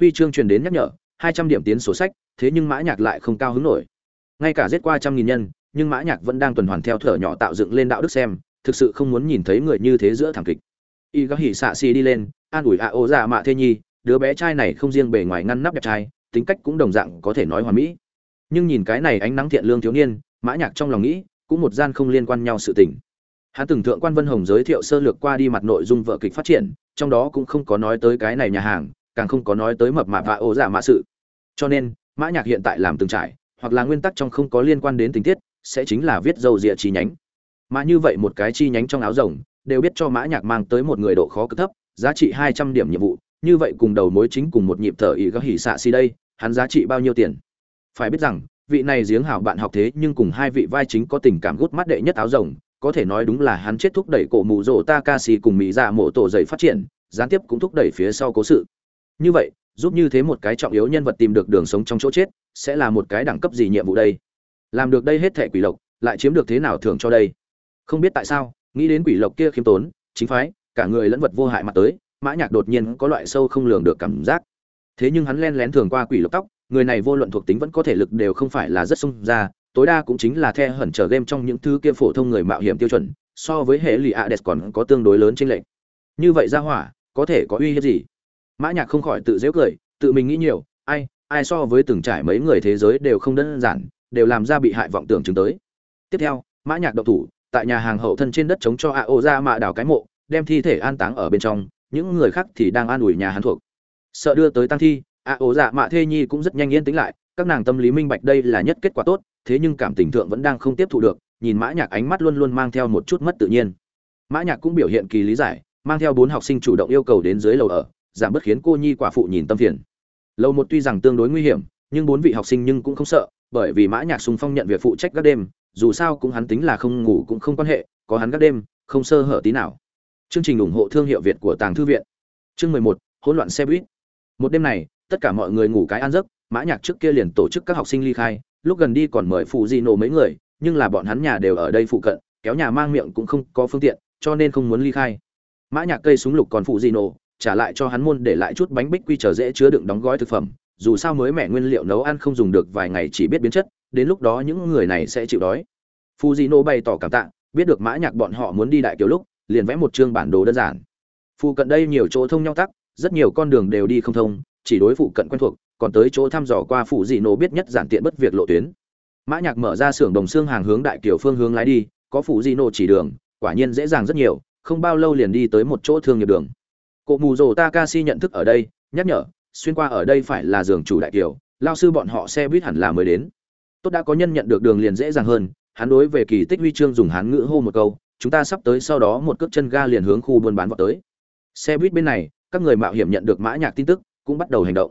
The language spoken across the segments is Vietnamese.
huy chương truyền đến nhắc nhở, hai trăm điểm tiến sổ sách, thế nhưng mã nhạc lại không cao hứng nổi. Ngay cả giết qua trăm nghìn nhân, nhưng mã nhạc vẫn đang tuần hoàn theo thở nhỏ tạo dựng lên đạo đức xem, thực sự không muốn nhìn thấy người như thế giữa thảm kịch. Y gác hỉ xạ xì đi lên, an ủi a ô dạ mạ thê nhi, đứa bé trai này không riêng bề ngoài ngăn nắp đẹp trai, tính cách cũng đồng dạng có thể nói hoàn mỹ. Nhưng nhìn cái này ánh nắng thiện lương thiếu niên, mã nhạc trong lòng nghĩ, cũng một gian không liên quan nhau sự tình. Hắn từng thượng quan vân hồng giới thiệu sơ lược qua đi mặt nội dung vợ kịch phát triển, trong đó cũng không có nói tới cái này nhà hàng càng không có nói tới mập mạp và ố giả dạ mạ sự. Cho nên, mã nhạc hiện tại làm từng trải, hoặc là nguyên tắc trong không có liên quan đến tình tiết, sẽ chính là viết dầu dịa chi nhánh. Mà như vậy một cái chi nhánh trong áo rồng, đều biết cho mã nhạc mang tới một người độ khó cực thấp, giá trị hai trăm điểm nhiệm vụ, như vậy cùng đầu mối chính cùng một nhịp thở ý gấp hỉ xạ si đây, hắn giá trị bao nhiêu tiền? Phải biết rằng, vị này giếng hảo bạn học thế nhưng cùng hai vị vai chính có tình cảm gút mắt đệ nhất áo rồng, có thể nói đúng là hắn chết thúc đẩy cổ mù rỗ Takashi cùng mỹ dạ mộ tổ dậy phát triển, gián tiếp cũng thúc đẩy phía sau cố sự như vậy, giúp như thế một cái trọng yếu nhân vật tìm được đường sống trong chỗ chết, sẽ là một cái đẳng cấp gì nhiệm vụ đây? Làm được đây hết thẻ quỷ lộc, lại chiếm được thế nào thưởng cho đây? Không biết tại sao, nghĩ đến quỷ lộc kia khiêm tốn, chính phái, cả người lẫn vật vô hại mặt tới, mã nhạc đột nhiên có loại sâu không lường được cảm giác. Thế nhưng hắn len lén thường qua quỷ lộc tóc, người này vô luận thuộc tính vẫn có thể lực đều không phải là rất sung ra, tối đa cũng chính là the hẩn trở game trong những thứ kia phổ thông người mạo hiểm tiêu chuẩn, so với hệ lìa đẹp còn có tương đối lớn trên lệnh như vậy ra hỏa, có thể có uy hiếp gì? Mã nhạc không khỏi tự dễ cười, tự mình nghĩ nhiều, ai ai so với từng trải mấy người thế giới đều không đơn giản, đều làm ra bị hại vọng tưởng chứng tới. Tiếp theo, mã nhạc độc thủ, tại nhà hàng hậu thân trên đất chống cho a ô ra mạ đào cái mộ, đem thi thể an táng ở bên trong, những người khác thì đang an ủi nhà hắn thuộc. Sợ đưa tới tăng thi a ô dạ mạ thê nhi cũng rất nhanh yên tĩnh lại, các nàng tâm lý minh bạch đây là nhất kết quả tốt, thế nhưng cảm tình thượng vẫn đang không tiếp thu được, nhìn mã nhạc ánh mắt luôn luôn mang theo một chút mất tự nhiên. Mã nhạc cũng biểu hiện kỳ lý giải, mang theo bốn học sinh chủ động yêu cầu đến dưới lầu ở giảm bớt khiến cô nhi quả phụ nhìn tâm phiền. Lầu một tuy rằng tương đối nguy hiểm, nhưng bốn vị học sinh nhưng cũng không sợ, bởi vì mã nhạc sung phong nhận việc phụ trách các đêm, dù sao cũng hắn tính là không ngủ cũng không quan hệ, có hắn các đêm, không sơ hở tí nào. Chương trình ủng hộ thương hiệu việt của tàng thư viện. Chương mười một, hỗn loạn xe buýt. Một đêm này, tất cả mọi người ngủ cái an giấc, mã nhạc trước kia liền tổ chức các học sinh ly khai, lúc gần đi còn mời phụ di nổ mấy người, nhưng là bọn hắn nhà đều ở đây phụ cận, kéo nhà mang miệng cũng không có phương tiện, cho nên không muốn ly khai. Mã nhạc cây súng lục còn phụ di nổ trả lại cho hắn môn để lại chút bánh bích quy chờ dễ chứa đựng đóng gói thực phẩm, dù sao mới mẻ nguyên liệu nấu ăn không dùng được vài ngày chỉ biết biến chất, đến lúc đó những người này sẽ chịu đói. Fujino bày tỏ cảm tạ, biết được mã nhạc bọn họ muốn đi đại kiều lúc, liền vẽ một chương bản đồ đơn giản. Phụ cận đây nhiều chỗ thông nhau tắc, rất nhiều con đường đều đi không thông, chỉ đối phụ cận quen thuộc, còn tới chỗ thăm dò qua phụ dị nổ biết nhất giản tiện bất việc lộ tuyến. Mã nhạc mở ra xưởng đồng xương hàng hướng đại kiều phương hướng lái đi, có phụ dị nổ chỉ đường, quả nhiên dễ dàng rất nhiều, không bao lâu liền đi tới một chỗ thương nghiệp đường cụ mù rồ takashi nhận thức ở đây, nhắc nhở, xuyên qua ở đây phải là giường chủ đại kiều lao sư bọn họ xe buýt hẳn là mới đến. Tốt đã có nhân nhận được đường liền dễ dàng hơn, hắn đối về kỳ tích huy chương dùng hán ngữ hô một câu, chúng ta sắp tới sau đó một cước chân ga liền hướng khu buôn bán vào tới. Xe buýt bên này, các người mạo hiểm nhận được mã nhạc tin tức, cũng bắt đầu hành động.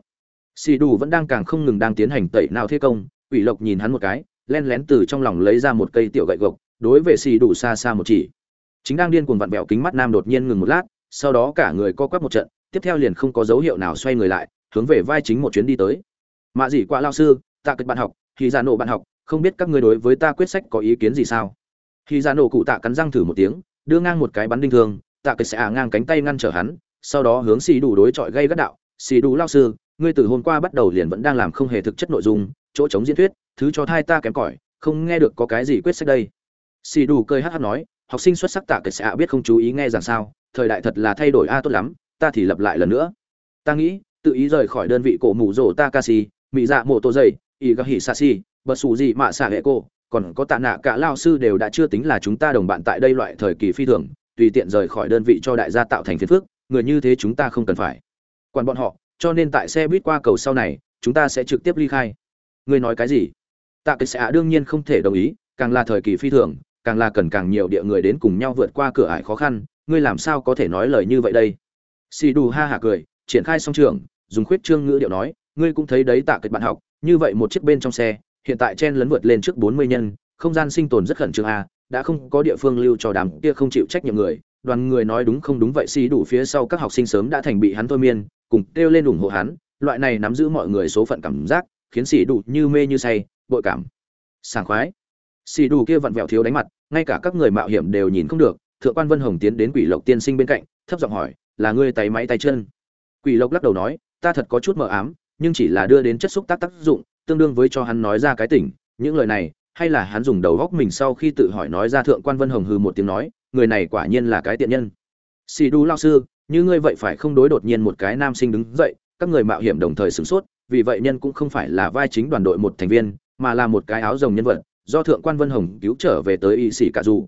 Xì đủ vẫn đang càng không ngừng đang tiến hành tẩy nào thế công, quỷ lộc nhìn hắn một cái, len lén từ trong lòng lấy ra một cây tiểu gậy gộc, đối về xì đủ xa xa một chỉ. Chính đang điên cuồng vặn vẹo kính mắt nam đột nhiên ngừng một lát sau đó cả người co quắp một trận tiếp theo liền không có dấu hiệu nào xoay người lại hướng về vai chính một chuyến đi tới. Mạ dĩ qua lao sư tạ kịch bạn học thì ra dạ nổ bạn học không biết các ngươi đối với ta quyết sách có ý kiến gì sao? Khi ra dạ nổ cụ tạ cắn răng thử một tiếng đưa ngang một cái bắn đinh thường, tạ kịch sẽ ả ngang cánh tay ngăn trở hắn sau đó hướng xì đủ đối chọi gây gắt đạo xì đủ lao sư ngươi từ hôm qua bắt đầu liền vẫn đang làm không hề thực chất nội dung chỗ chống diễn thuyết thứ cho thai ta kém cỏi không nghe được có cái gì quyết sách đây. Xì đủ cơi hát hát nói học sinh xuất sắc tạ kịch sẽ ả biết không chú ý nghe rằng sao thời đại thật là thay đổi a, tốt lắm, ta thì lập lại lần nữa. Ta nghĩ, tự ý rời khỏi đơn vị cổ mù rổ takashi mỹ dạ mộ tô dây y gà hỉ sashi bật xù gì mạ xạ hệ cô, còn có tạ nạ cả lao sư đều đã chưa tính là chúng ta đồng bạn tại đây loại thời kỳ phi thường, tùy tiện rời khỏi đơn vị cho đại gia tạo thành phiền phước người như thế chúng ta không cần phải. Quản bọn họ, cho nên tại xe buýt qua cầu sau này, chúng ta sẽ trực tiếp ly khai. Ngươi nói cái gì? Tạ cái xã đương nhiên không thể đồng ý, càng là thời kỳ phi thường, càng là cần càng nhiều địa người đến cùng nhau vượt qua cửa ải khó khăn ngươi làm sao có thể nói lời như vậy đây? Xì đù ha hả cười, triển khai song trường, dùng khuyết trương ngữ điệu nói, ngươi cũng thấy đấy tạ kịch bạn học, như vậy một chiếc bên trong xe, hiện tại chen lấn vượt lên trước bốn mươi nhân, không gian sinh tồn rất khẩn trương a đã không có địa phương lưu cho đám kia không chịu trách nhiệm người. Đoàn người nói đúng không đúng vậy, xì đủ phía sau các học sinh sớm đã thành bị hắn thôi miên, cùng kêu lên ủng hộ hắn, loại này nắm giữ mọi người số phận cảm giác, khiến xì đủ như mê như say, bội cảm. Sảng khoái. Xì đủ kia vặn vẹo thiếu đánh mặt, ngay cả các người mạo hiểm đều nhìn không được thượng quan vân hồng tiến đến quỷ lộc tiên sinh bên cạnh, thấp giọng hỏi, là ngươi tay máy tay chân? Quỷ lộc lắc đầu nói, ta thật có chút mờ ám, nhưng chỉ là đưa đến chất xúc tác tác dụng, tương đương với cho hắn nói ra cái tỉnh những lời này, hay là hắn dùng đầu góc mình sau khi tự hỏi nói ra thượng quan vân hồng hừ một tiếng nói, người này quả nhiên là cái tiện nhân. Xì đu lao sư, như ngươi vậy phải không đối đột nhiên một cái nam sinh đứng dậy, các người mạo hiểm đồng thời sửng sốt, vì vậy nhân cũng không phải là vai chính đoàn đội một thành viên, mà là một cái áo rồng nhân vật, do thượng quan vân hồng cứu trở về tới y sĩ cả dù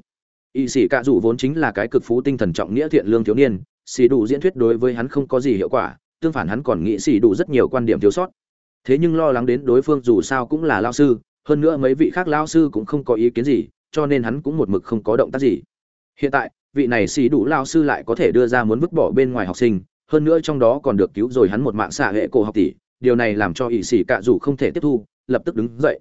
y sĩ cạ dù vốn chính là cái cực phú tinh thần trọng nghĩa thiện lương thiếu niên xì đủ diễn thuyết đối với hắn không có gì hiệu quả, tương phản hắn còn nghĩ xì đủ rất nhiều quan điểm thiếu sót. Thế nhưng lo lắng đến đối phương dù sao cũng là lao sư, hơn nữa mấy vị khác lao sư cũng không có ý kiến gì, cho nên hắn cũng một mực không có động tác gì. Hiện tại, vị này xì đủ lao sư lại có thể đưa ra muốn vứt bỏ bên ngoài học sinh, hơn nữa trong đó còn được cứu rồi hắn một mạng xạ hệ cổ học tỷ, điều này làm cho ỵ sĩ cạ dù không thể tiếp thu, lập tức đứng dậy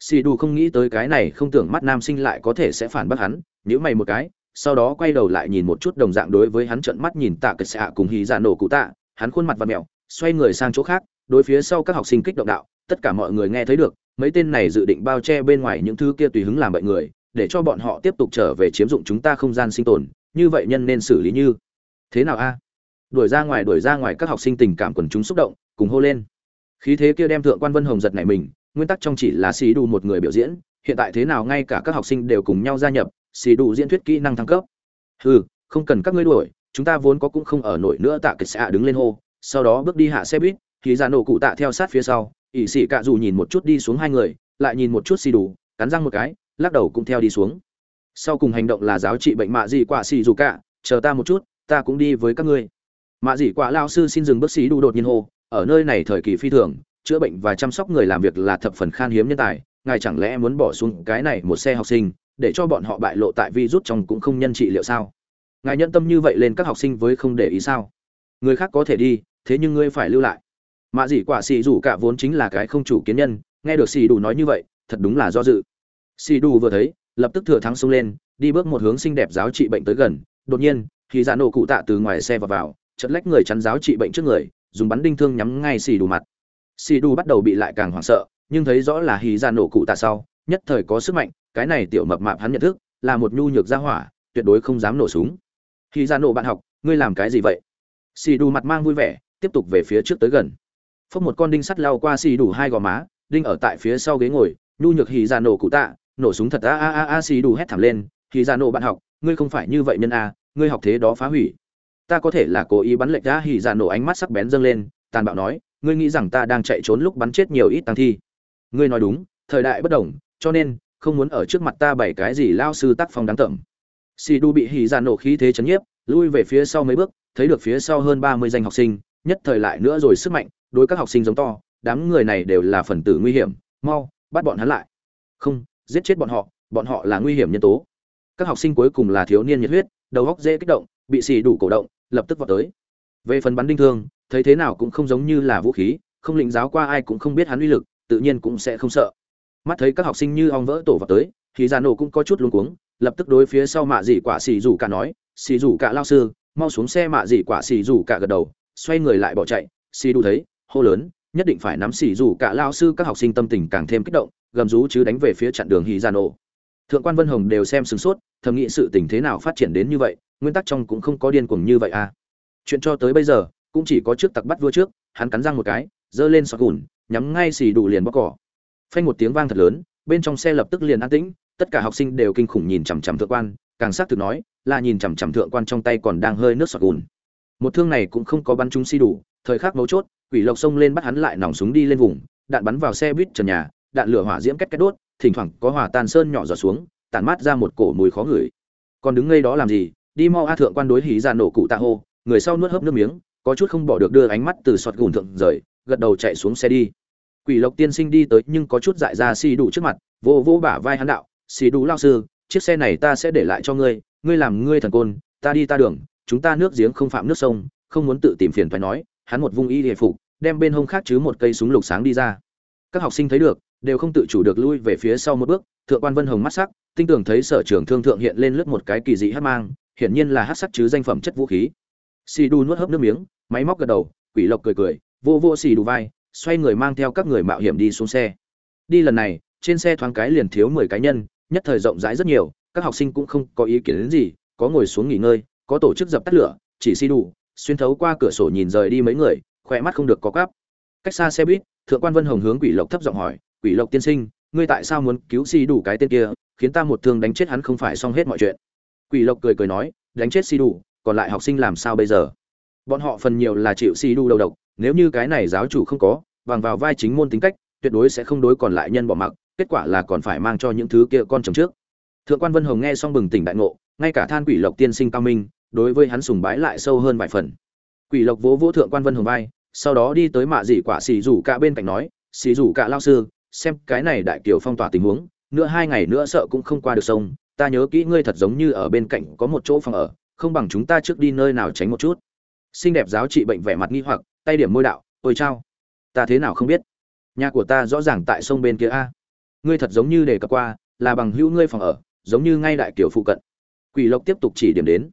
xì đủ không nghĩ tới cái này, không tưởng mắt nam sinh lại có thể sẽ phản bác hắn nhữ mày một cái, sau đó quay đầu lại nhìn một chút đồng dạng đối với hắn trợn mắt nhìn tạ cật xạ cùng hì dạ nổ cụ tạ, hắn khuôn mặt và mẹo, xoay người sang chỗ khác, đối phía sau các học sinh kích động đạo, tất cả mọi người nghe thấy được, mấy tên này dự định bao che bên ngoài những thứ kia tùy hứng làm bậy người, để cho bọn họ tiếp tục trở về chiếm dụng chúng ta không gian sinh tồn, như vậy nhân nên xử lý như thế nào a? Đuổi ra ngoài, đuổi ra ngoài, các học sinh tình cảm quần chúng xúc động, cùng hô lên. Khí thế kia đem thượng quan vân hồng giật này mình nguyên tắc trong chỉ là xì đủ một người biểu diễn, hiện tại thế nào ngay cả các học sinh đều cùng nhau gia nhập, xì đủ diễn thuyết kỹ năng thăng cấp. Hừ, không cần các ngươi đuổi, chúng ta vốn có cũng không ở nổi nữa, tạ kịch xạ đứng lên hô, sau đó bước đi hạ xe buýt, thì ra nổ cụ tạ theo sát phía sau, ỷ sĩ cạ dù nhìn một chút đi xuống hai người, lại nhìn một chút xì đủ cắn răng một cái, lắc đầu cũng theo đi xuống. Sau cùng hành động là giáo trị bệnh mạ dị quả xì dù cả chờ ta một chút, ta cũng đi với các ngươi. Mạ dị quả lao sư xin dừng bước xì đủ đột nhiên hô, ở nơi này thời kỳ phi thường chữa bệnh và chăm sóc người làm việc là thập phần khan hiếm nhân tài, ngài chẳng lẽ muốn bỏ xuống cái này một xe học sinh, để cho bọn họ bại lộ tại vi rút trong cũng không nhân trị liệu sao? Ngài nhân tâm như vậy lên các học sinh với không để ý sao? Người khác có thể đi, thế nhưng ngươi phải lưu lại. Mạ dĩ quả xì rủ cả vốn chính là cái không chủ kiến nhân, nghe được xì đủ nói như vậy, thật đúng là do dự. Xì đủ vừa thấy, lập tức thừa thắng xông lên, đi bước một hướng xinh đẹp giáo trị bệnh tới gần, đột nhiên khi giả dạ nổ cụ tạ từ ngoài xe vào vào chật lách người chắn giáo trị bệnh trước người, dùng bắn đinh thương nhắm ngay xì đủ mặt xì Đu bắt đầu bị lại càng hoảng sợ, nhưng thấy rõ là hì dạ nổ cụ tạ sau, nhất thời có sức mạnh, cái này tiểu mập mạp hắn nhận thức, là một nhu nhược gia hỏa, tuyệt đối không dám nổ súng. Hì dạ nổ bạn học, ngươi làm cái gì vậy? Xì Đu mặt mang vui vẻ, tiếp tục về phía trước tới gần. Phốc một con đinh sắt lao qua xì đủ hai gò má, đinh ở tại phía sau ghế ngồi, nhu nhược hì dạ nổ cụ tạ, nổ súng thật a a a a xì đủ hét thảm lên hì dạ nổ bạn học, ngươi không phải như vậy nhân a, ngươi học thế đó phá hủy. Ta có thể là cố ý bắn lệch ra hỉ dạ nổ ánh mắt sắc bén dâng lên, tàn bạo nói ngươi nghĩ rằng ta đang chạy trốn lúc bắn chết nhiều ít tăng thi. Ngươi nói đúng, thời đại bất đồng, cho nên, không muốn ở trước mặt ta bày cái gì lao sư tác phong đáng tởm. Xì đu bị hỉ ra nổ khí thế chấn nhiếp, lui về phía sau mấy bước, thấy được phía sau hơn ba mươi danh học sinh, nhất thời lại nữa rồi sức mạnh, đối các học sinh giống to, đám người này đều là phần tử nguy hiểm, mau, bắt bọn hắn lại. Không, giết chết bọn họ bọn họ là nguy hiểm nhân tố. Các học sinh cuối cùng là thiếu niên nhiệt huyết, đầu óc dễ kích động, bị xì đủ cổ động, lập tức vào tới. Về phần bắn đinh thương thấy thế nào cũng không giống như là vũ khí, không lĩnh giáo qua ai cũng không biết hắn uy lực, tự nhiên cũng sẽ không sợ. Mắt thấy các học sinh như ong vỡ tổ vào tới, thì già nổ cũng có chút luống cuống, lập tức đối phía sau mạ dị quả xì rủ cả nói, xì rủ cả lao sư, mau xuống xe mạ dị quả xì rủ cả gật đầu, xoay người lại bỏ chạy. Xì đủ thấy, hô lớn, nhất định phải nắm xì rủ cả lao sư. Các học sinh tâm tình càng thêm kích động, gầm rú chứ đánh về phía chặn đường hì già nổ. Thượng quan vân hồng đều xem sửng sốt, thầm nghĩ sự tình thế nào phát triển đến như vậy, nguyên tắc trong cũng không có điên cuồng như vậy à. Chuyện cho tới bây giờ cũng chỉ có trước tặc bắt vua trước, hắn cắn răng một cái, giơ lên sọt gùn, nhắm ngay xì đủ liền bóc cỏ. Phanh một tiếng vang thật lớn, bên trong xe lập tức liền an tĩnh, tất cả học sinh đều kinh khủng nhìn chằm chằm thượng quan, càng xác thực nói là nhìn chằm chằm thượng quan trong tay còn đang hơi nước sọt gùn. Một thương này cũng không có bắn trúng xì đủ, thời khắc mấu chốt, quỷ lộc xông lên bắt hắn lại nòng súng đi lên vùng, đạn bắn vào xe buýt trần nhà, đạn lửa hỏa diễm két két đốt, thỉnh thoảng có hỏa tàn sơn nhỏ giọt xuống, tản mát ra một cổ mùi khó ngửi. Còn đứng ngay đó làm gì? Đi mau a thượng quan đối hí ra nổ cụ tạ hô, người sau nuốt hớp nước miếng có chút không bỏ được đưa ánh mắt từ sọt gùn thượng rời, gật đầu chạy xuống xe đi. Quỷ lộc tiên sinh đi tới nhưng có chút dại ra xì đủ trước mặt vô vô bả vai hắn đạo, xì đủ lao sư, chiếc xe này ta sẽ để lại cho ngươi ngươi làm ngươi thần côn, ta đi ta đường, chúng ta nước giếng không phạm nước sông, không muốn tự tìm phiền phải nói. Hắn một vung y hệ phục, đem bên hông khác chứ một cây súng lục sáng đi ra. Các học sinh thấy được, đều không tự chủ được lui về phía sau một bước, thượng quan vân hồng mắt sắc, tinh tường thấy sở trường thương thượng hiện lên lướt một cái kỳ dị hát mang, hiển nhiên là hát sắc chứ danh phẩm chất vũ khí xì đu nuốt hớp nước miếng, máy móc gật đầu, quỷ lộc cười cười, vô vô xì đu vai, xoay người mang theo các người mạo hiểm đi xuống xe. Đi lần này, trên xe thoáng cái liền thiếu mười cá nhân, nhất thời rộng rãi rất nhiều, các học sinh cũng không có ý kiến đến gì, có ngồi xuống nghỉ ngơi, có tổ chức dập tắt lửa, chỉ xì đủ xuyên thấu qua cửa sổ nhìn rời đi mấy người, khỏe mắt không được có cắp cách xa xe buýt, thượng quan vân hồng hướng quỷ lộc thấp giọng hỏi, quỷ lộc tiên sinh, ngươi tại sao muốn cứu si đủ cái tên kia, khiến ta một thương đánh chết hắn không phải xong hết mọi chuyện? Quỷ lộc cười cười nói, đánh chết si đủ còn lại học sinh làm sao bây giờ? Bọn họ phần nhiều là chịu si đu đầu độc, nếu như cái này giáo chủ không có, bằng vào vai chính môn tính cách, tuyệt đối sẽ không đối còn lại nhân bỏ mặc, kết quả là còn phải mang cho những thứ kia con chồng trước. Thượng quan vân hồng nghe xong bừng tỉnh đại ngộ, ngay cả than quỷ lộc tiên sinh cao minh, đối với hắn sùng bái lại sâu hơn vài phần. Quỷ lộc vỗ vỗ thượng quan vân hồng vai, sau đó đi tới mạ dị quả xì rủ cả bên cạnh nói, xì rủ cả lao sư, xem cái này đại kiều phong tỏa tình huống nữa hai ngày nữa sợ cũng không qua được sông, ta nhớ kỹ ngươi thật giống như ở bên cạnh có một chỗ phòng ở không bằng chúng ta trước đi nơi nào tránh một chút. Xinh đẹp giáo trị bệnh vẻ mặt nghi hoặc, tay điểm môi đạo, ôi chao, ta thế nào không biết? Nhà của ta rõ ràng tại sông bên kia a. Ngươi thật giống như đề cập qua, là bằng hữu ngươi phòng ở, giống như ngay đại kiểu phụ cận. Quỷ lộc tiếp tục chỉ điểm đến.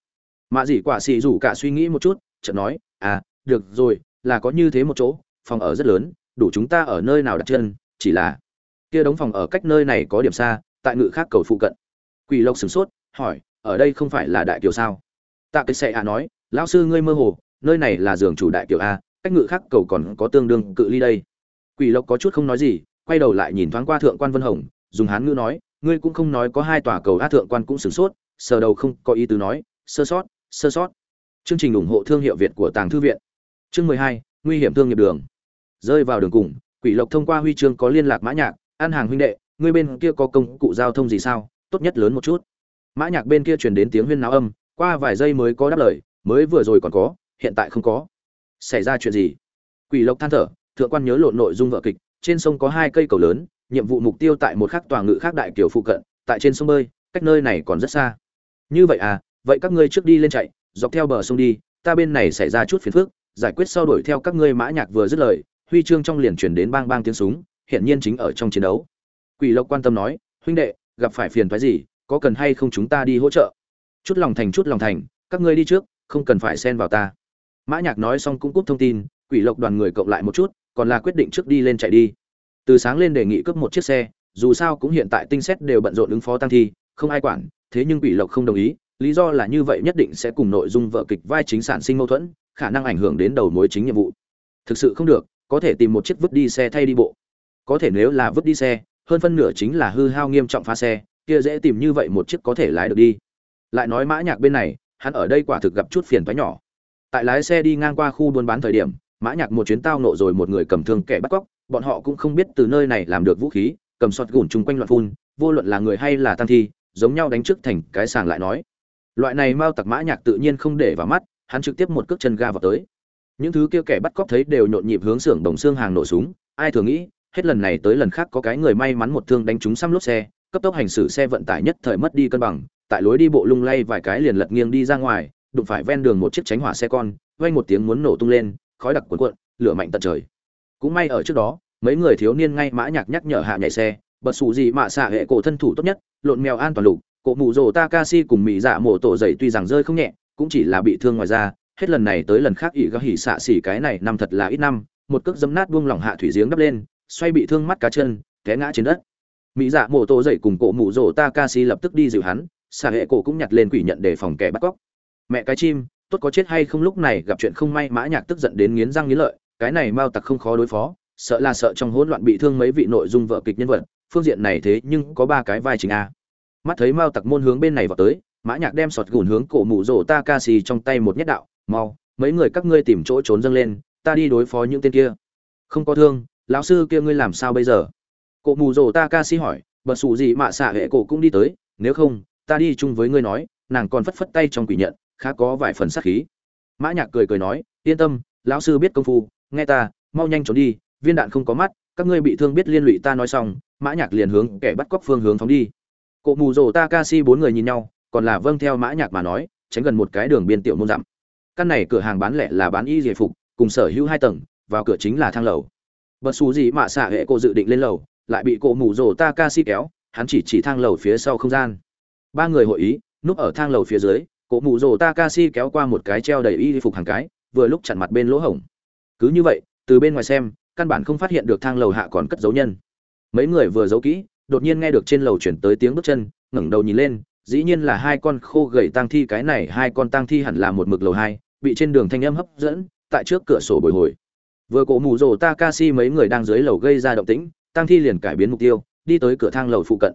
Mạ dĩ quả xì rủ cả suy nghĩ một chút, chợt nói à được rồi, là có như thế một chỗ, phòng ở rất lớn, đủ chúng ta ở nơi nào đặt chân, chỉ là kia đóng phòng ở cách nơi này có điểm xa, tại ngự khác cầu phụ cận. Quỷ lộc sửng sốt, hỏi, ở đây không phải là đại kiều sao? Tạ cái xe ạ nói, lão sư ngươi mơ hồ, nơi này là giường chủ đại kiểu a, cách ngự khác cầu còn có tương đương cự ly đây. Quỷ lộc có chút không nói gì, quay đầu lại nhìn thoáng qua thượng quan vân hồng, dùng hán ngữ nói, ngươi cũng không nói có hai tòa cầu a thượng quan cũng sửng sốt, sờ đầu không có ý tứ nói, sơ sót sơ sót. Chương trình ủng hộ thương hiệu việt của tàng thư viện. Chương mười hai, nguy hiểm thương nghiệp đường. Rơi vào đường cùng, quỷ lộc thông qua huy chương có liên lạc mã nhạc, an hàng huynh đệ, ngươi bên kia có công cụ giao thông gì sao? Tốt nhất lớn một chút. Mã nhạc bên kia truyền đến tiếng huyên náo âm qua vài giây mới có đáp lời, mới vừa rồi còn có, hiện tại không có. Xảy ra chuyện gì? Quỷ lộc than thở, thượng quan nhớ lộn nội dung vở kịch, trên sông có hai cây cầu lớn, nhiệm vụ mục tiêu tại một khắc tòa ngự khác đại kiểu phụ cận, tại trên sông bơi, cách nơi này còn rất xa. Như vậy à vậy các ngươi trước đi lên chạy, dọc theo bờ sông đi, ta bên này xảy ra chút phiền phức, giải quyết sau đuổi theo các ngươi mã nhạc vừa dứt lời, huy chương trong liền chuyển đến bang bang tiếng súng hiện nhiên chính ở trong chiến đấu. Quỷ lộc quan tâm nói, huynh đệ, gặp phải phiền phức gì, có cần hay không chúng ta đi hỗ trợ? Chút lòng thành chút lòng thành, các ngươi đi trước, không cần phải xen vào ta. Mã nhạc nói xong cũng cúp thông tin, quỷ lộc đoàn người cộng lại một chút, còn là quyết định trước đi lên chạy đi. Từ sáng lên đề nghị cướp một chiếc xe, dù sao cũng hiện tại tinh xét đều bận rộn ứng phó tăng thi, không ai quản, thế nhưng quỷ lộc không đồng ý, lý do là như vậy nhất định sẽ cùng nội dung vợ kịch vai chính sản sinh mâu thuẫn, khả năng ảnh hưởng đến đầu mối chính nhiệm vụ. Thực sự không được, có thể tìm một chiếc vứt đi xe thay đi bộ. Có thể nếu là vứt đi xe, hơn phân nửa chính là hư hao nghiêm trọng phá xe, kia dễ tìm như vậy một chiếc có thể lái được đi lại nói mã nhạc bên này, hắn ở đây quả thực gặp chút phiền toái nhỏ. Tại lái xe đi ngang qua khu buôn bán thời điểm, mã nhạc một chuyến tao nộ rồi một người cầm thương kẻ bắt cóc, bọn họ cũng không biết từ nơi này làm được vũ khí, cầm sọt gùn chung quanh loạn phun, vô luận là người hay là tăng thi, giống nhau đánh trước thành cái sàng lại nói. Loại này mao tặc mã nhạc tự nhiên không để vào mắt, hắn trực tiếp một cước chân ga vào tới. Những thứ kia kẻ bắt cóc thấy đều nhộn nhịp hướng xưởng đồng xương hàng nổ súng, ai thường nghĩ, hết lần này tới lần khác có cái người may mắn một thương đánh trúng xăm lốp xe, cấp tốc hành xử xe vận tải nhất thời mất đi cân bằng tại lối đi bộ lung lay vài cái liền lật nghiêng đi ra ngoài, đụng phải ven đường một chiếc tránh hỏa xe con, vang một tiếng muốn nổ tung lên, khói đặc cuộn cuộn, lửa mạnh tận trời. Cũng may ở trước đó, mấy người thiếu niên ngay mã nhạc nhắc nhở hạ nhảy xe, bật sủ gì mà xạ hệ cổ thân thủ tốt nhất, lộn mèo an toàn lục, cổ mù rồ takashi cùng mỹ dạ mổ tổ dậy tuy rằng rơi không nhẹ, cũng chỉ là bị thương ngoài ra hết lần này tới lần khác ỷ gã hỉ xạ xỉ cái này năm thật là ít năm, một cước dấm nát buông lỏng hạ thủy giếng đắp lên, xoay bị thương mắt cá chân, té ngã trên đất. Mỹ dạ mổ tổ dậy cùng cổ mù rồ takashi lập tức đi dịu hắn xà hệ cổ cũng nhặt lên quỷ nhận để phòng kẻ bắt cóc. Mẹ cái chim, tốt có chết hay không lúc này gặp chuyện không may mã nhạc tức giận đến nghiến răng nghiến lợi, cái này mao tặc không khó đối phó, sợ là sợ trong hỗn loạn bị thương mấy vị nội dung vợ kịch nhân vật, phương diện này thế nhưng có ba cái vai chính a. Mắt thấy mao tặc môn hướng bên này vào tới, mã nhạc đem sọt gùn hướng cổ mù rồ takashi trong tay một nhát đạo, mau, mấy người các ngươi tìm chỗ trốn dâng lên, ta đi đối phó những tên kia. Không có thương, lão sư kia ngươi làm sao bây giờ? Cổ mù rồ takashi hỏi, bật phụ gì mà xả hệ cổ cũng đi tới, nếu không ta đi chung với ngươi nói, nàng còn phất phất tay trong quỷ nhận, khá có vài phần sát khí. Mã nhạc cười cười nói, yên tâm, lão sư biết công phu, nghe ta, mau nhanh trốn đi, viên đạn không có mắt, các ngươi bị thương biết liên lụy ta nói xong, mã nhạc liền hướng kẻ bắt cóc phương hướng phóng đi. Cụ mù rồ takashi bốn người nhìn nhau, còn là vâng theo mã nhạc mà nói, tránh gần một cái đường biên tiểu môn dặm. Căn này cửa hàng bán lẻ là bán y giải phục, cùng sở hữu hai tầng, vào cửa chính là thang lầu. Bất xù gì mà xạ hệ cô dự định lên lầu, lại bị cụ mù rồ takashi kéo, hắn chỉ chỉ thang lầu phía sau không gian ba người hội ý, núp ở thang lầu phía dưới, cổ mụ rồ takashi kéo qua một cái treo đầy y phục hàng cái, vừa lúc chặn mặt bên lỗ hổng. Cứ như vậy, từ bên ngoài xem, căn bản không phát hiện được thang lầu hạ còn cất dấu nhân. Mấy người vừa giấu kỹ, đột nhiên nghe được trên lầu chuyển tới tiếng bước chân, ngẩng đầu nhìn lên, dĩ nhiên là hai con khô gầy tang thi, cái này hai con tang thi hẳn là một mực lầu hai, bị trên đường thanh âm hấp dẫn, tại trước cửa sổ bồi hồi. Vừa cổ mù rồ takashi mấy người đang dưới lầu gây ra động tĩnh, tang thi liền cải biến mục tiêu, đi tới cửa thang lầu phụ cận.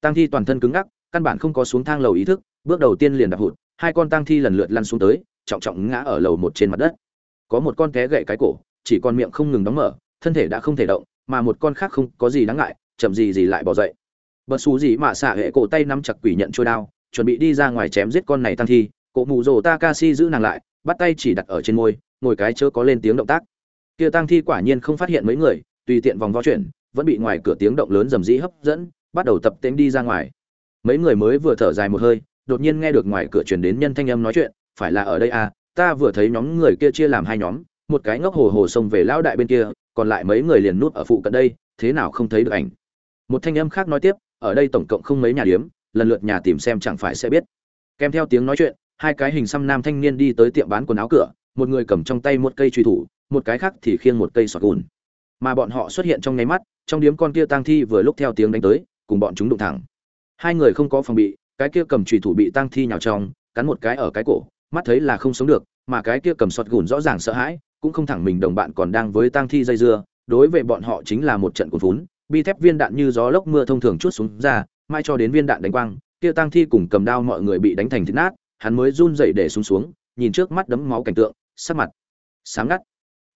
Tang thi toàn thân cứng ngắc căn bản không có xuống thang lầu ý thức, bước đầu tiên liền đạp hụt, hai con tang thi lần lượt lăn xuống tới, trọng trọng ngã ở lầu một trên mặt đất. Có một con té gậy cái cổ, chỉ còn miệng không ngừng đóng mở, thân thể đã không thể động, mà một con khác không có gì đáng ngại, chậm gì gì lại bỏ dậy. Bật xù gì mà xả hệ cổ tay nắm chặt quỷ nhận trôi đao, chuẩn bị đi ra ngoài chém giết con này tang thi, cổ mù rồ takashi giữ nàng lại, bắt tay chỉ đặt ở trên môi, ngồi cái chớ có lên tiếng động tác. Kia tang thi quả nhiên không phát hiện mấy người, tùy tiện vòng vo chuyển, vẫn bị ngoài cửa tiếng động lớn rầm rĩ hấp dẫn, bắt đầu tập tễnh đi ra ngoài mấy người mới vừa thở dài một hơi, đột nhiên nghe được ngoài cửa truyền đến nhân thanh âm nói chuyện, phải là ở đây à ta vừa thấy nhóm người kia chia làm hai nhóm, một cái ngốc hồ hồ xông về lão đại bên kia, còn lại mấy người liền nút ở phụ cận đây, thế nào không thấy được ảnh? Một thanh âm khác nói tiếp, ở đây tổng cộng không mấy nhà điếm, lần lượt nhà tìm xem chẳng phải sẽ biết. Kèm theo tiếng nói chuyện, hai cái hình xăm nam thanh niên đi tới tiệm bán quần áo cửa, một người cầm trong tay một cây truy thủ, một cái khác thì khiêng một cây sọt gùn. Mà bọn họ xuất hiện trong nháy mắt, trong điếm con kia tang thi vừa lúc theo tiếng đánh tới, cùng bọn chúng đụng thẳng hai người không có phòng bị, cái kia cầm trùy thủ bị tang thi nhào trong, cắn một cái ở cái cổ, mắt thấy là không sống được, mà cái kia cầm sọt gùn rõ ràng sợ hãi, cũng không thẳng mình đồng bạn còn đang với tang thi dây dưa, đối với bọn họ chính là một trận cuốn vốn bi thép viên đạn như gió lốc mưa thông thường chút xuống ra, mai cho đến viên đạn đánh quang, kia tang thi cùng cầm đao mọi người bị đánh thành thịt nát, hắn mới run dậy để xuống xuống, nhìn trước mắt đấm máu cảnh tượng, sắc mặt sáng ngắt.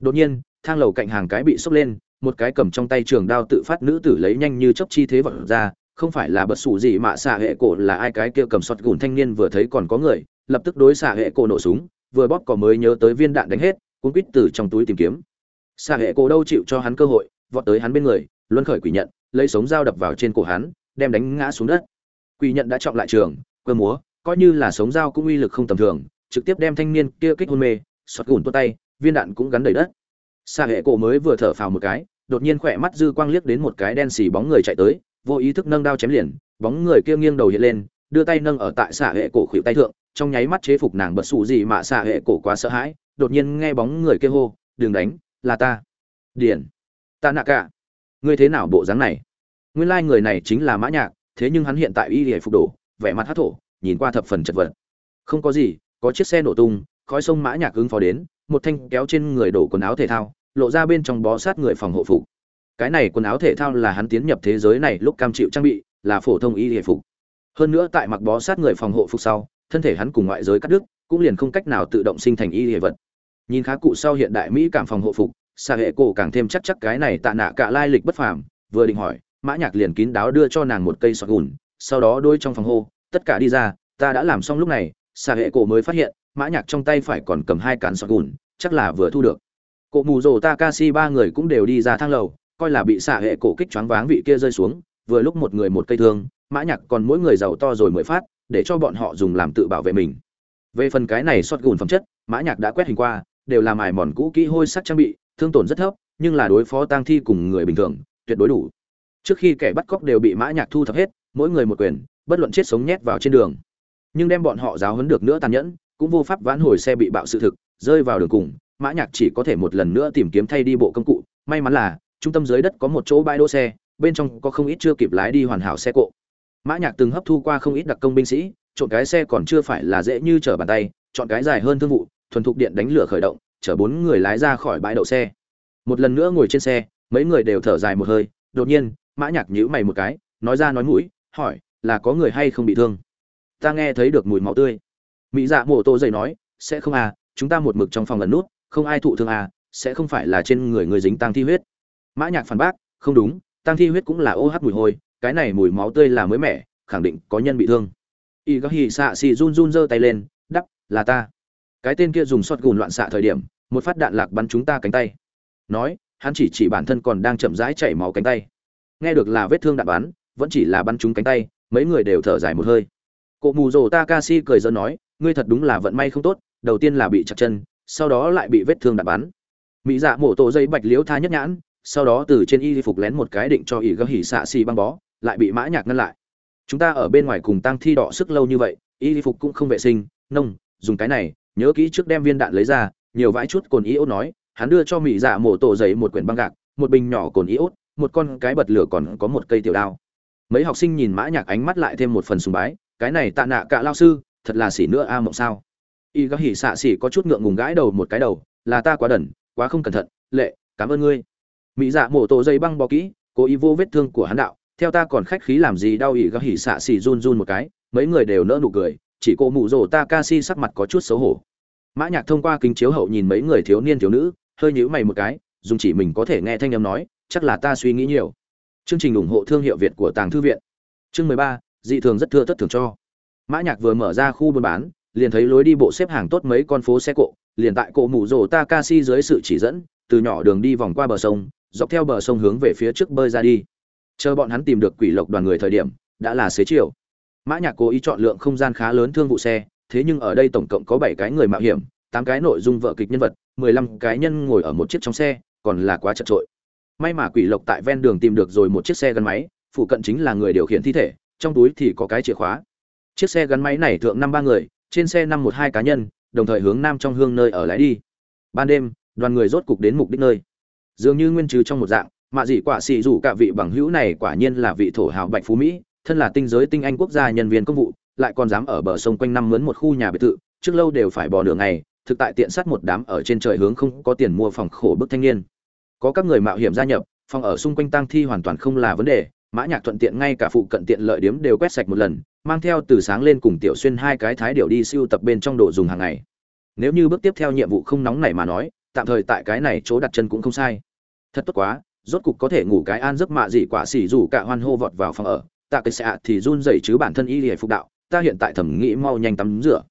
Đột nhiên, thang lầu cạnh hàng cái bị sốc lên, một cái cầm trong tay trường đao tự phát nữ tử lấy nhanh như chấp chi thế vật ra không phải là bất sủ gì mà xạ hệ cổ là ai cái kia cầm sọt gùn thanh niên vừa thấy còn có người, lập tức đối xạ hệ cổ nổ súng, vừa bóp cò mới nhớ tới viên đạn đánh hết, cuốn quýt từ trong túi tìm kiếm. Xạ hệ cổ đâu chịu cho hắn cơ hội, vọt tới hắn bên người, luân khởi quỷ nhận, lấy sống dao đập vào trên cổ hắn, đem đánh ngã xuống đất. Quỷ nhận đã trọng lại trường cơ múa, coi như là sống dao cũng uy lực không tầm thường, trực tiếp đem thanh niên kia kích hôn mê, sọt gùn tua tay, viên đạn cũng gắn đầy đất. Xạ hệ cổ mới vừa thở phào một cái, đột nhiên khỏe mắt dư quang liếc đến một cái đen xì bóng người chạy tới vô ý thức nâng đao chém liền, bóng người kia nghiêng đầu hiện lên, đưa tay nâng ở tại xạ hệ cổ khuỷu tay thượng, trong nháy mắt chế phục nàng bật sụ gì mà xạ hệ cổ quá sợ hãi, đột nhiên nghe bóng người kia hô, đừng đánh, là ta. Điển ta nạ cả. Ngươi thế nào bộ dáng này? Nguyên lai người này chính là mã nhạc, thế nhưng hắn hiện tại y hề phục đổ vẻ mặt hát thổ, nhìn qua thập phần chật vật. Không có gì, có chiếc xe nổ tung, khói sông mã nhạc ứng phó đến, một thanh kéo trên người đổ quần áo thể thao, lộ ra bên trong bó sát người phòng hộ phục cái này quần áo thể thao là hắn tiến nhập thế giới này lúc cam chịu trang bị, là phổ thông y hệ phục. Hơn nữa tại mặc bó sát người phòng hộ phục sau, thân thể hắn cùng ngoại giới cắt đứt, cũng liền không cách nào tự động sinh thành y hệ vật. Nhìn khá cụ sau hiện đại mỹ cảm phòng hộ phục xa hệ cổ càng thêm chắc chắc cái này tạ nạ cả lai lịch bất phàm, vừa định hỏi, mã nhạc liền kín đáo đưa cho nàng một cây sọt gùn, sau đó đôi trong phòng hô, tất cả đi ra, ta đã làm xong lúc này. Xa hệ cổ mới phát hiện, mã nhạc trong tay phải còn cầm hai cán sọt gùn, chắc là vừa thu được. Cụ mù rồ takashi ba người cũng đều đi ra thang lầu coi là bị xạ hệ cổ kích choáng váng vị kia rơi xuống, vừa lúc một người một cây thương, mã nhạc còn mỗi người giàu to rồi mới phát, để cho bọn họ dùng làm tự bảo vệ mình. Về phần cái này sót gùn phẩm chất, mã nhạc đã quét hình qua, đều là mài mòn cũ kỹ hôi sắc trang bị, thương tổn rất thấp, nhưng là đối phó tang thi cùng người bình thường, tuyệt đối đủ. Trước khi kẻ bắt cóc đều bị mã nhạc thu thập hết, mỗi người một quyền, bất luận chết sống nhét vào trên đường. Nhưng đem bọn họ giáo huấn được nữa tàn nhẫn, cũng vô pháp vãn hồi xe bị bạo sự thực, rơi vào đường cùng, mã nhạc chỉ có thể một lần nữa tìm kiếm thay đi bộ công cụ, may mắn là trung tâm dưới đất có một chỗ bãi đỗ xe, bên trong có không ít chưa kịp lái đi hoàn hảo xe cộ. Mã nhạc từng hấp thu qua không ít đặc công binh sĩ chọn cái xe còn chưa phải là dễ như trở bàn tay, chọn cái dài hơn thương vụ, thuần thục điện đánh lửa khởi động, chở bốn người lái ra khỏi bãi đậu xe. Một lần nữa ngồi trên xe, mấy người đều thở dài một hơi, đột nhiên, mã nhạc nhíu mày một cái, nói ra nói mũi, hỏi, là có người hay không bị thương? Ta nghe thấy được mùi máu tươi. Mỹ dạ mổ tô dậy nói, sẽ không à chúng ta một mực trong phòng ẩn nút, không ai thụ thương à sẽ không phải là trên người người dính tăng thi huyết mã nhạc phản bác, không đúng tăng thi huyết cũng là ô OH mùi hôi, cái này mùi máu tươi là mới mẻ, khẳng định có nhân bị thương. Y gác hì xạ xì run run giơ tay lên, đắp, là ta. Cái tên kia dùng sọt gùn loạn xạ thời điểm, một phát đạn lạc bắn chúng ta cánh tay. Nói, hắn chỉ chỉ bản thân còn đang chậm rãi chảy máu cánh tay. Nghe được là vết thương đạn bắn, vẫn chỉ là bắn chúng cánh tay, mấy người đều thở dài một hơi. Cụ mù rồ takashi cười giỡn nói, ngươi thật đúng là vận may không tốt, đầu tiên là bị chặt chân, sau đó lại bị vết thương đạn bắn. Mỹ dạ mổ tổ dây bạch liễu tha nhất nhãn sau đó từ trên y phục lén một cái định cho ỷ gấp hỉ xạ xì băng bó, lại bị mã nhạc ngăn lại. Chúng ta ở bên ngoài cùng tăng thi đỏ sức lâu như vậy, y phục cũng không vệ sinh, nông, dùng cái này, nhớ kỹ trước đem viên đạn lấy ra, nhiều vãi chút cồn iốt nói, hắn đưa cho mỹ dạ mổ tổ giấy một quyển băng gạc, một bình nhỏ cồn iốt, một con cái bật lửa còn có một cây tiểu đao. Mấy học sinh nhìn mã nhạc ánh mắt lại thêm một phần sùng bái, cái này tạ nạ cả lao sư, thật là xỉ nữa a mộng sao. Y gấp hỉ xạ xỉ có chút ngượng ngùng gãi đầu một cái đầu, là ta quá đần, quá không cẩn thận, lệ, cảm ơn ngươi mỹ dạ mổ tổ dây băng bó kỹ, cố ý vô vết thương của hắn đạo, theo ta còn khách khí làm gì đau ỉ gắt hỉ xạ xì run run một cái, mấy người đều nỡ nụ cười, chỉ cô mụ rồ takashi sắc mặt có chút xấu hổ. Mã nhạc thông qua kính chiếu hậu nhìn mấy người thiếu niên thiếu nữ, hơi nhíu mày một cái, dùng chỉ mình có thể nghe thanh âm nói, chắc là ta suy nghĩ nhiều. Chương trình ủng hộ thương hiệu việt của tàng thư viện. Chương mười ba, dị thường rất thưa thất thường cho. Mã nhạc vừa mở ra khu buôn bán, liền thấy lối đi bộ xếp hàng tốt mấy con phố xe cộ, liền tại cổ mụ rồ takashi dưới sự chỉ dẫn, từ nhỏ đường đi vòng qua bờ sông dọc theo bờ sông hướng về phía trước bơi ra đi. Chờ bọn hắn tìm được quỷ lộc đoàn người thời điểm, đã là xế chiều. Mã nhạc cố ý chọn lượng không gian khá lớn thương vụ xe, thế nhưng ở đây tổng cộng có bảy cái người mạo hiểm, tám cái nội dung vợ kịch nhân vật, mười lăm cái nhân ngồi ở một chiếc trong xe, còn là quá chật trội may mà quỷ lộc tại ven đường tìm được rồi một chiếc xe gắn máy, phụ cận chính là người điều khiển thi thể, trong túi thì có cái chìa khóa. Chiếc xe gắn máy này thượng năm ba người, trên xe năm một hai cá nhân, đồng thời hướng nam trong hương nơi ở lái đi. Ban đêm, đoàn người rốt cục đến mục đích nơi dường như nguyên trừ trong một dạng mạ dị quả xì rủ cả vị bằng hữu này quả nhiên là vị thổ hào bạch phú mỹ, thân là tinh giới tinh anh quốc gia nhân viên công vụ, lại còn dám ở bờ sông quanh năm mướn một khu nhà biệt thự, trước lâu đều phải bỏ đường ngày, thực tại tiện sát một đám ở trên trời hướng không có tiền mua phòng khổ bức thanh niên. Có các người mạo hiểm gia nhập, phòng ở xung quanh tang thi hoàn toàn không là vấn đề, mã nhạc thuận tiện ngay cả phụ cận tiện lợi điểm đều quét sạch một lần, mang theo từ sáng lên cùng tiểu xuyên hai cái thái điểu đi siêu tập bên trong đồ dùng hàng ngày. Nếu như bước tiếp theo nhiệm vụ không nóng này mà nói tạm thời tại cái này chỗ đặt chân cũng không sai. Thật tốt quá rốt cục có thể ngủ cái an giấc mạ dị quả xỉ dù cả hoan hô vọt vào phòng ở. Tạ cái xạ thì run dậy chứ bản thân y lìa phục đạo ta hiện tại thẩm nghĩ mau nhanh tắm rửa.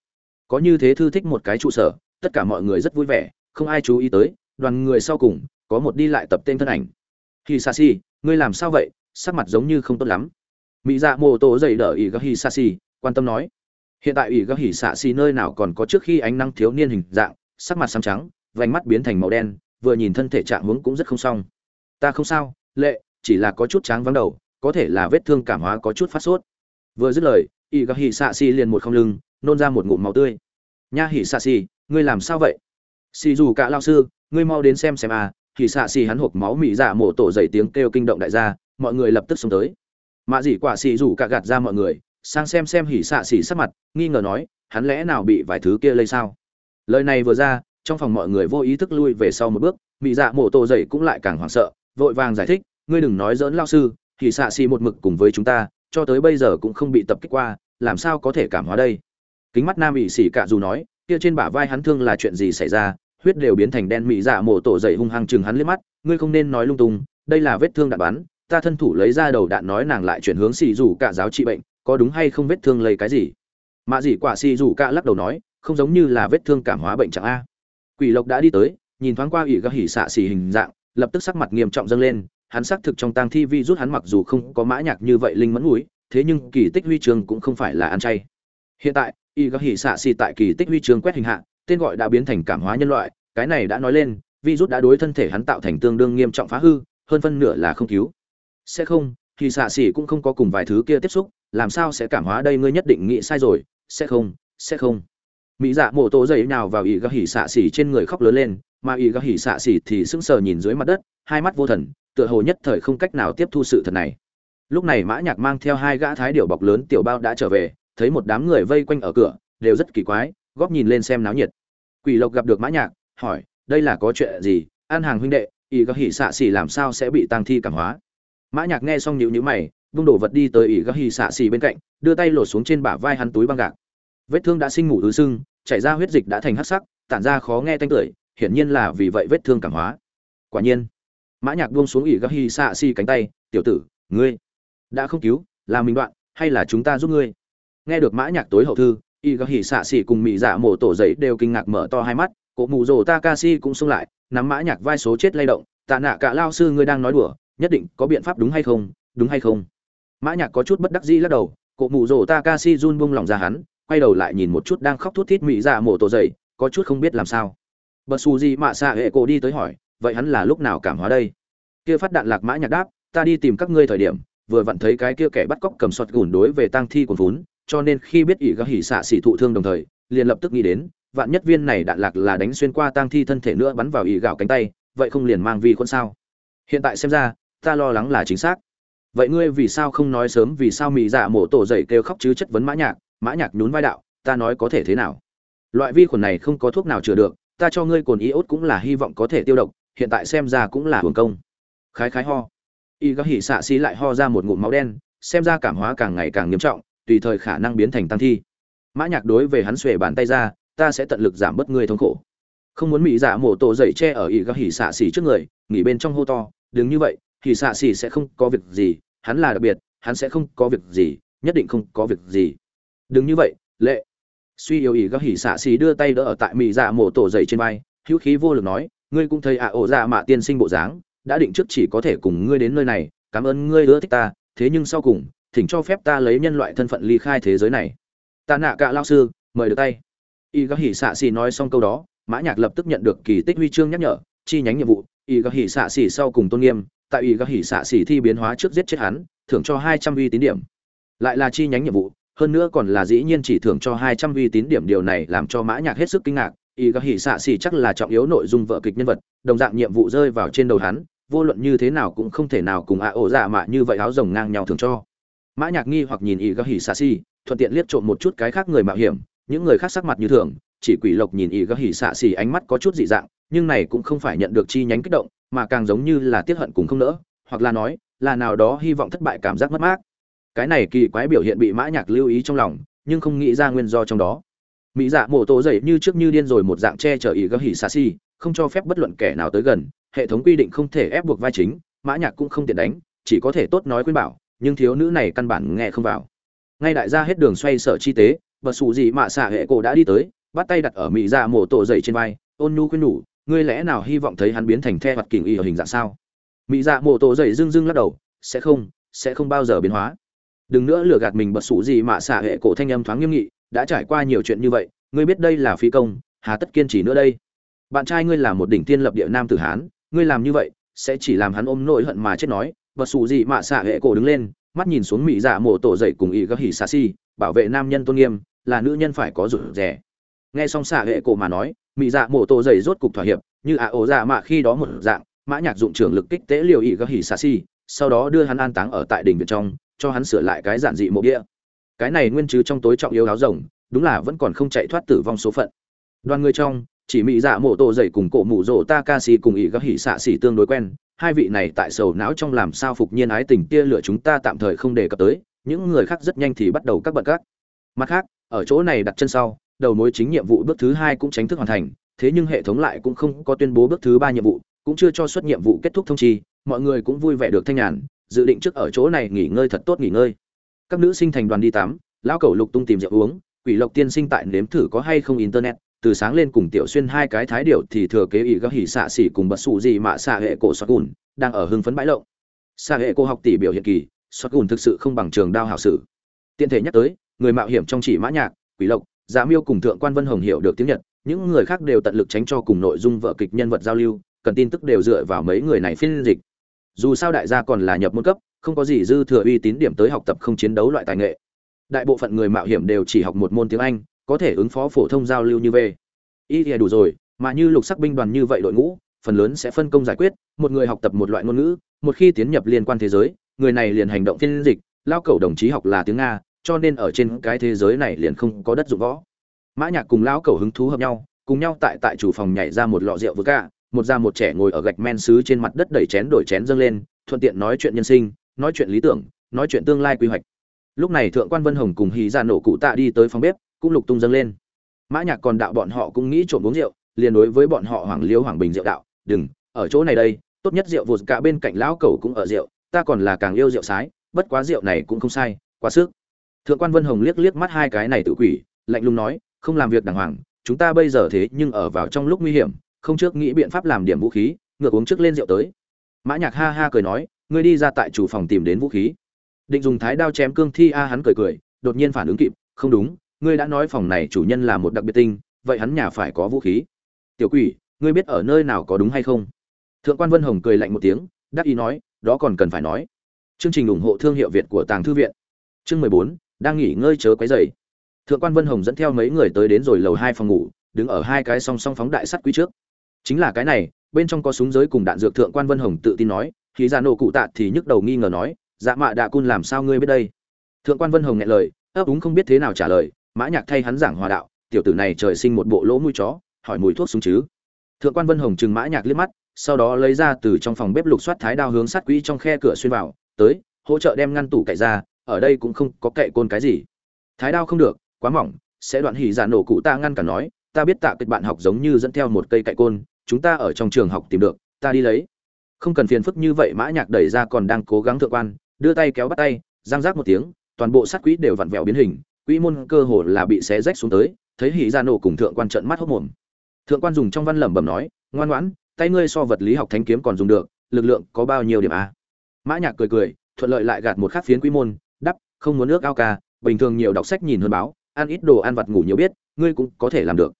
Có như thế thư thích một cái trụ sở tất cả mọi người rất vui vẻ không ai chú ý tới đoàn người sau cùng có một đi lại tập tên thân ảnh. Khi sa si, ngươi làm sao vậy? Sắc mặt giống như không tốt lắm. Mỹ dạ mô tô dậy đỡ ỷ gác si quan tâm nói. Hiện tại ỷ gác si nơi nào còn có trước khi ánh nắng thiếu niên hình dạng sắc mặt xám trắng vành mắt biến thành màu đen, vừa nhìn thân thể trạng hướng cũng rất không xong. Ta không sao, lệ, chỉ là có chút tráng vắng đầu, có thể là vết thương cảm hóa có chút phát sốt. Vừa dứt lời y gặp hỉ xạ xì liền một không lưng, nôn ra một ngụm máu tươi. Nha hỉ xạ xì ngươi làm sao vậy? Xì dù cả lao sư, ngươi mau đến xem xem à hỉ xạ xì hắn hộp máu mị dạ mổ tổ dày tiếng kêu kinh động đại gia, mọi người lập tức xông tới. Mạ dỉ quả xì dù cả gạt ra mọi người, sang xem xem hỉ xạ xì sắc mặt, nghi ngờ nói, hắn lẽ nào bị vài thứ kia lây sao? Lời này vừa ra trong phòng mọi người vô ý thức lui về sau một bước, mị dạ mổ tổ Dậy cũng lại càng hoảng sợ, vội vàng giải thích, ngươi đừng nói dỡn lao sư, thì xạ xì một mực cùng với chúng ta, cho tới bây giờ cũng không bị tập kích qua, làm sao có thể cảm hóa đây? Kính mắt nam ỵ xỉ cả dù nói, kia trên bả vai hắn thương là chuyện gì xảy ra, huyết đều biến thành đen, mị dạ mổ tổ dậy hung hăng chừng hắn liếc mắt, ngươi không nên nói lung tung, đây là vết thương đạn bắn, ta thân thủ lấy ra đầu đạn nói nàng lại chuyển hướng xì dù cả giáo trị bệnh, có đúng hay không vết thương lấy cái gì? Mạ Dị quả xì dù cả lắc đầu nói, không giống như là vết thương cảm hóa bệnh chẳng a quỷ lộc đã đi tới, nhìn thoáng qua ủy Gà hỉ xạ xỉ hình dạng, lập tức sắc mặt nghiêm trọng dâng lên, hắn xác thực trong tang thi vi rút hắn mặc dù không có mã nhạc như vậy linh mẫn mũi, thế nhưng kỳ tích huy chương cũng không phải là ăn chay. Hiện tại y Gà hỉ xạ xỉ tại kỳ tích huy chương quét hình hạ, tên gọi đã biến thành cảm hóa nhân loại, cái này đã nói lên vi rút đã đối thân thể hắn tạo thành tương đương nghiêm trọng phá hư, hơn phân nửa là không cứu. Sẽ không thì xạ xỉ cũng không có cùng vài thứ kia tiếp xúc, làm sao sẽ cảm hóa đây ngươi nhất định nghĩ sai rồi, sẽ không sẽ không mỹ dạ mổ tổ dậy nào vào ỷ gà hỉ xạ xỉ trên người khóc lớn lên, mà ỷ gà hỉ xạ xỉ thì sững sờ nhìn dưới mặt đất, hai mắt vô thần, tựa hồ nhất thời không cách nào tiếp thu sự thật này. Lúc này mã nhạc mang theo hai gã thái điểu bọc lớn tiểu bao đã trở về, thấy một đám người vây quanh ở cửa, đều rất kỳ quái, góp nhìn lên xem náo nhiệt. Quỷ lộc gặp được mã nhạc, hỏi, đây là có chuyện gì? An hàng huynh đệ, ỷ gà hỉ xạ xỉ làm sao sẽ bị tăng thi cảm hóa? Mã nhạc nghe xong nhíu nhíu mày, vung đổ vật đi tới ỷ gà hỉ xạ xỉ bên cạnh, đưa tay lột xuống trên bả vai hắn túi băng gạc vết thương đã sinh ngủ ứ sưng, chảy ra huyết dịch đã thành hắc sắc, tản ra khó nghe tanh tưởi, hiển nhiên là vì vậy vết thương cảm hóa. Quả nhiên, mã nhạc buông xuống ỉ gác hi xạ xỉ cánh tay, tiểu tử, ngươi đã không cứu, là mình đoạn, hay là chúng ta giúp ngươi? Nghe được mã nhạc tối hậu thư y gác hỉ xạ xỉ cùng mỹ dạ mổ tổ giấy đều kinh ngạc mở to hai mắt, cổ mù rồ takashi cũng xông lại, nắm mã nhạc vai số chết lay động, tạ nạ cả lao sư ngươi đang nói đùa, nhất định có biện pháp đúng hay không, đúng hay không? Mã nhạc có chút bất đắc dĩ lắc đầu, cổ mù rồ takashi run buông lòng ra hắn quay đầu lại nhìn một chút đang khóc thút thít mỹ dạ mổ tổ dậy, có chút không biết làm sao. Bật xù gì mạ xạ hệ cổ đi tới hỏi, vậy hắn là lúc nào cảm hóa đây? Kia phát đạn lạc mã nhạc đáp, ta đi tìm các ngươi thời điểm, vừa vặn thấy cái kia kẻ bắt cóc cầm sọt gùn đối về tang thi của vốn cho nên khi biết ỷ gác hỉ xạ xỉ thụ thương đồng thời, liền lập tức nghĩ đến, vạn nhất viên này đạn lạc là đánh xuyên qua tang thi thân thể nữa bắn vào ỷ gạo cánh tay, vậy không liền mang vi khuẩn sao? Hiện tại xem ra, ta lo lắng là chính xác. Vậy ngươi vì sao không nói sớm vì sao mỹ dạ mổ tổ dậy kêu khóc chứ chất vấn mã nhạc? Mã nhạc nhún vai đạo, ta nói có thể thế nào? Loại vi khuẩn này không có thuốc nào chữa được, ta cho ngươi cồn iốt cũng là hy vọng có thể tiêu độc, hiện tại xem ra cũng là hưởng công. Khái khái ho. Y gác hỉ xạ xí lại ho ra một ngụm máu đen, xem ra cảm hóa càng ngày càng nghiêm trọng, tùy thời khả năng biến thành tăng thi. Mã nhạc đối về hắn xuề bàn tay ra, ta sẽ tận lực giảm bớt ngươi thống khổ. Không muốn mỹ giả mổ tổ dậy che ở y gác hỉ xạ xì trước người, nghỉ bên trong hô to đứng như vậy, thì xạ xì sẽ không có việc gì, hắn là đặc biệt, hắn sẽ không có việc gì, nhất định không có việc gì đừng như vậy, lệ. Suy yếu ý gác hỉ xạ xì đưa tay đỡ ở tại mỹ dạ mổ tổ dậy trên vai, hữu khí vô lực nói, ngươi cũng thấy ạ ổ dạ mạ tiên sinh bộ dáng, đã định trước chỉ có thể cùng ngươi đến nơi này, cảm ơn ngươi ưa thích ta, thế nhưng sau cùng, thỉnh cho phép ta lấy nhân loại thân phận ly khai thế giới này. Ta nạ cả lao sư, mời được tay. Y gác hỉ xạ xì nói xong câu đó, mã nhạc lập tức nhận được kỳ tích huy chương nhắc nhở, chi nhánh nhiệm vụ, y gác hỉ xạ xì sau cùng tôn nghiêm, tại y gác hỉ xạ xì thi biến hóa trước giết chết hắn, thưởng cho hai trăm uy tín điểm. Lại là chi nhánh nhiệm vụ hơn nữa còn là dĩ nhiên chỉ thưởng cho hai trăm uy tín điểm điều này làm cho mã nhạc hết sức kinh ngạc y gã hỉ xạ xỉ chắc là trọng yếu nội dung vợ kịch nhân vật đồng dạng nhiệm vụ rơi vào trên đầu hắn vô luận như thế nào cũng không thể nào cùng ạ ổ dạ mạ như vậy áo rồng ngang nhau thưởng cho. Mã nhạc nghi hoặc nhìn y gã hỉ xạ xỉ, thuận tiện liếc trộm một chút cái khác người mạo hiểm những người khác sắc mặt như thường chỉ quỷ lộc nhìn y gã hỉ xạ xỉ ánh mắt có chút dị dạng nhưng này cũng không phải nhận được chi nhánh kích động mà càng giống như là tiếc hận cùng không nỡ hoặc là nói là nào đó hy vọng thất bại cảm giác mất mát cái này kỳ quái biểu hiện bị mã nhạc lưu ý trong lòng, nhưng không nghĩ ra nguyên do trong đó. Mỹ dạ mổ tổ dậy như trước như điên rồi một dạng che chở ý gấp hỉ xa xi không cho phép bất luận kẻ nào tới gần, hệ thống quy định không thể ép buộc vai chính, mã nhạc cũng không tiện đánh, chỉ có thể tốt nói khuyên bảo, nhưng thiếu nữ này căn bản nghe không vào. Ngay đại gia hết đường xoay sở chi tế và sụ gì mà xả hệ cổ đã đi tới, bắt tay đặt ở mỹ dạ mổ tổ dậy trên vai, ôn nhu khuyên nhủ ngươi lẽ nào hy vọng thấy hắn biến thành the hoặc kình y ở hình dạng sao? Mỹ dạ mổ tổ dậy dưng dưng lắc đầu, sẽ không sẽ không bao giờ biến hóa đừng nữa lừa gạt mình bật sủ gì mà xả hệ cổ thanh âm thoáng nghiêm nghị, đã trải qua nhiều chuyện như vậy, ngươi biết đây là phi công, hà tất kiên trì nữa đây. Bạn trai ngươi là một đỉnh tiên lập địa nam tử hán, ngươi làm như vậy, sẽ chỉ làm hắn ôm nỗi hận mà chết nói. Bật sủ gì mà xả hệ cổ đứng lên, mắt nhìn xuống mỹ dạ mổ tổ dậy cùng ý gấp hỉ xà si, bảo vệ nam nhân tôn nghiêm, là nữ nhân phải có rủ rẻ nghe xong xả hệ cổ mà nói, mỹ dạ mổ tổ dậy rốt cục thỏa hiệp, như ạ ổ dạ mạ khi đó một dạng, mã nhạc dụng trưởng lực kích tế liều ý gấp hỉ xà si, sau đó đưa hắn an táng ở tại đỉnh viện trong cho hắn sửa lại cái giản dị mộ bia. Cái này nguyên chứ trong tối trọng yếu áo rồng, đúng là vẫn còn không chạy thoát tử vong số phận. Đoàn người trong, chỉ mỹ dạ mộ tổ dậy cùng cổ mụ rỗ takashi cùng ý gấp hỉ xạ xỉ tương đối quen, hai vị này tại sầu não trong làm sao phục nhiên ái tình kia lửa chúng ta tạm thời không đề cập tới, những người khác rất nhanh thì bắt đầu các bận các. Mặt khác, ở chỗ này đặt chân sau, đầu mối chính nhiệm vụ bước thứ hai cũng tránh thức hoàn thành, thế nhưng hệ thống lại cũng không có tuyên bố bước thứ ba nhiệm vụ, cũng chưa cho xuất nhiệm vụ kết thúc thông chi, mọi người cũng vui vẻ được thanh nhàn dự định trước ở chỗ này nghỉ ngơi thật tốt nghỉ ngơi. Các nữ sinh thành đoàn đi tắm, lão cẩu lục tung tìm rượu uống, quỷ lộc tiên sinh tại nếm thử có hay không internet, từ sáng lên cùng tiểu xuyên hai cái thái điệu thì thừa kế ý gấp hỉ xạ xỉ cùng bật sụ gì mà xạ hệ cổ xoát gùn, đang ở hưng phấn bãi lộng. Xạ hệ cô học tỷ biểu hiện kỳ xoát gùn thực sự không bằng trường đao hảo sử. Tiện thể nhắc tới, người mạo hiểm trong chỉ mã nhạc, quỷ lộc, giả miêu cùng thượng quan vân hồng hiểu được tiếng nhật, những người khác đều tận lực tránh cho cùng nội dung vở kịch nhân vật giao lưu, cần tin tức đều dựa vào mấy người này phiên dịch dù sao đại gia còn là nhập môn cấp, không có gì dư thừa uy tín điểm tới học tập không chiến đấu loại tài nghệ. Đại bộ phận người mạo hiểm đều chỉ học một môn tiếng anh, có thể ứng phó phổ thông giao lưu như về y thì đủ rồi, mà như lục sắc binh đoàn như vậy đội ngũ, phần lớn sẽ phân công giải quyết, một người học tập một loại ngôn ngữ, một khi tiến nhập liên quan thế giới, người này liền hành động phiên dịch, lao cầu đồng chí học là tiếng nga, cho nên ở trên cái thế giới này liền không có đất dụng võ. Mã nhạc cùng lão cầu hứng thú hợp nhau, cùng nhau tại tại chủ phòng nhảy ra một lọ rượu vừa cả một già một trẻ ngồi ở gạch men sứ trên mặt đất đẩy chén đổi chén dâng lên, thuận tiện nói chuyện nhân sinh, nói chuyện lý tưởng, nói chuyện tương lai quy hoạch. Lúc này thượng quan vân hồng cùng hí ra nổ cụ tạ đi tới phòng bếp, cũng lục tung dâng lên. Mã nhạc còn đạo bọn họ cũng nghĩ trộm uống rượu, liền đối với bọn họ hoàng liêu hoàng bình rượu đạo, đừng, ở chỗ này đây, tốt nhất rượu vụt cả bên cạnh lão cẩu cũng ở rượu, ta còn là càng yêu rượu sái, bất quá rượu này cũng không sai, quá sức. Thượng quan vân hồng liếc liếc mắt hai cái này tự quỷ, lạnh lùng nói, không làm việc đàng hoàng, chúng ta bây giờ thế nhưng ở vào trong lúc nguy hiểm không trước nghĩ biện pháp làm điểm vũ khí, ngược uống trước lên rượu tới. Mã nhạc ha ha cười nói, ngươi đi ra tại chủ phòng tìm đến vũ khí. Định dùng thái đao chém cương thi a, hắn cười cười, đột nhiên phản ứng kịp, không đúng, ngươi đã nói phòng này chủ nhân là một đặc biệt tinh, vậy hắn nhà phải có vũ khí. Tiểu quỷ, ngươi biết ở nơi nào có đúng hay không? Thượng quan vân hồng cười lạnh một tiếng, đắc ý nói, đó còn cần phải nói. Chương trình ủng hộ thương hiệu việt của tàng thư viện. Chương mười bốn, đang nghỉ ngơi chớ quấy dày thượng quan vân hồng dẫn theo mấy người tới đến rồi lầu hai phòng ngủ, đứng ở hai cái song song phóng đại sắt quý trước chính là cái này, bên trong có súng giới cùng đạn dược thượng quan vân hồng tự tin nói, khi ra nổ cụ tạ thì nhức đầu nghi ngờ nói dạ mạ đạ cun làm sao ngươi biết đây? Thượng quan vân hồng nghe lời, ấp úng không biết thế nào trả lời, mã nhạc thay hắn giảng hòa đạo, tiểu tử này trời sinh một bộ lỗ mũi chó, hỏi mùi thuốc súng chứ? Thượng quan vân hồng trừng mã nhạc liếc mắt, sau đó lấy ra từ trong phòng bếp lục soát thái đao hướng sát quỹ trong khe cửa xuyên vào, tới, hỗ trợ đem ngăn tủ cậy ra, ở đây cũng không có cậy côn cái gì. Thái đao không được, quá mỏng, sẽ đoạn hỉ giả nổ cụ ta ngăn cả nói, ta biết tạ kịch bạn học giống như dẫn theo một cây cậy côn chúng ta ở trong trường học tìm được, ta đi lấy. Không cần phiền phức như vậy, mã nhạc đẩy ra còn đang cố gắng thượng quan, đưa tay kéo bắt tay giang giác một tiếng, toàn bộ sát quỹ đều vặn vẹo biến hình, quỹ môn cơ hồ là bị xé rách xuống tới, thấy hỉ ra nổ cùng thượng quan trợn mắt hốt mồm. Thượng quan dùng trong văn lẩm bẩm nói, ngoan ngoãn, tay ngươi so vật lý học thánh kiếm còn dùng được, lực lượng có bao nhiêu điểm a? Mã nhạc cười cười, thuận lợi lại gạt một khắc phiến quỹ môn, đắp, không muốn nước ao ca, bình thường nhiều đọc sách nhìn hơn báo, ăn ít đồ ăn vặt ngủ nhiều biết, ngươi cũng có thể làm được.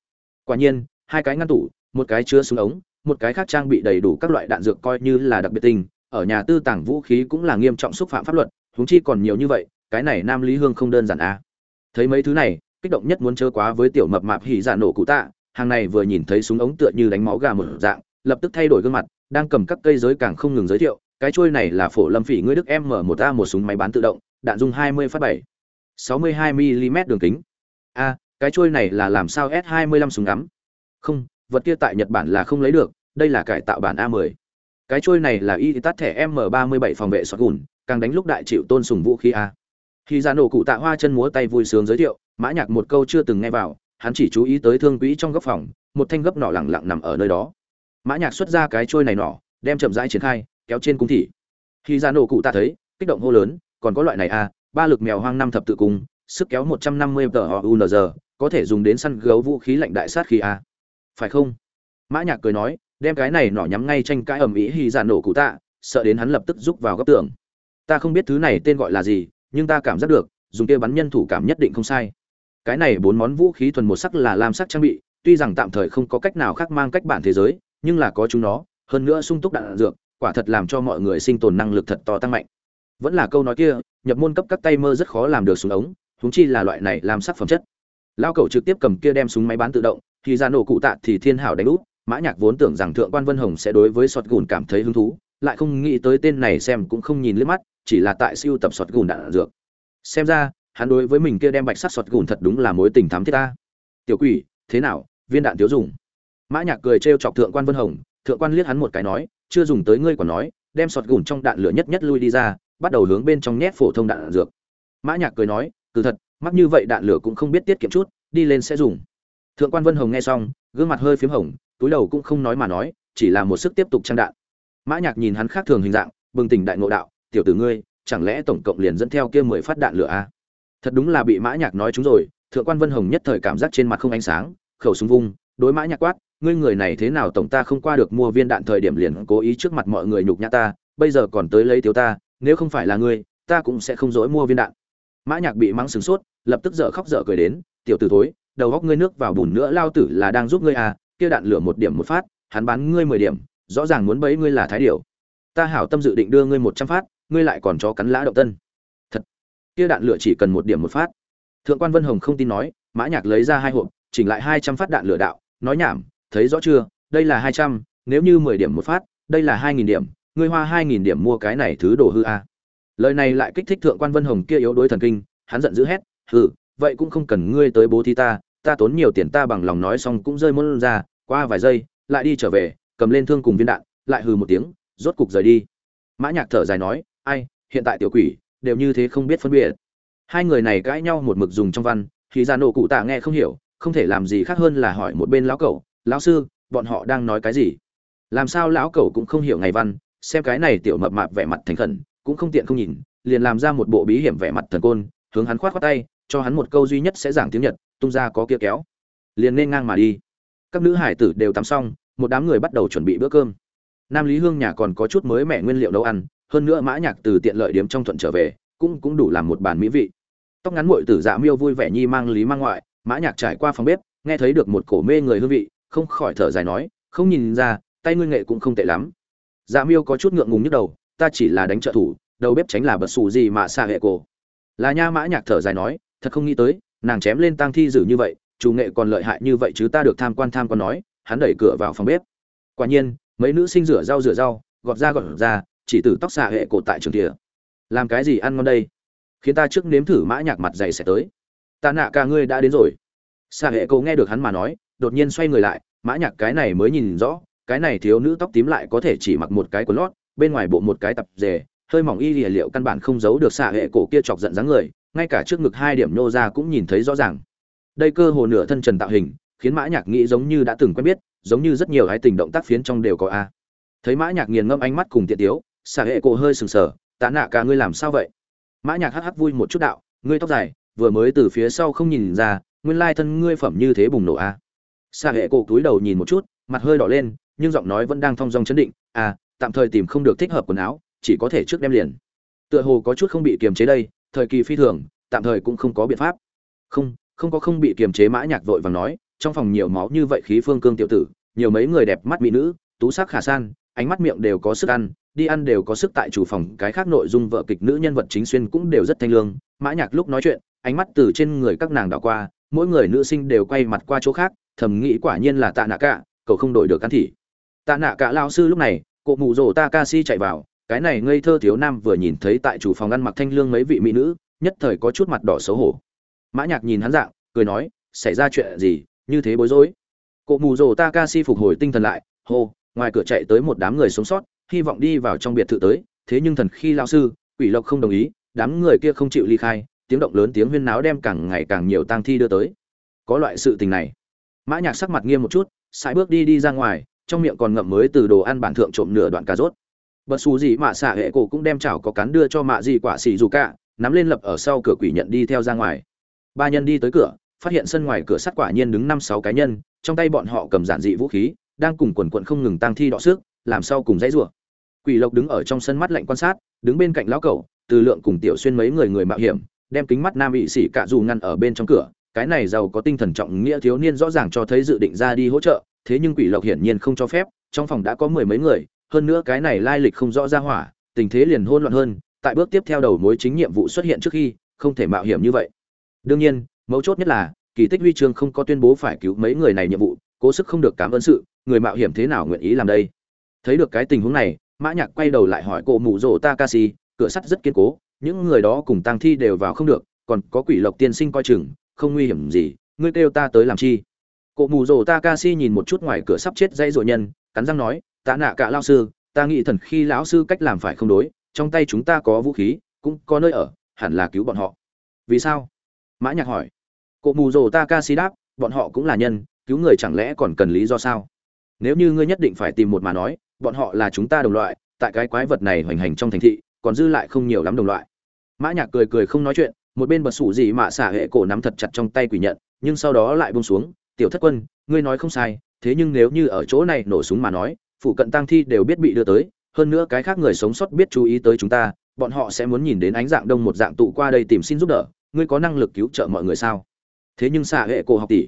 Quả nhiên, hai cái ngăn tủ một cái chứa súng ống, một cái khác trang bị đầy đủ các loại đạn dược coi như là đặc biệt tình ở nhà tư tàng vũ khí cũng là nghiêm trọng xúc phạm pháp luật, huống chi còn nhiều như vậy, cái này nam lý hương không đơn giản a thấy mấy thứ này, kích động nhất muốn chơi quá với tiểu mập mạp hỉ dạ nổ cụ tạ, hàng này vừa nhìn thấy súng ống tựa như đánh máu gà một dạng, lập tức thay đổi gương mặt, đang cầm các cây giới càng không ngừng giới thiệu, cái trôi này là phổ lâm phỉ ngươi đức m một a một súng máy bán tự động, đạn dung 20 phát 7 62 mm đường kính. A, cái trôi này là làm sao s 25 súng ngắm? Không vật kia tại nhật bản là không lấy được, đây là cải tạo bản a 10 cái trôi này là y tắt thẻ m 37 phòng vệ sọt gùn, càng đánh lúc đại chịu tôn sùng vũ khí a. Khi ra nổ cụ tạ hoa chân múa tay vui sướng giới thiệu, mã nhạc một câu chưa từng nghe vào, hắn chỉ chú ý tới thương quỹ trong góc phòng, một thanh gấp nỏ lẳng lặng nằm ở nơi đó. Mã nhạc xuất ra cái trôi này nỏ, đem chậm rãi triển khai, kéo trên cung thị. Khi ra nổ cụ tạ thấy, kích động hô lớn, còn có loại này a, ba lực mèo hoang năm thập tự cung, sức kéo 150 tờ unz có thể dùng đến săn gấu vũ khí lạnh đại sát khí a phải không? Mã nhạc cười nói, đem cái này nỏ nhắm ngay tranh cãi ầm ĩ hy giản nổ cụ tạ, sợ đến hắn lập tức rút vào góc tường. Ta không biết thứ này tên gọi là gì, nhưng ta cảm giác được, dùng kia bắn nhân thủ cảm nhất định không sai. Cái này bốn món vũ khí thuần một sắc là lam sắc trang bị, tuy rằng tạm thời không có cách nào khác mang cách bản thế giới, nhưng là có chúng nó, hơn nữa sung túc đạn dược, quả thật làm cho mọi người sinh tồn năng lực thật to tăng mạnh. Vẫn là câu nói kia, nhập môn cấp các tay mơ rất khó làm được súng ống húng chi là loại này làm sắc phẩm chất. Lao cẩu trực tiếp cầm kia đem súng máy bán tự động khi ra nổ cụ tạ thì thiên hảo đánh úp, mã nhạc vốn tưởng rằng thượng quan vân hồng sẽ đối với sọt gùn cảm thấy hứng thú, lại không nghĩ tới tên này xem cũng không nhìn liếc mắt, chỉ là tại siêu tập sọt gùn đạn dược. Xem ra, hắn đối với mình kia đem bạch sắt sọt gùn thật đúng là mối tình thắm thiết ta. Tiểu quỷ, thế nào, viên đạn thiếu dùng. Mã nhạc cười trêu chọc thượng quan vân hồng, thượng quan liếc hắn một cái nói, chưa dùng tới ngươi còn nói, đem sọt gùn trong đạn lửa nhất nhất lui đi ra, bắt đầu hướng bên trong nhét phổ thông đạn dược. Mã nhạc cười nói, từ thật, mắc như vậy đạn lửa cũng không biết tiết kiệm chút, đi lên sẽ dùng thượng quan vân hồng nghe xong, gương mặt hơi phím hồng, túi đầu cũng không nói mà nói, chỉ là một sức tiếp tục trang đạn mã nhạc nhìn hắn khác thường hình dạng, bừng tỉnh đại ngộ đạo, tiểu tử ngươi, chẳng lẽ tổng cộng liền dẫn theo kia mười phát đạn lửa a à? thật đúng là bị mã nhạc nói chúng rồi, thượng quan vân hồng nhất thời cảm giác trên mặt không ánh sáng, khẩu súng vung, đối mã nhạc quát, ngươi người này thế nào tổng ta không qua được mua viên đạn thời điểm liền cố ý trước mặt mọi người nhục nhã ta, bây giờ còn tới lấy thiếu ta, nếu không phải là ngươi, ta cũng sẽ không dỗi mua viên đạn mã nhạc bị mắng sừng sốt, lập tức dở khóc dở cười đến, tiểu tử thối đầu góc ngươi nước vào bùn nữa, lao tử là đang giúp ngươi à kia đạn lửa một điểm một phát, hắn bán ngươi mười điểm, rõ ràng muốn bấy ngươi là thái điều. Ta hảo tâm dự định đưa ngươi một trăm phát, ngươi lại còn chó cắn lã động tân. Thật, kia đạn lửa chỉ cần một điểm một phát. Thượng quan vân hồng không tin nói, mã nhạc lấy ra hai hộp, chỉnh lại hai trăm phát đạn lửa đạo, nói nhảm, thấy rõ chưa, đây là hai trăm, nếu như mười điểm một phát, đây là hai nghìn điểm, ngươi hoa hai nghìn điểm mua cái này thứ đồ hư a. À. lời này lại kích thích thượng quan vân hồng kia yếu đuối thần kinh, hắn giận dữ hét, hừ vậy cũng không cần ngươi tới bố thí ta ta tốn nhiều tiền ta bằng lòng nói xong cũng rơi môn ra, qua vài giây, lại đi trở về, cầm lên thương cùng viên đạn, lại hừ một tiếng, rốt cục rời đi. Mã nhạc thở dài nói, ai, hiện tại tiểu quỷ, đều như thế không biết phân biệt. Hai người này cãi nhau một mực dùng trong văn khi ra nổ cụ tạ nghe không hiểu, không thể làm gì khác hơn là hỏi một bên lão cẩu, lão sư, bọn họ đang nói cái gì? Làm sao lão cẩu cũng không hiểu ngày văn, xem cái này tiểu mập mạp vẻ mặt thành khẩn, cũng không tiện không nhìn, liền làm ra một bộ bí hiểm vẻ mặt thần côn, hướng hắn khoát khoát tay cho hắn một câu duy nhất sẽ giảng tiếng nhật, tung ra có kia kéo. Liền nên ngang mà đi. Các nữ hải tử đều tắm xong, một đám người bắt đầu chuẩn bị bữa cơm. Nam lý hương nhà còn có chút mới mẻ nguyên liệu nấu ăn, hơn nữa mã nhạc từ tiện lợi điểm trong thuận trở về, cũng cũng đủ làm một bàn mỹ vị. Tóc ngắn muội tử dạ miêu vui vẻ nhi mang lý mang ngoại, mã nhạc trải qua phòng bếp, nghe thấy được một cổ mê người hương vị, không khỏi thở dài nói, không nhìn ra, tay ngươi nghệ cũng không tệ lắm. Dạ miêu có chút ngượng ngùng nhức đầu, ta chỉ là đánh trợ thủ, đầu bếp tránh là bật xù gì mà xa hệ cổ. Là nha mã nhạc thở dài nói thật không nghĩ tới, nàng chém lên tang thi dữ như vậy, chủ nghệ còn lợi hại như vậy chứ ta được tham quan tham quan nói, hắn đẩy cửa vào phòng bếp. Quả nhiên, mấy nữ sinh rửa rau rửa rau, gọt ra gọt ra, chỉ từ tóc xạ hệ cổ tại trường kia làm cái gì ăn ngon đây? Khiến ta trước nếm thử mã nhạc mặt dày sẽ tới. Ta nạ ca ngươi đã đến rồi. Xạ hệ cổ nghe được hắn mà nói, đột nhiên xoay người lại, mã nhạc cái này mới nhìn rõ, cái này thiếu nữ tóc tím lại có thể chỉ mặc một cái quần lót, bên ngoài bộ một cái tập dề, hơi mỏng y lìa liệu căn bản không giấu được xạ hệ cổ kia chọc giận dáng người ngay cả trước ngực hai điểm nhô ra cũng nhìn thấy rõ ràng. Đây cơ hồ nửa thân trần tạo hình, khiến mã nhạc nghĩ giống như đã từng quen biết, giống như rất nhiều hái tình động tác phiến trong đều có a. Thấy mã nhạc nghiền ngẫm ánh mắt cùng tiện tiếu sa hệ cổ hơi sừng sờ, tạ nạ cả ngươi làm sao vậy? Mã nhạc hắc hắc vui một chút đạo, ngươi tóc dài, vừa mới từ phía sau không nhìn ra, nguyên lai thân ngươi phẩm như thế bùng nổ a. Sa hệ cổ cúi đầu nhìn một chút, mặt hơi đỏ lên, nhưng giọng nói vẫn đang thong dong chấn định à tạm thời tìm không được thích hợp quần áo, chỉ có thể trước đem liền. Tựa hồ có chút không bị kiềm chế đây thời kỳ phi thường, tạm thời cũng không có biện pháp. Không không có không bị kiềm chế mã nhạc vội vàng nói, trong phòng nhiều máu như vậy khí phương cương tiểu tử, nhiều mấy người đẹp mắt mỹ nữ, tú sắc khả san, ánh mắt miệng đều có sức ăn, đi ăn đều có sức tại chủ phòng, cái khác nội dung vợ kịch nữ nhân vật chính xuyên cũng đều rất thanh lương. Mã nhạc lúc nói chuyện, ánh mắt từ trên người các nàng đảo qua, mỗi người nữ sinh đều quay mặt qua chỗ khác, thầm nghĩ quả nhiên là tạ nạ cả cậu không đổi được căn thị tạ nạ cả lao sư lúc này cụ mù rồ si chạy vào cái này ngây thơ thiếu nam vừa nhìn thấy tại chủ phòng ăn mặc thanh lương mấy vị mỹ nữ, nhất thời có chút mặt đỏ xấu hổ. Mã nhạc nhìn hắn dạng, cười nói, xảy ra chuyện gì? Như thế bối rối. Cụ mù rồ takashi phục hồi tinh thần lại, hô, ngoài cửa chạy tới một đám người sống sót, hy vọng đi vào trong biệt thự tới, thế nhưng thần khi lão sư, quỷ lộc không đồng ý, đám người kia không chịu ly khai, tiếng động lớn tiếng huyên náo đem càng ngày càng nhiều tang thi đưa tới. Có loại sự tình này. Mã nhạc sắc mặt nghiêm một chút, sải bước đi đi ra ngoài, trong miệng còn ngậm mới từ đồ ăn bản thượng trộm nửa đoạn cà rốt bật xù gì mạ xạ hệ cổ cũng đem chảo có cắn đưa cho mạ gì quả xì dù cả, nắm lên lập ở sau cửa quỷ nhận đi theo ra ngoài. Ba nhân đi tới cửa, phát hiện sân ngoài cửa sắt quả nhiên đứng năm sáu cá nhân, trong tay bọn họ cầm giản dị vũ khí, đang cùng quần quận không ngừng tăng thi đọ sức, làm sao cùng dãy rủa. Quỷ lộc đứng ở trong sân mắt lạnh quan sát, đứng bên cạnh lão cẩu, từ lượng cùng tiểu xuyên mấy người người mạo hiểm, đem kính mắt nam bị sĩ cạ dù ngăn ở bên trong cửa, cái này giàu có tinh thần trọng nghĩa thiếu niên rõ ràng cho thấy dự định ra đi hỗ trợ, thế nhưng quỷ lộc hiển nhiên không cho phép, trong phòng đã có mười mấy người hơn nữa cái này lai lịch không rõ ra hỏa tình thế liền hôn loạn hơn tại bước tiếp theo đầu mối chính nhiệm vụ xuất hiện trước khi không thể mạo hiểm như vậy. Đương nhiên mấu chốt nhất là kỳ tích huy chương không có tuyên bố phải cứu mấy người này nhiệm vụ cố sức không được cảm ơn sự người mạo hiểm thế nào nguyện ý làm đây? Thấy được cái tình huống này mã nhạc quay đầu lại hỏi cổ mù rồ takashi cửa sắt rất kiên cố những người đó cùng tang thi đều vào không được còn có quỷ lộc tiên sinh coi chừng không nguy hiểm gì ngươi kêu ta tới làm chi? Cổ mù rồ Takashi nhìn một chút ngoài cửa sắp chết dây rồi nhân, cắn răng nói, "Tạ nạ cả lão sư, ta nghĩ thần khi lão sư cách làm phải không đối, trong tay chúng ta có vũ khí, cũng có nơi ở, hẳn là cứu bọn họ." "Vì sao?" Mã Nhạc hỏi. Cổ mù rồ Takashi đáp, "Bọn họ cũng là nhân, cứu người chẳng lẽ còn cần lý do sao? Nếu như ngươi nhất định phải tìm một mà nói, bọn họ là chúng ta đồng loại, tại cái quái vật này hoành hành trong thành thị, còn dư lại không nhiều lắm đồng loại." Mã Nhạc cười cười không nói chuyện, một bên bật sủ gì mà xả hệ cổ nắm thật chặt trong tay quỷ nhận, nhưng sau đó lại buông xuống, tiểu thất quân ngươi nói không sai thế nhưng nếu như ở chỗ này nổ súng mà nói phụ cận tang thi đều biết bị đưa tới, hơn nữa cái khác người sống sót biết chú ý tới chúng ta, bọn họ sẽ muốn nhìn đến ánh dạng đông một dạng tụ qua đây tìm xin giúp đỡ, ngươi có năng lực cứu trợ mọi người sao? Thế nhưng xạ hệ cổ học tỷ,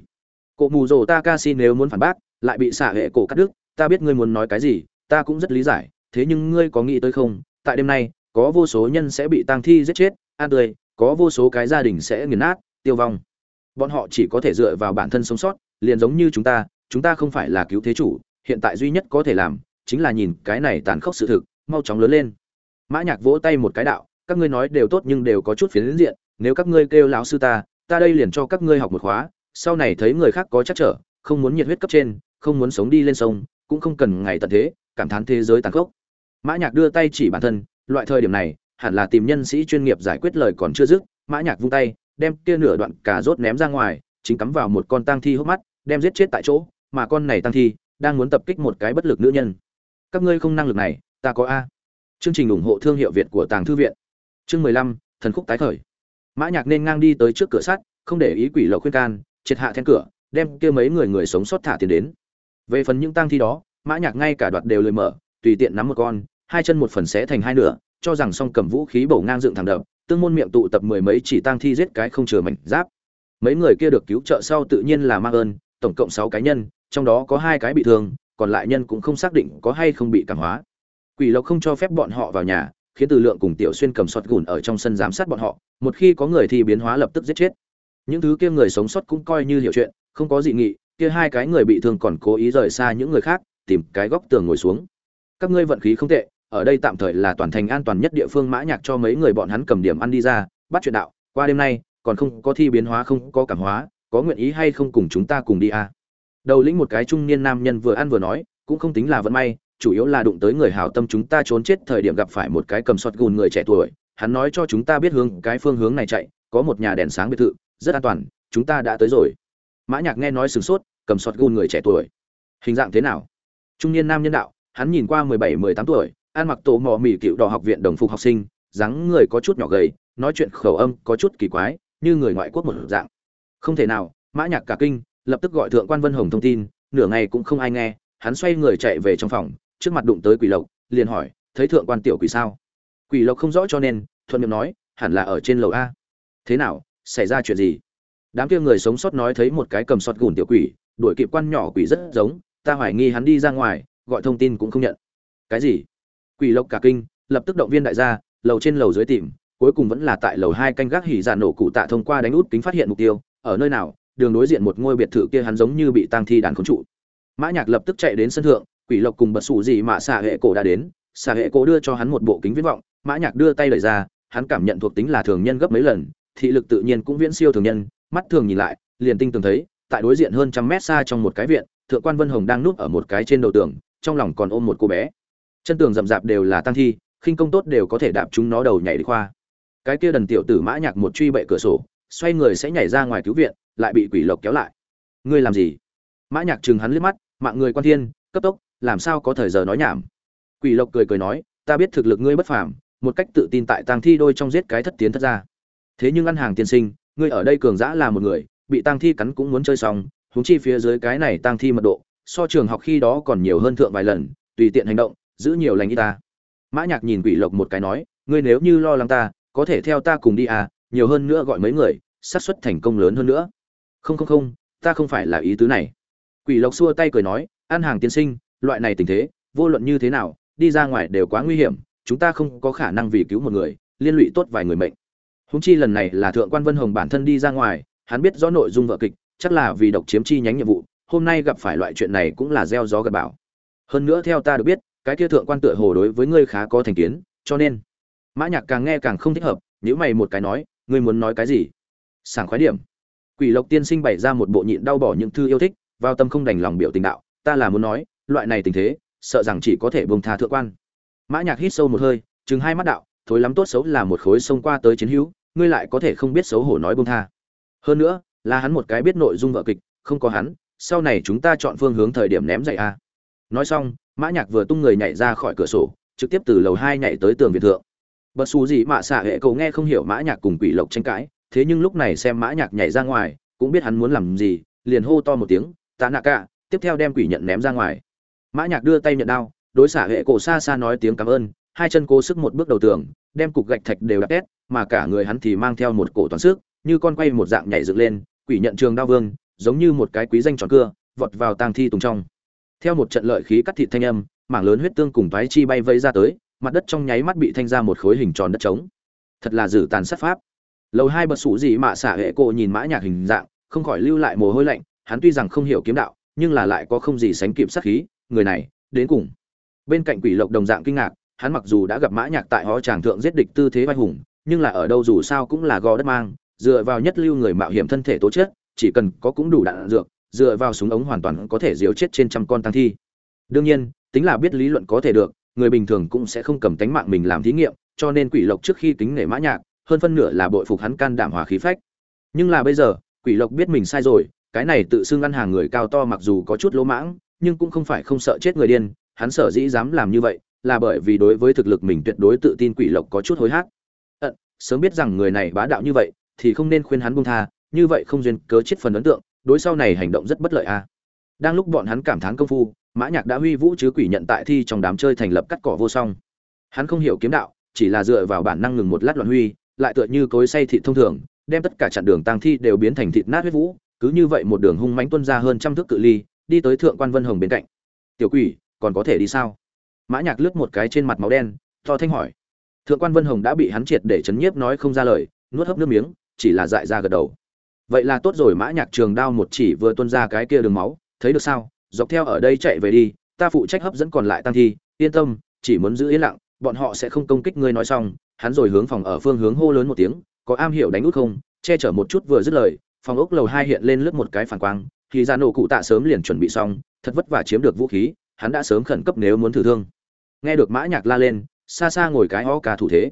cổ mù rồ ta ca xin nếu muốn phản bác, lại bị xạ hệ cổ cắt đứt, ta biết ngươi muốn nói cái gì, ta cũng rất lý giải, thế nhưng ngươi có nghĩ tới không? Tại đêm nay, có vô số nhân sẽ bị tang thi giết chết an tươi, có vô số cái gia đình sẽ nghiền nát, tiêu vong. Bọn họ chỉ có thể dựa vào bản thân sống sót, liền giống như chúng ta chúng ta không phải là cứu thế chủ hiện tại duy nhất có thể làm chính là nhìn cái này tàn khốc sự thực mau chóng lớn lên. Mã nhạc vỗ tay một cái đạo các ngươi nói đều tốt nhưng đều có chút phiến diện nếu các ngươi kêu lão sư ta ta đây liền cho các ngươi học một khóa sau này thấy người khác có chắc trở không muốn nhiệt huyết cấp trên không muốn sống đi lên sông cũng không cần ngày tận thế cảm thán thế giới tàn khốc. Mã nhạc đưa tay chỉ bản thân loại thời điểm này hẳn là tìm nhân sĩ chuyên nghiệp giải quyết lời còn chưa dứt mã nhạc vung tay đem kia nửa đoạn cà rốt ném ra ngoài, chính cắm vào một con tang thi hốc mắt, đem giết chết tại chỗ, mà con này tang thi đang muốn tập kích một cái bất lực nữ nhân. Các ngươi không năng lực này, ta có a. Chương trình ủng hộ thương hiệu Việt của Tàng thư viện. Chương mười lăm, thần khúc tái khởi. Mã Nhạc nên ngang đi tới trước cửa sắt, không để ý quỷ lậu khuyên can, triệt hạ then cửa, đem kia mấy người người sống sót thả tiền đến. Về phần những tang thi đó, Mã Nhạc ngay cả đoạt đều lười mở, tùy tiện nắm một con, hai chân một phần sẽ thành hai nửa, cho rằng song cầm vũ khí bổ ngang dựng thẳng đập, tương môn miệng tụ tập mười mấy chỉ tang thi giết cái không chừa mảnh giáp mấy người kia được cứu trợ sau tự nhiên là mang ơn tổng cộng sáu cá nhân trong đó có hai cái bị thương, còn lại nhân cũng không xác định có hay không bị cảm hóa. Quỷ lộc không cho phép bọn họ vào nhà, khiến từ lượng cùng tiểu xuyên cầm sọt gùn ở trong sân giám sát bọn họ, một khi có người thì biến hóa lập tức giết chết. Những thứ kia người sống sót cũng coi như hiểu chuyện, không có dị nghị, kia hai cái người bị thương còn cố ý rời xa những người khác, tìm cái góc tường ngồi xuống. Các ngươi vận khí không tệ, ở đây tạm thời là toàn thành an toàn nhất địa phương mã nhạc cho mấy người bọn hắn cầm điểm ăn đi ra, bắt chuyện đạo, qua đêm nay, còn không có thi biến hóa, không có cảm hóa, có nguyện ý hay không cùng chúng ta cùng đi à đầu lĩnh một cái trung niên nam nhân vừa ăn vừa nói, cũng không tính là vận may, chủ yếu là đụng tới người hảo tâm chúng ta trốn chết thời điểm gặp phải một cái cầm sọt gùn người trẻ tuổi, hắn nói cho chúng ta biết hướng, cái phương hướng này chạy, có một nhà đèn sáng biệt thự, rất an toàn, chúng ta đã tới rồi. Mã nhạc nghe nói sửng sốt, cầm sọt gùn người trẻ tuổi. Hình dạng thế nào? Trung niên nam nhân đạo, hắn nhìn qua mười bảy, mười tám tuổi, ăn mặc tổ mò mì cựu đỏ học viện đồng phục học sinh, dáng người có chút nhỏ gầy, nói chuyện khẩu âm có chút kỳ quái, như người ngoại quốc một dạng. Không thể nào, mã nhạc cả kinh lập tức gọi thượng quan vân hồng thông tin, nửa ngày cũng không ai nghe, hắn xoay người chạy về trong phòng, trước mặt đụng tới quỷ lộc, liền hỏi, thấy thượng quan tiểu quỷ sao? Quỷ lộc không rõ cho nên, thuận miệng nói, hẳn là ở trên lầu a. Thế nào, xảy ra chuyện gì? Đám kia người sống sót nói thấy một cái cầm sọt gùn tiểu quỷ, đuổi kịp quan nhỏ quỷ rất giống, ta hoài nghi hắn đi ra ngoài, gọi thông tin cũng không nhận. Cái gì? Quỷ lộc cả kinh, lập tức động viên đại gia, lầu trên lầu dưới tìm, cuối cùng vẫn là tại lầu hai canh gác hỉ giả nổ cụ tạ thông qua đánh út kính phát hiện mục tiêu, ở nơi nào đường đối diện một ngôi biệt thự kia hắn giống như bị tang thi đàn khống trụ. Mã nhạc lập tức chạy đến sân thượng, quỷ lộc cùng bật sủ gì mà xả hệ cổ đã đến, xả hệ cổ đưa cho hắn một bộ kính viễn vọng, mã nhạc đưa tay đẩy ra, hắn cảm nhận thuộc tính là thường nhân gấp mấy lần, thị lực tự nhiên cũng viễn siêu thường nhân, mắt thường nhìn lại, liền tinh tường thấy, tại đối diện hơn trăm mét xa trong một cái viện, thượng quan vân hồng đang núp ở một cái trên đầu tường, trong lòng còn ôm một cô bé. Chân tường rậm rạp đều là tăng thi, khinh công tốt đều có thể đạp chúng nó đầu nhảy đi khoa. Cái kia đần tiểu tử mã nhạc một truy bệ cửa sổ, xoay người sẽ nhảy ra ngoài cứu viện lại bị quỷ lộc kéo lại. Ngươi làm gì? Mã nhạc chừng hắn liếc mắt, mạng người quan thiên, cấp tốc, làm sao có thời giờ nói nhảm? Quỷ lộc cười cười nói, ta biết thực lực ngươi bất phàm, một cách tự tin tại tang thi đôi trong giết cái thất tiến thất ra. Thế nhưng ăn hàng tiên sinh, ngươi ở đây cường dã là một người, bị tang thi cắn cũng muốn chơi xong, huống chi phía dưới cái này tang thi mật độ, so trường học khi đó còn nhiều hơn thượng vài lần, tùy tiện hành động, giữ nhiều lành y ta. Mã nhạc nhìn quỷ lộc một cái nói, ngươi nếu như lo lắng ta, có thể theo ta cùng đi à nhiều hơn nữa gọi mấy người, xác suất thành công lớn hơn nữa không không không, ta không phải là ý tứ này. Quỷ lộc xua tay cười nói ăn hàng tiên sinh, loại này tình thế, vô luận như thế nào, đi ra ngoài đều quá nguy hiểm, chúng ta không có khả năng vì cứu một người, liên lụy tốt vài người mệnh. Húng chi lần này là thượng quan vân hồng bản thân đi ra ngoài, hắn biết rõ nội dung vợ kịch, chắc là vì độc chiếm chi nhánh nhiệm vụ, hôm nay gặp phải loại chuyện này cũng là gieo gió gật bảo hơn nữa theo ta được biết, cái kia thượng quan tựa hồ đối với ngươi khá có thành kiến, cho nên mã nhạc càng nghe càng không thích hợp nếu mày một cái nói, ngươi muốn nói cái gì? Sảng khoái điểm quỷ lộc tiên sinh bày ra một bộ nhịn đau bỏ những thư yêu thích, vào tâm không đành lòng biểu tình đạo, ta là muốn nói, loại này tình thế, sợ rằng chỉ có thể buông tha thượng quan. Mã nhạc hít sâu một hơi chừng hai mắt đạo, thối lắm tốt xấu là một khối sông qua tới chiến hữu, ngươi lại có thể không biết xấu hổ nói buông tha. Hơn nữa, là hắn một cái biết nội dung vở kịch, không có hắn, sau này chúng ta chọn phương hướng thời điểm ném dậy a. Nói xong, mã nhạc vừa tung người nhảy ra khỏi cửa sổ, trực tiếp từ lầu hai nhảy tới tường viện thượng. Bất su gì mà xạ hệ cầu nghe không hiểu mã nhạc cùng quỷ lộc tranh cãi thế nhưng lúc này xem mã nhạc nhảy ra ngoài, cũng biết hắn muốn làm gì, liền hô to một tiếng, tạ nạ cả tiếp theo đem quỷ nhận ném ra ngoài. Mã nhạc đưa tay nhận đao, đối xạ hệ cổ xa xa nói tiếng cảm ơn, hai chân cố sức một bước đầu tường, đem cục gạch thạch đều đập tét mà cả người hắn thì mang theo một cổ toàn sức, như con quay một dạng nhảy dựng lên, quỷ nhận trường đao vương, giống như một cái quý danh tròn cưa, vọt vào tang thi tùng trong. Theo một trận lợi khí cắt thịt thanh âm, mảng lớn huyết tương cùng vái chi bay vây ra tới, mặt đất trong nháy mắt bị thanh ra một khối hình tròn đất trống. Thật là dử tàn sát pháp lầu hai bật sủ gì mà xả hệ cổ nhìn mã nhạc hình dạng, không khỏi lưu lại mồ hôi lạnh, hắn tuy rằng không hiểu kiếm đạo, nhưng là lại có không gì sánh kịp sát khí, người này, đến cùng. Bên cạnh quỷ lộc đồng dạng kinh ngạc, hắn mặc dù đã gặp mã nhạc tại hó tràng thượng giết địch tư thế vai hùng, nhưng là ở đâu dù sao cũng là gò đất mang, dựa vào nhất lưu người mạo hiểm thân thể tố chất, chỉ cần có cũng đủ đạn dược, dựa vào súng ống hoàn toàn có thể diếu chết trên trăm con tăng thi. Đương nhiên, tính là biết lý luận có thể được, người bình thường cũng sẽ không cầm tánh mạng mình làm thí nghiệm, cho nên quỷ lộc trước khi kính nể mã nhạc hơn phân nửa là bội phục hắn can đảm hòa khí phách. Nhưng là bây giờ, quỷ lộc biết mình sai rồi, cái này tự xưng ăn hàng người cao to mặc dù có chút lỗ mãng, nhưng cũng không phải không sợ chết người điên, hắn sở dĩ dám làm như vậy, là bởi vì đối với thực lực mình tuyệt đối tự tin quỷ lộc có chút hối hận. Ận sớm biết rằng người này bá đạo như vậy, thì không nên khuyên hắn buông tha, như vậy không duyên cớ chết phần ấn tượng, đối sau này hành động rất bất lợi a. Đang lúc bọn hắn cảm thán công phu, mã nhạc đã huy vũ chứ quỷ nhận tại thi trong đám chơi thành lập cắt cỏ vô song. Hắn không hiểu kiếm đạo, chỉ là dựa vào bản năng ngừng một lát loạn huy lại tựa như cối say thịt thông thường, đem tất cả chặn đường tang thi đều biến thành thịt nát huyết vũ, cứ như vậy một đường hung mãnh tuôn ra hơn trăm thước cự ly, đi tới thượng quan vân hồng bên cạnh. Tiểu quỷ, còn có thể đi sao? Mã nhạc lướt một cái trên mặt máu đen, to thanh hỏi. Thượng quan vân hồng đã bị hắn triệt để chấn nhiếp nói không ra lời, nuốt hấp nước miếng, chỉ là dại ra gật đầu. Vậy là tốt rồi. Mã nhạc trường đao một chỉ vừa tuôn ra cái kia đường máu, thấy được sao? Dọc theo ở đây chạy về đi, ta phụ trách hấp dẫn còn lại tang thi, yên tâm, chỉ muốn giữ yên lặng, bọn họ sẽ không công kích ngươi nói xong hắn rồi hướng phòng ở phương hướng hô lớn một tiếng, có am hiểu đánh út không? Che chở một chút vừa dứt lời, phòng ốc lầu hai hiện lên lướt một cái phản quang, thì ra nổ cụ tạ sớm liền chuẩn bị xong, thật vất vả chiếm được vũ khí, hắn đã sớm khẩn cấp nếu muốn thử thương. Nghe được mã nhạc la lên, xa xa ngồi cái ho ca thủ thế.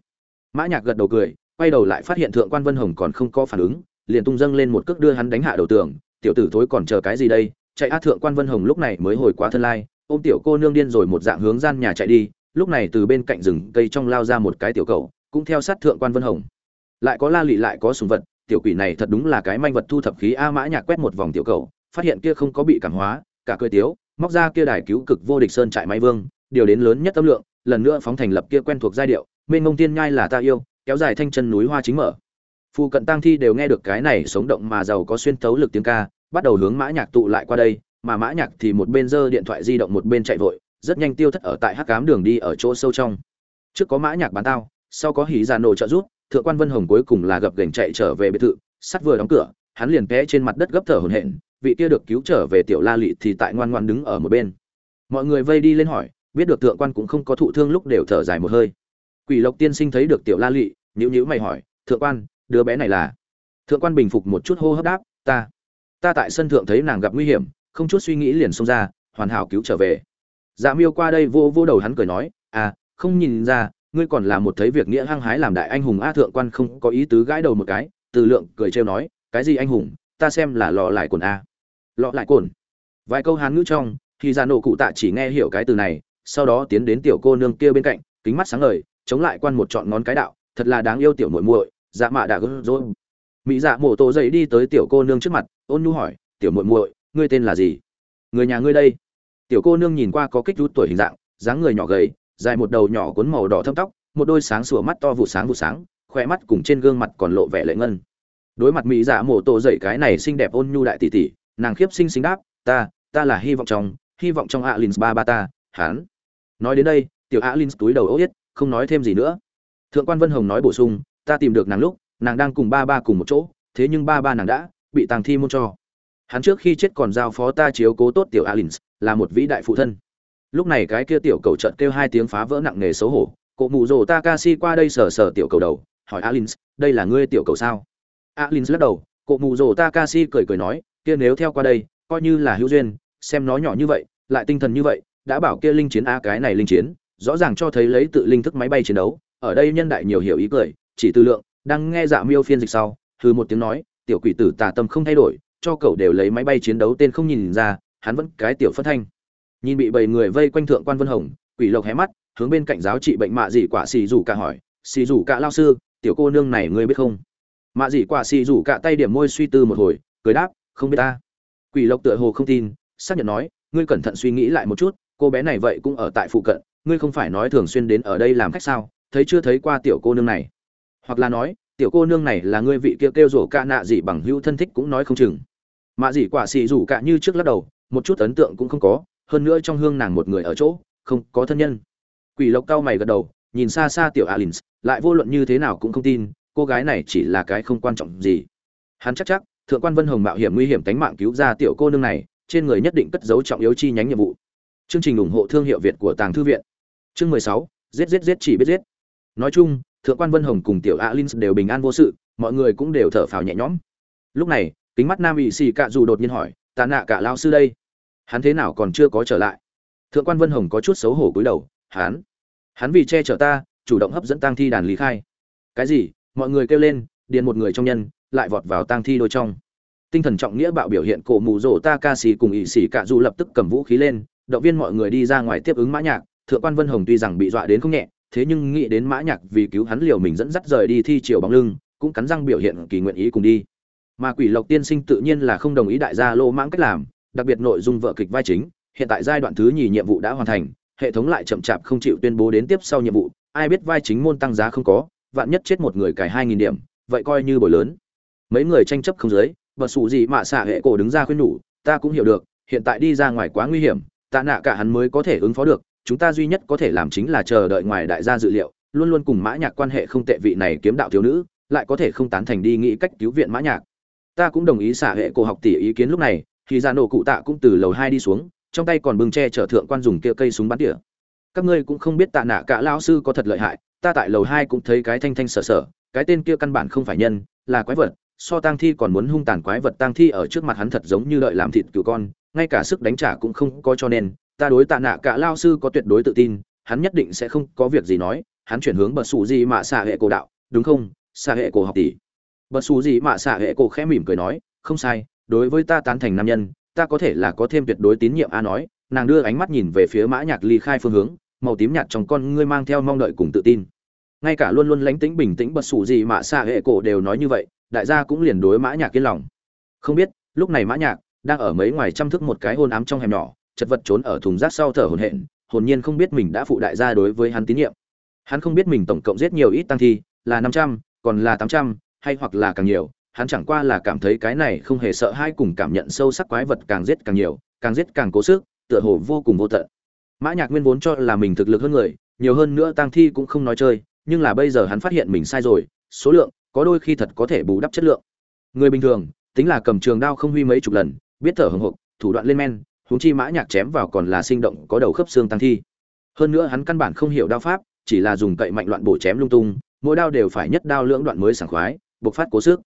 Mã nhạc gật đầu cười, quay đầu lại phát hiện thượng quan vân hồng còn không có phản ứng, liền tung dâng lên một cước đưa hắn đánh hạ đầu tường, tiểu tử thối còn chờ cái gì đây? Chạy a thượng quan vân hồng lúc này mới hồi quá thân lai, ôm tiểu cô nương điên rồi một dạng hướng gian nhà chạy đi lúc này từ bên cạnh rừng cây trong lao ra một cái tiểu cầu cũng theo sát thượng quan vân hồng. Lại có la lị, lại có sùng vật, tiểu quỷ này thật đúng là cái manh vật thu thập khí a mã nhạc quét một vòng tiểu cầu phát hiện kia không có bị cảm hóa, cả cười tiếu, móc ra kia đài cứu cực vô địch sơn trại máy vương, điều đến lớn nhất tâm lượng, lần nữa phóng thành lập kia quen thuộc giai điệu, mênh mông tiên nhai là ta yêu, kéo dài thanh chân núi hoa chính mở. Phụ cận tang thi đều nghe được cái này sống động mà giàu có xuyên tấu lực tiếng ca, bắt đầu hướng mã nhạc tụ lại qua đây, mà mã nhạc thì một bên giơ điện thoại di động một bên chạy vội rất nhanh tiêu thất ở tại hắc cám đường đi ở chỗ sâu trong. Trước có mã nhạc bán tao, sau có hỉ già nổ trợ rút thượng quan vân hồng cuối cùng là gập gành chạy trở về biệt thự, sắt vừa đóng cửa, hắn liền té trên mặt đất gấp thở hổn hển, vị kia được cứu trở về tiểu la lị thì tại ngoan ngoan đứng ở một bên. Mọi người vây đi lên hỏi, biết được thượng quan cũng không có thụ thương lúc đều thở dài một hơi. Quỷ lộc tiên sinh thấy được tiểu la lị nhữ nhữ mày hỏi, thượng quan, đứa bé này là? Thượng quan bình phục một chút hô hấp đáp, ta ta tại sân thượng thấy nàng gặp nguy hiểm, không chút suy nghĩ liền xông ra, hoàn hảo cứu trở về dạ miêu qua đây vô vô đầu hắn cười nói à không nhìn ra, ngươi còn là một thấy việc nghĩa hăng hái làm đại anh hùng a thượng quan không có ý tứ gãi đầu một cái, từ lượng cười trêu nói, cái gì anh hùng, ta xem là lọ lại cồn a. Lọ lại cồn vài câu hán ngữ trong, thì ra nổ cụ tạ chỉ nghe hiểu cái từ này, sau đó tiến đến tiểu cô nương kia bên cạnh, kính mắt sáng ngời, chống lại quan một chọn ngón cái đạo, thật là đáng yêu tiểu muội muội dạ mạ đã gỡ rồi mỹ dạ mổ tổ dậy đi tới tiểu cô nương trước mặt, ôn nhu hỏi, tiểu muội muội, ngươi tên là gì? Người nhà ngươi đây tiểu cô nương nhìn qua có kích rút tuổi hình dạng, dáng người nhỏ gầy, dài một đầu nhỏ cuốn màu đỏ thâm tóc, một đôi sáng sủa mắt to vụ sáng vụ sáng, khỏe mắt cùng trên gương mặt còn lộ vẻ lệ ngân. Đối mặt mỹ dạ mổ tổ dậy cái này xinh đẹp ôn nhu đại tỷ tỷ, nàng khiếp xinh xinh đáp, ta ta là hy vọng trong hy vọng trong alin ba ba ta hán nói đến đây, tiểu alin túi đầu ố yết, không nói thêm gì nữa. Thượng quan vân hồng nói bổ sung, ta tìm được nàng lúc, nàng đang cùng ba ba cùng một chỗ, thế nhưng ba ba nàng đã bị tàng thi môn cho hắn trước khi chết còn giao phó ta chiếu cố tốt tiểu alin là một vĩ đại phụ thân. Lúc này cái kia tiểu cầu trận kêu hai tiếng phá vỡ nặng nề xấu hổ. Cụ mụ rồ takashi qua đây sờ sờ tiểu cầu đầu, hỏi alin đây là ngươi tiểu cầu sao? Alin lắc đầu cụ mụ rồ takashi cười cười nói, kia nếu theo qua đây, coi như là hữu duyên, xem nó nhỏ như vậy, lại tinh thần như vậy, đã bảo kia linh chiến a cái này linh chiến, rõ ràng cho thấy lấy tự linh thức máy bay chiến đấu, ở đây nhân đại nhiều hiểu ý cười, chỉ tư lượng, đang nghe dạ miêu phiên dịch sau thư một tiếng nói, tiểu quỷ tử tà tâm không thay đổi cho cậu đều lấy máy bay chiến đấu tên không nhìn ra, hắn vẫn cái tiểu phân thanh. Nhìn bị bảy người vây quanh thượng quan vân hồng, quỷ lộc hé mắt, hướng bên cạnh giáo trị bệnh mạ dị quả xì rủ cả hỏi, xì rủ cả lao sư, tiểu cô nương này ngươi biết không? Mạ dị quả xì rủ cả tay điểm môi suy tư một hồi, cười đáp, không biết ta. Quỷ lộc tựa hồ không tin, xác nhận nói, ngươi cẩn thận suy nghĩ lại một chút, cô bé này vậy cũng ở tại phụ cận, ngươi không phải nói thường xuyên đến ở đây làm khách sao? Thấy chưa thấy qua tiểu cô nương này? Hoặc là nói tiểu cô nương này là ngươi vị kia kêu, kêu rổ ca nạ gì bằng hữu thân thích cũng nói không chừng. Mạ dị quả xì rủ cả như trước lắc đầu một chút ấn tượng cũng không có hơn nữa trong hương nàng một người ở chỗ không có thân nhân. Quỷ lộc cao mày gật đầu nhìn xa xa tiểu alin lại vô luận như thế nào cũng không tin cô gái này chỉ là cái không quan trọng gì. Hắn chắc chắc thượng quan vân hồng mạo hiểm nguy hiểm tánh mạng cứu ra tiểu cô nương này trên người nhất định cất giấu trọng yếu chi nhánh nhiệm vụ. Chương trình ủng hộ thương hiệu việt của tàng thư viện. Chương mười sáu giết giết giết chỉ biết giết. Nói chung thượng quan vân hồng cùng tiểu alin đều bình an vô sự, mọi người cũng đều thở phào nhẹ nhõm. Lúc này, kính mắt nam ỵ xì cạ dù đột nhiên hỏi tạ nạ cả lao sư đây? Hắn thế nào còn chưa có trở lại? Thượng quan vân hồng có chút xấu hổ cúi đầu, hắn? Hắn vì che chở ta, chủ động hấp dẫn tang thi đàn lý khai. Cái gì? Mọi người kêu lên, điền một người trong nhân, lại vọt vào tang thi đôi trong. Tinh thần trọng nghĩa bạo biểu hiện cổ mù rổ ta ca xì cùng ỵ xì cạ dù lập tức cầm vũ khí lên, động viên mọi người đi ra ngoài tiếp ứng mã nhạc. Thượng quan vân hồng tuy rằng bị dọa đến không nhẹ thế nhưng nghĩ đến mã nhạc vì cứu hắn liều mình dẫn dắt rời đi thi triều bóng lưng, cũng cắn răng biểu hiện kỳ nguyện ý cùng đi. Mà quỷ lộc tiên sinh tự nhiên là không đồng ý đại gia lô mãng cách làm, đặc biệt nội dung vợ kịch vai chính, hiện tại giai đoạn thứ nhì nhiệm vụ đã hoàn thành, hệ thống lại chậm chạp không chịu tuyên bố đến tiếp sau nhiệm vụ, ai biết vai chính môn tăng giá không có, vạn nhất chết một người cài hai nghìn điểm, vậy coi như bồi lớn. Mấy người tranh chấp không dưới và sủ gì mà xạ hệ cổ đứng ra khuyên nhủ, ta cũng hiểu được, hiện tại đi ra ngoài quá nguy hiểm, tạ nạ cả hắn mới có thể ứng phó được chúng ta duy nhất có thể làm chính là chờ đợi ngoài đại gia dự liệu, luôn luôn cùng mã nhạc quan hệ không tệ vị này kiếm đạo thiếu nữ, lại có thể không tán thành đi nghĩ cách cứu viện mã nhạc. Ta cũng đồng ý xả hệ cổ học tỷ ý kiến lúc này, thì ra nổ cụ tạ cũng từ lầu hai đi xuống, trong tay còn bưng che chở thượng quan dùng kia cây súng bắn tỉa. Các ngươi cũng không biết tạ nạ cả lão sư có thật lợi hại, ta tại lầu hai cũng thấy cái thanh thanh sở sở, cái tên kia căn bản không phải nhân, là quái vật, so tang thi còn muốn hung tàn quái vật tang thi ở trước mặt hắn thật giống như đợi làm thịt cừu con, ngay cả sức đánh trả cũng không có cho nên ta đối tạ nạ cả lao sư có tuyệt đối tự tin, hắn nhất định sẽ không có việc gì nói, hắn chuyển hướng bật xù gì mà xạ hệ cổ đạo, đúng không? Xạ hệ cổ học tỷ. Bật xù gì mà xạ hệ cổ khẽ mỉm cười nói, không sai, đối với ta tán thành nam nhân, ta có thể là có thêm tuyệt đối tín nhiệm a nói, nàng đưa ánh mắt nhìn về phía mã nhạc ly khai phương hướng, màu tím nhạt trong con ngươi mang theo mong đợi cùng tự tin. Ngay cả luôn luôn lánh tĩnh bình tĩnh bật xù gì mà xạ hệ cổ đều nói như vậy, đại gia cũng liền đối mã nhạc yên lòng. Không biết, lúc này mã nhạc đang ở mấy ngoài chăm thức một cái hôn ám trong hẻm nhỏ chật vật trốn ở thùng rác sau thở hổn hển hồn nhiên không biết mình đã phụ đại gia đối với hắn tín nhiệm. Hắn không biết mình tổng cộng giết nhiều ít tăng thi là năm trăm còn là tám trăm hay hoặc là càng nhiều hắn chẳng qua là cảm thấy cái này không hề sợ hai cùng cảm nhận sâu sắc quái vật càng giết càng nhiều càng giết càng cố sức tựa hồ vô cùng vô tận. Mã nhạc nguyên vốn cho là mình thực lực hơn người nhiều hơn nữa tăng thi cũng không nói chơi nhưng là bây giờ hắn phát hiện mình sai rồi số lượng có đôi khi thật có thể bù đắp chất lượng. Người bình thường tính là cầm trường đao không huy mấy chục lần biết thở hổn hộc, thủ đoạn lên men huống chi mã nhạc chém vào còn là sinh động, có đầu khớp xương tăng thi. Hơn nữa hắn căn bản không hiểu đao pháp, chỉ là dùng cậy mạnh loạn bổ chém lung tung, mỗi đao đều phải nhất đao lưỡng đoạn mới sảng khoái, bộc phát cố sức.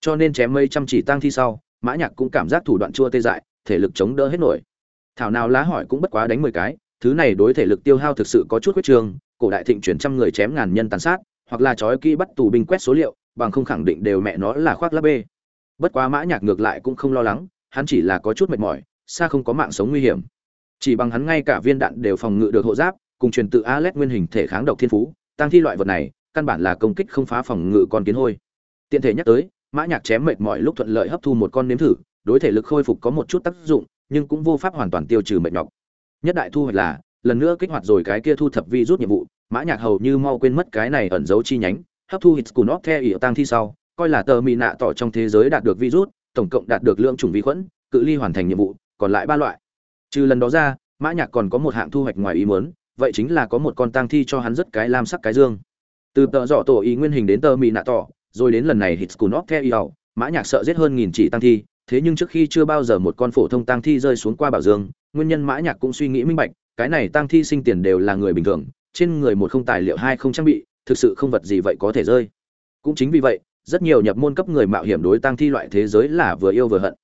Cho nên chém mấy trăm chỉ tăng thi sau, mã nhạc cũng cảm giác thủ đoạn chua tê dại, thể lực chống đỡ hết nổi. Thảo nào lá hỏi cũng bất quá đánh mười cái, thứ này đối thể lực tiêu hao thực sự có chút quyết trường cổ đại thịnh chuyển trăm người chém ngàn nhân tàn sát, hoặc là trói kỹ bắt tù binh quét số liệu, bằng không khẳng định đều mẹ nó là khoác lá bê. Bất quá mã nhạc ngược lại cũng không lo lắng, hắn chỉ là có chút mệt mỏi xa không có mạng sống nguy hiểm. Chỉ bằng hắn ngay cả viên đạn đều phòng ngự được hộ giáp, cùng truyền tự Alet nguyên hình thể kháng độc thiên phú tăng thi loại vật này, căn bản là công kích không phá phòng ngự con kiến hôi. Tiện thể nhắc tới, mã nhạc chém mệt mỏi lúc thuận lợi hấp thu một con nếm thử, đối thể lực khôi phục có một chút tác dụng, nhưng cũng vô pháp hoàn toàn tiêu trừ mệt nhọc. Nhất đại thu hoạch là, lần nữa kích hoạt rồi cái kia thu thập vi rút nhiệm vụ, mã nhạc hầu như mau quên mất cái này ẩn giấu chi nhánh, hấp thu hits của nó theo ỉa tăng thi sau, coi là tờ mì nạ tỏ trong thế giới đạt được virus tổng cộng đạt được lượng chủng vi khuẩn, cự ly hoàn thành nhiệm vụ còn lại ba loại. Trừ lần đó ra, mã nhạc còn có một hạng thu hoạch ngoài ý muốn, vậy chính là có một con tang thi cho hắn rất cái lam sắc cái dương. Từ tờ dọ tổ ý nguyên hình đến tờ mì nạ tỏ, rồi đến lần này hits cùn óc theo ỉa mã nhạc sợ giết hơn nghìn chỉ tang thi, thế nhưng trước khi chưa bao giờ một con phổ thông tang thi rơi xuống qua bảo dương, nguyên nhân mã nhạc cũng suy nghĩ minh bạch, cái này tang thi sinh tiền đều là người bình thường, trên người một không tài liệu hai không trang bị, thực sự không vật gì vậy có thể rơi. Cũng chính vì vậy, rất nhiều nhập môn cấp người mạo hiểm đối tang thi loại thế giới là vừa yêu vừa hận.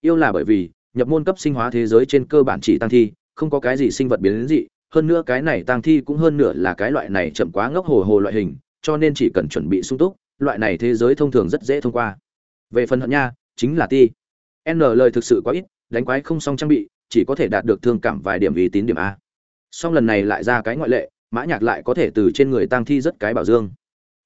Yêu là bởi vì nhập môn cấp sinh hóa thế giới trên cơ bản chỉ tăng thi, không có cái gì sinh vật biến đến dị, hơn nữa cái này tăng thi cũng hơn nửa là cái loại này chậm quá ngốc hồ hồ loại hình, cho nên chỉ cần chuẩn bị sung túc, loại này thế giới thông thường rất dễ thông qua. Về phần hận nha, chính là ti. N lời thực sự quá ít, đánh quái không xong trang bị, chỉ có thể đạt được thương cảm vài điểm ý tín điểm a. Song lần này lại ra cái ngoại lệ, mã nhạc lại có thể từ trên người tăng thi rất cái bảo dương.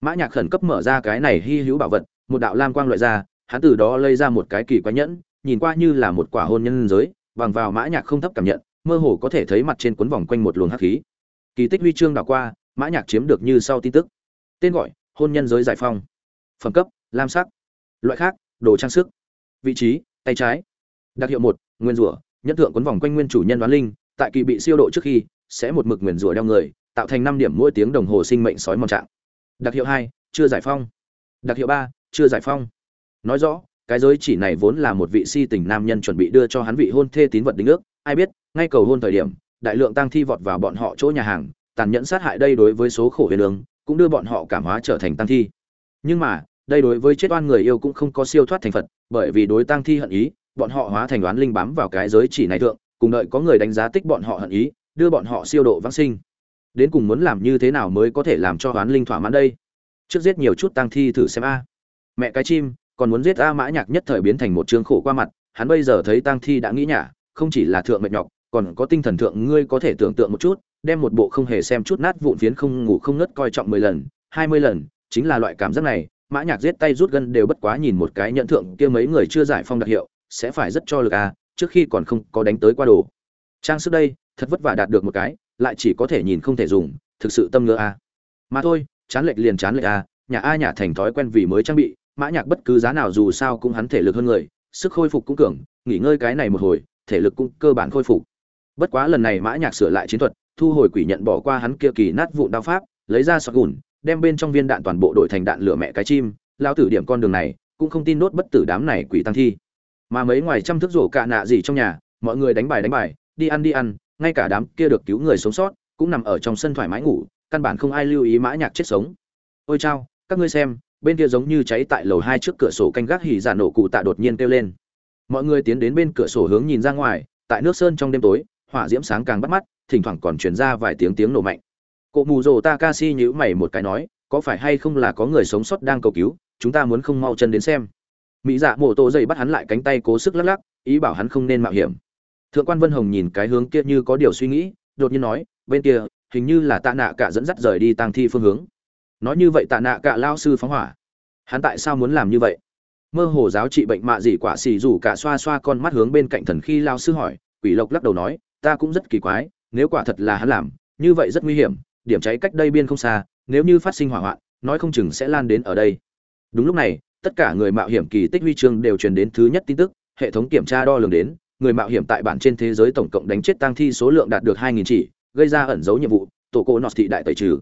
Mã nhạc khẩn cấp mở ra cái này hy hữu bảo vật, một đạo lam quang loại ra, hắn từ đó lấy ra một cái kỳ quái nhẫn nhìn qua như là một quả hôn nhân giới, bằng vào mã nhạc không thấp cảm nhận, mơ hồ có thể thấy mặt trên cuốn vòng quanh một luồng hắc khí. Kỳ tích huy chương đảo qua, mã nhạc chiếm được như sau tin tức. Tên gọi, hôn nhân giới giải phong phẩm cấp, lam sắc. Loại khác, đồ trang sức. Vị trí, tay trái. Đặc hiệu một, nguyên rủa nhất thượng cuốn vòng quanh nguyên chủ nhân đoán linh, tại kỳ bị siêu độ trước khi, sẽ một mực nguyên rủa đeo người, tạo thành năm điểm mỗi tiếng đồng hồ sinh mệnh sói mòn trạng. Đặc hiệu hai, chưa giải phong đặc hiệu ba, chưa giải phong nói rõ cái giới chỉ này vốn là một vị si tình nam nhân chuẩn bị đưa cho hắn vị hôn thê tín vật đính ước, ai biết, ngay cầu hôn thời điểm, đại lượng tăng thi vọt vào bọn họ chỗ nhà hàng, tàn nhẫn sát hại đây đối với số khổ huyền đường cũng đưa bọn họ cảm hóa trở thành tăng thi. Nhưng mà, đây đối với chết oan người yêu cũng không có siêu thoát thành phật, bởi vì đối tăng thi hận ý, bọn họ hóa thành đoán linh bám vào cái giới chỉ này thượng, cùng đợi có người đánh giá tích bọn họ hận ý, đưa bọn họ siêu độ vãng sinh. Đến cùng muốn làm như thế nào mới có thể làm cho đoán linh thỏa mãn đây? Trước giết nhiều chút tăng thi thử xem a. Mẹ cái chim còn muốn giết a mã nhạc nhất thời biến thành một trương khổ qua mặt, hắn bây giờ thấy tang thi đã nghĩ nhả, không chỉ là thượng mệt nhọc, còn có tinh thần thượng, ngươi có thể tưởng tượng một chút, đem một bộ không hề xem chút nát vụn phiến không ngủ không ngất coi trọng mười lần, hai mươi lần, chính là loại cảm giác này, mã nhạc giết tay rút gân đều bất quá nhìn một cái nhận thượng kia mấy người chưa giải phong đặc hiệu, sẽ phải rất cho lực a, trước khi còn không có đánh tới qua đồ. Trang sức đây, thật vất vả đạt được một cái, lại chỉ có thể nhìn không thể dùng, thực sự tâm ngứa a. Mà thôi, chán lệch liền chán lệch a, nhà a nhà thành thói quen vì mới trang bị mã nhạc bất cứ giá nào dù sao cũng hắn thể lực hơn người, sức khôi phục cũng cường, nghỉ ngơi cái này một hồi, thể lực cũng cơ bản khôi phục. Bất quá lần này mã nhạc sửa lại chiến thuật, thu hồi quỷ nhận bỏ qua hắn kia kỳ nát vụn đao pháp, lấy ra sọt gùn, đem bên trong viên đạn toàn bộ đổi thành đạn lửa mẹ cái chim lao tử điểm con đường này, cũng không tin nốt bất tử đám này quỷ tăng thi. Mà mấy ngoài trăm thước rổ cạ nạ gì trong nhà, mọi người đánh bài đánh bài, đi ăn đi ăn, ngay cả đám kia được cứu người sống sót, cũng nằm ở trong sân thoải mái ngủ, căn bản không ai lưu ý mã nhạc chết sống. Ôi chao, các ngươi xem bên kia giống như cháy tại lầu hai trước cửa sổ canh gác hỉ giả nổ cụ tạ đột nhiên kêu lên. Mọi người tiến đến bên cửa sổ hướng nhìn ra ngoài, tại nước sơn trong đêm tối, hỏa diễm sáng càng bắt mắt, thỉnh thoảng còn truyền ra vài tiếng tiếng nổ mạnh. Cụ mù rồ takashi nhíu mày một cái nói, có phải hay không là có người sống sót đang cầu cứu, chúng ta muốn không mau chân đến xem. Mỹ dạ mổ tổ dậy bắt hắn lại cánh tay cố sức lắc lắc, ý bảo hắn không nên mạo hiểm. Thượng quan vân hồng nhìn cái hướng kia như có điều suy nghĩ, đột nhiên nói, bên kia, hình như là tạ nạ cả dẫn dắt rời đi tang thi phương hướng nói như vậy tạ nạ cả lao sư phóng hỏa. Hắn tại sao muốn làm như vậy? Mơ hồ giáo trị bệnh mạ gì quả xì rủ cả xoa xoa con mắt hướng bên cạnh thần khi lao sư hỏi, quỷ lộc lắc đầu nói, ta cũng rất kỳ quái, nếu quả thật là hắn làm, như vậy rất nguy hiểm, điểm cháy cách đây biên không xa, nếu như phát sinh hỏa hoạn, nói không chừng sẽ lan đến ở đây. Đúng lúc này, tất cả người mạo hiểm kỳ tích huy chương đều truyền đến thứ nhất tin tức, hệ thống kiểm tra đo lường đến, người mạo hiểm tại bản trên thế giới tổng cộng đánh chết tăng thi số lượng đạt được 2.000 chỉ, gây ra ẩn dấu nhiệm vụ, tổ cô nọt thị đại tẩy trừ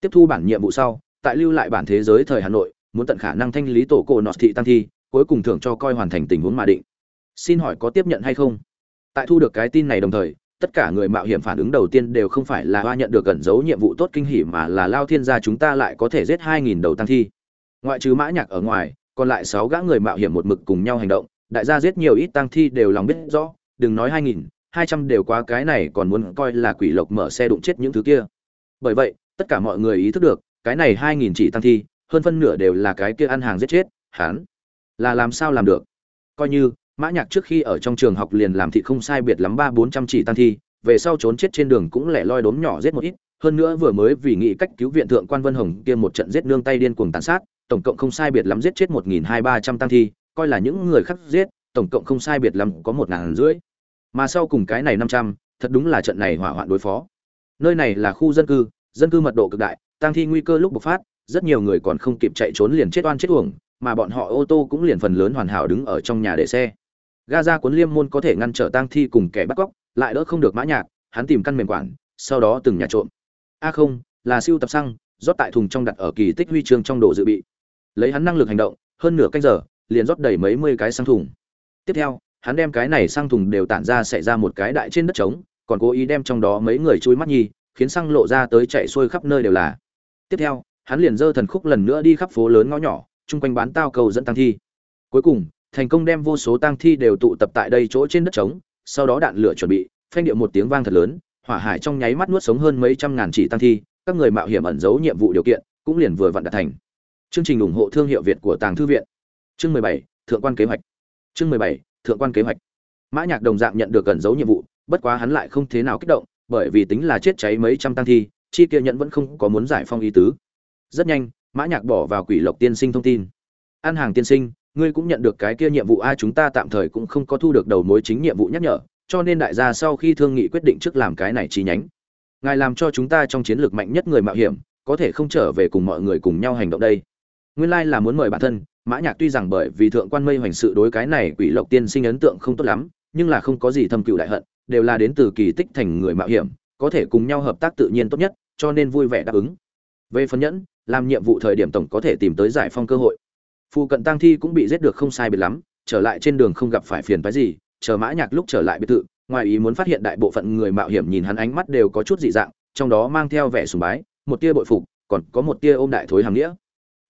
tiếp thu bản nhiệm vụ sau, tại lưu lại bản thế giới thời hà nội, muốn tận khả năng thanh lý tổ cổ nọt thị tăng thi, cuối cùng thưởng cho coi hoàn thành tình huống mà định. Xin hỏi có tiếp nhận hay không? Tại thu được cái tin này đồng thời, tất cả người mạo hiểm phản ứng đầu tiên đều không phải là hoa nhận được cẩn giấu nhiệm vụ tốt kinh hỉ mà là lao thiên gia chúng ta lại có thể giết hai nghìn đầu tăng thi. Ngoại trừ mã nhạc ở ngoài, còn lại sáu gã người mạo hiểm một mực cùng nhau hành động, đại gia giết nhiều ít tăng thi đều lòng biết rõ, đừng nói hai nghìn, hai trăm đều quá cái này còn muốn coi là quỷ lộc mở xe đụng chết những thứ kia. Bởi vậy tất cả mọi người ý thức được, cái này hai nghìn chỉ tăng thi, hơn phân nửa đều là cái kia ăn hàng giết chết, hắn là làm sao làm được? Coi như, mã nhạc trước khi ở trong trường học liền làm thị không sai biệt lắm ba bốn trăm chỉ tăng thi, về sau trốn chết trên đường cũng lẻ loi đốn nhỏ giết một ít, hơn nữa vừa mới vì nghĩ cách cứu viện thượng quan vân hồng kia một trận giết nương tay điên cuồng tàn sát, tổng cộng không sai biệt lắm giết chết một nghìn hai ba trăm tăng thi, coi là những người khác giết, tổng cộng không sai biệt lắm có một ngàn rưỡi. Mà sau cùng cái này năm trăm, thật đúng là trận này hỏa hoạn đối phó. Nơi này là khu dân cư dân cư mật độ cực đại tăng thi nguy cơ lúc bộc phát, rất nhiều người còn không kịp chạy trốn liền chết oan chết uổng, mà bọn họ ô tô cũng liền phần lớn hoàn hảo đứng ở trong nhà để xe. Gaza cuốn liêm môn có thể ngăn trở tang thi cùng kẻ bắt cóc, lại đỡ không được mã nhạc, hắn tìm căn mềm quản, sau đó từng nhà trộm. A không, là siêu tập xăng, rót tại thùng trong đặt ở kỳ tích huy chương trong đồ dự bị. Lấy hắn năng lực hành động, hơn nửa canh giờ, liền rót đầy mấy mươi cái xăng thùng. Tiếp theo, hắn đem cái này xăng thùng đều tản ra xảy ra một cái đại trên đất trống, còn cố ý đem trong đó mấy người chui mắt nhi khiến xăng lộ ra tới chạy xuôi khắp nơi đều là. Tiếp theo, hắn liền dơ thần khúc lần nữa đi khắp phố lớn ngõ nhỏ, chung quanh bán tao cầu dẫn tăng thi. Cuối cùng, thành công đem vô số tăng thi đều tụ tập tại đây chỗ trên đất trống, sau đó đạn lửa chuẩn bị, phanh điệu một tiếng vang thật lớn, hỏa hải trong nháy mắt nuốt sống hơn mấy trăm ngàn chỉ tăng thi, các người mạo hiểm ẩn giấu nhiệm vụ điều kiện, cũng liền vừa vặn đạt thành. Chương trình ủng hộ thương hiệu việt của tàng thư viện. Chương mười bảy, thượng quan kế hoạch. Chương mười bảy, thượng quan kế hoạch. Mã nhạc đồng dạng nhận được ẩn giấu nhiệm vụ, bất quá hắn lại không thế nào kích động bởi vì tính là chết cháy mấy trăm tăng thi, chi kia nhận vẫn không có muốn giải phong ý tứ. Rất nhanh, mã nhạc bỏ vào quỷ lộc tiên sinh thông tin. An hàng tiên sinh, ngươi cũng nhận được cái kia nhiệm vụ a, chúng ta tạm thời cũng không có thu được đầu mối chính nhiệm vụ nhắc nhở, cho nên đại gia sau khi thương nghị quyết định trước làm cái này chi nhánh. Ngài làm cho chúng ta trong chiến lược mạnh nhất người mạo hiểm, có thể không trở về cùng mọi người cùng nhau hành động đây. Nguyên lai là muốn mời bản thân, mã nhạc tuy rằng bởi vì thượng quan mây hoành sự đối cái này quỷ lộc tiên sinh ấn tượng không tốt lắm, nhưng là không có gì thâm cựu đại hận đều là đến từ kỳ tích thành người mạo hiểm, có thể cùng nhau hợp tác tự nhiên tốt nhất, cho nên vui vẻ đáp ứng. Về phần nhẫn, làm nhiệm vụ thời điểm tổng có thể tìm tới giải phong cơ hội. Phụ cận tang thi cũng bị giết được không sai biệt lắm, trở lại trên đường không gặp phải phiền phái gì, chờ mã nhạc lúc trở lại biệt thự, ngoài ý muốn phát hiện đại bộ phận người mạo hiểm nhìn hắn ánh mắt đều có chút dị dạng, trong đó mang theo vẻ sùng bái, một tia bội phục, còn có một tia ôm đại thối hàm nghĩa.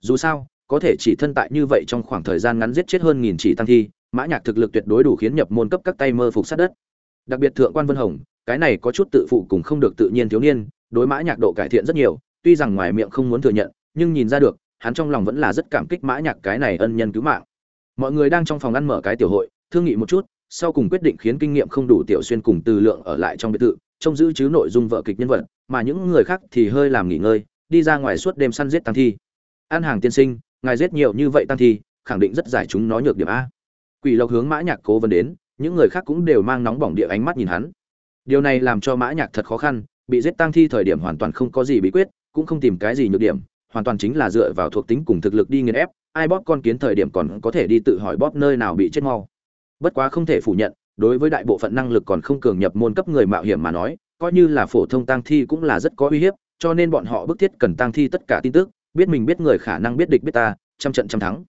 Dù sao, có thể chỉ thân tại như vậy trong khoảng thời gian ngắn giết chết hơn nghìn chỉ tăng thi, mã nhạc thực lực tuyệt đối đủ khiến nhập môn cấp các tay mơ phục sát đất đặc biệt thượng quan vân hồng, cái này có chút tự phụ cùng không được tự nhiên thiếu niên, đối mã nhạc độ cải thiện rất nhiều, tuy rằng ngoài miệng không muốn thừa nhận, nhưng nhìn ra được, hắn trong lòng vẫn là rất cảm kích mã nhạc cái này ân nhân cứu mạng. Mọi người đang trong phòng ăn mở cái tiểu hội, thương nghị một chút, sau cùng quyết định khiến kinh nghiệm không đủ tiểu xuyên cùng từ lượng ở lại trong biệt thự, trông giữ chứ nội dung vợ kịch nhân vật, mà những người khác thì hơi làm nghỉ ngơi, đi ra ngoài suốt đêm săn giết tăng thi. An hàng tiên sinh, ngài giết nhiều như vậy tăng thi, khẳng định rất giải chúng nó nhược điểm a. Quỷ lộc hướng mã nhạc cố vấn đến những người khác cũng đều mang nóng bỏng địa ánh mắt nhìn hắn. Điều này làm cho mã nhạc thật khó khăn, bị giết tăng thi thời điểm hoàn toàn không có gì bí quyết, cũng không tìm cái gì nhược điểm, hoàn toàn chính là dựa vào thuộc tính cùng thực lực đi nghiền ép, ai bóp con kiến thời điểm còn có thể đi tự hỏi bóp nơi nào bị chết mau. Bất quá không thể phủ nhận, đối với đại bộ phận năng lực còn không cường nhập môn cấp người mạo hiểm mà nói, coi như là phổ thông tăng thi cũng là rất có uy hiếp, cho nên bọn họ bức thiết cần tăng thi tất cả tin tức, biết mình biết người khả năng biết địch biết ta, trăm trận trăm thắng.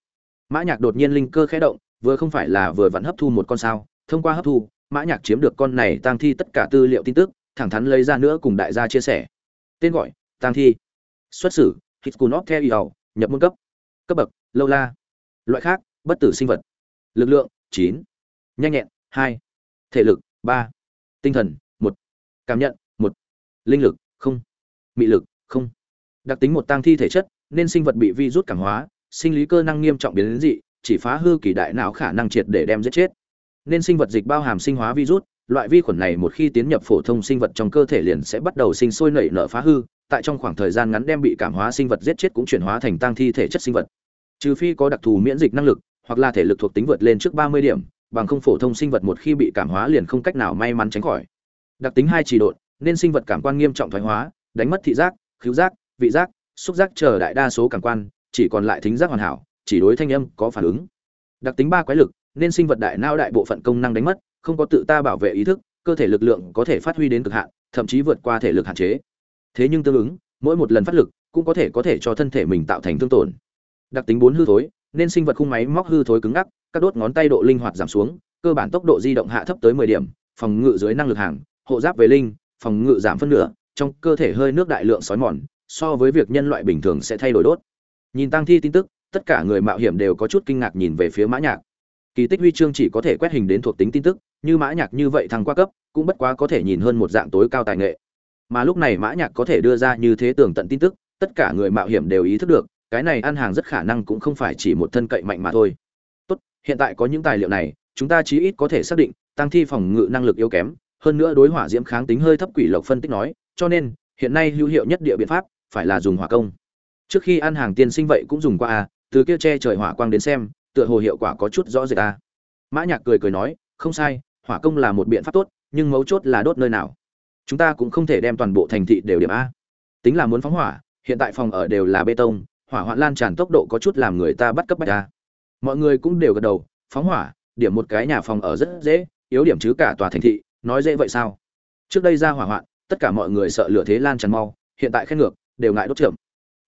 Mã nhạc đột nhiên linh cơ khẽ động, vừa không phải là vừa vẫn hấp thu một con sao thông qua hấp thu, mã nhạc chiếm được con này Tang thi tất cả tư liệu tin tức, thẳng thắn lấy ra nữa cùng đại gia chia sẻ. Tên gọi, Tang thi. Xuất xử hitkunov theo y nhập môn cấp. Cấp bậc, lâu la. Loại khác, bất tử sinh vật. Lực lượng, chín. Nhanh nhẹn, hai. Thể lực, ba. Tinh thần, một. Cảm nhận, một. Linh lực, không. Mị lực, không. Đặc tính một Tang thi thể chất, nên sinh vật bị vi rút cảm hóa, sinh lý cơ năng nghiêm trọng biến đến dị, chỉ phá hư kỳ đại não khả năng triệt để đem giết chết nên sinh vật dịch bao hàm sinh hóa virus, loại vi khuẩn này một khi tiến nhập phổ thông sinh vật trong cơ thể liền sẽ bắt đầu sinh sôi nảy nở phá hư, tại trong khoảng thời gian ngắn đem bị cảm hóa sinh vật giết chết cũng chuyển hóa thành tăng thi thể chất sinh vật. Trừ phi có đặc thù miễn dịch năng lực, hoặc là thể lực thuộc tính vượt lên trước 30 điểm, bằng không phổ thông sinh vật một khi bị cảm hóa liền không cách nào may mắn tránh khỏi. Đặc tính hai chỉ độn, nên sinh vật cảm quan nghiêm trọng thoái hóa, đánh mất thị giác, khứu giác, vị giác, xúc giác chờ đại đa số cảm quan, chỉ còn lại thính giác hoàn hảo, chỉ đối thanh âm có phản ứng. Đặc tính ba quái lực nên sinh vật đại não đại bộ phận công năng đánh mất, không có tự ta bảo vệ ý thức, cơ thể lực lượng có thể phát huy đến cực hạn, thậm chí vượt qua thể lực hạn chế. Thế nhưng tương ứng, mỗi một lần phát lực cũng có thể có thể cho thân thể mình tạo thành thương tổn. Đặc tính bốn hư thối, nên sinh vật khung máy móc hư thối cứng ngắc, các đốt ngón tay độ linh hoạt giảm xuống, cơ bản tốc độ di động hạ thấp tới 10 điểm, phòng ngự dưới năng lực hàng, hộ giáp về linh, phòng ngự giảm phân nửa, trong cơ thể hơi nước đại lượng sói mòn, so với việc nhân loại bình thường sẽ thay đổi đốt. Nhìn tăng thi tin tức, tất cả người mạo hiểm đều có chút kinh ngạc nhìn về phía mã nhạc kỳ tích huy chương chỉ có thể quét hình đến thuộc tính tin tức, như mã nhạc như vậy thăng qua cấp, cũng bất quá có thể nhìn hơn một dạng tối cao tài nghệ. Mà lúc này mã nhạc có thể đưa ra như thế tưởng tận tin tức, tất cả người mạo hiểm đều ý thức được, cái này ăn hàng rất khả năng cũng không phải chỉ một thân cậy mạnh mà thôi. Tốt, hiện tại có những tài liệu này, chúng ta chí ít có thể xác định, tăng thi phòng ngự năng lực yếu kém, hơn nữa đối hỏa diễm kháng tính hơi thấp quỷ lộc phân tích nói, cho nên, hiện nay hữu hiệu nhất địa biện pháp, phải là dùng hỏa công. Trước khi ăn hàng tiên sinh vậy cũng dùng qua à từ kia che trời hỏa quang đến xem tựa hồ hiệu quả có chút rõ rệt à mã nhạc cười cười nói, không sai, hỏa công là một biện pháp tốt, nhưng mấu chốt là đốt nơi nào. Chúng ta cũng không thể đem toàn bộ thành thị đều điểm a. Tính là muốn phóng hỏa, hiện tại phòng ở đều là bê tông, hỏa hoạn lan tràn tốc độ có chút làm người ta bắt cấp bách a. Mọi người cũng đều gật đầu, phóng hỏa, điểm một cái nhà phòng ở rất dễ, yếu điểm chứ cả tòa thành thị, nói dễ vậy sao? Trước đây ra hỏa hoạn, tất cả mọi người sợ lửa thế lan tràn mau, hiện tại khen ngược, đều ngại đốt chậm.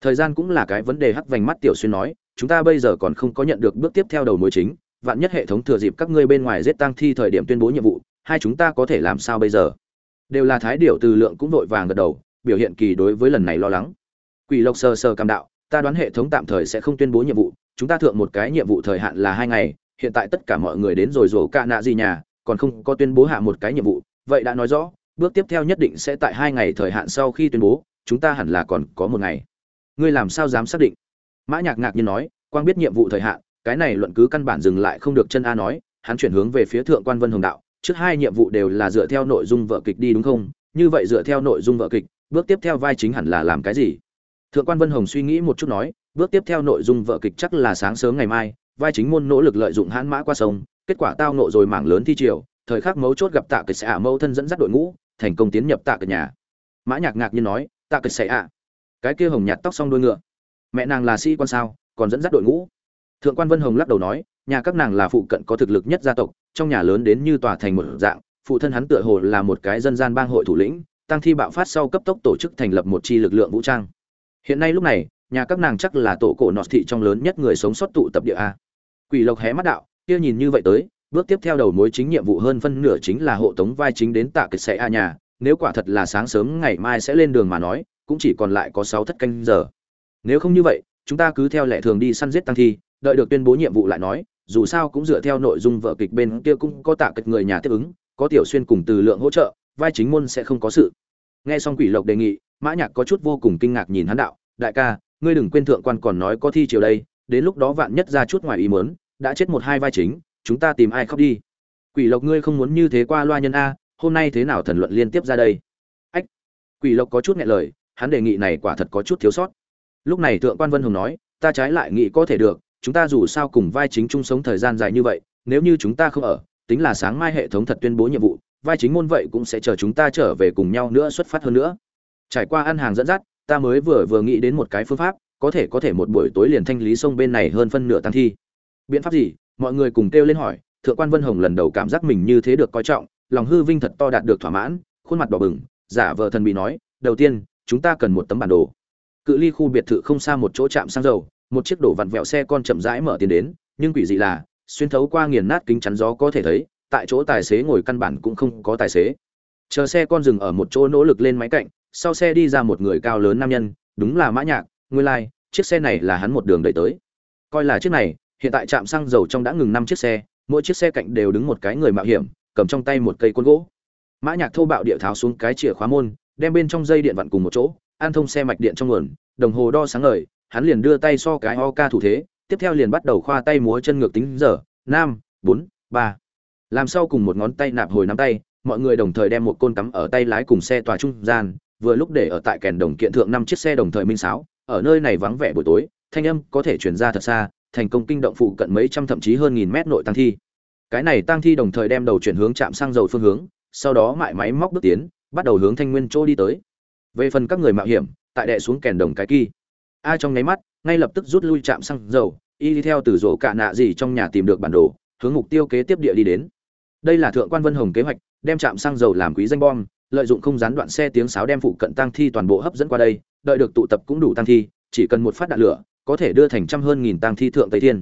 Thời gian cũng là cái vấn đề hắc vành mắt tiểu xuyên nói chúng ta bây giờ còn không có nhận được bước tiếp theo đầu mối chính, vạn nhất hệ thống thừa dịp các ngươi bên ngoài giết tăng thi thời điểm tuyên bố nhiệm vụ, hai chúng ta có thể làm sao bây giờ? Đều là thái điểu từ lượng cũng vội vàng gật đầu, biểu hiện kỳ đối với lần này lo lắng. Quỷ lộc sờ sờ cảm đạo, ta đoán hệ thống tạm thời sẽ không tuyên bố nhiệm vụ, chúng ta thượng một cái nhiệm vụ thời hạn là hai ngày, hiện tại tất cả mọi người đến rồi rổ cạ nạ gì nhà, còn không có tuyên bố hạ một cái nhiệm vụ, vậy đã nói rõ, bước tiếp theo nhất định sẽ tại hai ngày thời hạn sau khi tuyên bố, chúng ta hẳn là còn có một ngày. Ngươi làm sao dám xác định? Mã nhạc ngạc nhiên nói, quang biết nhiệm vụ thời hạn, cái này luận cứ căn bản dừng lại không được chân a nói, hắn chuyển hướng về phía thượng quan vân hồng đạo, trước hai nhiệm vụ đều là dựa theo nội dung vở kịch đi đúng không? Như vậy dựa theo nội dung vở kịch, bước tiếp theo vai chính hẳn là làm cái gì? Thượng quan vân hồng suy nghĩ một chút nói, bước tiếp theo nội dung vở kịch chắc là sáng sớm ngày mai, vai chính môn nỗ lực lợi dụng hãn mã qua sông, kết quả tao nộ rồi mảng lớn thi triều, thời khắc mấu chốt gặp tạ kịch xạ mâu thân dẫn dắt đội ngũ, thành công tiến nhập tạ kịch nhà. Mã nhạc ngạc nhiên nói, tạ kịch xạ cái kia hồng nhạt tóc xong đuôi ngựa mẹ nàng là sĩ quan sao, còn dẫn dắt đội ngũ. Thượng quan vân hồng lắc đầu nói, nhà các nàng là phụ cận có thực lực nhất gia tộc, trong nhà lớn đến như tòa thành một dạng, phụ thân hắn tựa hồ là một cái dân gian bang hội thủ lĩnh, tăng thi bạo phát sau cấp tốc tổ chức thành lập một chi lực lượng vũ trang. Hiện nay lúc này, nhà các nàng chắc là tổ cổ nọt thị trong lớn nhất người sống sót tụ tập địa a. Quỷ lộc hé mắt đạo, kia nhìn như vậy tới, bước tiếp theo đầu mối chính nhiệm vụ hơn phân nửa chính là hộ tống vai chính đến tạ kịch sẽ a nhà, nếu quả thật là sáng sớm ngày mai sẽ lên đường mà nói, cũng chỉ còn lại có sáu thất canh giờ nếu không như vậy, chúng ta cứ theo lệ thường đi săn giết tăng thi, đợi được tuyên bố nhiệm vụ lại nói, dù sao cũng dựa theo nội dung vở kịch bên kia cũng có tạ kịch người nhà tiếp ứng, có tiểu xuyên cùng từ lượng hỗ trợ, vai chính môn sẽ không có sự. Nghe xong quỷ lộc đề nghị, mã nhạc có chút vô cùng kinh ngạc nhìn hắn đạo, đại ca, ngươi đừng quên thượng quan còn nói có thi chiều đây, đến lúc đó vạn nhất ra chút ngoài ý muốn, đã chết một hai vai chính, chúng ta tìm ai khóc đi? Quỷ lộc ngươi không muốn như thế qua loa nhân a, hôm nay thế nào thần luận liên tiếp ra đây? Ách. Quỷ lộc có chút nhẹ lời, hắn đề nghị này quả thật có chút thiếu sót lúc này thượng quan vân hùng nói, ta trái lại nghĩ có thể được, chúng ta dù sao cùng vai chính chung sống thời gian dài như vậy, nếu như chúng ta không ở, tính là sáng mai hệ thống thật tuyên bố nhiệm vụ, vai chính môn vậy cũng sẽ chờ chúng ta trở về cùng nhau nữa xuất phát hơn nữa. Trải qua ăn hàng dẫn dắt, ta mới vừa vừa nghĩ đến một cái phương pháp, có thể có thể một buổi tối liền thanh lý sông bên này hơn phân nửa tăng thi. Biện pháp gì? Mọi người cùng kêu lên hỏi, thượng quan vân hồng lần đầu cảm giác mình như thế được coi trọng, lòng hư vinh thật to đạt được thỏa mãn, khuôn mặt đỏ bừng, giả vờ thần bị nói, đầu tiên, chúng ta cần một tấm bản đồ cự ly khu biệt thự không xa một chỗ trạm xăng dầu một chiếc đổ vặn vẹo xe con chậm rãi mở tiền đến nhưng quỷ dị là xuyên thấu qua nghiền nát kính chắn gió có thể thấy tại chỗ tài xế ngồi căn bản cũng không có tài xế. Chờ xe con dừng ở một chỗ nỗ lực lên máy cạnh sau xe đi ra một người cao lớn nam nhân đúng là mã nhạc nguyên lai like, chiếc xe này là hắn một đường đẩy tới. Coi là chiếc này hiện tại trạm xăng dầu trong đã ngừng năm chiếc xe mỗi chiếc xe cạnh đều đứng một cái người mạo hiểm cầm trong tay một cây côn gỗ. Mã nhạc thô bạo địa tháo xuống cái chìa khóa môn đem bên trong dây điện vặn cùng một chỗ an thông xe mạch điện trong nguồn, đồng hồ đo sáng ngời, hắn liền đưa tay so cái OK thủ thế, tiếp theo liền bắt đầu khoa tay múa chân ngược tính giờ năm bốn, ba. Làm sau cùng một ngón tay nạp hồi nắm tay, mọi người đồng thời đem một côn cắm ở tay lái cùng xe tòa trung gian, vừa lúc để ở tại kèn đồng kiện thượng năm chiếc xe đồng thời minh sáo, ở nơi này vắng vẻ buổi tối, thanh âm có thể truyền ra thật xa, thành công kinh động phụ cận mấy trăm thậm chí hơn nghìn mét nội tăng thi. Cái này tăng thi đồng thời đem đầu chuyển hướng chạm sang dầu phương hướng, sau đó mại máy móc bước tiến, bắt đầu hướng thanh nguyên chỗ đi tới về phần các người mạo hiểm, tại đệ xuống kèn đồng cái kỳ a trong nháy mắt, ngay lập tức rút lui chạm xăng dầu, y đi theo từ rổ cạ nạ gì trong nhà tìm được bản đồ, hướng mục tiêu kế tiếp địa đi đến. Đây là thượng quan vân hồng kế hoạch, đem chạm xăng dầu làm quý danh bom, lợi dụng không gián đoạn xe tiếng sáo đem phụ cận tăng thi toàn bộ hấp dẫn qua đây, đợi được tụ tập cũng đủ tăng thi, chỉ cần một phát đạn lửa, có thể đưa thành trăm hơn nghìn tăng thi thượng tây thiên.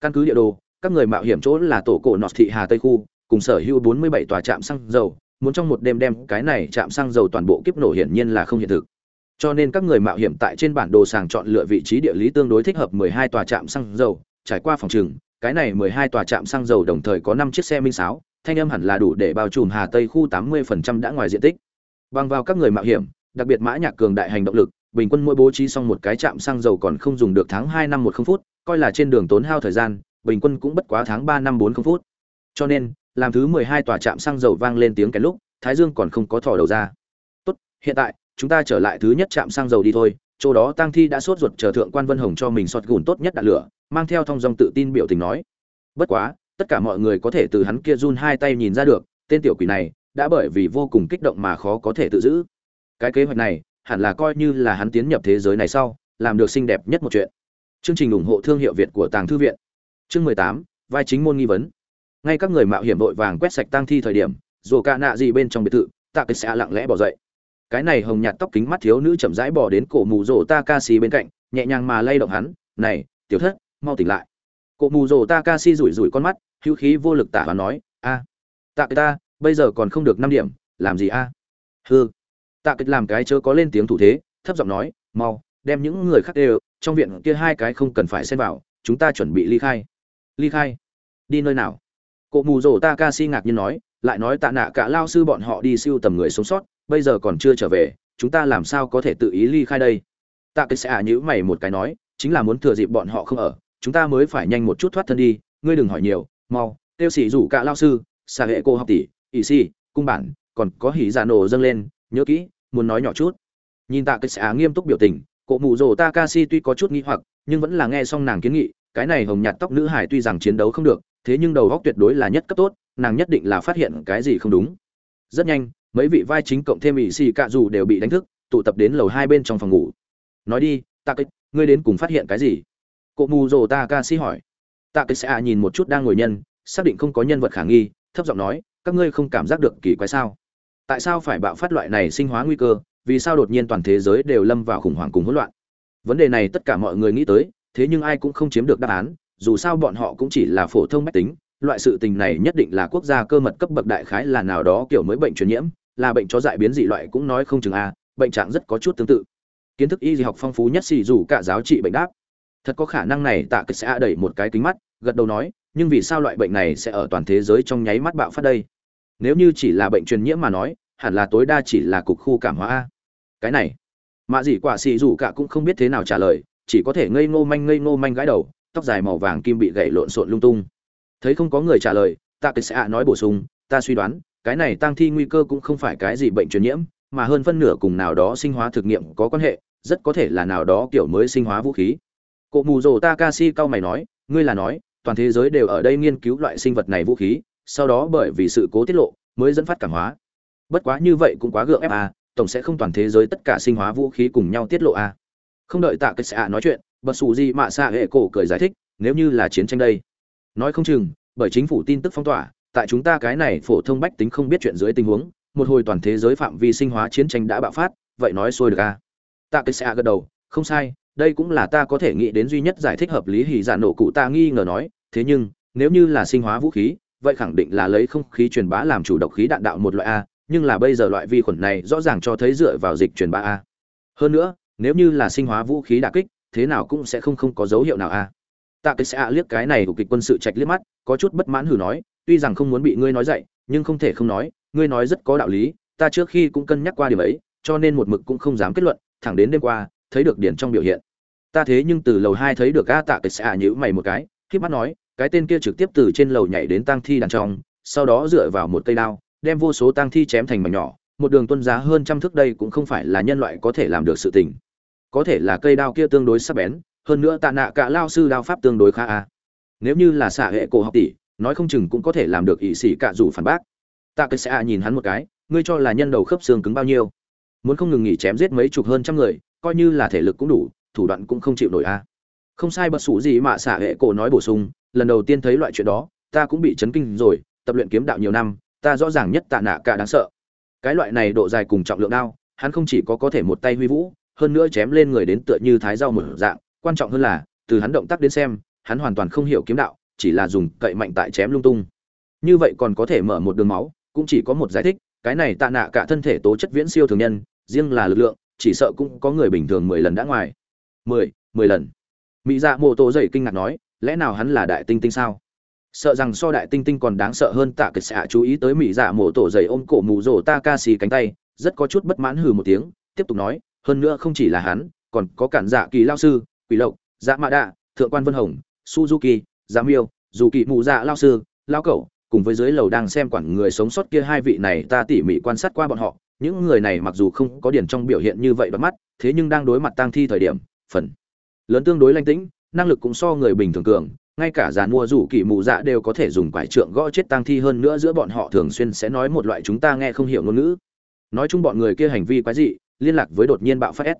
Căn cứ địa đồ, các người mạo hiểm chỗ là tổ cổ nọt thị hà tây khu, cùng sở hữu 47 tòa trạm xăng dầu muốn trong một đêm đem cái này chạm xăng dầu toàn bộ kiếp nổ hiển nhiên là không hiện thực. Cho nên các người mạo hiểm tại trên bản đồ sàng chọn lựa vị trí địa lý tương đối thích hợp 12 tòa trạm xăng dầu, trải qua phòng trừng, cái này 12 tòa trạm xăng dầu đồng thời có 5 chiếc xe minh sáo, thanh âm hẳn là đủ để bao trùm hà tây khu 80% đã ngoài diện tích. Bằng vào các người mạo hiểm, đặc biệt mã nhạc cường đại hành động lực, bình quân mỗi bố trí xong một cái trạm xăng dầu còn không dùng được tháng 2 năm 10 phút, coi là trên đường tốn hao thời gian, bình quân cũng bất quá tháng 3 năm 40 phút. Cho nên làm thứ 12 tòa trạm xăng dầu vang lên tiếng cái lúc, thái dương còn không có thò đầu ra. Tốt, hiện tại, chúng ta trở lại thứ nhất trạm xăng dầu đi thôi, chỗ đó tang thi đã sốt ruột chờ thượng quan vân hồng cho mình sọt gùn tốt nhất đạn lửa, mang theo thông dong tự tin biểu tình nói. Bất quá, tất cả mọi người có thể từ hắn kia run hai tay nhìn ra được, tên tiểu quỷ này đã bởi vì vô cùng kích động mà khó có thể tự giữ. Cái kế hoạch này hẳn là coi như là hắn tiến nhập thế giới này sau, làm được xinh đẹp nhất một chuyện. Chương trình ủng hộ thương hiệu việt của tàng thư viện. Chương mười tám, vai chính môn nghi vấn ngay các người mạo hiểm vội vàng quét sạch tang thi thời điểm, dù ca nạ gì bên trong biệt thự, tạ cái sẽ lặng lẽ bỏ dậy. Cái này hồng nhạt tóc kính mắt thiếu nữ chậm rãi bỏ đến cổ mù rổ takashi bên cạnh, nhẹ nhàng mà lay động hắn, này, tiểu thất, mau tỉnh lại. Cổ mù rổ takashi rủi rủi con mắt, hữu khí vô lực tả và nói, a, tạ cái ta, bây giờ còn không được năm điểm, làm gì a? Hư tạ cái làm cái chớ có lên tiếng thủ thế, thấp giọng nói, mau, đem những người khác đều, trong viện kia hai cái không cần phải xen vào, chúng ta chuẩn bị ly khai. Ly khai? Đi nơi nào? Cụ mù rổ takashi ngạc nhiên nói, lại nói tạ nạ cả lao sư bọn họ đi siêu tầm người sống sót, bây giờ còn chưa trở về, chúng ta làm sao có thể tự ý ly khai đây? Tạ cái sẽ à nhữ mày một cái nói, chính là muốn thừa dịp bọn họ không ở, chúng ta mới phải nhanh một chút thoát thân đi, ngươi đừng hỏi nhiều, mau, tiêu sĩ rủ cả lao sư xà hệ cô học tỷ, ỷ si cung bản, còn có hỉ giả nổ dâng lên, nhớ kỹ, muốn nói nhỏ chút. Nhìn tạ cái sẽ à nghiêm túc biểu tình cụ mù rồ takashi tuy có chút nghi hoặc, nhưng vẫn là nghe xong nàng kiến nghị cái này hồng nhạt tóc nữ hải tuy rằng chiến đấu không được, thế nhưng đầu góc tuyệt đối là nhất cấp tốt, nàng nhất định là phát hiện cái gì không đúng. Rất nhanh, mấy vị vai chính cộng thêm ỵ xì cạ dù đều bị đánh thức, tụ tập đến lầu hai bên trong phòng ngủ. Nói đi, tạ kích ngươi đến cùng phát hiện cái gì? Cụ mù rồ ta ca sĩ hỏi. Tạ kích sẽ à nhìn một chút đang ngồi nhân, xác định không có nhân vật khả nghi, thấp giọng nói, các ngươi không cảm giác được kỳ quái sao? Tại sao phải bạo phát loại này sinh hóa nguy cơ, vì sao đột nhiên toàn thế giới đều lâm vào khủng hoảng cùng hỗn loạn? Vấn đề này tất cả mọi người nghĩ tới thế nhưng ai cũng không chiếm được đáp án, dù sao bọn họ cũng chỉ là phổ thông mách tính, loại sự tình này nhất định là quốc gia cơ mật cấp bậc đại khái là nào đó kiểu mới bệnh truyền nhiễm, là bệnh chó dại biến dị loại cũng nói không chừng a, bệnh trạng rất có chút tương tự. Kiến thức y học phong phú nhất xì dù cả giáo trị bệnh đáp. Thật có khả năng này tạ kịch sẽ đẩy một cái kính mắt, gật đầu nói, nhưng vì sao loại bệnh này sẽ ở toàn thế giới trong nháy mắt bạo phát đây? Nếu như chỉ là bệnh truyền nhiễm mà nói, hẳn là tối đa chỉ là cục khu cảm hóa a. Cái này mạ dị quả xì dù cả cũng không biết thế nào trả lời chỉ có thể ngây ngô manh ngây ngô manh gãi đầu, tóc dài màu vàng kim bị gãy lộn xộn lung tung. Thấy không có người trả lời, tạ kệ xạ nói bổ sung, ta suy đoán, cái này tăng thi nguy cơ cũng không phải cái gì bệnh truyền nhiễm, mà hơn phân nửa cùng nào đó sinh hóa thực nghiệm có quan hệ, rất có thể là nào đó kiểu mới sinh hóa vũ khí. Cụ mù rồ takashi cao mày nói, ngươi là nói, toàn thế giới đều ở đây nghiên cứu loại sinh vật này vũ khí, sau đó bởi vì sự cố tiết lộ mới dẫn phát cảm hóa. Bất quá như vậy cũng quá gượng ép a tổng sẽ không toàn thế giới tất cả sinh hóa vũ khí cùng nhau tiết lộ a không đợi tạ cái xạ nói chuyện, bật xù gì mạ xạ hệ cổ cười giải thích, nếu như là chiến tranh đây. Nói không chừng, bởi chính phủ tin tức phong tỏa, tại chúng ta cái này phổ thông bách tính không biết chuyện dưới tình huống, một hồi toàn thế giới phạm vi sinh hóa chiến tranh đã bạo phát, vậy nói xôi được à? Tạ cái xạ gật đầu, không sai, đây cũng là ta có thể nghĩ đến duy nhất giải thích hợp lý hỉ dạ nổ cụ ta nghi ngờ nói, thế nhưng, nếu như là sinh hóa vũ khí, vậy khẳng định là lấy không khí truyền bá làm chủ độc khí đạn đạo một loại a, nhưng là bây giờ loại vi khuẩn này rõ ràng cho thấy dựa vào dịch truyền bá a. Hơn nữa nếu như là sinh hóa vũ khí đả kích, thế nào cũng sẽ không không có dấu hiệu nào a tạ cái sẽ liếc cái này của kịch quân sự trạch liếc mắt, có chút bất mãn hử nói, tuy rằng không muốn bị ngươi nói dậy, nhưng không thể không nói, ngươi nói rất có đạo lý, ta trước khi cũng cân nhắc qua điểm ấy, cho nên một mực cũng không dám kết luận, thẳng đến đêm qua, thấy được điển trong biểu hiện. Ta thế nhưng từ lầu hai thấy được a tạ cái xạ nhữ mày một cái k mắt nói, cái tên kia trực tiếp từ trên lầu nhảy đến tang thi đàn trong, sau đó dựa vào một cây đao, đem vô số tang thi chém thành mảnh nhỏ, một đường tuân giá hơn trăm thước đây cũng không phải là nhân loại có thể làm được sự tình có thể là cây đao kia tương đối sắc bén, hơn nữa tạ nạ cả lao sư đao pháp tương đối khá a. Nếu như là xạ hệ cổ học tỷ, nói không chừng cũng có thể làm được ỵ sĩ cạ rủ phản bác. Tạ cây xạ nhìn hắn một cái, ngươi cho là nhân đầu khớp xương cứng bao nhiêu? Muốn không ngừng nghỉ chém giết mấy chục hơn trăm người, coi như là thể lực cũng đủ, thủ đoạn cũng không chịu nổi a. Không sai bật sủ gì mà xạ hệ cổ nói bổ sung, lần đầu tiên thấy loại chuyện đó, ta cũng bị chấn kinh rồi, tập luyện kiếm đạo nhiều năm, ta rõ ràng nhất tạ nạ cả đáng sợ. Cái loại này độ dài cùng trọng lượng đao, hắn không chỉ có có thể một tay huy vũ hơn nữa chém lên người đến tựa như thái rau một dạng, quan trọng hơn là, từ hắn động tác đến xem, hắn hoàn toàn không hiểu kiếm đạo, chỉ là dùng cậy mạnh tại chém lung tung. Như vậy còn có thể mở một đường máu, cũng chỉ có một giải thích, cái này tạ nạ cả thân thể tố chất viễn siêu thường nhân, riêng là lực lượng, chỉ sợ cũng có người bình thường mười lần đã ngoài. Mười mười lần. Mỹ dạ mô tô dậy kinh ngạc nói, lẽ nào hắn là đại tinh tinh sao? Sợ rằng so đại tinh tinh còn đáng sợ hơn tạ kịch xạ chú ý tới mỹ dạ mổ tổ dày ôm cổ mù rổ ta ca xì cánh tay, rất có chút bất mãn hừ một tiếng, tiếp tục nói hơn nữa không chỉ là hắn, còn có cản dạ kỳ lao sư, quỷ lộc dạ mạ đạ, thượng quan vân hồng, suzuki dạ miêu, dù kỳ mù dạ lao sư, lao cẩu, cùng với dưới lầu đang xem quản người sống sót kia hai vị này ta tỉ mỉ quan sát qua bọn họ. Những người này mặc dù không có điển trong biểu hiện như vậy bắt mắt, thế nhưng đang đối mặt tang thi thời điểm, phần lớn tương đối lanh tĩnh, năng lực cũng so người bình thường cường. Ngay cả giàn mua rủ kỳ mù dạ đều có thể dùng quải trượng gõ chết tang thi hơn nữa giữa bọn họ thường xuyên sẽ nói một loại chúng ta nghe không hiểu ngôn ngữ. Nói chung bọn người kia hành vi quái dị liên lạc với đột nhiên bạo phát s.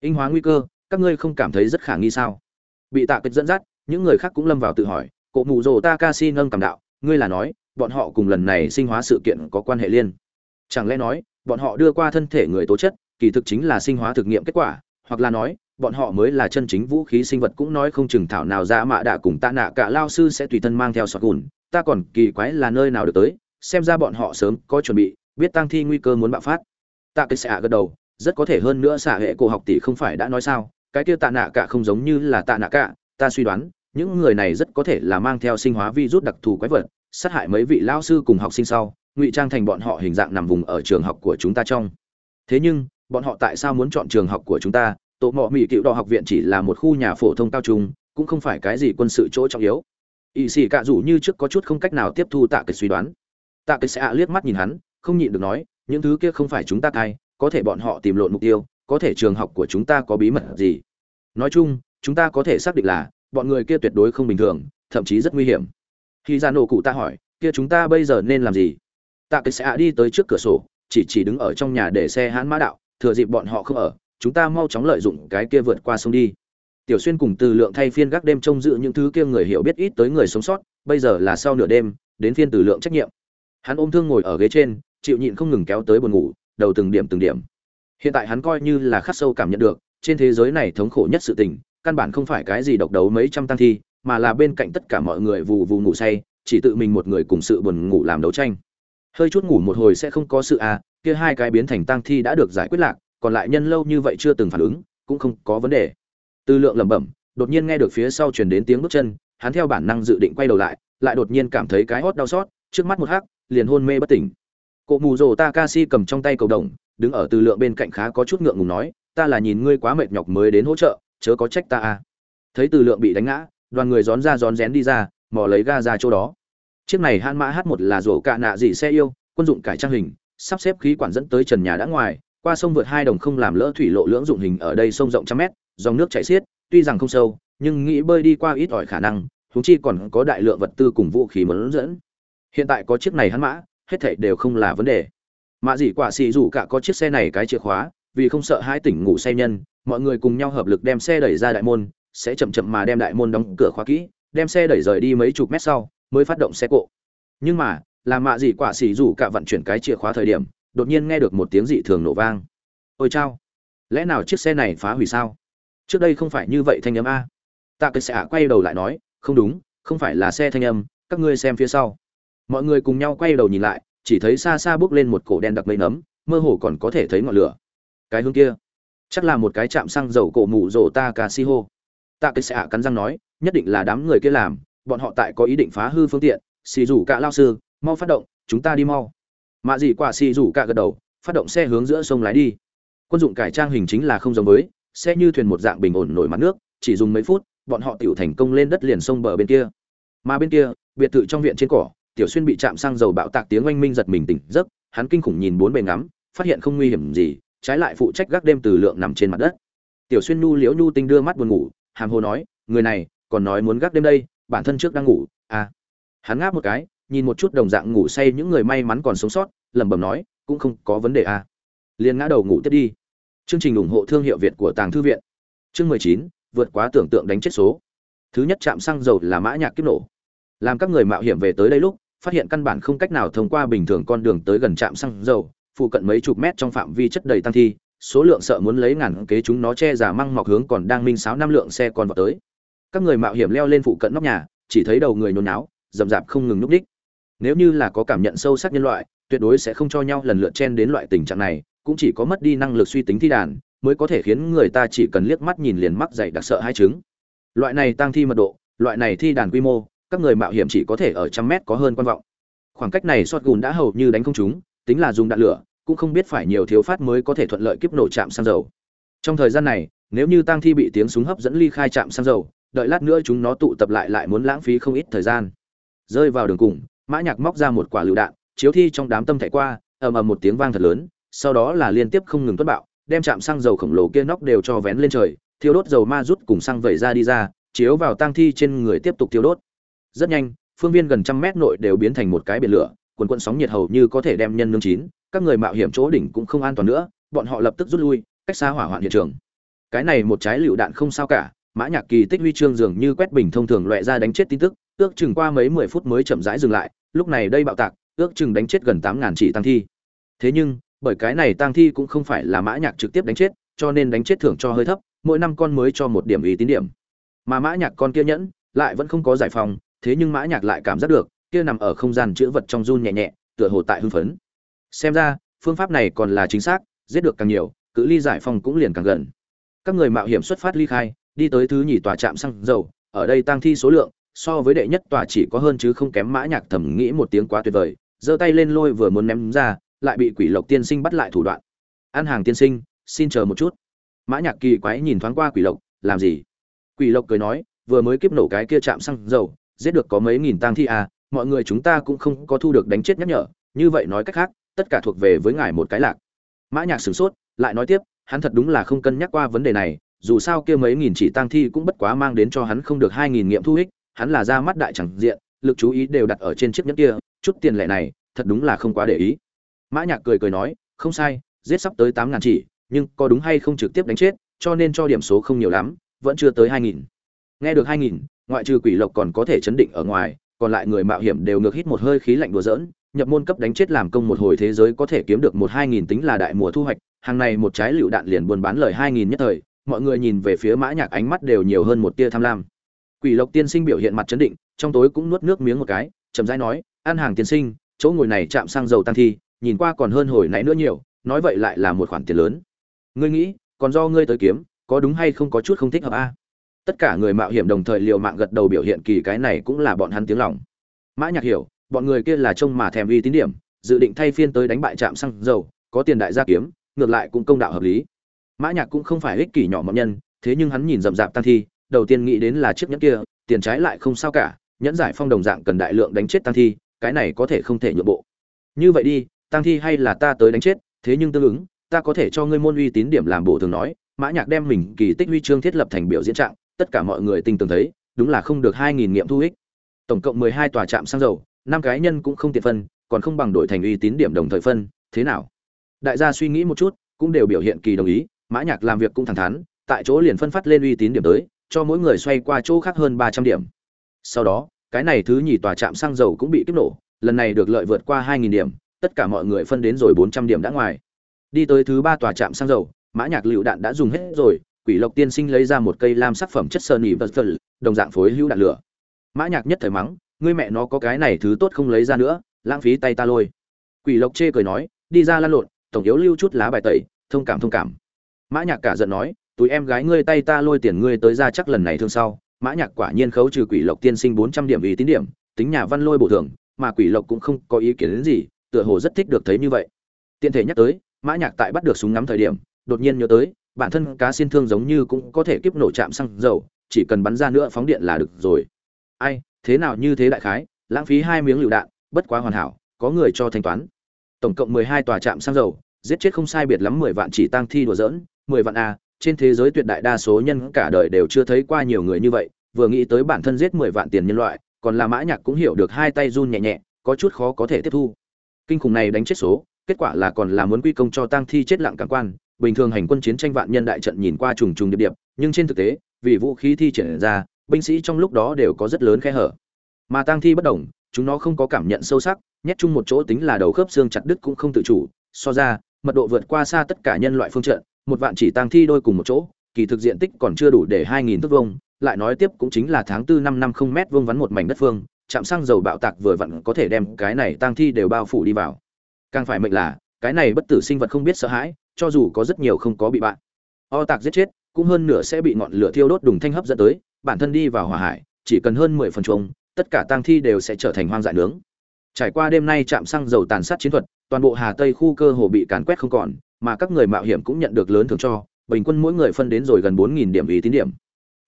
In hóa nguy cơ, các ngươi không cảm thấy rất khả nghi sao? Bị tạ kịch dẫn dắt, những người khác cũng lâm vào tự hỏi cụ mù rồ takashi nâng cảm đạo, ngươi là nói, bọn họ cùng lần này sinh hóa sự kiện có quan hệ liên? Chẳng lẽ nói, bọn họ đưa qua thân thể người tố chất, kỳ thực chính là sinh hóa thực nghiệm kết quả, hoặc là nói, bọn họ mới là chân chính vũ khí sinh vật cũng nói không chừng thảo nào ra mạ đạ cùng tạ nạ cả lao sư sẽ tùy thân mang theo sọt gùn, ta còn kỳ quái là nơi nào được tới, xem ra bọn họ sớm có chuẩn bị, biết tăng thi nguy cơ muốn bạo phát. Tạ cái xạ gật đầu rất có thể hơn nữa xạ hệ cổ học tỷ không phải đã nói sao, cái kia tạ nạ cả không giống như là tạ nạ cả, ta suy đoán, những người này rất có thể là mang theo sinh hóa virus đặc thù quái vật, sát hại mấy vị lao sư cùng học sinh sau, ngụy trang thành bọn họ hình dạng nằm vùng ở trường học của chúng ta trong. Thế nhưng, bọn họ tại sao muốn chọn trường học của chúng ta? Tổ mọ mỹ cựu đỏ học viện chỉ là một khu nhà phổ thông cao trung, cũng không phải cái gì quân sự chỗ trọng yếu. Ỵ sĩ cạ rủ như trước có chút không cách nào tiếp thu tạ cái suy đoán. Tạ cái sẽ liếc mắt nhìn hắn, không nhịn được nói, những thứ kia không phải chúng ta cai có thể bọn họ tìm lộn mục tiêu, có thể trường học của chúng ta có bí mật gì. Nói chung, chúng ta có thể xác định là, bọn người kia tuyệt đối không bình thường, thậm chí rất nguy hiểm. Khi ra nổ cụ ta hỏi, kia chúng ta bây giờ nên làm gì? Tạ cái sẽ đi tới trước cửa sổ, chỉ chỉ đứng ở trong nhà để xe hãn mã đạo, thừa dịp bọn họ không ở, chúng ta mau chóng lợi dụng cái kia vượt qua sông đi. Tiểu xuyên cùng từ lượng thay phiên gác đêm trông giữ những thứ kia người hiểu biết ít tới người sống sót, bây giờ là sau nửa đêm, đến phiên từ lượng trách nhiệm. Hắn ôm thương ngồi ở ghế trên, chịu nhịn không ngừng kéo tới buồn ngủ đầu từng điểm từng điểm. Hiện tại hắn coi như là khắc sâu cảm nhận được, trên thế giới này thống khổ nhất sự tình, căn bản không phải cái gì độc đấu mấy trăm tăng thi, mà là bên cạnh tất cả mọi người vù vù ngủ say, chỉ tự mình một người cùng sự buồn ngủ làm đấu tranh. Hơi chút ngủ một hồi sẽ không có sự à kia hai cái biến thành tăng thi đã được giải quyết lạc, còn lại nhân lâu như vậy chưa từng phản ứng, cũng không có vấn đề. Tư lượng lẩm bẩm, đột nhiên nghe được phía sau truyền đến tiếng bước chân, hắn theo bản năng dự định quay đầu lại lại đột nhiên cảm thấy cái hót đau xót, trước mắt một hắc, liền hôn mê bất tỉnh cụ mù rồ takashi cầm trong tay cầu đồng, đứng ở từ lượng bên cạnh khá có chút ngượng ngùng nói, ta là nhìn ngươi quá mệt nhọc mới đến hỗ trợ, chớ có trách ta à. Thấy từ lượng bị đánh ngã, đoàn người rón ra rón rén đi ra, mò lấy ga ra chỗ đó. Chiếc này han mã h một là rổ cạ nạ dị xe yêu, quân dụng cải trang hình, sắp xếp khí quản dẫn tới trần nhà đã ngoài, qua sông vượt hai đồng không làm lỡ thủy lộ lưỡng dụng hình ở đây sông rộng trăm mét, dòng nước chảy xiết, tuy rằng không sâu, nhưng nghĩ bơi đi qua ít ỏi khả năng chúng chi còn có đại lượng vật tư cùng vũ khí muốn dẫn. Hiện tại có chiếc này hắn mã hết thảy đều không là vấn đề. Mạ dĩ quả xì rủ cả có chiếc xe này cái chìa khóa, vì không sợ hai tỉnh ngủ say nhân, mọi người cùng nhau hợp lực đem xe đẩy ra đại môn, sẽ chậm chậm mà đem đại môn đóng cửa khóa kỹ, đem xe đẩy rời đi mấy chục mét sau, mới phát động xe cộ. Nhưng mà làm mạ dĩ quả xì rủ cả vận chuyển cái chìa khóa thời điểm, đột nhiên nghe được một tiếng dị thường nổ vang. Ôi chao! Lẽ nào chiếc xe này phá hủy sao? Trước đây không phải như vậy thanh âm a. Tạ cái xạ quay đầu lại nói, không đúng, không phải là xe thanh âm, các ngươi xem phía sau mọi người cùng nhau quay đầu nhìn lại, chỉ thấy xa xa bước lên một cổ đen đặc mây nấm, mơ hồ còn có thể thấy ngọn lửa. Cái hướng kia, chắc là một cái chạm xăng dầu cổ mù rổ ta cà si hô tạ cái xạ cắn răng nói, nhất định là đám người kia làm, bọn họ tại có ý định phá hư phương tiện. Xì rủ cả lao sư, mau phát động, chúng ta đi mau. Mạ dị quả xì rủ cả gật đầu, phát động xe hướng giữa sông lái đi. Quân dụng cải trang hình chính là không giống với, xe như thuyền một dạng bình ổn nổi mặt nước, chỉ dùng mấy phút, bọn họ tiểu thành công lên đất liền sông bờ bên kia. Mà bên kia, biệt thự trong viện trên cỏ tiểu xuyên bị chạm sang dầu bạo tạc tiếng oanh minh giật mình tỉnh giấc, hắn kinh khủng nhìn bốn bề ngắm, phát hiện không nguy hiểm gì, trái lại phụ trách gác đêm từ lượng nằm trên mặt đất. Tiểu xuyên nu liễu nhu tinh đưa mắt buồn ngủ, hàm hồ nói, người này còn nói muốn gác đêm đây, bản thân trước đang ngủ à. Hắn ngáp một cái, nhìn một chút đồng dạng ngủ say những người may mắn còn sống sót, lẩm bẩm nói, cũng không có vấn đề à. Liền ngã đầu ngủ tiếp đi. Chương trình ủng hộ thương hiệu việt của tàng thư viện. Chương mười chín, vượt quá tưởng tượng đánh chết số. Thứ nhất chạm xăng dầu là mã nhạc kiếp nổ. Làm các người mạo hiểm về tới đây lúc phát hiện căn bản không cách nào thông qua bình thường con đường tới gần trạm xăng dầu, phụ cận mấy chục mét trong phạm vi chất đầy tăng thi, số lượng sợ muốn lấy ngàn kế chúng nó che giả măng mọc hướng còn đang minh sáo năm lượng xe còn vào tới. Các người mạo hiểm leo lên phụ cận nóc nhà, chỉ thấy đầu người nhốn náo rầm rạp không ngừng núp đích. Nếu như là có cảm nhận sâu sắc nhân loại, tuyệt đối sẽ không cho nhau lần lượt chen đến loại tình trạng này, cũng chỉ có mất đi năng lực suy tính thi đàn, mới có thể khiến người ta chỉ cần liếc mắt nhìn liền mắc dày đặc sợ hai chứng. Loại này tăng thi mật độ, loại này thi đàn quy mô các người mạo hiểm chỉ có thể ở trăm mét có hơn quan vọng. Khoảng cách này sọt gùn đã hầu như đánh không chúng tính là dùng đạn lửa, cũng không biết phải nhiều thiếu phát mới có thể thuận lợi kiếp nổ chạm xăng dầu. Trong thời gian này, nếu như tang thi bị tiếng súng hấp dẫn ly khai chạm xăng dầu, đợi lát nữa chúng nó tụ tập lại lại muốn lãng phí không ít thời gian. Rơi vào đường cùng, mã nhạc móc ra một quả lựu đạn, chiếu thi trong đám tâm thảy qua, ầm ầm một tiếng vang thật lớn, sau đó là liên tiếp không ngừng tuất bạo, đem chạm xăng dầu khổng lồ kia nóc đều cho vén lên trời, thiêu đốt dầu ma rút cùng xăng vẩy ra đi ra, chiếu vào tang thi trên người tiếp tục thiêu đốt rất nhanh, phương viên gần trăm mét nội đều biến thành một cái biển lửa, quần quận sóng nhiệt hầu như có thể đem nhân nương chín, các người mạo hiểm chỗ đỉnh cũng không an toàn nữa, bọn họ lập tức rút lui, cách xa hỏa hoạn hiện trường. Cái này một trái lựu đạn không sao cả, mã nhạc kỳ tích huy chương dường như quét bình thông thường loại ra đánh chết tin tức, ước chừng qua mấy mười phút mới chậm rãi dừng lại, lúc này đây bạo tạc, ước chừng đánh chết gần tám ngàn chỉ tăng thi. Thế nhưng, bởi cái này tăng thi cũng không phải là mã nhạc trực tiếp đánh chết, cho nên đánh chết thưởng cho hơi thấp, mỗi năm con mới cho một điểm ý tín điểm. Mà mã nhạc con kia nhẫn, lại vẫn không có giải phóng thế nhưng mã nhạc lại cảm giác được, kia nằm ở không gian chữ vật trong run nhẹ nhẹ, tựa hồ tại hưng phấn. Xem ra, phương pháp này còn là chính xác, giết được càng nhiều, cự ly giải phong cũng liền càng gần. Các người mạo hiểm xuất phát ly khai, đi tới thứ nhì tòa trạm xăng dầu, ở đây tăng thi số lượng, so với đệ nhất tòa chỉ có hơn chứ không kém mã nhạc thầm nghĩ một tiếng quá tuyệt vời, giơ tay lên lôi vừa muốn ném ra, lại bị quỷ lộc tiên sinh bắt lại thủ đoạn. Ăn hàng tiên sinh, xin chờ một chút. Mã nhạc kỳ quái nhìn thoáng qua quỷ lộc, làm gì? Quỷ lộc cười nói, vừa mới kiếp nổ cái kia chạm xăng dầu giết được có mấy nghìn tang thi à mọi người chúng ta cũng không có thu được đánh chết nhắc nhở, như vậy nói cách khác, tất cả thuộc về với ngài một cái lạc. Mã nhạc sửng sốt, lại nói tiếp, hắn thật đúng là không cân nhắc qua vấn đề này, dù sao kia mấy nghìn chỉ tang thi cũng bất quá mang đến cho hắn không được hai nghìn nghiệm thu ích, hắn là ra mắt đại chẳng diện, lực chú ý đều đặt ở trên chiếc nhẫn kia, chút tiền lệ này, thật đúng là không quá để ý. Mã nhạc cười cười nói, không sai, giết sắp tới tám ngàn chỉ, nhưng có đúng hay không trực tiếp đánh chết, cho nên cho điểm số không nhiều lắm, vẫn chưa tới hai nghìn nghe được hai nghìn, ngoại trừ quỷ lộc còn có thể chấn định ở ngoài, còn lại người mạo hiểm đều ngược hít một hơi khí lạnh đùa giỡn, nhập môn cấp đánh chết làm công một hồi thế giới có thể kiếm được một hai nghìn tính là đại mùa thu hoạch, hàng này một trái lựu đạn liền buôn bán lời hai nghìn nhất thời, mọi người nhìn về phía mã nhạc ánh mắt đều nhiều hơn một tia tham lam. Quỷ lộc tiên sinh biểu hiện mặt chấn định, trong tối cũng nuốt nước miếng một cái, chậm rãi nói ăn hàng tiên sinh, chỗ ngồi này chạm sang dầu tăng thi, nhìn qua còn hơn hồi nãy nữa nhiều, nói vậy lại là một khoản tiền lớn. Ngươi nghĩ, còn do ngươi tới kiếm, có đúng hay không có chút không thích hợp a? Tất cả người mạo hiểm đồng thời liều mạng gật đầu biểu hiện kỳ cái này cũng là bọn hắn tiếng lòng. Mã nhạc hiểu, bọn người kia là trông mà thèm uy tín điểm, dự định thay phiên tới đánh bại trạm xăng dầu, có tiền đại gia kiếm, ngược lại cũng công đạo hợp lý. Mã nhạc cũng không phải ích kỷ nhỏ mọn nhân, thế nhưng hắn nhìn rậm rạp tăng thi, đầu tiên nghĩ đến là chiếc nhẫn kia, tiền trái lại không sao cả, nhẫn giải phong đồng dạng cần đại lượng đánh chết tăng thi, cái này có thể không thể nhượng bộ. Như vậy đi, tăng thi hay là ta tới đánh chết, thế nhưng tương ứng, ta có thể cho ngươi môn uy tín điểm làm bổ thường nói, mã nhạc đem mình kỳ tích huy chương thiết lập thành biểu diễn trạng tất cả mọi người tinh tường thấy, đúng là không được hai nghìn nghiệm thu ích. Tổng cộng mười hai tòa trạm xăng dầu, năm cái nhân cũng không tiện phân, còn không bằng đổi thành uy tín điểm đồng thời phân, thế nào? Đại gia suy nghĩ một chút, cũng đều biểu hiện kỳ đồng ý, mã nhạc làm việc cũng thẳng thắn, tại chỗ liền phân phát lên uy tín điểm tới, cho mỗi người xoay qua chỗ khác hơn ba trăm điểm. Sau đó, cái này thứ nhì tòa trạm xăng dầu cũng bị kích nổ, lần này được lợi vượt qua hai nghìn điểm, tất cả mọi người phân đến rồi bốn trăm điểm đã ngoài. Đi tới thứ ba tòa trạm xăng dầu, mã nhạc lựu đạn đã dùng hết rồi quỷ lộc tiên sinh lấy ra một cây lam sắc phẩm chất sơn nhị vật vật đồng dạng phối hữu đạn lửa. Mã nhạc nhất thời mắng, ngươi mẹ nó có cái này thứ tốt không lấy ra nữa, lãng phí tay ta lôi. Quỷ lộc chê cười nói, đi ra lăn lộn, tổng yếu lưu chút lá bài tẩy, thông cảm thông cảm. Mã nhạc cả giận nói, túi em gái ngươi tay ta lôi tiền ngươi tới ra chắc lần này thương sau. Mã nhạc quả nhiên khấu trừ quỷ lộc tiên sinh bốn trăm điểm ý tín điểm, tính nhà văn lôi bổ thường, mà quỷ lộc cũng không có ý kiến đến gì, tựa hồ rất thích được thấy như vậy. Tiện thể nhắc tới, mã nhạc tại bắt được súng ngắm thời điểm, đột nhiên nhớ tới bản thân cá xin thương giống như cũng có thể kiếp nổ chạm xăng dầu, chỉ cần bắn ra nữa phóng điện là được rồi. Ai, thế nào như thế đại khái, lãng phí hai miếng lựu đạn, bất quá hoàn hảo, có người cho thanh toán. Tổng cộng mười hai tòa trạm xăng dầu, giết chết không sai biệt lắm mười vạn chỉ tăng thi đùa dỡn mười vạn a, trên thế giới tuyệt đại đa số nhân cả đời đều chưa thấy qua nhiều người như vậy, vừa nghĩ tới bản thân giết mười vạn tiền nhân loại, còn là mã nhạc cũng hiểu được hai tay run nhẹ nhẹ, có chút khó có thể tiếp thu. Kinh khủng này đánh chết số, kết quả là còn là muốn quy công cho tăng thi chết lặng cảm quan bình thường hành quân chiến tranh vạn nhân đại trận nhìn qua trùng trùng điệp điệp, nhưng trên thực tế, vì vũ khí thi triển ra, binh sĩ trong lúc đó đều có rất lớn khe hở. Mà tang thi bất động chúng nó không có cảm nhận sâu sắc, nhét chung một chỗ tính là đầu khớp xương chặt đứt cũng không tự chủ, so ra, mật độ vượt qua xa tất cả nhân loại phương trận, một vạn chỉ tang thi đôi cùng một chỗ, kỳ thực diện tích còn chưa đủ để hai nghìn thước vuông, lại nói tiếp cũng chính là tháng tư năm năm không mét vuông vắn một mảnh đất phương, chạm xăng dầu bạo tạc vừa vặn có thể đem cái này tang thi đều bao phủ đi vào. Càng phải mệnh là, cái này bất tử sinh vật không biết sợ hãi cho dù có rất nhiều không có bị bạn, o tạc giết chết, cũng hơn nửa sẽ bị ngọn lửa thiêu đốt đùng thanh hấp dẫn tới, bản thân đi vào hỏa hải, chỉ cần hơn mười phần chuông, tất cả tang thi đều sẽ trở thành hoang dại nướng. Trải qua đêm nay chạm xăng dầu tàn sát chiến thuật, toàn bộ hà tây khu cơ hồ bị càn quét không còn, mà các người mạo hiểm cũng nhận được lớn thưởng cho, bình quân mỗi người phân đến rồi gần bốn nghìn điểm ý tín điểm.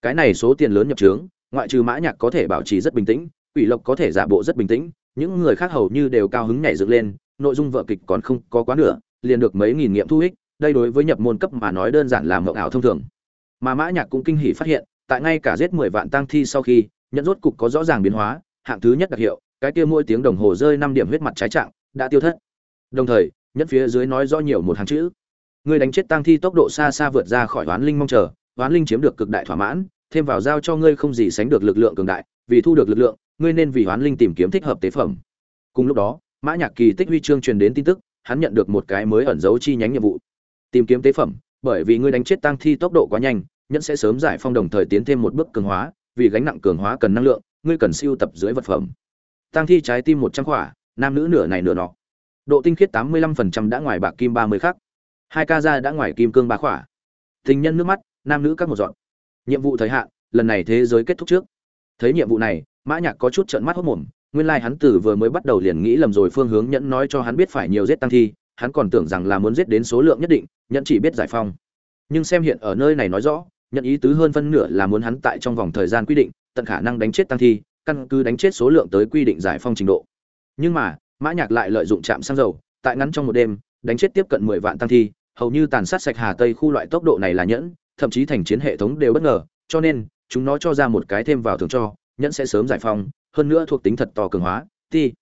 Cái này số tiền lớn nhập trướng, ngoại trừ mã nhạc có thể bảo trì rất bình tĩnh, quỷ lộc có thể giả bộ rất bình tĩnh, những người khác hầu như đều cao hứng nhảy dựng lên, nội dung vở kịch còn không có quá nửa, liền được mấy nghìn nghiệm thu ích đây đối với nhập môn cấp mà nói đơn giản là mộng ảo thông thường. Mà mã nhạc cũng kinh hỉ phát hiện, tại ngay cả giết mười vạn tăng thi sau khi nhận rốt cục có rõ ràng biến hóa, hạng thứ nhất đặc hiệu, cái kia mỗi tiếng đồng hồ rơi năm điểm huyết mặt trái trạng, đã tiêu thất. Đồng thời nhất phía dưới nói rõ nhiều một hàng chữ. Người đánh chết tăng thi tốc độ xa xa vượt ra khỏi oán linh mong chờ, oán linh chiếm được cực đại thỏa mãn, thêm vào giao cho ngươi không gì sánh được lực lượng cường đại, vì thu được lực lượng, ngươi nên vì oán linh tìm kiếm thích hợp tế phẩm. Cùng lúc đó, mã nhạc kỳ tích huy chương truyền đến tin tức, hắn nhận được một cái mới ẩn giấu chi nhánh nhiệm vụ tìm kiếm tế phẩm, bởi vì ngươi đánh chết tăng thi tốc độ quá nhanh, nhẫn sẽ sớm giải phong đồng thời tiến thêm một bước cường hóa, vì gánh nặng cường hóa cần năng lượng, ngươi cần siêu tập dưới vật phẩm. Tăng thi trái tim một trăm khỏa, nam nữ nửa này nửa nọ. Độ tinh khiết tám mươi lăm phần trăm đã ngoài bạc kim ba mươi khắc. Hai ca ra đã ngoài kim cương ba khỏa. Tình nhân nước mắt, nam nữ các một dọn. Nhiệm vụ thời hạn, lần này thế giới kết thúc trước. Thấy nhiệm vụ này, mã nhạc có chút trợn mắt hốt mồm, nguyên lai like hắn tử vừa mới bắt đầu liền nghĩ lầm rồi phương hướng nhẫn nói cho hắn biết phải nhiều giết tăng thi hắn còn tưởng rằng là muốn giết đến số lượng nhất định, nhận chỉ biết giải phong. Nhưng xem hiện ở nơi này nói rõ, nhận ý tứ hơn phân nửa là muốn hắn tại trong vòng thời gian quy định, tận khả năng đánh chết tăng thi, căn cứ đánh chết số lượng tới quy định giải phong trình độ. Nhưng mà, mã nhạc lại lợi dụng chạm xăng dầu, tại ngắn trong một đêm, đánh chết tiếp cận mười vạn tăng thi, hầu như tàn sát sạch hà tây khu loại tốc độ này là nhẫn, thậm chí thành chiến hệ thống đều bất ngờ, cho nên, chúng nó cho ra một cái thêm vào thường cho, nhẫn sẽ sớm giải phong, hơn nữa thuộc tính thật to cường hóa ti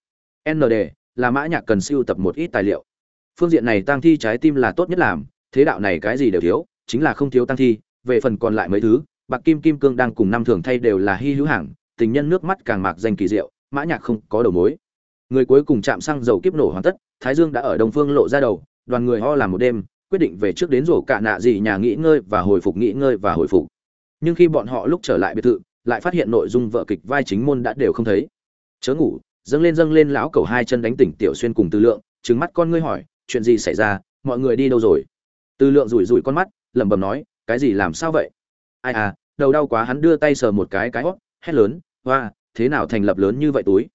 nd là mã nhạc cần siêu tập một ít tài liệu phương diện này tăng thi trái tim là tốt nhất làm, thế đạo này cái gì đều thiếu, chính là không thiếu tăng thi, về phần còn lại mấy thứ, bạc kim kim cương đang cùng năm thường thay đều là hy hữu hàng tình nhân nước mắt càng mạc danh kỳ diệu, mã nhạc không có đầu mối. Người cuối cùng chạm xăng dầu kiếp nổ hoàn tất, thái dương đã ở đông phương lộ ra đầu, đoàn người ho làm một đêm, quyết định về trước đến rổ cả nạ gì nhà nghỉ ngơi và hồi phục nghỉ ngơi và hồi phục. Nhưng khi bọn họ lúc trở lại biệt thự, lại phát hiện nội dung vợ kịch vai chính môn đã đều không thấy. Chớ ngủ, dâng lên dâng lên lão cầu hai chân đánh tỉnh tiểu xuyên cùng tư lượng, trừng mắt con ngươi hỏi chuyện gì xảy ra, mọi người đi đâu rồi? Tư lượng rủi rủi con mắt, lẩm bẩm nói, cái gì làm sao vậy? Ai à đầu đau quá hắn đưa tay sờ một cái cái hót hét lớn, hoa, thế nào thành lập lớn như vậy túi?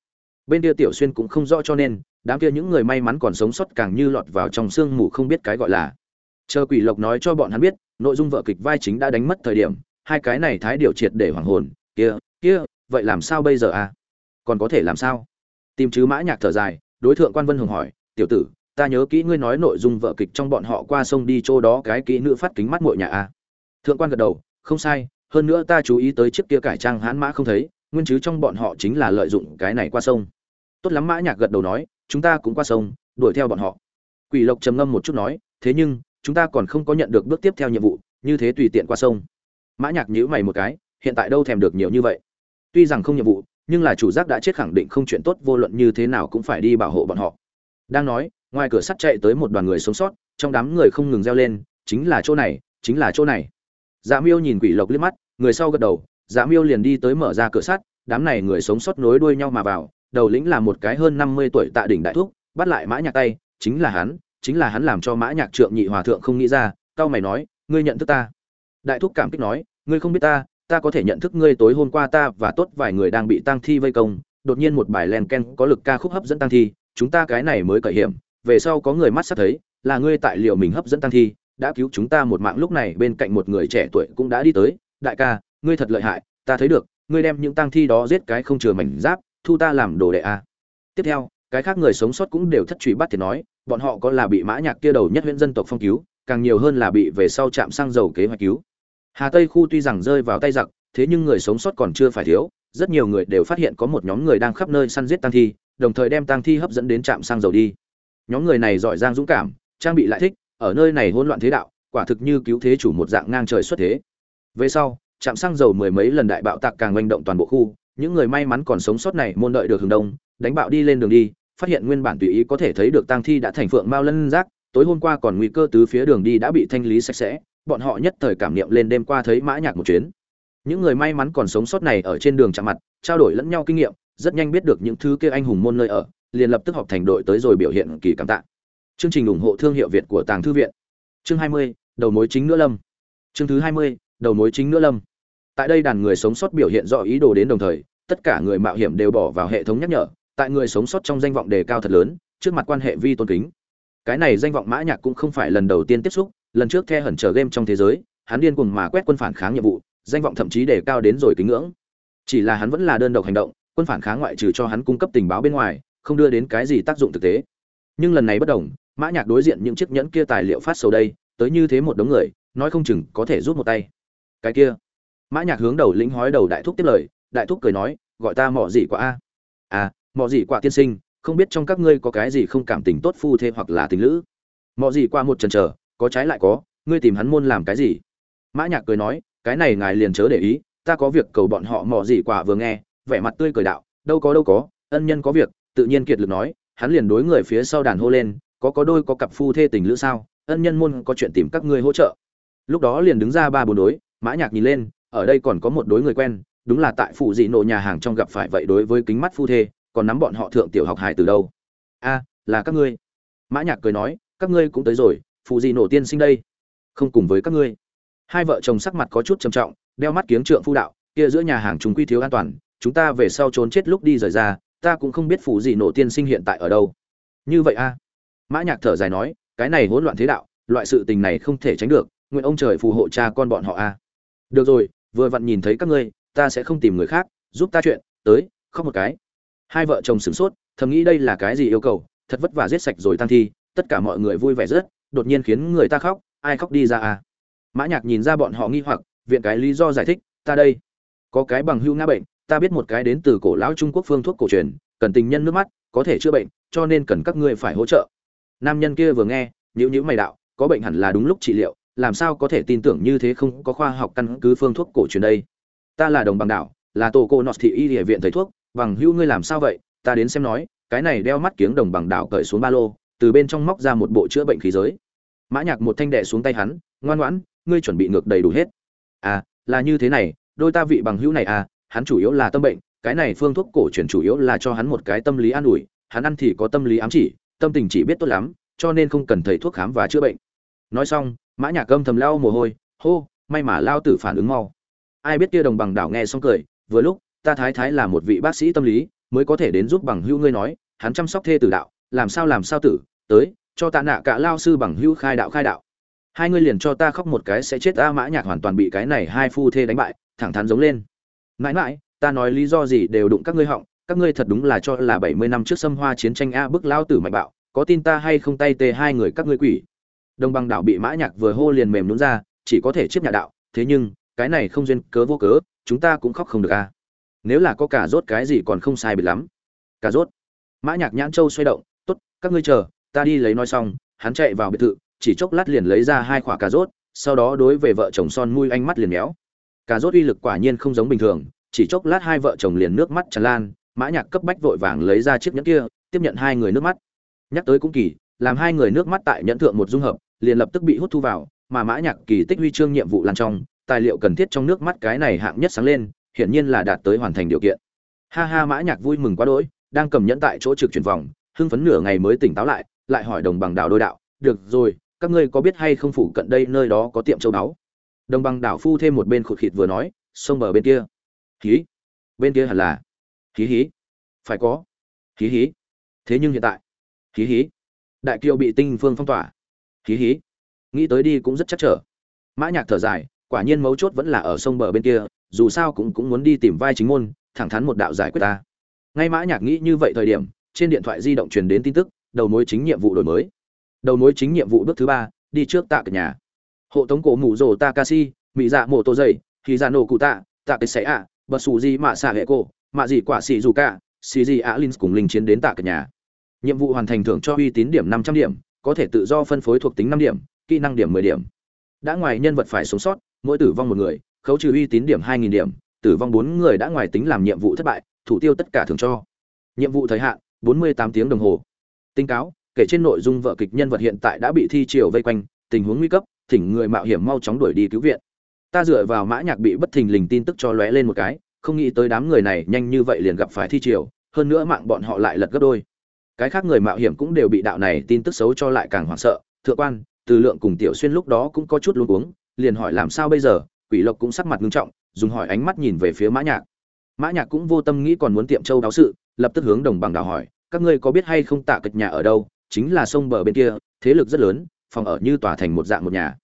Bên kia tiểu xuyên cũng không rõ cho nên, đám kia những người may mắn còn sống sót càng như lọt vào trong sương mù không biết cái gọi là. Chờ quỷ lộc nói cho bọn hắn biết, nội dung vợ kịch vai chính đã đánh mất thời điểm, hai cái này thái điều triệt để hoàng hồn, kia kia, vậy làm sao bây giờ à? Còn có thể làm sao? Tìm chứ mã nhạc thở dài, đối tượng quan vân hùng hỏi, tiểu tử ta nhớ kỹ ngươi nói nội dung vợ kịch trong bọn họ qua sông đi chỗ đó cái kỹ nữ phát kính mắt muội nhà à thượng quan gật đầu, không sai, hơn nữa ta chú ý tới chiếc kia cải trang hãn mã không thấy, nguyên chứ trong bọn họ chính là lợi dụng cái này qua sông. Tốt lắm mã nhạc gật đầu nói, chúng ta cũng qua sông, đuổi theo bọn họ. Quỷ lộc trầm ngâm một chút nói, thế nhưng, chúng ta còn không có nhận được bước tiếp theo nhiệm vụ, như thế tùy tiện qua sông. Mã nhạc nhíu mày một cái, hiện tại đâu thèm được nhiều như vậy. Tuy rằng không nhiệm vụ, nhưng là chủ giác đã chết khẳng định không chuyện tốt vô luận như thế nào cũng phải đi bảo hộ bọn họ. Đang nói ngoài cửa sắt chạy tới một đoàn người sống sót, trong đám người không ngừng reo lên, chính là chỗ này, chính là chỗ này. Dạ miêu nhìn quỷ lộc liếc mắt, người sau gật đầu dạ miêu liền đi tới mở ra cửa sắt, đám này người sống sót nối đuôi nhau mà vào, đầu lĩnh là một cái hơn năm mươi tuổi tạ đỉnh đại thúc, bắt lại mã nhạc tay, chính là hắn, chính là hắn làm cho mã nhạc trượng nhị hòa thượng không nghĩ ra cao mày nói, ngươi nhận thức ta. Đại thúc cảm kích nói, ngươi không biết ta ta có thể nhận thức ngươi tối hôm qua ta và tốt vài người đang bị tang thi vây công, đột nhiên một bài len ken có lực ca khúc hấp dẫn tang thi, chúng ta cái này mới cởi hiểm về sau có người mắt sắp thấy, là ngươi tại liệu mình hấp dẫn tăng thi, đã cứu chúng ta một mạng. Lúc này bên cạnh một người trẻ tuổi cũng đã đi tới, đại ca, ngươi thật lợi hại, ta thấy được, ngươi đem những tăng thi đó giết cái không chừa mảnh giáp, thu ta làm đồ đệ a. Tiếp theo, cái khác người sống sót cũng đều thất truy bắt thì nói, bọn họ có là bị mã nhạc kia đầu nhất huyện dân tộc phong cứu, càng nhiều hơn là bị về sau chạm xăng dầu kế hoạch cứu. Hà tây khu tuy rằng rơi vào tay giặc, thế nhưng người sống sót còn chưa phải thiếu, rất nhiều người đều phát hiện có một nhóm người đang khắp nơi săn giết tăng thi, đồng thời đem tăng thi hấp dẫn đến trạm xăng dầu đi nhóm người này giỏi giang dũng cảm, trang bị lại thích, ở nơi này hỗn loạn thế đạo, quả thực như cứu thế chủ một dạng ngang trời xuất thế. Về sau, trạm xăng dầu mười mấy lần đại bạo tạc càng manh động toàn bộ khu, những người may mắn còn sống sót này môn đợi được hướng đông, đánh bạo đi lên đường đi, phát hiện nguyên bản tùy ý có thể thấy được tang thi đã thành phượng mao lân rác tối hôm qua còn nguy cơ tứ phía đường đi đã bị thanh lý sạch sẽ, bọn họ nhất thời cảm niệm lên đêm qua thấy mã nhạc một chuyến. Những người may mắn còn sống sót này ở trên đường chạm mặt, trao đổi lẫn nhau kinh nghiệm, rất nhanh biết được những thứ kia anh hùng môn nơi ở liền lập tức họp thành đội tới rồi biểu hiện kỳ cảm tạ. Chương trình ủng hộ thương hiệu việt của tàng thư viện. Chương 20, đầu mối chính nữa lâm. Chương thứ 20, đầu mối chính nữa lâm. Tại đây đàn người sống sót biểu hiện rõ ý đồ đến đồng thời tất cả người mạo hiểm đều bỏ vào hệ thống nhắc nhở tại người sống sót trong danh vọng đề cao thật lớn trước mặt quan hệ vi tôn kính. Cái này danh vọng mã nhạc cũng không phải lần đầu tiên tiếp xúc lần trước theo hẩn chờ game trong thế giới hắn điên cuồng mà quét quân phản kháng nhiệm vụ danh vọng thậm chí đề cao đến rồi kính ngưỡng. Chỉ là hắn vẫn là đơn độc hành động quân phản kháng ngoại trừ cho hắn cung cấp tình báo bên ngoài không đưa đến cái gì tác dụng thực tế. Nhưng lần này bất đồng, mã nhạc đối diện những chiếc nhẫn kia tài liệu phát sầu đây, tới như thế một đống người, nói không chừng có thể rút một tay. Cái kia. Mã nhạc hướng đầu lĩnh hói đầu đại thúc tiếp lời, đại thúc cười nói, gọi ta mỏ gì quả a? À mỏ gì quả tiên sinh, không biết trong các ngươi có cái gì không cảm tình tốt phu thê hoặc là tình lữ? Mỏ gì qua một chần chờ, có trái lại có, ngươi tìm hắn môn làm cái gì? Mã nhạc cười nói, cái này ngài liền chớ để ý, ta có việc cầu bọn họ mỏ gì quả vừa nghe, vẻ mặt tươi cười đạo, đâu có đâu có, ân nhân có việc tự nhiên kiệt lực nói, hắn liền đối người phía sau đàn hô lên, có có đôi có cặp phu thê tình lữ sao, ân nhân môn có chuyện tìm các ngươi hỗ trợ. Lúc đó liền đứng ra ba bốn đối, mã nhạc nhìn lên, ở đây còn có một đối người quen, đúng là tại phụ dị nộ nhà hàng trong gặp phải vậy đối với kính mắt phu thê, còn nắm bọn họ thượng tiểu học hài từ đâu. A, là các ngươi. Mã nhạc cười nói, các ngươi cũng tới rồi, phụ dị nộ tiên sinh đây. Không cùng với các ngươi. Hai vợ chồng sắc mặt có chút trầm trọng, đeo mắt kiếng trượng phu đạo, kia giữa nhà hàng chúng quy thiếu an toàn, chúng ta về sau trốn chết lúc đi rời ra ta cũng không biết phủ gì nổ tiên sinh hiện tại ở đâu. Như vậy a? À? Mã nhạc thở dài nói, cái này hỗn loạn thế đạo, loại sự tình này không thể tránh được, nguyện ông trời phù hộ cha con bọn họ a. À? Được rồi, vừa vặn nhìn thấy các ngươi, ta sẽ không tìm người khác, giúp ta chuyện, tới, khóc một cái. Hai vợ chồng sửng sốt, thầm nghĩ đây là cái gì yêu cầu, thật vất vả giết sạch rồi tăng thi, tất cả mọi người vui vẻ rất đột nhiên khiến người ta khóc, ai khóc đi ra à? Mã nhạc nhìn ra bọn họ nghi hoặc, viện cái lý do giải thích, ta đây, có cái bằng hưu ngã bệnh ta biết một cái đến từ cổ lão trung quốc phương thuốc cổ truyền, cần tình nhân nước mắt, có thể chữa bệnh, cho nên cần các ngươi phải hỗ trợ. Nam nhân kia vừa nghe, nhíu nhíu mày đạo, có bệnh hẳn là đúng lúc trị liệu, làm sao có thể tin tưởng như thế không có khoa học căn cứ phương thuốc cổ truyền đây? Ta là đồng bằng đảo, là tổ cô nọt thị y địa viện thầy thuốc, bằng hữu ngươi làm sao vậy? Ta đến xem nói, cái này đeo mắt kiếng đồng bằng đảo cởi xuống ba lô, từ bên trong móc ra một bộ chữa bệnh khí giới. Mã nhạc một thanh đệ xuống tay hắn, ngoan ngoãn, ngươi chuẩn bị ngược đầy đủ hết. À là như thế này, đôi ta vị bằng hữu này à hắn chủ yếu là tâm bệnh, cái này phương thuốc cổ truyền chủ yếu là cho hắn một cái tâm lý an ủi, hắn ăn thì có tâm lý ám chỉ, tâm tình chỉ biết tốt lắm, cho nên không cần thầy thuốc khám và chữa bệnh. Nói xong, mã nhạc Câm thầm lau mồ hôi, hô, may mà lao tử phản ứng mau. Ai biết kia đồng bằng đảo nghe xong cười, vừa lúc, ta thái thái là một vị bác sĩ tâm lý, mới có thể đến giúp bằng hữu ngươi nói, hắn chăm sóc thê tử đạo, làm sao làm sao tử, tới, cho ta nạ cả lao sư bằng hữu khai đạo khai đạo. Hai ngươi liền cho ta khóc một cái sẽ chết a mã nhạc hoàn toàn bị cái này hai phu thê đánh bại, thẳng thắn giống lên mãi mãi, ta nói lý do gì đều đụng các ngươi họng, các ngươi thật đúng là cho là bảy mươi năm trước xâm hoa chiến tranh a bức lao tử mạnh bạo, có tin ta hay không tay tê hai người các ngươi quỷ. Đồng bằng đảo bị mã nhạc vừa hô liền mềm nhún ra, chỉ có thể chiếc nhà đạo, thế nhưng, cái này không duyên, cớ vô cớ, chúng ta cũng khóc không được a. Nếu là có cả rốt cái gì còn không sai biệt lắm. Cả rốt. Mã nhạc nhãn châu xoay động, tốt, các ngươi chờ, ta đi lấy nói xong. Hắn chạy vào biệt thự, chỉ chốc lát liền lấy ra hai quả cà rốt, sau đó đối về vợ chồng son mui ánh mắt liền méo cà rốt uy lực quả nhiên không giống bình thường, chỉ chốc lát hai vợ chồng liền nước mắt tràn lan, mã nhạc cấp bách vội vàng lấy ra chiếc nhẫn kia, tiếp nhận hai người nước mắt. Nhắc tới cũng kỳ, làm hai người nước mắt tại nhẫn thượng một dung hợp, liền lập tức bị hút thu vào, mà mã nhạc kỳ tích huy chương nhiệm vụ lan trong, tài liệu cần thiết trong nước mắt cái này hạng nhất sáng lên, hiển nhiên là đạt tới hoàn thành điều kiện. Ha ha, mã nhạc vui mừng quá đỗi, đang cầm nhẫn tại chỗ trực chuyển vòng, hưng phấn nửa ngày mới tỉnh táo lại lại hỏi đồng bằng đảo đôi đạo, được rồi, các ngươi có biết hay không phủ cận đây nơi đó có tiệm châu đáo đồng bằng đảo phu thêm một bên khụt khịt vừa nói, sông bờ bên kia. Hí. Bên kia hẳn là. Hí hí. Phải có. Hí hí. Thế nhưng hiện tại. Hí hí. Đại kiều bị tinh phương phong tỏa. Hí hí. Nghĩ tới đi cũng rất chắc trở. Mã nhạc thở dài, quả nhiên mấu chốt vẫn là ở sông bờ bên kia, dù sao cũng cũng muốn đi tìm vai chính môn, thẳng thắn một đạo giải quyết ta. Ngay mã nhạc nghĩ như vậy thời điểm, trên điện thoại di động truyền đến tin tức, đầu mối chính nhiệm vụ đổi mới. Đầu mối chính nhiệm vụ bước thứ ba, đi trước tạ cả nhà hộ tống cổ mù rồ takashi mỹ dạ mổ tô dày khi dạ nổ cụ tạ tạ cái xẻ ạ, bật xù gì mạ xạ hệ cổ, mạ gì quả xì dù cả, xì gì ạ linh cùng linh chiến đến tạ cả nhà. Nhiệm vụ hoàn thành thưởng cho uy tín điểm năm trăm điểm, có thể tự do phân phối thuộc tính năm điểm, kỹ năng điểm mười điểm. Đã ngoài nhân vật phải sống sót, mỗi tử vong một người, khấu trừ uy tín điểm hai nghìn điểm, tử vong bốn người đã ngoài tính làm nhiệm vụ thất bại, thủ tiêu tất cả thưởng cho. Nhiệm vụ thời hạn, bốn mươi tám tiếng đồng hồ. Tinh cáo, kể trên nội dung vợ kịch nhân vật hiện tại đã bị thi triều vây quanh, tình huống nguy cấp thỉnh người mạo hiểm mau chóng đuổi đi cứu viện. Ta dựa vào mã nhạc bị bất thình lình tin tức cho lóe lên một cái, không nghĩ tới đám người này nhanh như vậy liền gặp phải thi triều, hơn nữa mạng bọn họ lại lật gấp đôi. Cái khác người mạo hiểm cũng đều bị đạo này tin tức xấu cho lại càng hoảng sợ. Thượng quan, từ lượng cùng tiểu xuyên lúc đó cũng có chút luống cuống, liền hỏi làm sao bây giờ? Quỷ lộc cũng sắc mặt nghiêm trọng, dùng hỏi ánh mắt nhìn về phía mã nhạc. Mã nhạc cũng vô tâm nghĩ còn muốn tiệm châu đáo sự, lập tức hướng đồng bằng đào hỏi, các ngươi có biết hay không tạ kịch nhà ở đâu? Chính là sông bờ bên kia, thế lực rất lớn phòng ở như tòa thành một dạng một nhà.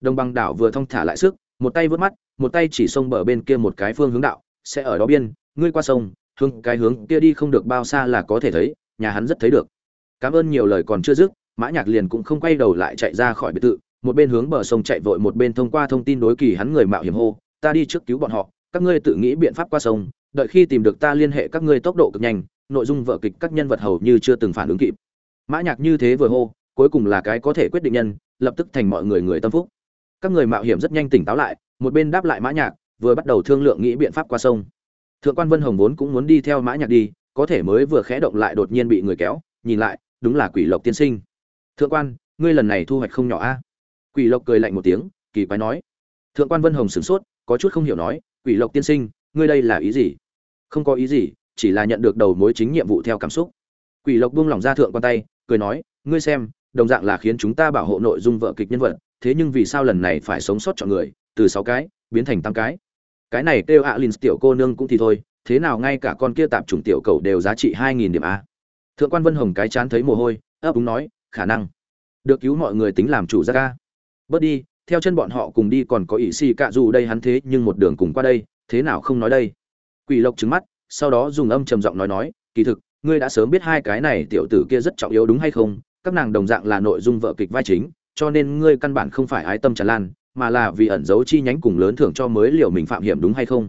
Đồng bằng đảo vừa thong thả lại sức, một tay vớt mắt, một tay chỉ sông bờ bên kia một cái phương hướng đạo, sẽ ở đó biên, ngươi qua sông, hướng cái hướng kia đi không được bao xa là có thể thấy, nhà hắn rất thấy được. Cảm ơn nhiều lời còn chưa dứt, mã nhạc liền cũng không quay đầu lại chạy ra khỏi biệt thự, một bên hướng bờ sông chạy vội, một bên thông qua thông tin đối kỳ hắn người mạo hiểm hô, ta đi trước cứu bọn họ, các ngươi tự nghĩ biện pháp qua sông, đợi khi tìm được ta liên hệ các ngươi tốc độ cực nhanh, nội dung vở kịch các nhân vật hầu như chưa từng phản ứng kịp. Mã nhạc như thế vừa hô cuối cùng là cái có thể quyết định nhân, lập tức thành mọi người người tâm phúc. Các người mạo hiểm rất nhanh tỉnh táo lại, một bên đáp lại mã nhạc, vừa bắt đầu thương lượng nghĩ biện pháp qua sông. Thượng quan vân hồng vốn cũng muốn đi theo mã nhạc đi, có thể mới vừa khẽ động lại đột nhiên bị người kéo, nhìn lại, đúng là quỷ lộc tiên sinh. Thượng quan, ngươi lần này thu hoạch không nhỏ a. Quỷ lộc cười lạnh một tiếng, kỳ quái nói. Thượng quan vân hồng sửng sốt, có chút không hiểu nói, quỷ lộc tiên sinh, ngươi đây là ý gì? Không có ý gì, chỉ là nhận được đầu mối chính nhiệm vụ theo cảm xúc. Quỷ lộc buông lỏng ra thượng quan tay, cười nói, ngươi xem đồng dạng là khiến chúng ta bảo hộ nội dung vợ kịch nhân vật, thế nhưng vì sao lần này phải sống sót chọn người, từ sáu cái, biến thành tám cái? Cái này kêu ạ à tiểu cô nương cũng thì thôi, thế nào ngay cả con kia tạp chủng tiểu cầu đều giá trị hai nghìn điểm a. Thượng quan vân hồng cái chán thấy mồ hôi, ấp úng nói, khả năng. Được cứu mọi người tính làm chủ ra ca. Bớt đi, theo chân bọn họ cùng đi còn có ỷ xì cạ dù đây hắn thế nhưng một đường cùng qua đây, thế nào không nói đây? Quỷ lộc trứng mắt, sau đó dùng âm trầm giọng nói nói, kỳ thực, ngươi đã sớm biết hai cái này tiểu tử kia rất trọng yếu đúng hay không? Các nàng đồng dạng là nội dung vợ kịch vai chính, cho nên ngươi căn bản không phải ái tâm tràn lan, mà là vì ẩn giấu chi nhánh cùng lớn thưởng cho mới liều mình phạm hiểm đúng hay không?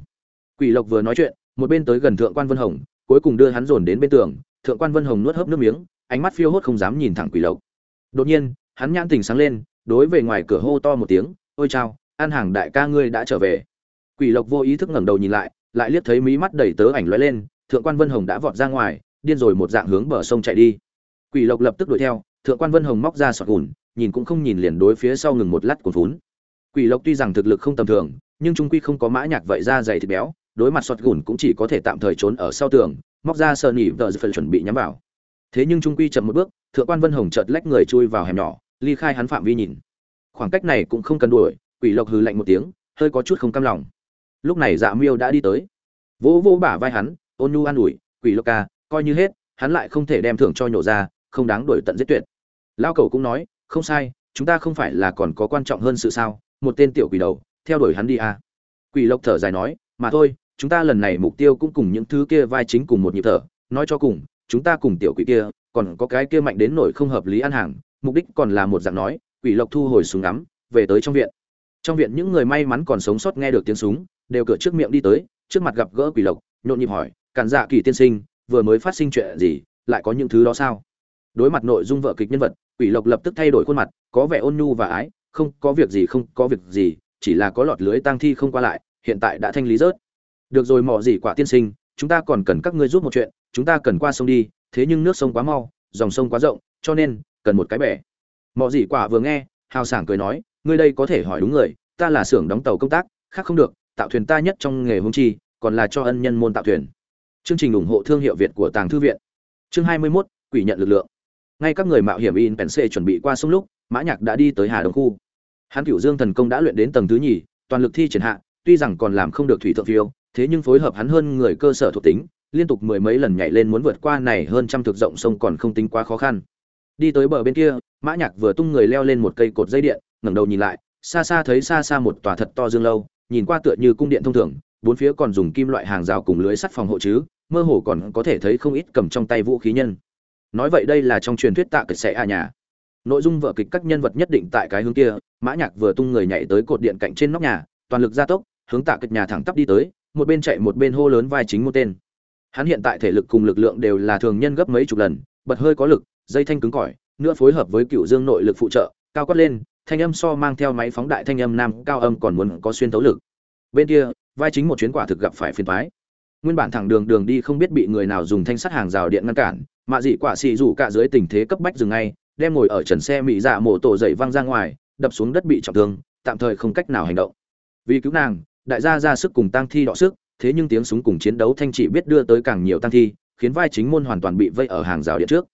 Quỷ lộc vừa nói chuyện, một bên tới gần thượng quan vân hồng, cuối cùng đưa hắn dồn đến bên tường, thượng quan vân hồng nuốt hớp nước miếng, ánh mắt phiêu hốt không dám nhìn thẳng quỷ lộc. Đột nhiên, hắn nhãn tình sáng lên, đối về ngoài cửa hô to một tiếng, ôi chao, an hàng đại ca ngươi đã trở về. Quỷ lộc vô ý thức ngẩng đầu nhìn lại lại liếc thấy mí mắt đầy tớ ảnh lóe lên, thượng quan vân hồng đã vọt ra ngoài, điên rồi một dạng hướng bờ sông chạy đi. Quỷ lộc lập tức đuổi theo thượng quan vân hồng móc ra sọt gùn, nhìn cũng không nhìn liền đối phía sau ngừng một lát cuồn vốn. quỷ lộc tuy rằng thực lực không tầm thường, nhưng trung quy không có mã nhạc vậy ra dày thịt béo, đối mặt sọt gùn cũng chỉ có thể tạm thời trốn ở sau tường, móc ra sờ nỉ vợ phần chuẩn bị nhắm vào. Thế nhưng trung quy chậm một bước, thượng quan vân hồng chợt lách người chui vào hẻm nhỏ, ly khai hắn phạm vi nhìn. Khoảng cách này cũng không cần đuổi, quỷ lộc hừ lạnh một tiếng, hơi có chút không cam lòng. Lúc này dạ miêu đã đi tới. Vỗ vỗ bả vai hắn, ôn nhu an ủi, quỷ lộc ca, coi như hết, hắn lại không thể đem thưởng cho nhổ ra, không đáng đuổi tận giết tuyệt lao cầu cũng nói, không sai, chúng ta không phải là còn có quan trọng hơn sự sao? Một tên tiểu quỷ đầu, theo đuổi hắn đi à. quỷ lộc thở dài nói, mà thôi, chúng ta lần này mục tiêu cũng cùng những thứ kia vai chính cùng một nhịp thở. Nói cho cùng, chúng ta cùng tiểu quỷ kia, còn có cái kia mạnh đến nổi không hợp lý ăn hàng. Mục đích còn là một dạng nói, quỷ lộc thu hồi súng ngắm, về tới trong viện. Trong viện những người may mắn còn sống sót nghe được tiếng súng, đều cửa trước miệng đi tới, trước mặt gặp gỡ quỷ lộc, nhộn nhịp hỏi, cản dạ kỳ tiên sinh, vừa mới phát sinh chuyện gì? Lại có những thứ đó sao? Đối mặt nội dung vợ kịch nhân vật quỷ lộc lập tức thay đổi khuôn mặt có vẻ ôn nhu và ái không có việc gì không có việc gì chỉ là có lọt lưới tang thi không qua lại hiện tại đã thanh lý rớt. Được rồi mỏ gì quả tiên sinh chúng ta còn cần các ngươi giúp một chuyện chúng ta cần qua sông đi thế nhưng nước sông quá mau dòng sông quá rộng cho nên cần một cái bẻ mỏ gì quả vừa nghe hào sảng cười nói ngươi đây có thể hỏi đúng người ta là xưởng đóng tàu công tác khác không được tạo thuyền ta nhất trong nghề hung chi còn là cho ân nhân môn tạo thuyền. Chương trình ủng hộ thương hiệu việt của tàng thư viện. Chương 21, quỷ nhận lực lượng ngay các người mạo hiểm in pense chuẩn bị qua sông lúc, mã nhạc đã đi tới hà đông khu. Hắn cửu dương thần công đã luyện đến tầng thứ nhì, toàn lực thi triển hạ, tuy rằng còn làm không được thủy thượng phiêu, thế nhưng phối hợp hắn hơn người cơ sở thuộc tính, liên tục mười mấy lần nhảy lên muốn vượt qua này hơn trăm thước rộng sông còn không tính quá khó khăn. Đi tới bờ bên kia, mã nhạc vừa tung người leo lên một cây cột dây điện, ngẩng đầu nhìn lại, xa xa thấy xa xa một tòa thật to dương lâu, nhìn qua tựa như cung điện thông thường, bốn phía còn dùng kim loại hàng rào cùng lưới sắt phòng hộ chứ, mơ hồ còn có thể thấy không ít cầm trong tay vũ khí nhân nói vậy đây là trong truyền thuyết tạ kịch sẽ à nhà. Nội dung vở kịch các nhân vật nhất định tại cái hướng kia, mã nhạc vừa tung người nhảy tới cột điện cạnh trên nóc nhà, toàn lực gia tốc, hướng tạ kịch nhà thẳng tắp đi tới, một bên chạy một bên hô lớn vai chính một tên. Hắn hiện tại thể lực cùng lực lượng đều là thường nhân gấp mấy chục lần, bật hơi có lực, dây thanh cứng cỏi, nữa phối hợp với cựu dương nội lực phụ trợ, cao quát lên, thanh âm so mang theo máy phóng đại thanh âm nam cao âm còn muốn có xuyên tấu lực. Bên kia, vai chính một chuyến quả thực gặp phải phiền toái. Nguyên bản thẳng đường đường đi không biết bị người nào dùng thanh sắt hàng rào điện ngăn cản mạ dị quả xì rủ cả dưới tình thế cấp bách dừng ngay, đem ngồi ở trần xe mỹ dạ mổ tổ dậy văng ra ngoài, đập xuống đất bị trọng thương, tạm thời không cách nào hành động. Vì cứu nàng, đại gia ra sức cùng tăng thi đọ sức, thế nhưng tiếng súng cùng chiến đấu thanh trị biết đưa tới càng nhiều tăng thi, khiến vai chính môn hoàn toàn bị vây ở hàng rào điện trước.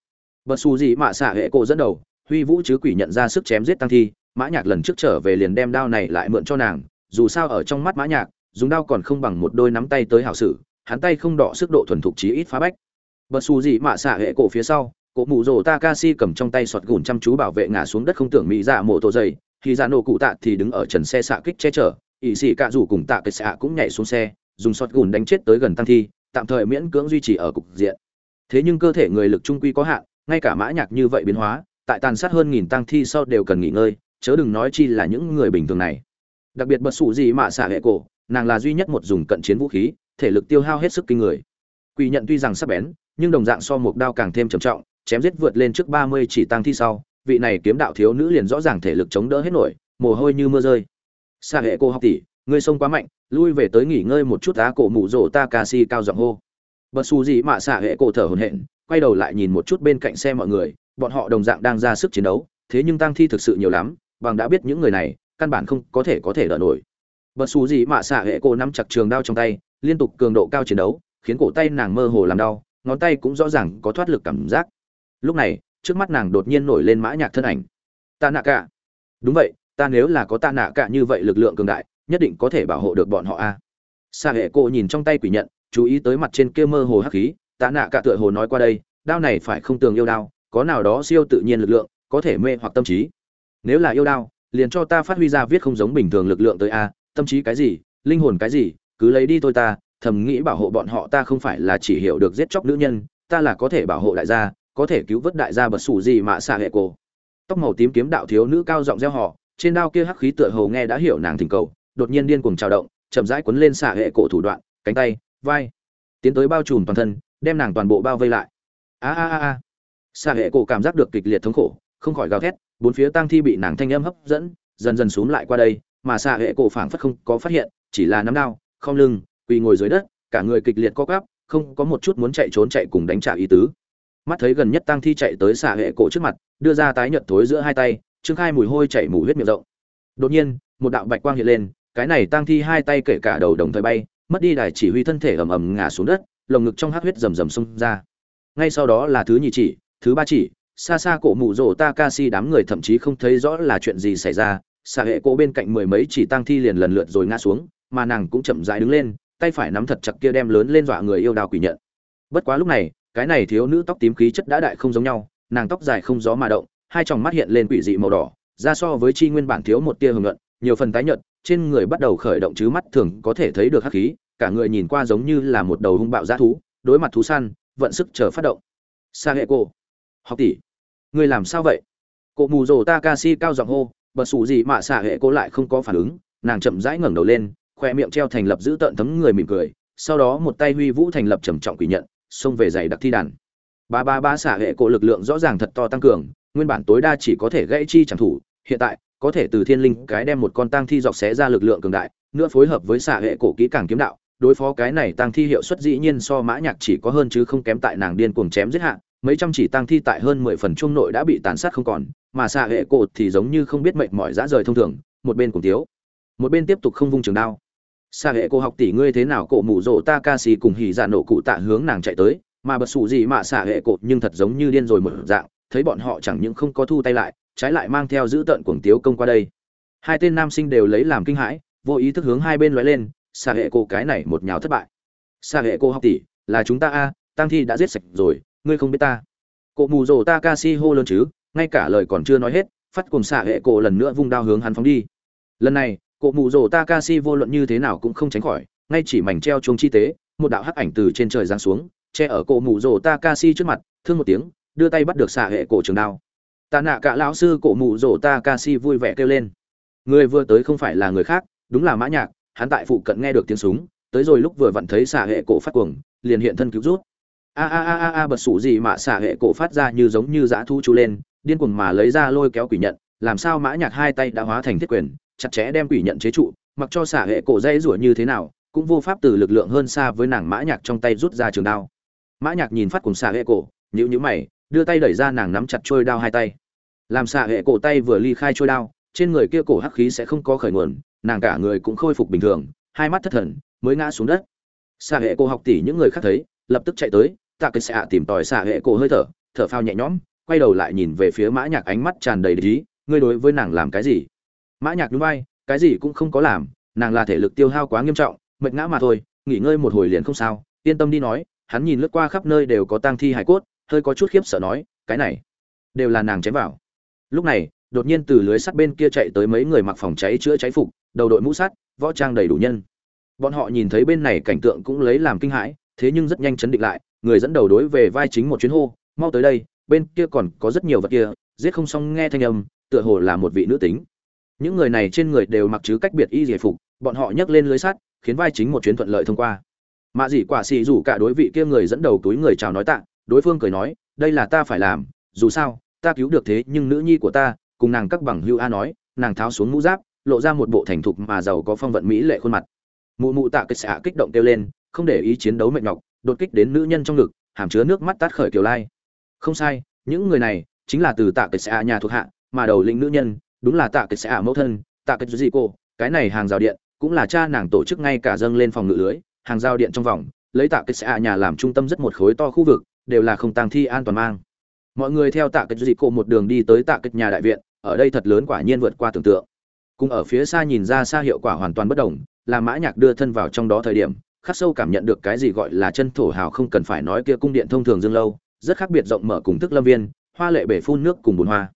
Bật xù dị mạ xạ hệ cổ dẫn đầu, huy vũ chứ quỷ nhận ra sức chém giết tăng thi, mã nhạc lần trước trở về liền đem đao này lại mượn cho nàng, dù sao ở trong mắt mã nhạc, dùng đao còn không bằng một đôi nắm tay tới hảo sử, hắn tay không đỏ sức độ thuần thục chí ít phá bách bật xù gì mạ xạ hệ cổ phía sau, cổ mụ rồ takashi cầm trong tay sọt gùn chăm chú bảo vệ ngã xuống đất không tưởng mỹ dạ mổ tổ dày khi dạ nổ cụ tạ thì đứng ở trần xe xạ kích che chở ỵ sĩ cạ rủ cùng tạ cái xạ cũng nhảy xuống xe, dùng sọt gùn đánh chết tới gần tăng thi, tạm thời miễn cưỡng duy trì ở cục diện. Thế nhưng cơ thể người lực trung quy có hạn, ngay cả mã nhạc như vậy biến hóa, tại tàn sát hơn nghìn tăng thi sau đều cần nghỉ ngơi, chớ đừng nói chi là những người bình thường này. Đặc biệt bật sủ gì mà xạ hệ cổ, nàng là duy nhất một dùng cận chiến vũ khí, thể lực tiêu hao hết sức kinh người. Quỷ nhận tuy rằng sắc bén nhưng đồng dạng so một đao càng thêm trầm trọng, chém giết vượt lên trước ba mươi chỉ tăng thi sau, vị này kiếm đạo thiếu nữ liền rõ ràng thể lực chống đỡ hết nổi, mồ hôi như mưa rơi. Sa hệ cô học tỷ, ngươi sông quá mạnh, lui về tới nghỉ ngơi một chút á, cổ mụ rồ takashi cao giọng hô. Bất su gì mà xạ hệ cổ thở hổn hển, quay đầu lại nhìn một chút bên cạnh xe mọi người, bọn họ đồng dạng đang ra sức chiến đấu, thế nhưng tăng thi thực sự nhiều lắm, bằng đã biết những người này, căn bản không có thể có thể đỡ nổi. Bất su gì mà xạ hệ cổ nắm chặt trường đao trong tay, liên tục cường độ cao chiến đấu, khiến cổ tay nàng mơ hồ làm đau ngón tay cũng rõ ràng có thoát lực cảm giác. Lúc này, trước mắt nàng đột nhiên nổi lên mã nhạc thân ảnh. Ta nạ cả. Đúng vậy, ta nếu là có ta nạ cả như vậy lực lượng cường đại, nhất định có thể bảo hộ được bọn họ a. Sa hệ cô nhìn trong tay quỷ nhận, chú ý tới mặt trên kia mơ hồ hắc khí tạ nạ cả tựa hồ nói qua đây, đao này phải không tường yêu đao, có nào đó siêu tự nhiên lực lượng, có thể mê hoặc tâm trí. Nếu là yêu đao, liền cho ta phát huy ra viết không giống bình thường lực lượng tới a, tâm trí cái gì, linh hồn cái gì, cứ lấy đi thôi ta thầm nghĩ bảo hộ bọn họ ta không phải là chỉ hiểu được giết chóc nữ nhân, ta là có thể bảo hộ đại gia, có thể cứu vớt đại gia bật sủ gì mà xạ hệ cô tóc màu tím kiếm đạo thiếu nữ cao giọng reo họ trên đao kia hắc khí tựa hồ nghe đã hiểu nàng thỉnh cầu, đột nhiên điên cuồng trào động, chậm rãi quấn lên xạ hệ cổ thủ đoạn, cánh tay, vai, tiến tới bao trùm toàn thân, đem nàng toàn bộ bao vây lại. A a a a. Xạ hệ cổ cảm giác được kịch liệt thống khổ, không khỏi gào thét, bốn phía tang thi bị nàng thanh âm hấp dẫn, dần dần xuống lại qua đây, mà xạ hệ cổ phảng phất không có phát hiện, chỉ là nắm đao, không lưng quỳ ngồi dưới đất, cả người kịch liệt co quắp, không có một chút muốn chạy trốn chạy cùng đánh trả ý tứ. Mắt thấy gần nhất tang thi chạy tới xà hệ cổ trước mặt, đưa ra tái nhợt thối giữa hai tay, trương khai mùi hôi chảy mù huyết miệng rộng. Đột nhiên, một đạo bạch quang hiện lên, cái này tang thi hai tay kể cả đầu đồng thời bay, mất đi đài chỉ huy thân thể ầm ầm ngã xuống đất, lồng ngực trong hát huyết rầm rầm xông ra. Ngay sau đó là thứ nhị chỉ, thứ ba chỉ, xa xa cổ mụ rổ takashi đám người thậm chí không thấy rõ là chuyện gì xảy ra xạ hệ cổ bên cạnh mười mấy chỉ tang thi liền lần lượt rồi ngã xuống, mà nàng cũng chậm rãi đứng lên tay phải nắm thật chặt kia đem lớn lên dọa người yêu đào quỷ nhận. Bất quá lúc này, cái này thiếu nữ tóc tím khí chất đã đại không giống nhau, nàng tóc dài không gió mà động, hai tròng mắt hiện lên quỷ dị màu đỏ, ra so với chi nguyên bản thiếu một tia hưởng luận, nhiều phần tái nhợt, trên người bắt đầu khởi động chứ mắt thường có thể thấy được hắc khí, cả người nhìn qua giống như là một đầu hung bạo dã thú, đối mặt thú săn, vận sức chờ phát động. Sa hệ cô, học tỷ, người làm sao vậy? Cụ mù rồ takashi cao giọng hô bật sủ gì mà xạ hệ cô lại không có phản ứng? Nàng chậm rãi ngẩng đầu lên khoe miệng treo thành lập giữ tợn thấm người mỉm cười, sau đó một tay huy vũ thành lập trầm trọng quỷ nhận, xông về giày đặc thi đàn. Ba ba ba xả hệ cổ lực lượng rõ ràng thật to tăng cường, nguyên bản tối đa chỉ có thể gãy chi chẳng thủ, hiện tại, có thể từ thiên linh cái đem một con tang thi dọc xé ra lực lượng cường đại, nữa phối hợp với xả hệ cổ kỹ càng kiếm đạo, đối phó cái này tang thi hiệu suất dĩ nhiên so mã nhạc chỉ có hơn chứ không kém tại nàng điên cuồng chém giết hạ, mấy trăm chỉ tang thi tại hơn mười phần trung nội đã bị tàn sát không còn, mà xả hệ cổ thì giống như không biết mệt mỏi dã rời thông thường, một bên cùng thiếu, một bên tiếp tục không vung trường đao xa hệ cô học tỷ ngươi thế nào cổ mù ca takashi cùng hỉ dạ nổ cụ tạ hướng nàng chạy tới mà bật sủ gì mà xạ hệ cổ nhưng thật giống như điên rồi một dạng thấy bọn họ chẳng những không có thu tay lại trái lại mang theo giữ tận cuồng tiếu công qua đây. Hai tên nam sinh đều lấy làm kinh hãi vô ý thức hướng hai bên lóe lên xạ hệ cô cái này một nhào thất bại. Xạ hệ cô học tỷ là chúng ta a tăng thi đã giết sạch rồi ngươi không biết ta. Cổ mù rồ Takashi hô lớn chứ, ngay cả lời còn chưa nói hết, phát cùng xạ hệ cô lần nữa vung đao hướng hắn phóng đi. Lần này, cổ mù rồ Takashi vô luận như thế nào cũng không tránh khỏi, ngay chỉ mảnh treo chuông chi tế, một đạo hắc ảnh từ trên trời giáng xuống, che ở cổ mù rồ Takashi trước mặt, thương một tiếng, đưa tay bắt được xạ hệ cổ trường đao. Tạ nạ cả lão sư cổ mù rồ Takashi vui vẻ kêu lên. Người vừa tới không phải là người khác, đúng là Mã Nhạc, hắn tại phụ cận nghe được tiếng súng, tới rồi lúc vừa vặn thấy xạ hệ cổ phát cuồng, liền hiện thân cứu rút a a a a a bật sủ gì mà xạ hệ cổ phát ra như giống như dã thu chú lên điên cuồng mà lấy ra lôi kéo quỷ nhận làm sao mã nhạc hai tay đã hóa thành thiết quyền chặt chẽ đem quỷ nhận chế trụ, mặc cho xả hệ cổ dây rủa như thế nào, cũng vô pháp từ lực lượng hơn xa với nàng mã nhạc trong tay rút ra trường đao. Mã nhạc nhìn phát cùng xả hệ cổ, nhíu nhíu mày, đưa tay đẩy ra nàng nắm chặt trôi đao hai tay. Làm xả hệ cổ tay vừa ly khai trôi đao, trên người kia cổ hắc khí sẽ không có khởi nguồn, nàng cả người cũng khôi phục bình thường, hai mắt thất thần, mới ngã xuống đất. Xả hệ cổ học tỷ những người khác thấy, lập tức chạy tới, tạ cái xạ tìm tòi xạ hệ cổ hơi thở thở phao nhẹ nhõm, quay đầu lại nhìn về phía mã nhạc ánh mắt tràn đầy lý, ngươi đối với nàng làm cái gì? Mã nhạc nhún vai, cái gì cũng không có làm, nàng là thể lực tiêu hao quá nghiêm trọng, mệt ngã mà thôi, nghỉ ngơi một hồi liền không sao, yên tâm đi nói, hắn nhìn lướt qua khắp nơi đều có tang thi hải cốt, hơi có chút khiếp sợ nói, cái này, đều là nàng chém vào. Lúc này, đột nhiên từ lưới sắt bên kia chạy tới mấy người mặc phòng cháy chữa cháy phục, đầu đội mũ sắt, võ trang đầy đủ nhân. Bọn họ nhìn thấy bên này cảnh tượng cũng lấy làm kinh hãi, thế nhưng rất nhanh chấn định lại, người dẫn đầu đối về vai chính một chuyến hô, mau tới đây, bên kia còn có rất nhiều vật kia. Giết không xong nghe thanh âm, tựa hồ là một vị nữ tính những người này trên người đều mặc chứ cách biệt y giải phục, bọn họ nhấc lên lưới sắt, khiến vai chính một chuyến thuận lợi thông qua. Mạ dĩ quả xì rủ cả đối vị kia người dẫn đầu túi người chào nói tạ, đối phương cười nói, đây là ta phải làm, dù sao, ta cứu được thế nhưng nữ nhi của ta, cùng nàng các bằng hưu a nói, nàng tháo xuống mũ giáp, lộ ra một bộ thành thục mà giàu có phong vận mỹ lệ khuôn mặt. Mụ mụ tạ kịch xạ kích động kêu lên, không để ý chiến đấu mệt nhọc, đột kích đến nữ nhân trong ngực, hàm chứa nước mắt tát khởi kiều lai. Không sai, những người này chính là từ tạ kịch xạ nhà thuộc hạ, mà đầu lĩnh nữ nhân đúng là tạ kịch xạ mẫu thân, tạ kịch gì cô cái này hàng rào điện, cũng là cha nàng tổ chức ngay cả dâng lên phòng ngự lưới, hàng rào điện trong vòng, lấy tạ kịch xạ nhà làm trung tâm rất một khối to khu vực, đều là không tàng thi an toàn mang. Mọi người theo tạ kịch dị cô một đường đi tới tạ kịch nhà đại viện, ở đây thật lớn quả nhiên vượt qua tưởng tượng. Cùng ở phía xa nhìn ra xa hiệu quả hoàn toàn bất đồng, là mã nhạc đưa thân vào trong đó thời điểm, khắc sâu cảm nhận được cái gì gọi là chân thổ hào không cần phải nói kia cung điện thông thường dương lâu, rất khác biệt rộng mở cùng thức lâm viên, hoa lệ bể phun nước cùng bùn hoa.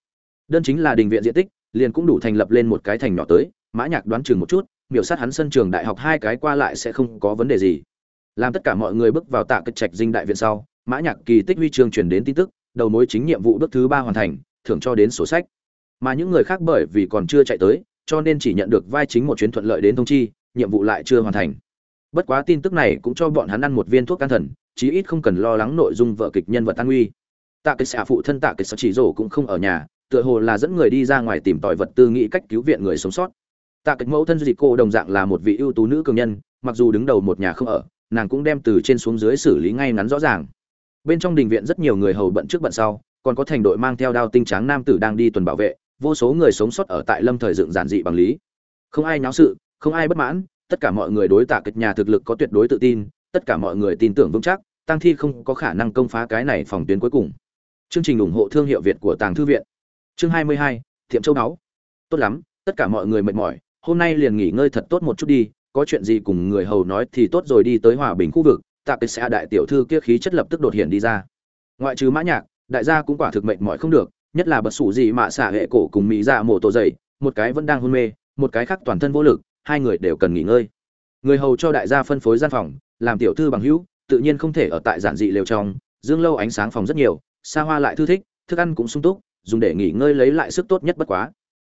Đơn chính là đình viện diện tích liền cũng đủ thành lập lên một cái thành nhỏ tới, mã nhạc đoán chừng một chút, miểu sát hắn sân trường đại học hai cái qua lại sẽ không có vấn đề gì. Làm tất cả mọi người bước vào tạ kịch trạch dinh đại viện sau, mã nhạc kỳ tích huy chương truyền đến tin tức, đầu mối chính nhiệm vụ bước thứ ba hoàn thành, thưởng cho đến sổ sách. Mà những người khác bởi vì còn chưa chạy tới, cho nên chỉ nhận được vai chính một chuyến thuận lợi đến thông chi, nhiệm vụ lại chưa hoàn thành. Bất quá tin tức này cũng cho bọn hắn ăn một viên thuốc can thần, chí ít không cần lo lắng nội dung vợ kịch nhân vật an nguy. Tạ kịch xạ phụ thân tạ kịch xạ chỉ rổ cũng không ở nhà tựa hồ là dẫn người đi ra ngoài tìm tòi vật tư nghĩ cách cứu viện người sống sót. Tạ Cực mẫu thân duy cô đồng dạng là một vị ưu tú nữ cường nhân, mặc dù đứng đầu một nhà không ở, nàng cũng đem từ trên xuống dưới xử lý ngay ngắn rõ ràng. Bên trong đình viện rất nhiều người hầu bận trước bận sau, còn có thành đội mang theo đao tinh tráng nam tử đang đi tuần bảo vệ, vô số người sống sót ở tại lâm thời dựng giản dị bằng lý. Không ai nháo sự, không ai bất mãn, tất cả mọi người đối tạ kịch nhà thực lực có tuyệt đối tự tin, tất cả mọi người tin tưởng vững chắc, tăng thi không có khả năng công phá cái này phòng tuyến cuối cùng. Chương trình ủng hộ thương hiệu việt của tàng thư viện chương 22, thiệm châu đáo tốt lắm tất cả mọi người mệt mỏi hôm nay liền nghỉ ngơi thật tốt một chút đi có chuyện gì cùng người hầu nói thì tốt rồi đi tới hòa bình khu vực tạ cái xe đại tiểu thư kia khí chất lập tức đột hiện đi ra. Ngoại trừ mã nhạc đại gia cũng quả thực mệt mỏi không được nhất là bật sủ gì mà xả hệ cổ cùng mỹ dạ mổ tổ dậy một cái vẫn đang hôn mê một cái khác toàn thân vô lực hai người đều cần nghỉ ngơi. Người hầu cho đại gia phân phối gian phòng làm tiểu thư bằng hữu tự nhiên không thể ở tại giản dị lều trong dương lâu ánh sáng phòng rất nhiều xa hoa lại thư thích thức ăn cũng sung túc dùng để nghỉ ngơi lấy lại sức tốt nhất bất quá.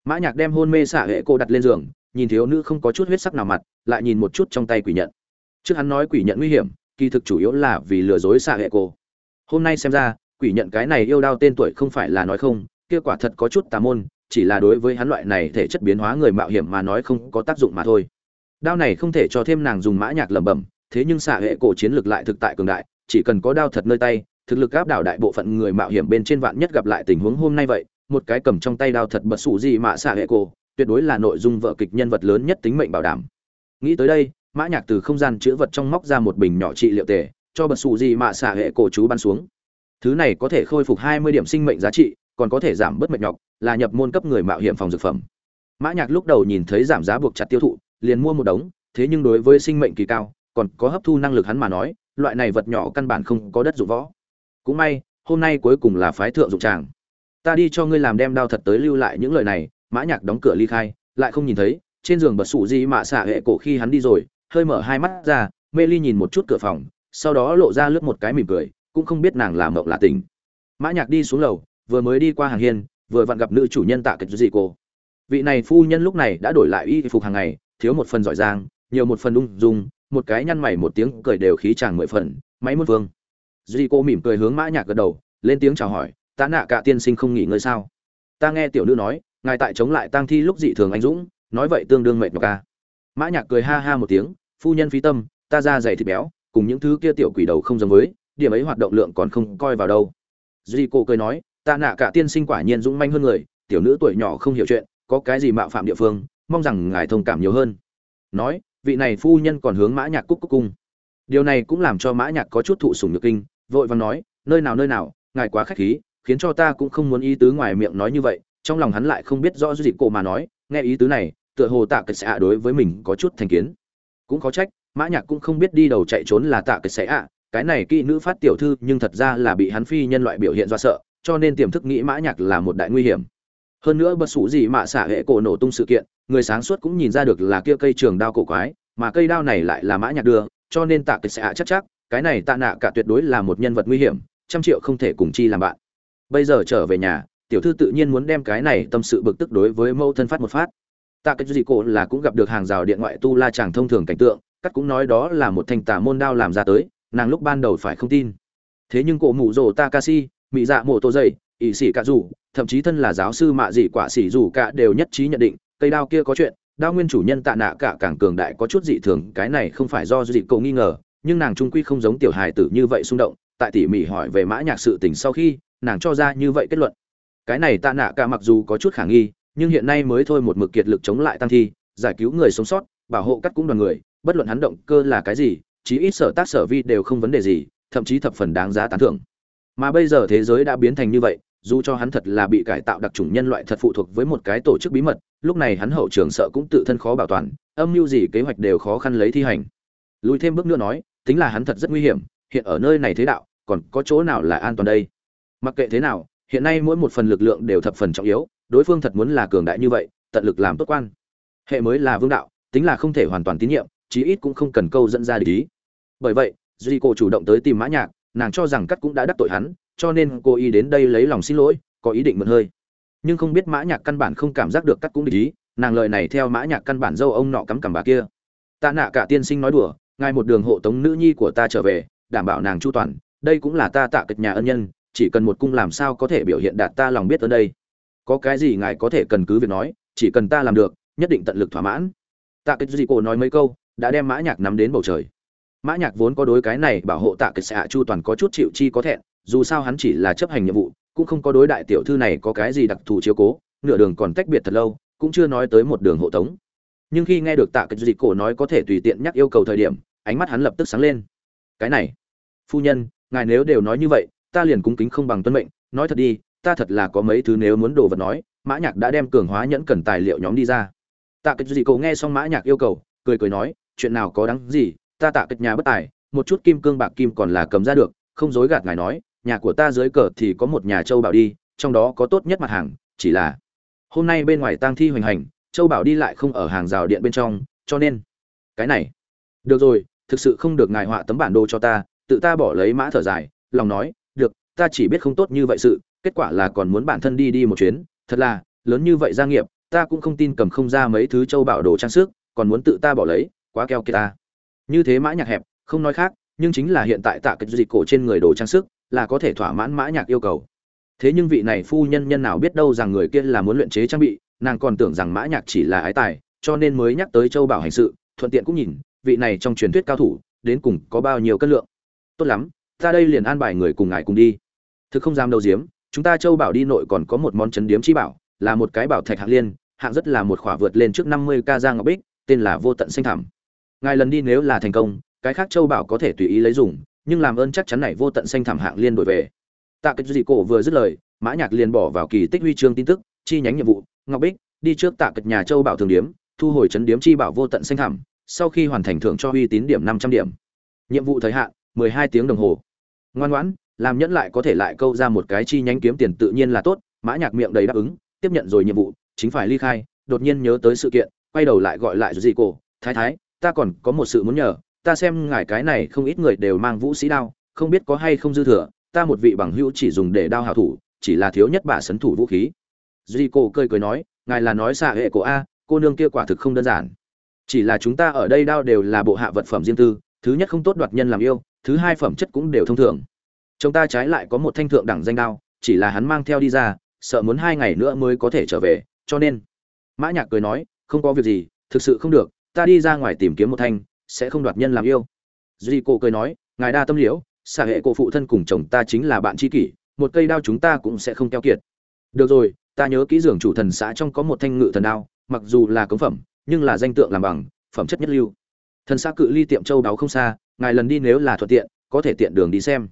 Mã nhạc đem hôn mê xả hệ cô đặt lên giường, nhìn thiếu nữ không có chút huyết sắc nào mặt, lại nhìn một chút trong tay quỷ nhận. Trước hắn nói quỷ nhận nguy hiểm, kỳ thực chủ yếu là vì lừa dối xả hệ cô. Hôm nay xem ra, quỷ nhận cái này yêu đao tên tuổi không phải là nói không, kia quả thật có chút tà môn, chỉ là đối với hắn loại này thể chất biến hóa người mạo hiểm mà nói không có tác dụng mà thôi. Đao này không thể cho thêm nàng dùng mã nhạc lẩm bẩm, thế nhưng xạ hệ cổ chiến lược lại thực tại cường đại, chỉ cần có đao thật nơi tay thực lực áp đảo đại bộ phận người mạo hiểm bên trên vạn nhất gặp lại tình huống hôm nay vậy một cái cầm trong tay đao thật bật sủ gì mà xạ hệ cô, tuyệt đối là nội dung vợ kịch nhân vật lớn nhất tính mệnh bảo đảm. Nghĩ tới đây mã nhạc từ không gian chứa vật trong móc ra một bình nhỏ trị liệu tề cho bật sủ gì mà xạ hệ cổ chú bắn xuống. Thứ này có thể khôi phục 20 điểm sinh mệnh giá trị còn có thể giảm bớt mệt nhọc là nhập môn cấp người mạo hiểm phòng dược phẩm. Mã nhạc lúc đầu nhìn thấy giảm giá buộc chặt tiêu thụ liền mua một đống thế nhưng đối với sinh mệnh kỳ cao còn có hấp thu năng lực hắn mà nói loại này vật nhỏ căn bản không có đất dụng võ cũng may, hôm nay cuối cùng là phái thượng dụng tràng. Ta đi cho ngươi làm đem đao thật tới lưu lại những lời này, mã nhạc đóng cửa ly khai, lại không nhìn thấy, trên giường bật sụ gì mà xả hệ cổ khi hắn đi rồi, hơi mở hai mắt ra, mê ly nhìn một chút cửa phòng, sau đó lộ ra lướt một cái mỉm cười, cũng không biết nàng làm mộng là tình. Mã nhạc đi xuống lầu, vừa mới đi qua hàng hiên, vừa vặn gặp nữ chủ nhân tạ kịch gì cô vị này phu nhân lúc này đã đổi lại y phục hàng ngày, thiếu một phần giỏi giang, nhiều một phần ung dung, một cái nhăn mày một tiếng cười đều khí chàng mười phần, máy muôn vương duy cô mỉm cười hướng mã nhạc gật đầu, lên tiếng chào hỏi ta nạ cả tiên sinh không nghỉ ngơi sao? Ta nghe tiểu nữ nói, ngài tại chống lại tang thi lúc dị thường anh dũng, nói vậy tương đương mệt nhọc ca mã nhạc cười ha ha một tiếng, phu nhân phí tâm, ta ra dày thịt béo, cùng những thứ kia tiểu quỷ đầu không giống với, điểm ấy hoạt động lượng còn không coi vào đâu. Duy cô cười nói ta nạ cả tiên sinh quả nhiên dũng manh hơn người, tiểu nữ tuổi nhỏ không hiểu chuyện, có cái gì mạo phạm địa phương, mong rằng ngài thông cảm nhiều hơn. Nói, vị này phu nhân còn hướng mã nhạc cúc cúc cung. Điều này cũng làm cho mã nhạc có chút thụ sủng nhược kinh vội vàng nói, nơi nào nơi nào, ngài quá khách khí, khiến cho ta cũng không muốn ý tứ ngoài miệng nói như vậy. Trong lòng hắn lại không biết rõ gì cổ mà nói, nghe ý tứ này, tựa hồ tạ kịch sẽ đối với mình có chút thành kiến. Cũng có trách, mã nhạc cũng không biết đi đầu chạy trốn là tạ kịch sẽ cái này kỹ nữ phát tiểu thư, nhưng thật ra là bị hắn phi nhân loại biểu hiện do sợ, cho nên tiềm thức nghĩ mã nhạc là một đại nguy hiểm. Hơn nữa bất sủ gì mà xả hệ cổ nổ tung sự kiện, người sáng suốt cũng nhìn ra được là kia cây trường đao cổ quái, mà cây đao này lại là mã nhạc đưa, cho nên tạ kịch sẽ chắc chắc cái này tạ nạ cả tuyệt đối là một nhân vật nguy hiểm trăm triệu không thể cùng chi làm bạn. Bây giờ trở về nhà tiểu thư tự nhiên muốn đem cái này tâm sự bực tức đối với Mẫu thân phát một phát. Tạ cái gì cổ là cũng gặp được hàng rào điện ngoại tu la chàng thông thường cảnh tượng cắt cũng nói đó là một thanh tà môn đao làm ra tới nàng lúc ban đầu phải không tin. Thế nhưng cổ mụ rồ takashi mị dạ mộ tô dày ỵ sĩ cả rủ, thậm chí thân là giáo sư mạ dị quả sĩ rủ cả đều nhất trí nhận định cây đao kia có chuyện đao nguyên chủ nhân tạ nạ cả càng cường đại có chút dị thường cái này không phải do dị cậu nghi ngờ nhưng nàng trung quy không giống tiểu hài tử như vậy xung động, tại tỉ mỉ hỏi về mã nhạc sự tình sau khi, nàng cho ra như vậy kết luận. Cái này tạ nạ cả mặc dù có chút khả nghi, nhưng hiện nay mới thôi một mực kiệt lực chống lại tăng thi, giải cứu người sống sót, bảo hộ cắt cũng đoàn người, bất luận hắn động cơ là cái gì, chí ít sở tác sở vi đều không vấn đề gì, thậm chí thập phần đáng giá tán thưởng. Mà bây giờ thế giới đã biến thành như vậy, dù cho hắn thật là bị cải tạo đặc trùng nhân loại thật phụ thuộc với một cái tổ chức bí mật, lúc này hắn hậu trường sợ cũng tự thân khó bảo toàn, âm mưu gì kế hoạch đều khó khăn lấy thi hành. Lùi thêm bước nữa nói tính là hắn thật rất nguy hiểm, hiện ở nơi này thế đạo, còn có chỗ nào là an toàn đây? Mặc kệ thế nào, hiện nay mỗi một phần lực lượng đều thập phần trọng yếu, đối phương thật muốn là cường đại như vậy, tận lực làm tốt quan. Hệ mới là vương đạo, tính là không thể hoàn toàn tín nhiệm, chí ít cũng không cần câu dẫn ra lý bởi vậy duy cô chủ động tới tìm mã nhạc, nàng cho rằng cắt cũng đã đắc tội hắn, cho nên cô y đến đây lấy lòng xin lỗi, có ý định mượn hơi. Nhưng không biết mã nhạc căn bản không cảm giác được cắt cũng lý ý, nàng lời này theo mã nhạc căn bản dâu ông nọ cắm cằm bà kia. Tạ nạ cả tiên sinh nói đùa ngài một đường hộ tống nữ nhi của ta trở về, đảm bảo nàng chu toàn, đây cũng là ta tạ kịch nhà ân nhân, chỉ cần một cung làm sao có thể biểu hiện đạt ta lòng biết ơn đây. Có cái gì ngài có thể cần cứ việc nói, chỉ cần ta làm được, nhất định tận lực thỏa mãn. Tạ kịch dị cổ nói mấy câu, đã đem mã nhạc nắm đến bầu trời. Mã nhạc vốn có đối cái này bảo hộ tạ kịch xạ chu toàn có chút chịu chi có thẹn, dù sao hắn chỉ là chấp hành nhiệm vụ, cũng không có đối đại tiểu thư này có cái gì đặc thù chiếu cố, nửa đường còn tách biệt thật lâu, cũng chưa nói tới một đường hộ tống nhưng khi nghe được tạ kịch dị cổ nói có thể tùy tiện nhắc yêu cầu thời điểm, ánh mắt hắn lập tức sáng lên. Cái này, phu nhân, ngài nếu đều nói như vậy, ta liền cung kính không bằng tuân mệnh. Nói thật đi, ta thật là có mấy thứ nếu muốn đồ vật nói. Mã nhạc đã đem cường hóa nhẫn cần tài liệu nhóm đi ra. Tạ kịch dị cổ nghe xong mã nhạc yêu cầu, cười cười nói, chuyện nào có đáng gì, ta tạ kịch nhà bất tài, một chút kim cương bạc kim còn là cầm ra được, không dối gạt ngài nói, nhà của ta dưới cờ thì có một nhà châu bảo đi, trong đó có tốt nhất mặt hàng, chỉ là hôm nay bên ngoài tang thi hoành hành châu bảo đi lại không ở hàng rào điện bên trong, cho nên, cái này, được rồi, thực sự không được ngài họa tấm bản đồ cho ta, tự ta bỏ lấy mã thở dài, lòng nói, được, ta chỉ biết không tốt như vậy sự, kết quả là còn muốn bản thân đi đi một chuyến, thật là, lớn như vậy gia nghiệp, ta cũng không tin cầm không ra mấy thứ châu bảo đồ trang sức, còn muốn tự ta bỏ lấy, quá keo kiệt ta. Như thế mã nhạc hẹp, không nói khác, nhưng chính là hiện tại tạ cái dịch cổ trên người đồ trang sức, là có thể thỏa mãn mã nhạc yêu cầu. Thế nhưng vị này phu nhân nhân nào biết đâu rằng người kia là muốn luyện chế trang bị nàng còn tưởng rằng mã nhạc chỉ là ái tài, cho nên mới nhắc tới châu bảo hành sự, thuận tiện cũng nhìn, vị này trong truyền thuyết cao thủ, đến cùng có bao nhiêu cân lượng. Tốt lắm, ta đây liền an bài người cùng ngài cùng đi. Thực không dám đầu diếm, chúng ta châu bảo đi nội còn có một món chấn điếm chi bảo, là một cái bảo thạch hạng liên, hạng rất là một khỏa vượt lên trước năm mươi ca giang ngọc bích, tên là vô tận xanh thảm. Ngài lần đi nếu là thành công, cái khác châu bảo có thể tùy ý lấy dùng, nhưng làm ơn chắc chắn này vô tận xanh thảm hạng liên đổi về. Tạ cái dị cổ vừa dứt lời, mã nhạc liền bỏ vào kỳ tích huy chương tin tức, chi nhánh nhiệm vụ ngọc bích, đi trước tạ cật nhà châu bảo thường điếm, thu hồi chấn điếm chi bảo vô tận xanh hẳm sau khi hoàn thành thưởng cho uy tín điểm năm trăm điểm. Nhiệm vụ thời hạn, mười hai tiếng đồng hồ. Ngoan ngoãn, làm nhẫn lại có thể lại câu ra một cái chi nhánh kiếm tiền tự nhiên là tốt, mã nhạc miệng đầy đáp ứng, tiếp nhận rồi nhiệm vụ, chính phải ly khai, đột nhiên nhớ tới sự kiện, quay đầu lại gọi lại dì cổ, thái thái, ta còn có một sự muốn nhờ, ta xem ngài cái này không ít người đều mang vũ sĩ đao, không biết có hay không dư thừa, ta một vị bằng hữu chỉ dùng để đao hảo thủ, chỉ là thiếu nhất bà sấn thủ vũ khí dị cô cười cười nói, ngài là nói xạ hệ của a, cô nương kia quả thực không đơn giản. Chỉ là chúng ta ở đây đao đều là bộ hạ vật phẩm riêng tư, thứ nhất không tốt đoạt nhân làm yêu, thứ hai phẩm chất cũng đều thông thường. Chúng ta trái lại có một thanh thượng đẳng danh đao, chỉ là hắn mang theo đi ra, sợ muốn hai ngày nữa mới có thể trở về, cho nên. Mã nhạc cười nói, không có việc gì, thực sự không được, ta đi ra ngoài tìm kiếm một thanh, sẽ không đoạt nhân làm yêu. Duy cô cười nói, ngài đa tâm liễu xả hệ cô phụ thân cùng chồng ta chính là bạn tri kỷ, một cây đao chúng ta cũng sẽ không keo kiệt. Được rồi ta nhớ kỹ dường chủ thần xã trong có một thanh ngự thần đao, mặc dù là cống phẩm, nhưng là danh tượng làm bằng, phẩm chất nhất lưu. Thần xã cự ly tiệm châu đáo không xa, ngài lần đi nếu là thuận tiện, có thể tiện đường đi xem.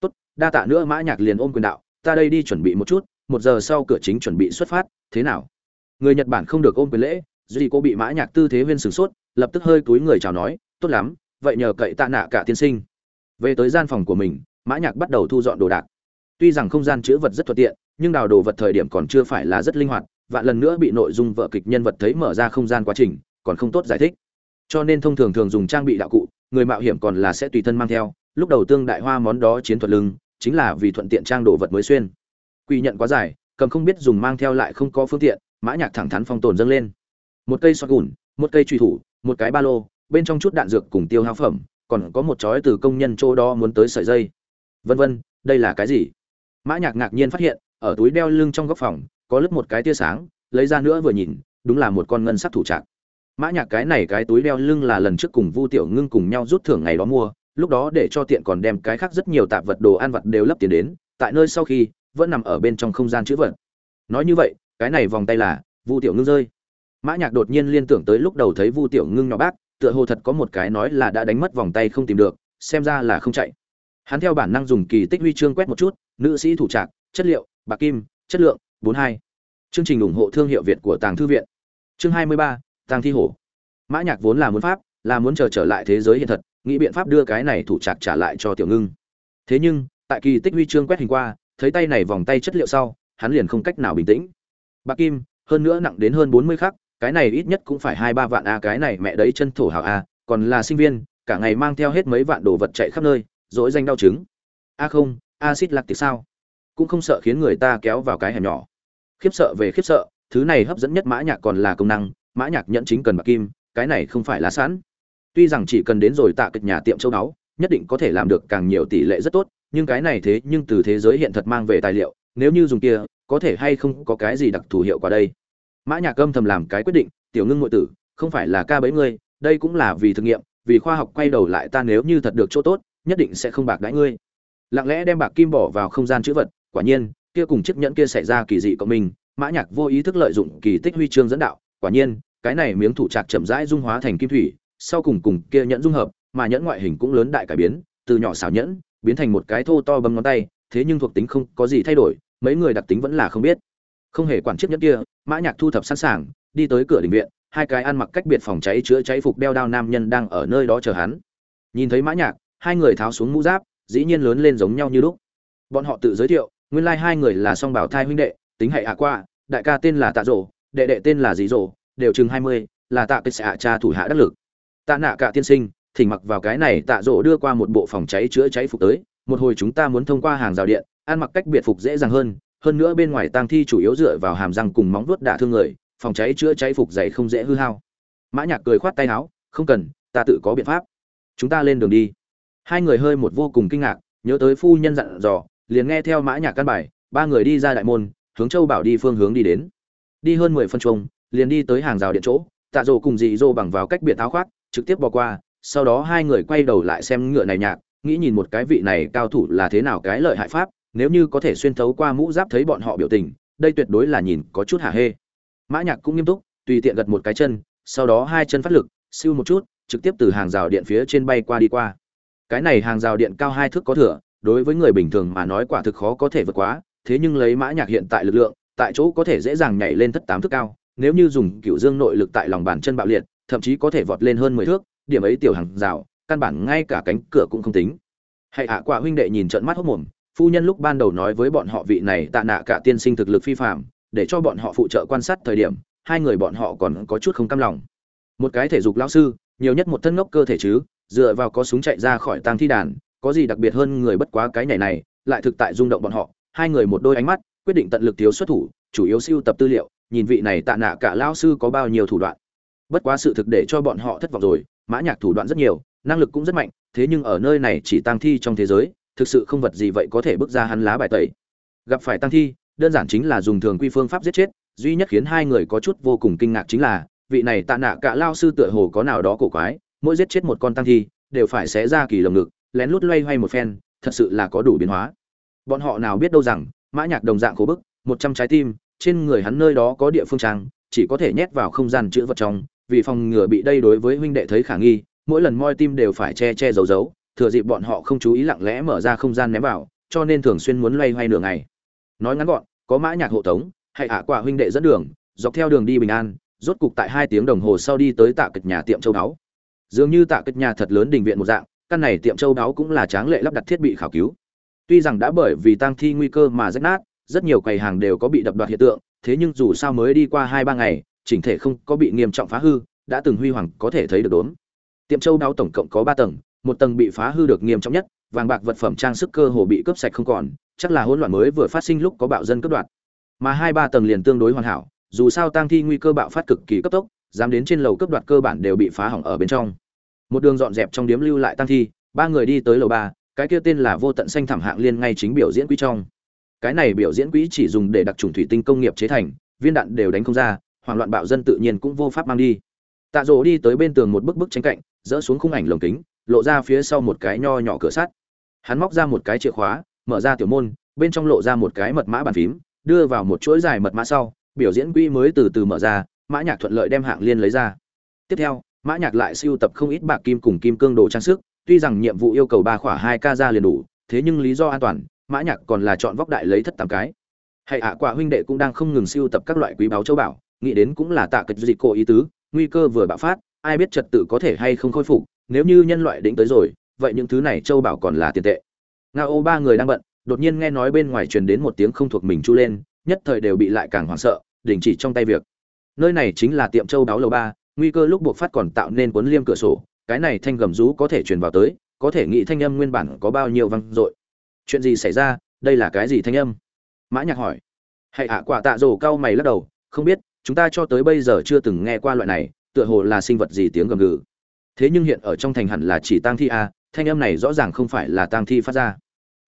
Tốt, đa tạ nữa mã nhạc liền ôm quyền đạo, ta đây đi chuẩn bị một chút, một giờ sau cửa chính chuẩn bị xuất phát, thế nào? Người nhật bản không được ôm quyền lễ, duy cô bị mã nhạc tư thế viên sửng sốt, lập tức hơi cúi người chào nói, tốt lắm, vậy nhờ cậy tạ nạ cả tiên sinh. Về tới gian phòng của mình, mã nhạc bắt đầu thu dọn đồ đạc. Tuy rằng không gian chứa vật rất thuận tiện nhưng đào đồ vật thời điểm còn chưa phải là rất linh hoạt, vạn lần nữa bị nội dung vợ kịch nhân vật thấy mở ra không gian quá trình, còn không tốt giải thích. Cho nên thông thường thường dùng trang bị đạo cụ, người mạo hiểm còn là sẽ tùy thân mang theo, lúc đầu tương đại hoa món đó chiến thuật lưng, chính là vì thuận tiện trang đồ vật mới xuyên. Quy nhận quá dài, cầm không biết dùng mang theo lại không có phương tiện, mã nhạc thẳng thắn phong tồn dâng lên. Một cây xoa gùn, một cây truy thủ, một cái ba lô, bên trong chút đạn dược cùng tiêu hao phẩm, còn có một chói từ công nhân chỗ đó muốn tới sợi dây. Vân vân, đây là cái gì? Mã nhạc ngạc nhiên phát hiện ở túi đeo lưng trong góc phòng, có lớp một cái tia sáng, lấy ra nữa vừa nhìn, đúng là một con ngân sắc thủ trạng. Mã nhạc cái này cái túi đeo lưng là lần trước cùng vu tiểu ngưng cùng nhau rút thưởng ngày đó mua, lúc đó để cho tiện còn đem cái khác rất nhiều tạp vật đồ ăn vật đều lấp tiền đến, tại nơi sau khi, vẫn nằm ở bên trong không gian chữ vật. Nói như vậy, cái này vòng tay là vu tiểu ngưng rơi. Mã nhạc đột nhiên liên tưởng tới lúc đầu thấy vu tiểu ngưng nhỏ bác, tựa hồ thật có một cái nói là đã đánh mất vòng tay không tìm được, xem ra là không chạy. Hắn theo bản năng dùng kỳ tích huy chương quét một chút, nữ sĩ thủ trạc chất liệu bạc kim chất lượng 42. chương trình ủng hộ thương hiệu việt của tàng thư viện. Chương 23, tàng thi hổ. Mã nhạc vốn là muốn pháp là muốn chờ trở lại thế giới hiện thật nghĩ biện pháp đưa cái này thủ trạc trả lại cho tiểu ngưng. Thế nhưng tại kỳ tích huy chương quét hình qua thấy tay này vòng tay chất liệu sau hắn liền không cách nào bình tĩnh. Bạc kim hơn nữa nặng đến hơn 40 khắc cái này ít nhất cũng phải hai ba vạn a cái này mẹ đấy chân thổ hào a còn là sinh viên cả ngày mang theo hết mấy vạn đồ vật chạy khắp nơi dỗi danh đau chứng. A không acid lactic sao? Cũng không sợ khiến người ta kéo vào cái hẻm nhỏ. Khiếp sợ về khiếp sợ, thứ này hấp dẫn nhất mã nhạc còn là công năng, mã nhạc nhẫn chính cần bạc kim, cái này không phải lá sẵn. Tuy rằng chỉ cần đến rồi tạ kịch nhà tiệm châu đáo nhất định có thể làm được càng nhiều tỷ lệ rất tốt, nhưng cái này thế nhưng từ thế giới hiện thật mang về tài liệu, nếu như dùng kia, có thể hay không có cái gì đặc thù hiệu quả đây? Mã nhạc âm thầm làm cái quyết định, tiểu ngưng nội tử, không phải là ca bấy ngươi, đây cũng là vì thực nghiệm, vì khoa học quay đầu lại ta nếu như thật được chỗ tốt, nhất định sẽ không bạc đãi ngươi. Lặng lẽ đem bạc kim bỏ vào không gian chữ vật quả nhiên, kia cùng chiếc nhẫn kia xảy ra kỳ dị cộng mình mã nhạc vô ý thức lợi dụng kỳ tích huy chương dẫn đạo. Quả nhiên, cái này miếng thủ trạc chậm rãi dung hóa thành kim thủy, sau cùng cùng kia nhẫn dung hợp, mà nhẫn ngoại hình cũng lớn đại cải biến, từ nhỏ xảo nhẫn, biến thành một cái thô to bấm ngón tay, thế nhưng thuộc tính không có gì thay đổi, mấy người đặc tính vẫn là không biết. Không hề quản chiếc nhẫn kia, mã nhạc thu thập sẵn sàng, đi tới cửa đình viện, hai cái ăn mặc cách biệt phòng cháy chữa cháy phục đeo đao nam nhân đang ở nơi đó chờ hắn. Nhìn thấy mã nhạc, hai người tháo xuống mũ giáp, dĩ nhiên lớn lên giống nhau như lúc. Bọn họ tự giới thiệu nguyên lai like hai người là song bảo thai huynh đệ, tính hệ hạ qua, đại ca tên là tạ rổ đệ đệ tên là dí rổ đều chừng hai mươi, là tạ kích xạ cha thủ hạ đắc lực. Tạ nạ cả tiên sinh, thỉnh mặc vào cái này, tạ rổ đưa qua một bộ phòng cháy chữa cháy phục tới, một hồi chúng ta muốn thông qua hàng rào điện, ăn mặc cách biệt phục dễ dàng hơn hơn nữa bên ngoài tang thi chủ yếu dựa vào hàm răng cùng móng vuốt đả thương người, phòng cháy chữa cháy phục dày không dễ hư hao. Mã nhạc cười khoát tay áo, không cần, ta tự có biện pháp. Chúng ta lên đường đi. Hai người hơi một vô cùng kinh ngạc, nhớ tới phu nhân dặn dò liền nghe theo mã nhạc căn bài, ba người đi ra đại môn, hướng châu bảo đi phương hướng đi đến. Đi hơn mười phân chuông, liền đi tới hàng rào điện chỗ, tạ rồ cùng dị dô bằng vào cách biệt áo khoác, trực tiếp bỏ qua, sau đó hai người quay đầu lại xem ngựa này nhạc, nghĩ nhìn một cái vị này cao thủ là thế nào cái lợi hại pháp, nếu như có thể xuyên thấu qua mũ giáp thấy bọn họ biểu tình, đây tuyệt đối là nhìn có chút hả hê. Mã nhạc cũng nghiêm túc, tùy tiện gật một cái chân, sau đó hai chân phát lực, siêu một chút, trực tiếp từ hàng rào điện phía trên bay qua đi qua. Cái này hàng rào điện cao hai thước có thừa đối với người bình thường mà nói quả thực khó có thể vượt quá, thế nhưng lấy mã nhạc hiện tại lực lượng, tại chỗ có thể dễ dàng nhảy lên thất tám thước cao, nếu như dùng cựu dương nội lực tại lòng bàn chân bạo liệt, thậm chí có thể vọt lên hơn mười thước, điểm ấy tiểu hàng rào, căn bản ngay cả cánh cửa cũng không tính. Hãy hạ quả huynh đệ nhìn trợn mắt hốt mồm, phu nhân lúc ban đầu nói với bọn họ vị này tạ nạ cả tiên sinh thực lực phi phạm để cho bọn họ phụ trợ quan sát thời điểm, hai người bọn họ còn có chút không cam lòng. Một cái thể dục lão sư, nhiều nhất một thân ngốc cơ thể chứ, dựa vào có súng chạy ra khỏi tang thi đàn có gì đặc biệt hơn người bất quá cái nhảy này, lại thực tại rung động bọn họ. Hai người một đôi ánh mắt, quyết định tận lực thiếu xuất thủ, chủ yếu siêu tập tư liệu, nhìn vị này tạ nạ cả lão sư có bao nhiêu thủ đoạn. Bất quá sự thực để cho bọn họ thất vọng rồi, mã nhạc thủ đoạn rất nhiều, năng lực cũng rất mạnh, thế nhưng ở nơi này chỉ tăng thi trong thế giới, thực sự không vật gì vậy có thể bước ra hắn lá bài tẩy. Gặp phải tăng thi, đơn giản chính là dùng thường quy phương pháp giết chết, duy nhất khiến hai người có chút vô cùng kinh ngạc chính là, vị này tạ nạ cả lao sư tựa hồ có nào đó cổ quái, mỗi giết chết một con tăng thi, đều phải xé ra kỳ lồng ngực lén lút loay hoay một phen, thật sự là có đủ biến hóa. Bọn họ nào biết đâu rằng, mã nhạc đồng dạng khổ bức, một trăm trái tim, trên người hắn nơi đó có địa phương trang, chỉ có thể nhét vào không gian chứa vật trong, vì phòng ngừa bị đây đối với huynh đệ thấy khả nghi, mỗi lần moi tim đều phải che che giấu giấu, thừa dịp bọn họ không chú ý lặng lẽ mở ra không gian ném vào, cho nên thường xuyên muốn loay hoay nửa ngày. Nói ngắn gọn, có mã nhạc hộ tống, hay ạ quả huynh đệ dẫn đường, dọc theo đường đi bình an, rốt cục tại hai tiếng đồng hồ sau đi tới tạ kịch nhà tiệm châu đáo dường như tạ kịch nhà thật lớn đình viện một dạng căn này tiệm châu đáo cũng là tráng lệ lắp đặt thiết bị khảo cứu. Tuy rằng đã bởi vì tăng thi nguy cơ mà rách nát, rất nhiều quầy hàng đều có bị đập đoạt hiện tượng, thế nhưng dù sao mới đi qua hai ba ngày, chỉnh thể không có bị nghiêm trọng phá hư, đã từng huy hoàng có thể thấy được đốn tiệm châu đáo tổng cộng có ba tầng, một tầng bị phá hư được nghiêm trọng nhất, vàng bạc vật phẩm trang sức cơ hồ bị cướp sạch không còn, chắc là hỗn loạn mới vừa phát sinh lúc có bạo dân cướp đoạt. Mà hai ba tầng liền tương đối hoàn hảo, dù sao tang thi nguy cơ bạo phát cực kỳ cấp tốc, dám đến trên lầu cướp đoạt cơ bản đều bị phá hỏng ở bên trong một đường dọn dẹp trong điếm lưu lại tang thi, ba người đi tới lầu ba, cái kia tên là vô tận xanh thảm hạng liên ngay chính biểu diễn quỹ trong. Cái này biểu diễn quỹ chỉ dùng để đặc trùng thủy tinh công nghiệp chế thành, viên đạn đều đánh không ra, hoảng loạn bạo dân tự nhiên cũng vô pháp mang đi. Tạ rỗ đi tới bên tường một bức bức tranh cạnh, dỡ xuống khung ảnh lồng kính, lộ ra phía sau một cái nho nhỏ cửa sắt. Hắn móc ra một cái chìa khóa, mở ra tiểu môn, bên trong lộ ra một cái mật mã bàn phím, đưa vào một chuỗi dài mật mã sau, biểu diễn quỹ mới từ từ mở ra, mã nhạc thuận lợi đem hạng liên lấy ra. Tiếp theo mã nhạc lại siêu tập không ít bạc kim cùng kim cương đồ trang sức, tuy rằng nhiệm vụ yêu cầu ba khỏa hai ca ra liền đủ, thế nhưng lý do an toàn, mã nhạc còn là chọn vóc đại lấy thất tám cái. Hay ạ, quả huynh đệ cũng đang không ngừng siêu tập các loại quý báu châu bảo, nghĩ đến cũng là tạ kịch dịch cổ ý tứ, nguy cơ vừa bạo phát, ai biết trật tự có thể hay không khôi phục, nếu như nhân loại đỉnh tới rồi, vậy những thứ này châu bảo còn là tiền tệ. Ngao ba người đang bận, đột nhiên nghe nói bên ngoài truyền đến một tiếng không thuộc mình chu lên, nhất thời đều bị lại càng hoảng sợ, đình chỉ trong tay việc. Nơi này chính là tiệm châu đáo lầu ba nguy cơ lúc buộc phát còn tạo nên cuốn liêm cửa sổ, cái này thanh gầm rú có thể truyền vào tới, có thể nghĩ thanh âm nguyên bản có bao nhiêu văng dội. Chuyện gì xảy ra? Đây là cái gì thanh âm? Mã nhạc hỏi. Hãy ạ, quả tạ rổ cao mày lắc đầu, không biết, chúng ta cho tới bây giờ chưa từng nghe qua loại này, tựa hồ là sinh vật gì tiếng gầm gừ. Thế nhưng hiện ở trong thành hẳn là chỉ tang thi a thanh âm này rõ ràng không phải là tang thi phát ra.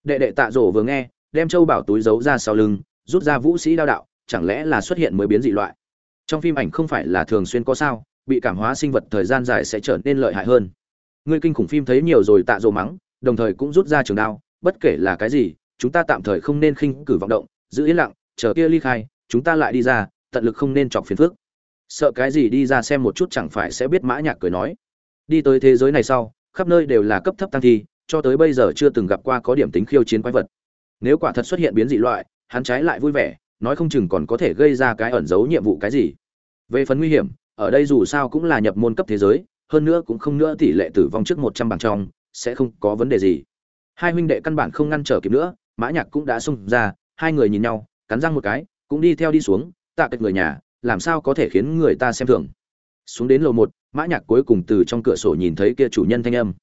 Đệ đệ tạ rổ vừa nghe, đem châu bảo túi giấu ra sau lưng, rút ra vũ sĩ đao đạo, chẳng lẽ là xuất hiện mới biến dị loại? Trong phim ảnh không phải là thường xuyên có sao bị cảm hóa sinh vật thời gian dài sẽ trở nên lợi hại hơn. Ngươi kinh khủng phim thấy nhiều rồi tạ rổ mắng, đồng thời cũng rút ra trường đao, bất kể là cái gì, chúng ta tạm thời không nên khinh cử vọng động, giữ yên lặng, chờ kia ly khai, chúng ta lại đi ra, tận lực không nên chọc phiền phức. Sợ cái gì đi ra xem một chút chẳng phải sẽ biết mã nhạc cười nói. Đi tới thế giới này sau, khắp nơi đều là cấp thấp tăng thi, cho tới bây giờ chưa từng gặp qua có điểm tính khiêu chiến quái vật. Nếu quả thật xuất hiện biến dị loại, hắn trái lại vui vẻ, nói không chừng còn có thể gây ra cái ẩn giấu nhiệm vụ cái gì. Về phần nguy hiểm ở đây dù sao cũng là nhập môn cấp thế giới, hơn nữa cũng không nữa tỷ lệ tử vong trước một trăm bằng trong, sẽ không có vấn đề gì. Hai huynh đệ căn bản không ngăn trở kịp nữa, mã nhạc cũng đã xông ra, hai người nhìn nhau, cắn răng một cái, cũng đi theo đi xuống, tạ cách người nhà, làm sao có thể khiến người ta xem thường. Xuống đến lầu một, mã nhạc cuối cùng từ trong cửa sổ nhìn thấy kia chủ nhân thanh âm.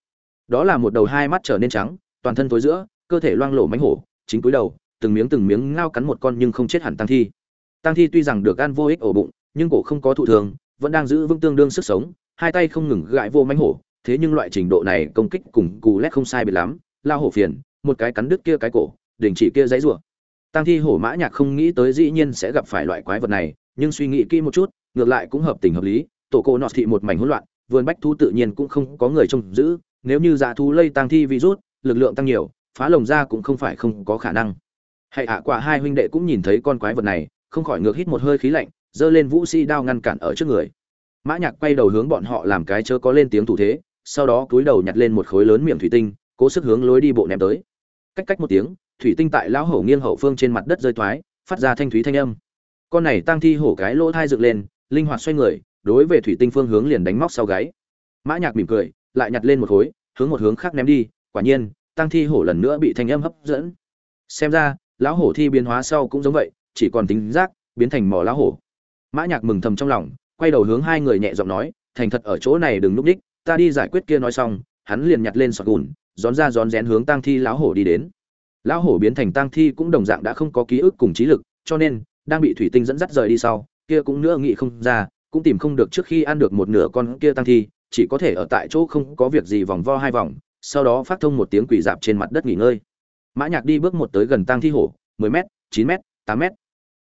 Đó là một đầu hai mắt trở nên trắng, toàn thân tối giữa, cơ thể loang lổ mánh hổ, chính cúi đầu, từng miếng từng miếng ngao cắn một con nhưng không chết hẳn tăng thi. Tăng thi tuy rằng được ăn vô ích ổ bụng, nhưng cổ không có thụ thường vẫn đang giữ vững tương đương sức sống, hai tay không ngừng gãi vô mánh hổ, thế nhưng loại trình độ này công kích cùng cù lét không sai biệt lắm, lao hổ phiền, một cái cắn đứt kia cái cổ, đình chỉ kia dãy rủa. Tăng thi hổ mã nhạc không nghĩ tới dĩ nhiên sẽ gặp phải loại quái vật này, nhưng suy nghĩ kỹ một chút, ngược lại cũng hợp tình hợp lý, tổ cô nọ thị một mảnh hỗn loạn, vườn bách thú tự nhiên cũng không có người trông giữ, nếu như dạ thú lây tăng thi virus lực lượng tăng nhiều, phá lồng ra cũng không phải không có khả năng. Hãy ạ, quả hai huynh đệ cũng nhìn thấy con quái vật này, không khỏi ngược hít một hơi khí lạnh giơ lên vũ sĩ si đao ngăn cản ở trước người. Mã nhạc quay đầu hướng bọn họ làm cái chớ có lên tiếng thủ thế, sau đó cúi đầu nhặt lên một khối lớn miệng thủy tinh, cố sức hướng lối đi bộ ném tới. Cách cách một tiếng, thủy tinh tại lão hổ nghiêng hậu phương trên mặt đất rơi thoái, phát ra thanh thúy thanh âm. Con này tăng thi hổ cái lỗ thai dựng lên, linh hoạt xoay người, đối về thủy tinh phương hướng liền đánh móc sau gáy. Mã nhạc mỉm cười, lại nhặt lên một khối, hướng một hướng khác ném đi, quả nhiên tăng thi hổ lần nữa bị thanh âm hấp dẫn. Xem ra, lão hổ thi biến hóa sau cũng giống vậy, chỉ còn tính giác, biến thành mỏ lão hổ mã nhạc mừng thầm trong lòng, quay đầu hướng hai người nhẹ giọng nói, thành thật ở chỗ này đừng núp đích, ta đi giải quyết kia nói xong. Hắn liền nhặt lên sọt gùn rón ra rón rén hướng tang thi lão hổ đi đến. Lão hổ biến thành tang thi cũng đồng dạng đã không có ký ức cùng trí lực, cho nên, đang bị thủy tinh dẫn dắt rời đi sau, kia cũng nữa nghĩ không ra, cũng tìm không được trước khi ăn được một nửa con kia tang thi, chỉ có thể ở tại chỗ không có việc gì vòng vo hai vòng, sau đó phát thông một tiếng quỷ dạp trên mặt đất nghỉ ngơi. Mã nhạc đi bước một tới gần tang thi hổ 10 m 9 m 8 m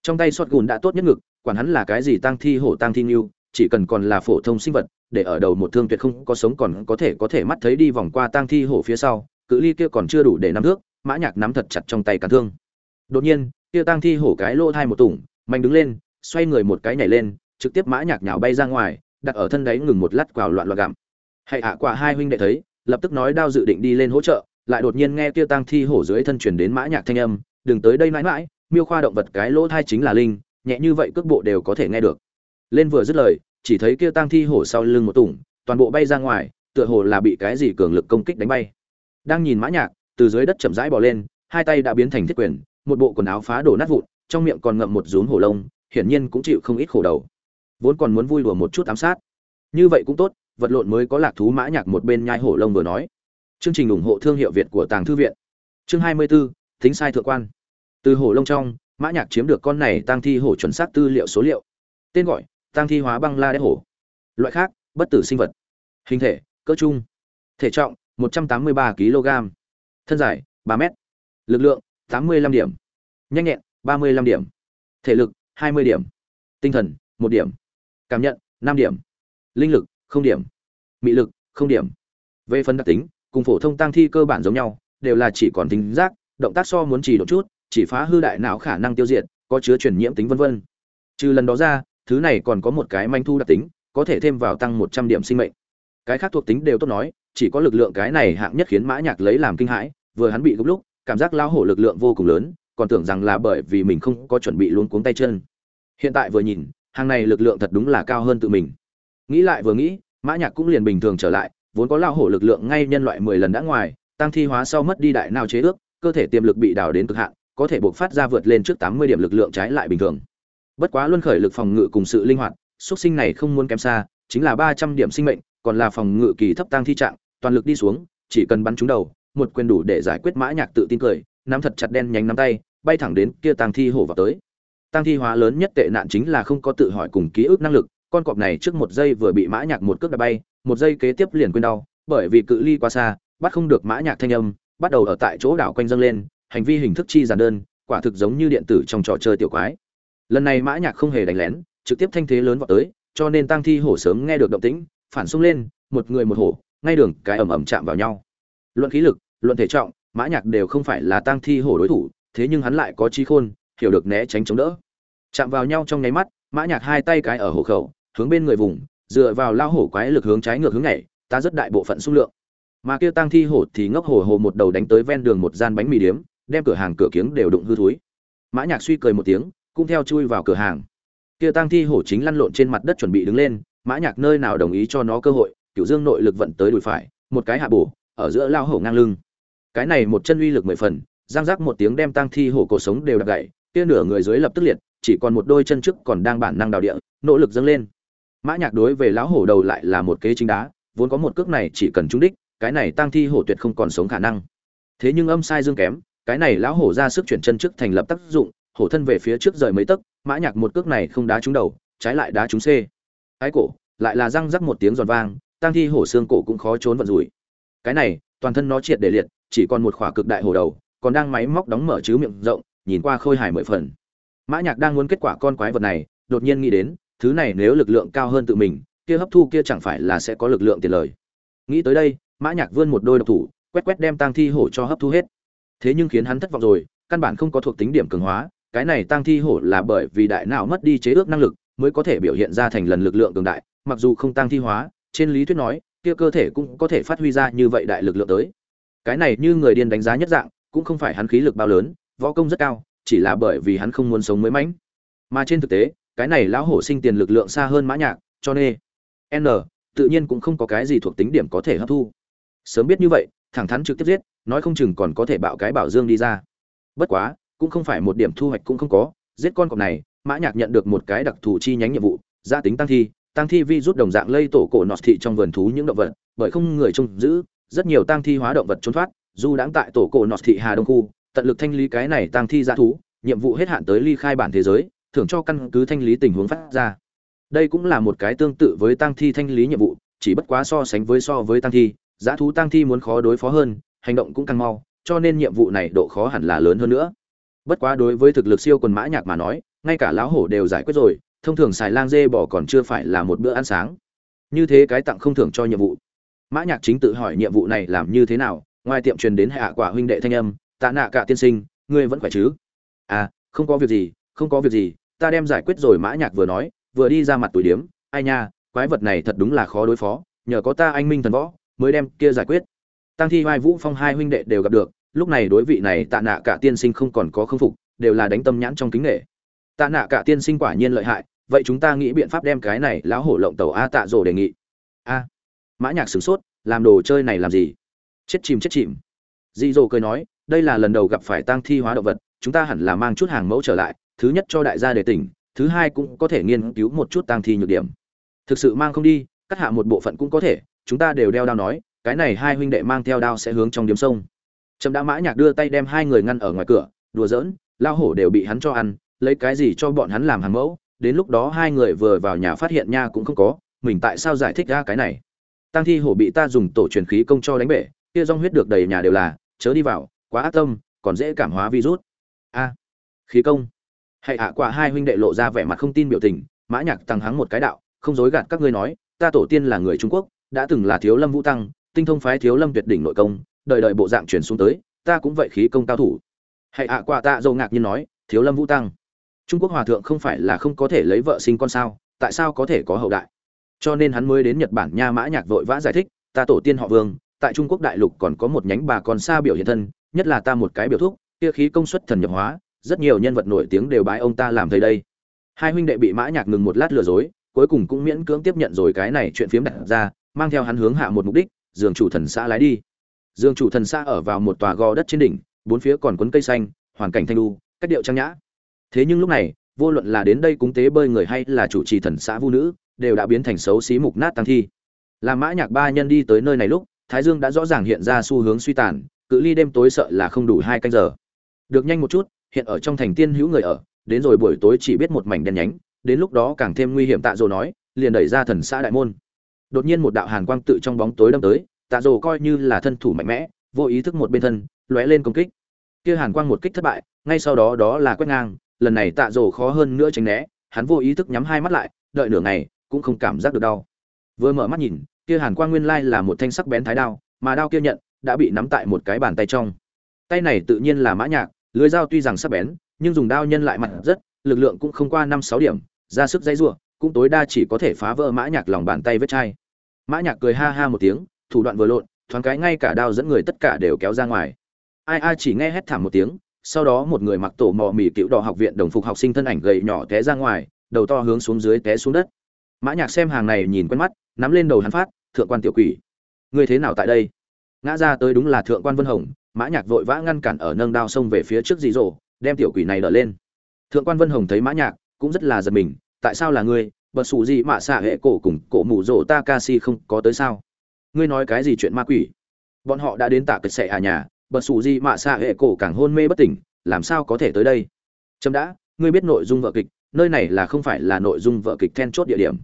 trong tay sọt gùn đã tốt nhất ngực quản hắn là cái gì tang thi hổ tang thi lưu chỉ cần còn là phổ thông sinh vật, để ở đầu một thương tuyệt không có sống còn có thể có thể mắt thấy đi vòng qua tang thi hổ phía sau, cự ly kia còn chưa đủ để nắm thước, mã nhạc nắm thật chặt trong tay cản thương. Đột nhiên, kia tang thi hổ cái lỗ thai một tủng, mạnh đứng lên, xoay người một cái nhảy lên, trực tiếp mã nhạc nhào bay ra ngoài, đặt ở thân đấy ngừng một lát quào loạn loạn gặm. Hãy hạ quả hai huynh đệ thấy, lập tức nói đao dự định đi lên hỗ trợ, lại đột nhiên nghe kia tang thi hổ dưới thân truyền đến mã nhạc thanh âm, đừng tới đây mãi mãi, miêu khoa động vật cái lỗ thai chính là linh nhẹ như vậy cước bộ đều có thể nghe được. Lên vừa dứt lời chỉ thấy kia tang thi hổ sau lưng một tủng toàn bộ bay ra ngoài tựa hồ là bị cái gì cường lực công kích đánh bay. Đang nhìn mã nhạc từ dưới đất chậm rãi bò lên hai tay đã biến thành thiết quyền một bộ quần áo phá đổ nát vụn trong miệng còn ngậm một rúm hổ lông hiển nhiên cũng chịu không ít khổ đầu. Vốn còn muốn vui đùa một chút ám sát. Như vậy cũng tốt vật lộn mới có lạc thú mã nhạc một bên nhai hổ lông vừa nói. Chương trình ủng hộ thương hiệu việt của tàng thư viện. Chương 24, tính sai thượng quan. Từ hổ lông trong mã nhạc chiếm được con này tăng thi hổ chuẩn xác tư liệu số liệu. Tên gọi tăng thi hóa băng la đế hổ. Loại khác, bất tử sinh vật. Hình thể, cỡ trung. Thể trọng 183 kg. Thân dài 3 m lực lượng 85 điểm. Nhanh nhẹn 35 điểm. Thể lực 20 điểm. Tinh thần 1 điểm. Cảm nhận 5 điểm. Linh lực 0 điểm. Mị lực 0 điểm. Về phần đặc tính, cùng phổ thông tăng thi cơ bản giống nhau, đều là chỉ còn tính giác, động tác so muốn chỉ độ chút chỉ phá hư đại não khả năng tiêu diệt, có chứa truyền nhiễm tính vân vân. Trừ lần đó ra, thứ này còn có một cái manh thu đặc tính, có thể thêm vào tăng một trăm điểm sinh mệnh. Cái khác thuộc tính đều tốt nói, chỉ có lực lượng cái này hạng nhất khiến mã nhạc lấy làm kinh hãi, vừa hắn bị gấp lúc, cảm giác lao hổ lực lượng vô cùng lớn, còn tưởng rằng là bởi vì mình không có chuẩn bị luôn cuống tay chân. Hiện tại vừa nhìn, hàng này lực lượng thật đúng là cao hơn tự mình. Nghĩ lại vừa nghĩ, mã nhạc cũng liền bình thường trở lại, vốn có lao hổ lực lượng ngay nhân loại mười lần đã ngoài, tăng thi hóa sau mất đi đại nào chế ước, cơ thể tiềm lực bị đào đến cực hạn có thể buộc phát ra vượt lên trước tám mươi điểm lực lượng trái lại bình thường. Bất quá luân khởi lực phòng ngự cùng sự linh hoạt xuất sinh này không muốn kém xa, chính là ba trăm điểm sinh mệnh, còn là phòng ngự kỳ thấp tăng thi trạng, toàn lực đi xuống, chỉ cần bắn trúng đầu, một quyền đủ để giải quyết mã nhạc tự tin cười, nắm thật chặt đen nhánh nắm tay, bay thẳng đến kia tăng thi hổ vào tới. Tăng thi hóa lớn nhất tệ nạn chính là không có tự hỏi cùng ký ức năng lực, con cọp này trước một giây vừa bị mã nhạc một cước đá bay, một giây kế tiếp liền quên đau, bởi vì cự ly quá xa, bắt không được mã nhạc thanh âm, bắt đầu ở tại chỗ đảo quanh dâng lên hành vi hình thức chi giản đơn, quả thực giống như điện tử trong trò chơi tiểu quái. Lần này mã nhạc không hề đánh lén, trực tiếp thanh thế lớn vọt tới, cho nên tăng thi hổ sớm nghe được động tĩnh, phản xung lên, một người một hổ, ngay đường cái ầm ầm chạm vào nhau. Luận khí lực, luận thể trọng, mã nhạc đều không phải là tăng thi hổ đối thủ, thế nhưng hắn lại có trí khôn, hiểu được né tránh chống đỡ. Chạm vào nhau trong nháy mắt, mã nhạc hai tay cái ở hổ khẩu, hướng bên người vùng, dựa vào lao hổ quái lực hướng trái ngược hướng này ta rất đại bộ phận xung lượng. Mà kia tăng thi hổ thì ngốc hổ hồ một đầu đánh tới ven đường một gian bánh mì điếm đem cửa hàng cửa kiếng đều đụng hư thối. mã nhạc suy cười một tiếng, cũng theo chui vào cửa hàng. Kia tăng thi hổ chính lăn lộn trên mặt đất chuẩn bị đứng lên, mã nhạc nơi nào đồng ý cho nó cơ hội, cửu dương nội lực vận tới đùi phải, một cái hạ bổ, ở giữa lao hổ ngang lưng. Cái này một chân uy lực mười phần giang giác một tiếng đem tăng thi hổ cổ sống đều đập gãy, kia nửa người dưới lập tức liệt, chỉ còn một đôi chân trước còn đang bản năng đào địa, nỗ lực dâng lên. Mã nhạc đối về lão hổ đầu lại là một kế chính đá, vốn có một cước này chỉ cần trúng đích, cái này tăng thi hổ tuyệt không còn sống khả năng. Thế nhưng âm sai dương kém cái này lão hổ ra sức chuyển chân trước thành lập tác dụng, hổ thân về phía trước rời mấy tấc, mã nhạc một cước này không đá trúng đầu, trái lại đá trúng c. Cái cổ, lại là răng rắc một tiếng giòn vang, tang thi hổ xương cổ cũng khó trốn vận rủi. Cái này, toàn thân nó triệt để liệt, chỉ còn một khỏa cực đại hổ đầu, còn đang máy móc đóng mở chứ miệng rộng, nhìn qua khôi hài mười phần. Mã nhạc đang muốn kết quả con quái vật này, đột nhiên nghĩ đến, thứ này nếu lực lượng cao hơn tự mình, kia hấp thu kia chẳng phải là sẽ có lực lượng tiền lời. Nghĩ tới đây, mã nhạc vươn một đôi độc thủ, quét quét đem tang thi hổ cho hấp thu hết thế nhưng khiến hắn thất vọng rồi, căn bản không có thuộc tính điểm cường hóa, cái này tăng thi hổ là bởi vì đại não mất đi chế ước năng lực, mới có thể biểu hiện ra thành lần lực lượng cường đại, mặc dù không tăng thi hóa, trên lý thuyết nói, kia cơ thể cũng có thể phát huy ra như vậy đại lực lượng tới. Cái này như người điên đánh giá nhất dạng, cũng không phải hắn khí lực bao lớn, võ công rất cao, chỉ là bởi vì hắn không muốn sống mới mãnh. Mà trên thực tế, cái này lão hổ sinh tiền lực lượng xa hơn mã nhạc, cho nên n, tự nhiên cũng không có cái gì thuộc tính điểm có thể hấp thu. Sớm biết như vậy, thẳng thắn trực tiếp giết nói không chừng còn có thể bạo cái bảo dương đi ra. Bất quá, cũng không phải một điểm thu hoạch cũng không có, giết con cọp này, mã nhạc nhận được một cái đặc thù chi nhánh nhiệm vụ, gia tính tăng thi tăng thi vi rút đồng dạng lây tổ cổ nọt thị trong vườn thú những động vật, bởi không người trông giữ, rất nhiều tăng thi hóa động vật trốn thoát, dù đang tại tổ cổ nọt thị hà đông khu, tận lực thanh lý cái này tăng thi giã thú, nhiệm vụ hết hạn tới ly khai bản thế giới, thưởng cho căn cứ thanh lý tình huống phát ra. Đây cũng là một cái tương tự với tăng thi thanh lý nhiệm vụ, chỉ bất quá so sánh với so với tăng thi giã thú tăng thi muốn khó đối phó hơn hành động cũng càng mau, cho nên nhiệm vụ này độ khó hẳn là lớn hơn nữa. Bất quá đối với thực lực siêu quần mã nhạc mà nói, ngay cả lão hổ đều giải quyết rồi, thông thường xài lang dê bỏ còn chưa phải là một bữa ăn sáng. Như thế cái tặng không thưởng cho nhiệm vụ. Mã nhạc chính tự hỏi nhiệm vụ này làm như thế nào, ngoài tiệm truyền đến hạ quả huynh đệ thanh âm, tạ nạ cả tiên sinh, ngươi vẫn khỏe chứ? À không có việc gì, không có việc gì, ta đem giải quyết rồi, mã nhạc vừa nói, vừa đi ra mặt tuổi điểm. ai nha, quái vật này thật đúng là khó đối phó, nhờ có ta anh minh thần võ, mới đem kia giải quyết tăng thi vai vũ phong hai huynh đệ đều gặp được, lúc này đối vị này tạ nạ cả tiên sinh không còn có khâm phục, đều là đánh tâm nhãn trong kính nghệ tạ nạ cả tiên sinh quả nhiên lợi hại, vậy chúng ta nghĩ biện pháp đem cái này lão hổ lộng tàu a tạ rồ đề nghị. A. Mã nhạc sửng sốt, làm đồ chơi này làm gì? Chết chìm chết chìm. Dị dỗ cười nói, đây là lần đầu gặp phải tang thi hóa động vật, chúng ta hẳn là mang chút hàng mẫu trở lại, thứ nhất cho đại gia để tỉnh, thứ hai cũng có thể nghiên cứu một chút tang thi nhược điểm. Thực sự mang không đi, cắt hạ một bộ phận cũng có thể, chúng ta đều đeo đao nói cái này hai huynh đệ mang theo đao sẽ hướng trong điếm sông. Trầm đã mã nhạc đưa tay đem hai người ngăn ở ngoài cửa, đùa giỡn, lao hổ đều bị hắn cho ăn, lấy cái gì cho bọn hắn làm hàng mẫu, đến lúc đó hai người vừa vào nhà phát hiện nha cũng không có, mình tại sao giải thích ra cái này? Tăng thi hổ bị ta dùng tổ truyền khí công cho đánh bể, kia rong huyết được đầy nhà đều là, chớ đi vào, quá ác tâm, còn dễ cảm hóa virus. A, khí công. Hãy ạ, quả hai huynh đệ lộ ra vẻ mặt không tin biểu tình, mã nhạc tăng hắng một cái đạo, không dối gạt các ngươi nói, ta tổ tiên là người trung quốc, đã từng là thiếu lâm vũ tăng tinh thông phái thiếu lâm tuyệt đỉnh nội công, đời đời bộ dạng truyền xuống tới, ta cũng vậy khí công cao thủ. Hãy ạ, quả ta dâu ngạc nhiên nói, thiếu lâm vũ tăng. Trung quốc hòa thượng không phải là không có thể lấy vợ sinh con sao, tại sao có thể có hậu đại? Cho nên hắn mới đến nhật bản nha mã nhạc vội vã giải thích, ta tổ tiên họ vương, tại trung quốc đại lục còn có một nhánh bà còn xa biểu hiện thân, nhất là ta một cái biểu thúc, kia khí công suất thần nhập hóa, rất nhiều nhân vật nổi tiếng đều bái ông ta làm thầy đây. Hai huynh đệ bị mã nhạc ngừng một lát lừa dối, cuối cùng cũng miễn cưỡng tiếp nhận rồi cái này chuyện phiếm đặt ra, mang theo hắn hướng hạ một mục đích giường chủ thần xã lái đi. Giường chủ thần xã ở vào một tòa gò đất trên đỉnh, bốn phía còn quấn cây xanh, hoàn cảnh thanh lưu cách điệu trang nhã. Thế nhưng lúc này, vô luận là đến đây cúng tế bơi người hay là chủ trì thần xã vu nữ, đều đã biến thành xấu xí mục nát tăng thi. Làm mã nhạc ba nhân đi tới nơi này lúc, thái dương đã rõ ràng hiện ra xu hướng suy tàn, cự ly đêm tối sợ là không đủ hai canh giờ. Được nhanh một chút, hiện ở trong thành tiên hữu người ở, đến rồi buổi tối chỉ biết một mảnh đen nhánh, đến lúc đó càng thêm nguy hiểm tạ dồ nói, liền đẩy ra thần xã đại môn đột nhiên một đạo hàn quang tự trong bóng tối đâm tới, tạ dồ coi như là thân thủ mạnh mẽ, vô ý thức một bên thân, lóe lên công kích. Kia hàn quang một kích thất bại, ngay sau đó đó là quét ngang, lần này tạ dồ khó hơn nữa tránh né, hắn vô ý thức nhắm hai mắt lại, đợi nửa ngày, cũng không cảm giác được đau. Vừa mở mắt nhìn, kia hàn quang nguyên lai là một thanh sắc bén thái đao, mà đao kia nhận, đã bị nắm tại một cái bàn tay trong. Tay này tự nhiên là mã nhạc, lưới dao tuy rằng sắc bén, nhưng dùng đao nhân lại mặt rất, lực lượng cũng không qua năm sáu điểm, ra sức dây rủa cũng tối đa chỉ có thể phá vỡ mã nhạc lòng bàn tay vết chai. Mã nhạc cười ha ha một tiếng, thủ đoạn vừa lộn, thoáng cái ngay cả đao dẫn người tất cả đều kéo ra ngoài. Ai ai chỉ nghe hét thảm một tiếng, sau đó một người mặc tổ mò mì cựu đỏ học viện đồng phục học sinh thân ảnh gầy nhỏ té ra ngoài, đầu to hướng xuống dưới té xuống đất. Mã nhạc xem hàng này nhìn quen mắt, nắm lên đầu hắn phát, thượng quan tiểu quỷ, ngươi thế nào tại đây? Ngã ra tới đúng là thượng quan vân hồng, mã nhạc vội vã ngăn cản ở nâng đao xông về phía trước dị dỗ, đem tiểu quỷ này đỡ lên. Thượng quan vân hồng thấy mã nhạc, cũng rất là giật mình tại sao là ngươi? Bật xù gì mạ xạ hệ cổ cùng cổ mù rỗ takashi không có tới sao? Ngươi nói cái gì chuyện ma quỷ? Bọn họ đã đến tạ cật xệ à nhà, bật xù gì mạ xạ hệ cổ càng hôn mê bất tỉnh, làm sao có thể tới đây? Trâm đã, ngươi biết nội dung vợ kịch, nơi này là không phải là nội dung vợ kịch then chốt địa điểm.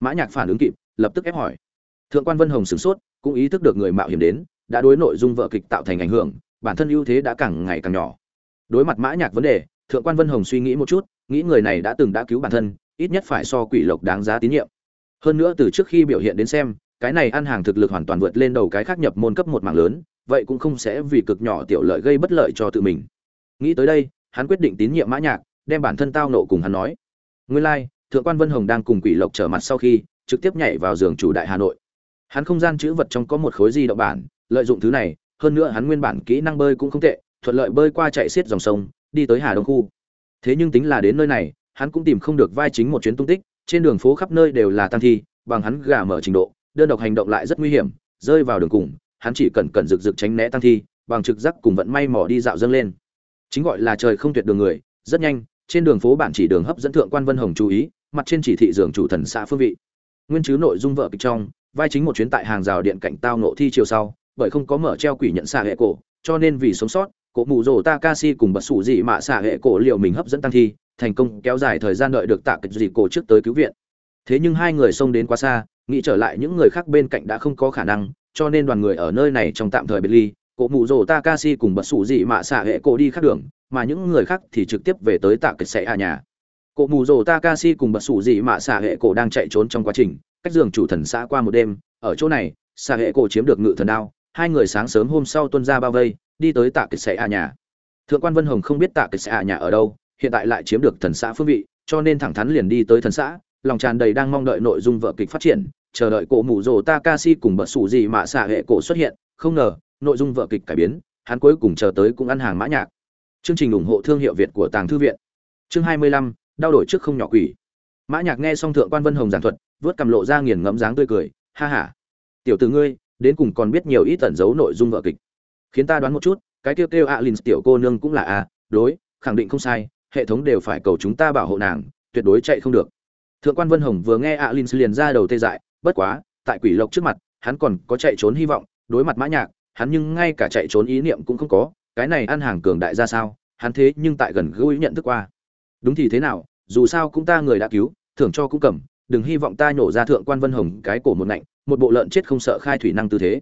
Mã nhạc phản ứng kịp, lập tức ép hỏi. Thượng quan vân hồng sửng sốt, cũng ý thức được người mạo hiểm đến, đã đối nội dung vợ kịch tạo thành ảnh hưởng, bản thân ưu thế đã càng ngày càng nhỏ. Đối mặt mã nhạc vấn đề, thượng quan vân hồng suy nghĩ một chút, nghĩ người này đã từng đã cứu bản thân ít nhất phải so quỷ lộc đáng giá tín nhiệm. Hơn nữa từ trước khi biểu hiện đến xem cái này ăn hàng thực lực hoàn toàn vượt lên đầu cái khác nhập môn cấp một mạng lớn vậy cũng không sẽ vì cực nhỏ tiểu lợi gây bất lợi cho tự mình. Nghĩ tới đây hắn quyết định tín nhiệm mã nhạc đem bản thân tao nộ cùng hắn nói. Nguyên lai like, thượng quan vân hồng đang cùng quỷ lộc trở mặt sau khi trực tiếp nhảy vào giường chủ đại hà nội. Hắn không gian chữ vật trong có một khối di động bản lợi dụng thứ này hơn nữa hắn nguyên bản kỹ năng bơi cũng không tệ thuận lợi bơi qua chạy xiết dòng sông đi tới hà đông khu. Thế nhưng tính là đến nơi này hắn cũng tìm không được vai chính một chuyến tung tích, trên đường phố khắp nơi đều là tăng thi, bằng hắn gà mở trình độ, đơn độc hành động lại rất nguy hiểm, rơi vào đường cùng, hắn chỉ cần cần rực rực tránh né tăng thi, bằng trực giác cùng vận may mò đi dạo dâng lên. Chính gọi là trời không tuyệt đường người, rất nhanh, trên đường phố bản chỉ đường hấp dẫn thượng quan vân hồng chú ý, mặt trên chỉ thị giường chủ thần xã phương vị. Nguyên chứ nội dung vợ kịch trong, vai chính một chuyến tại hàng rào điện cảnh tao nộ thi chiều sau, bởi không có mở treo quỷ nhận xạ hệ cổ, cho nên vì sống sót, cổ mù rồ takashi cùng bật sủ dị mạ xạ hệ cổ liệu mình hấp dẫn tăng thi thành công kéo dài thời gian đợi được tạ kịch dị cổ trước tới cứu viện. Thế nhưng hai người xông đến quá xa, nghĩ trở lại những người khác bên cạnh đã không có khả năng, cho nên đoàn người ở nơi này trong tạm thời biệt ly, cổ mụ rồ takashi cùng bật sủ dị mạ xạ hệ cổ đi khác đường, mà những người khác thì trực tiếp về tới tạ kịch sẽ à nhà. Cổ mù rồ takashi cùng bật sủ dị mạ xạ hệ cổ đang chạy trốn trong quá trình, cách giường chủ thần xã qua một đêm, ở chỗ này, xạ hệ cổ chiếm được ngự thần đao, hai người sáng sớm hôm sau tuân ra bao vây, đi tới tạ kịch sẽ à nhà. Thượng quan vân hồng không biết tạ kịch sẽ à nhà ở đâu hiện tại lại chiếm được thần xã phương vị cho nên thẳng thắn liền đi tới thần xã lòng tràn đầy đang mong đợi nội dung vợ kịch phát triển chờ đợi cổ mù rồ takashi cùng bật sủ gì mà xạ hệ cổ xuất hiện không ngờ nội dung vợ kịch cải biến hắn cuối cùng chờ tới cũng ăn hàng mã nhạc. Chương trình ủng hộ thương hiệu việt của tàng thư viện. Chương 25, đau đổi trước không nhỏ quỷ. Mã nhạc nghe xong thượng quan vân hồng giảng thuật vớt cầm lộ ra nghiền ngẫm dáng tươi cười ha ha tiểu tử ngươi đến cùng còn biết nhiều ít tẩn giấu nội dung vợ kịch. Khiến ta đoán một chút cái tiêu kêu alin tiểu cô nương cũng là a đối khẳng định không sai hệ thống đều phải cầu chúng ta bảo hộ nàng, tuyệt đối chạy không được. Thượng quan vân hồng vừa nghe alin liền ra đầu tê dại, bất quá, tại quỷ lộc trước mặt, hắn còn có chạy trốn hy vọng, đối mặt mã nhạc, hắn nhưng ngay cả chạy trốn ý niệm cũng không có, cái này ăn hàng cường đại ra sao, hắn thế nhưng tại gần gũi nhận thức qua. Đúng thì thế nào, dù sao cũng ta người đã cứu, thưởng cho cũng cầm, đừng hy vọng ta nhổ ra thượng quan vân hồng cái cổ một nạnh một bộ lợn chết không sợ khai thủy năng tư thế.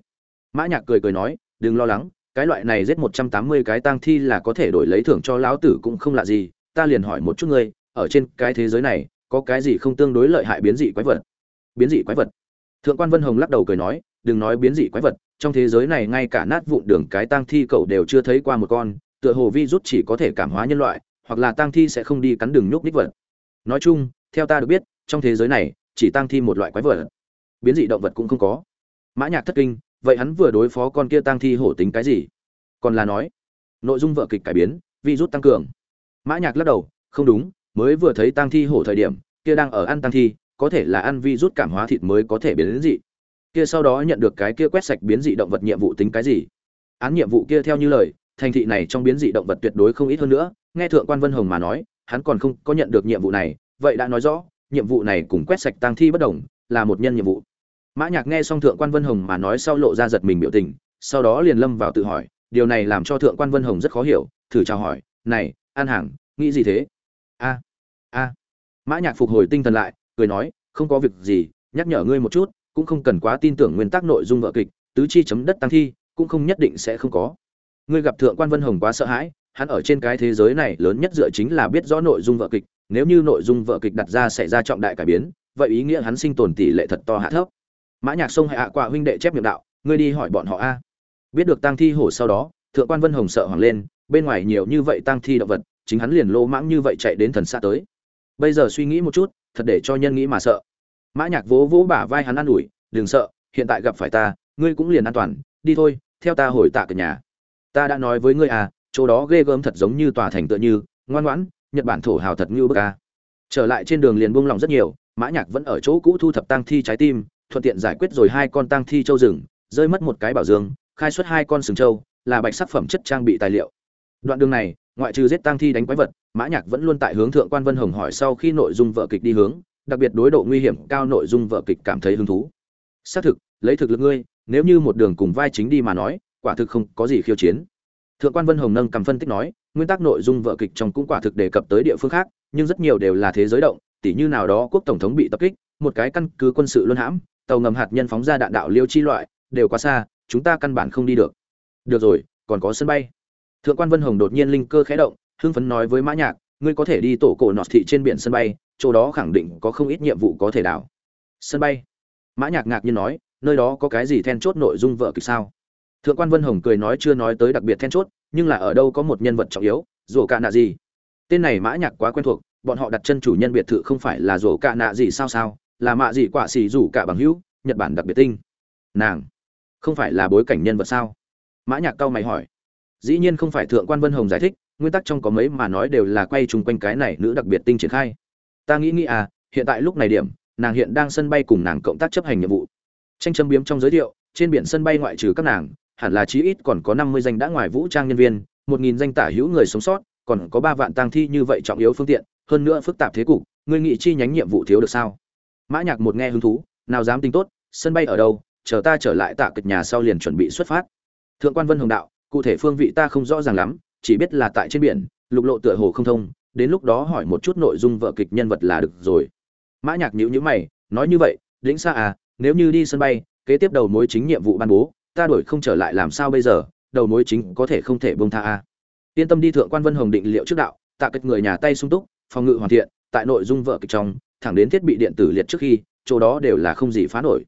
Mã nhạc cười cười nói, đừng lo lắng, cái loại này giết một trăm tám mươi cái tang thi là có thể đổi lấy thưởng cho lão tử cũng không lạ gì ta liền hỏi một chút ngươi, ở trên cái thế giới này, có cái gì không tương đối lợi hại biến dị quái vật? Biến dị quái vật? Thượng quan vân hồng lắc đầu cười nói, đừng nói biến dị quái vật, trong thế giới này ngay cả nát vụn đường cái tang thi cậu đều chưa thấy qua một con, tựa hồ vi rút chỉ có thể cảm hóa nhân loại, hoặc là tang thi sẽ không đi cắn đường nhúc ních vật. Nói chung, theo ta được biết, trong thế giới này, chỉ tang thi một loại quái vật. Biến dị động vật cũng không có. Mã nhạc thất kinh, vậy hắn vừa đối phó con kia tang thi hổ tính cái gì? Còn là nói, nội dung vở kịch cải biến, virus tăng cường mã nhạc lắc đầu, không đúng, mới vừa thấy tang thi hổ thời điểm, kia đang ở ăn tang thi, có thể là ăn rút cảm hóa thịt mới có thể biến đến dị. Kia sau đó nhận được cái kia quét sạch biến dị động vật nhiệm vụ tính cái gì? Án nhiệm vụ kia theo như lời, thành thị này trong biến dị động vật tuyệt đối không ít hơn nữa, nghe thượng quan vân hồng mà nói, hắn còn không có nhận được nhiệm vụ này, vậy đã nói rõ, nhiệm vụ này cùng quét sạch tang thi bất đồng, là một nhân nhiệm vụ. Mã nhạc nghe xong thượng quan vân hồng mà nói sau lộ ra giật mình biểu tình, sau đó liền lâm vào tự hỏi, điều này làm cho thượng quan vân hồng rất khó hiểu, thử chào hỏi, này an hàng nghĩ gì thế? A a. Mã nhạc phục hồi tinh thần lại, cười nói, không có việc gì, nhắc nhở ngươi một chút, cũng không cần quá tin tưởng nguyên tắc nội dung vở kịch, tứ chi chấm đất tăng thi, cũng không nhất định sẽ không có. Ngươi gặp thượng quan vân hồng quá sợ hãi, hắn ở trên cái thế giới này lớn nhất dựa chính là biết rõ nội dung vở kịch, nếu như nội dung vở kịch đặt ra xảy ra trọng đại cải biến, vậy ý nghĩa hắn sinh tồn tỷ lệ thật to hạ thấp. Mã nhạc sông hạ quả huynh đệ chép miệng đạo, ngươi đi hỏi bọn họ a. Biết được tang thi hổ sau đó, thượng quan vân hồng sợ hoảng lên bên ngoài nhiều như vậy tang thi động vật, chính hắn liền lô mãng như vậy chạy đến thần xa tới. Bây giờ suy nghĩ một chút, thật để cho nhân nghĩ mà sợ. Mã nhạc vỗ vỗ bả vai hắn an ủi, đừng sợ, hiện tại gặp phải ta, ngươi cũng liền an toàn, đi thôi, theo ta hồi tạ cả nhà. Ta đã nói với ngươi à chỗ đó ghê gớm thật giống như tòa thành tựa như, ngoan ngoãn, nhật bản thổ hào thật như bức a. Trở lại trên đường liền buông lòng rất nhiều, mã nhạc vẫn ở chỗ cũ thu thập tang thi trái tim, thuận tiện giải quyết rồi hai con tang thi châu rừng, rơi mất một cái bảo dương, khai xuất hai con sừng châu là bạch sắc phẩm chất trang bị tài liệu đoạn đường này, ngoại trừ giết tang thi đánh quái vật, mã nhạc vẫn luôn tại hướng thượng quan vân hồng hỏi sau khi nội dung vở kịch đi hướng, đặc biệt đối độ nguy hiểm cao nội dung vở kịch cảm thấy hứng thú. Xác thực, lấy thực lực ngươi, nếu như một đường cùng vai chính đi mà nói, quả thực không có gì khiêu chiến. Thượng quan vân hồng nâng cầm phân tích nói, nguyên tắc nội dung vở kịch trong cũng quả thực đề cập tới địa phương khác, nhưng rất nhiều đều là thế giới động tỷ như nào đó quốc tổng thống bị tập kích, một cái căn cứ quân sự luân hãm, tàu ngầm hạt nhân phóng ra đạn đạo liêu chi loại, đều quá xa, chúng ta căn bản không đi được. Được rồi, còn có sân bay thượng quan vân hồng đột nhiên linh cơ khẽ động, hưng phấn nói với mã nhạc, ngươi có thể đi tổ cổ nọt thị trên biển sân bay, chỗ đó khẳng định có không ít nhiệm vụ có thể đảo. Sân bay? Mã nhạc ngạc nhiên nói, nơi đó có cái gì then chốt nội dung vợ kịch sao? Thượng quan vân hồng cười nói, chưa nói tới đặc biệt then chốt, nhưng là ở đâu có một nhân vật trọng yếu rổ cả nạ gì? Tên này mã nhạc quá quen thuộc, bọn họ đặt chân chủ nhân biệt thự không phải là rổ cả nạ gì sao sao, là mạ gì quả xì rủ cả bằng hữu, nhật bản đặc biệt tinh. Nàng không phải là bối cảnh nhân vật sao? Mã nhạc cao mày hỏi dĩ nhiên không phải thượng quan vân hồng giải thích, nguyên tắc trong có mấy mà nói đều là quay chung quanh cái này nữ đặc biệt tinh triển khai. Ta nghĩ nghĩ à hiện tại lúc này điểm, nàng hiện đang sân bay cùng nàng cộng tác chấp hành nhiệm vụ. Tranh châm biếm trong giới thiệu, trên biển sân bay ngoại trừ các nàng, hẳn là chí ít còn có năm mươi danh đã ngoài vũ trang nhân viên, một nghìn danh tả hữu người sống sót, còn có ba vạn tang thi như vậy trọng yếu phương tiện, hơn nữa phức tạp thế cục, ngươi nghị chi nhánh nhiệm vụ thiếu được sao? Mã nhạc một nghe hứng thú, nào dám tính tốt, sân bay ở đâu, chờ ta trở lại tạ kịch nhà sau liền chuẩn bị xuất phát. Thượng quan vân hồng đạo cụ thể phương vị ta không rõ ràng lắm, chỉ biết là tại trên biển, lục lộ tựa hồ không thông, đến lúc đó hỏi một chút nội dung vợ kịch nhân vật là được rồi. Mã nhạc nhíu nhíu mày, nói như vậy, lĩnh xa à nếu như đi sân bay, kế tiếp đầu mối chính nhiệm vụ ban bố, ta đuổi không trở lại làm sao bây giờ, đầu mối chính có thể không thể buông tha à. Yên tâm đi thượng quan vân hồng định liệu trước đạo, tạ kết người nhà tay sung túc, phòng ngự hoàn thiện, tại nội dung vợ kịch trong, thẳng đến thiết bị điện tử liệt trước khi, chỗ đó đều là không gì phá nổi.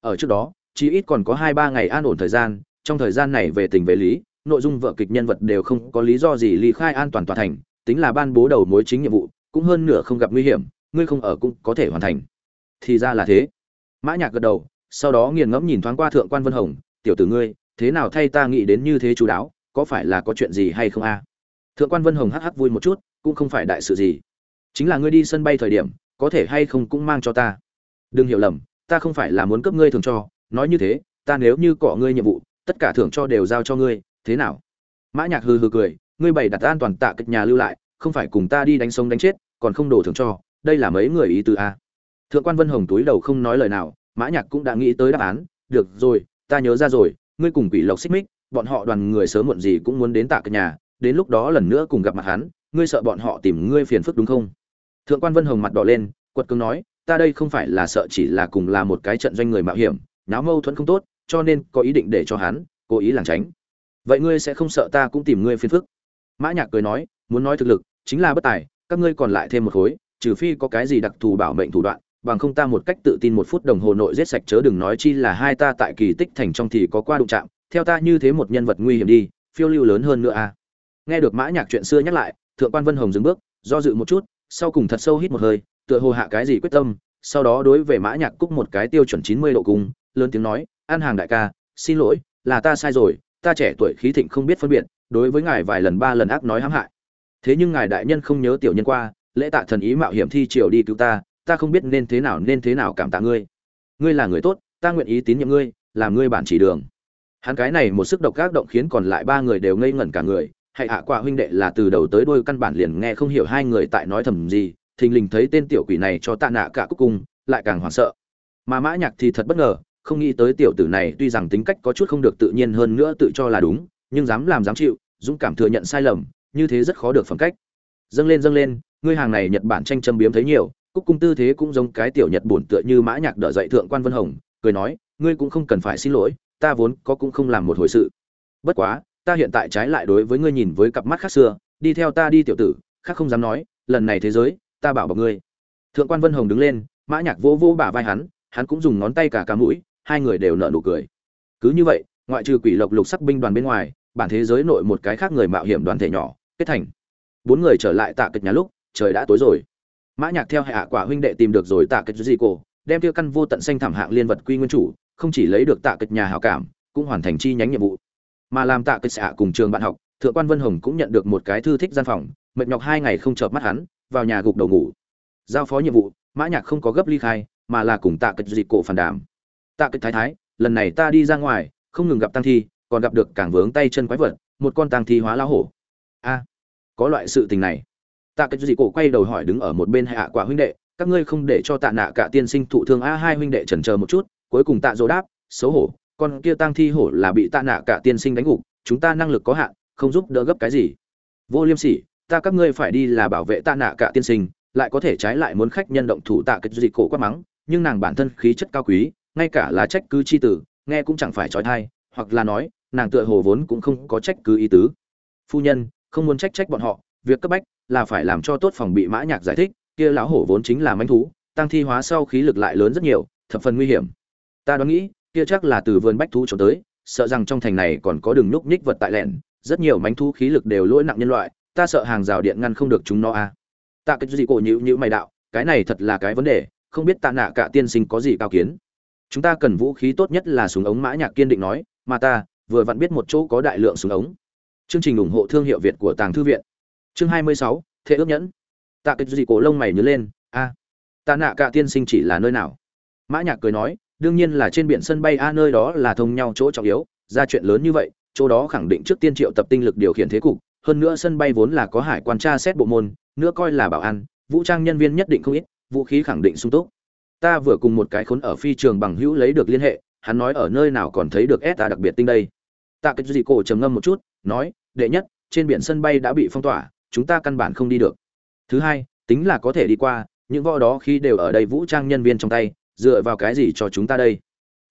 Ở trước đó chí ít còn có hai ba ngày an ổn thời gian trong thời gian này về tình về lý, nội dung vợ kịch nhân vật đều không có lý do gì ly khai an toàn tòa thành, tính là ban bố đầu mối chính nhiệm vụ, cũng hơn nửa không gặp nguy hiểm, ngươi không ở cũng có thể hoàn thành. Thì ra là thế. Mã nhạc gật đầu, sau đó nghiền ngẫm nhìn thoáng qua thượng quan vân hồng, tiểu tử ngươi, thế nào thay ta nghĩ đến như thế chú đáo, có phải là có chuyện gì hay không a? Thượng quan vân hồng hắc hắc vui một chút, cũng không phải đại sự gì. Chính là ngươi đi sân bay thời điểm, có thể hay không cũng mang cho ta. Đừng hiểu lầm, ta không phải là muốn cấp ngươi thường cho, nói như thế, ta nếu như cọ ngươi nhiệm vụ tất cả thưởng cho đều giao cho ngươi, thế nào? Mã nhạc hừ hừ cười, ngươi bày đặt an toàn tạ kịch nhà lưu lại, không phải cùng ta đi đánh sống đánh chết, còn không đổ thưởng cho, đây là mấy người ý tứ a? Thượng quan vân hồng túi đầu không nói lời nào, mã nhạc cũng đã nghĩ tới đáp án, được rồi, ta nhớ ra rồi, ngươi cùng quỷ lộc xích mích, bọn họ đoàn người sớm muộn gì cũng muốn đến tạ kịch nhà, đến lúc đó lần nữa cùng gặp mặt hắn, ngươi sợ bọn họ tìm ngươi phiền phức đúng không? Thượng quan vân hồng mặt đỏ lên, quật cứng nói, ta đây không phải là sợ chỉ là cùng là một cái trận doanh người mạo hiểm náo mâu thuẫn không tốt cho nên có ý định để cho hắn cố ý lảng tránh vậy ngươi sẽ không sợ ta cũng tìm ngươi phiền phức mã nhạc cười nói, muốn nói thực lực, chính là bất tài, các ngươi còn lại thêm một khối, trừ phi có cái gì đặc thù bảo mệnh thủ đoạn, bằng không ta một cách tự tin một phút đồng hồ nội giết sạch chớ đừng nói chi là hai ta tại kỳ tích thành trong thì có qua đụng chạm, theo ta như thế một nhân vật nguy hiểm đi, phiêu lưu lớn hơn nữa à. nghe được mã nhạc chuyện xưa nhắc lại, thượng quan vân hồng dừng bước, do dự một chút, sau cùng thật sâu hít một hơi, tựa hồ hạ cái gì quyết tâm, sau đó đối về mã nhạc cúc một cái tiêu chuẩn chín mươi độ cung lớn tiếng nói an hàng đại ca xin lỗi là ta sai rồi ta trẻ tuổi khí thịnh không biết phân biệt đối với ngài vài lần ba lần ác nói hãm hại. Thế nhưng ngài đại nhân không nhớ tiểu nhân qua lễ tạ thần ý mạo hiểm thi triều đi cứu ta ta không biết nên thế nào nên thế nào cảm tạ ngươi. Ngươi là người tốt ta nguyện ý tín nhiệm ngươi làm ngươi bản chỉ đường. Hắn cái này một sức độc gác động khiến còn lại ba người đều ngây ngẩn cả người hãy hạ à, quả huynh đệ là từ đầu tới đuôi căn bản liền nghe không hiểu hai người tại nói thầm gì thình lình thấy tên tiểu quỷ này cho tạ nạ cả cuối cùng, lại càng hoảng sợ. Mà mã nhạc thì thật bất ngờ không nghĩ tới tiểu tử này tuy rằng tính cách có chút không được tự nhiên hơn nữa tự cho là đúng, nhưng dám làm dám chịu, dũng cảm thừa nhận sai lầm, như thế rất khó được phẩm cách. Dâng lên dâng lên, ngươi hàng này nhật bản tranh châm biếm thấy nhiều, cúc cung tư thế cũng giống cái tiểu nhật bổn tựa như mã nhạc đỡ dậy thượng quan vân hồng, cười nói, ngươi cũng không cần phải xin lỗi, ta vốn có cũng không làm một hồi sự. Bất quá, ta hiện tại trái lại đối với ngươi nhìn với cặp mắt khác xưa, đi theo ta đi tiểu tử, khác không dám nói, lần này thế giới, ta bảo bọc ngươi. Thượng quan vân hồng đứng lên, mã nhạc vô vô bả vai hắn hắn cũng dùng ngón tay cả cả mũi hai người đều nở nụ cười. Cứ như vậy, ngoại trừ quỷ lộc lục sắc binh đoàn bên ngoài, bản thế giới nội một cái khác người mạo hiểm đoàn thể nhỏ, kết thành. Bốn người trở lại tạ kịch nhà lúc, trời đã tối rồi. Mã nhạc theo hạ quả huynh đệ tìm được rồi tạ kịch gì cổ đem tiêu căn vô tận xanh thảm hạng liên vật quy nguyên chủ, không chỉ lấy được tạ kịch nhà hảo cảm, cũng hoàn thành chi nhánh nhiệm vụ. Mà làm tạ kịch xạ cùng trường bạn học, thượng quan vân hồng cũng nhận được một cái thư thích gian phòng, mệt nhọc hai ngày không chợp mắt hắn, vào nhà gục đầu ngủ. Giao phó nhiệm vụ, mã nhạc không có gấp ly khai, mà là cùng tạ kịch dịch cổ phản đàm tạ kịch thái thái, lần này ta đi ra ngoài, không ngừng gặp tăng thi, còn gặp được càng vướng tay chân quái vật, một con tăng thi hóa lao hổ. A, có loại sự tình này. Tạ kịch Dị cổ quay đầu hỏi đứng ở một bên hạ quả huynh đệ, các ngươi không để cho tạ nạ cả tiên sinh thụ thương a hai huynh đệ chần chờ một chút, cuối cùng tạ dỗ đáp, xấu hổ, con kia tăng thi hổ là bị tạ nạ cả tiên sinh đánh gục, chúng ta năng lực có hạn, không giúp đỡ gấp cái gì. Vô liêm sỉ, ta các ngươi phải đi là bảo vệ tạ nạ cả tiên sinh, lại có thể trái lại muốn khách nhân động thủ tạ kịch Dị cổ quát mắng, nhưng nàng bản thân khí chất cao quý ngay cả là trách cứ chi tử, nghe cũng chẳng phải trói thai, hoặc là nói, nàng tựa hồ vốn cũng không có trách cứ ý tứ. Phu nhân, không muốn trách trách bọn họ, việc cấp bách là phải làm cho tốt phòng bị mã nhạc giải thích, kia lão hổ vốn chính là manh thú, tăng thi hóa sau khí lực lại lớn rất nhiều, thập phần nguy hiểm. Ta đoán nghĩ, kia chắc là từ vườn bách thú trốn tới, sợ rằng trong thành này còn có đường núc nhích vật tại lẻn, rất nhiều manh thú khí lực đều lỗi nặng nhân loại, ta sợ hàng rào điện ngăn không được chúng nó a à. tạ cái gì cổ nhữ nhữ mày đạo, cái này thật là cái vấn đề, không biết tạ nạ cả tiên sinh có gì cao kiến chúng ta cần vũ khí tốt nhất là súng ống mã nhạc kiên định nói mà ta vừa vặn biết một chỗ có đại lượng súng ống. Chương trình ủng hộ thương hiệu việt của tàng thư viện. Chương 26, thế ước nhẫn. Tạ kịch gì cổ lông mày nhớ lên a tạ nạ cả tiên sinh chỉ là nơi nào? Mã nhạc cười nói đương nhiên là trên biển sân bay a nơi đó là thông nhau chỗ trọng yếu ra chuyện lớn như vậy chỗ đó khẳng định trước tiên triệu tập tinh lực điều khiển thế cục hơn nữa sân bay vốn là có hải quan tra xét bộ môn nữa coi là bảo an vũ trang nhân viên nhất định không ít vũ khí khẳng định sung túc ta vừa cùng một cái khốn ở phi trường bằng hữu lấy được liên hệ, hắn nói ở nơi nào còn thấy được ta đặc biệt tinh đây. Tạ cái gì cổ trầm ngâm một chút, nói, đệ nhất, trên biển sân bay đã bị phong tỏa, chúng ta căn bản không đi được. Thứ hai, tính là có thể đi qua, những võ đó khi đều ở đây vũ trang nhân viên trong tay, dựa vào cái gì cho chúng ta đây?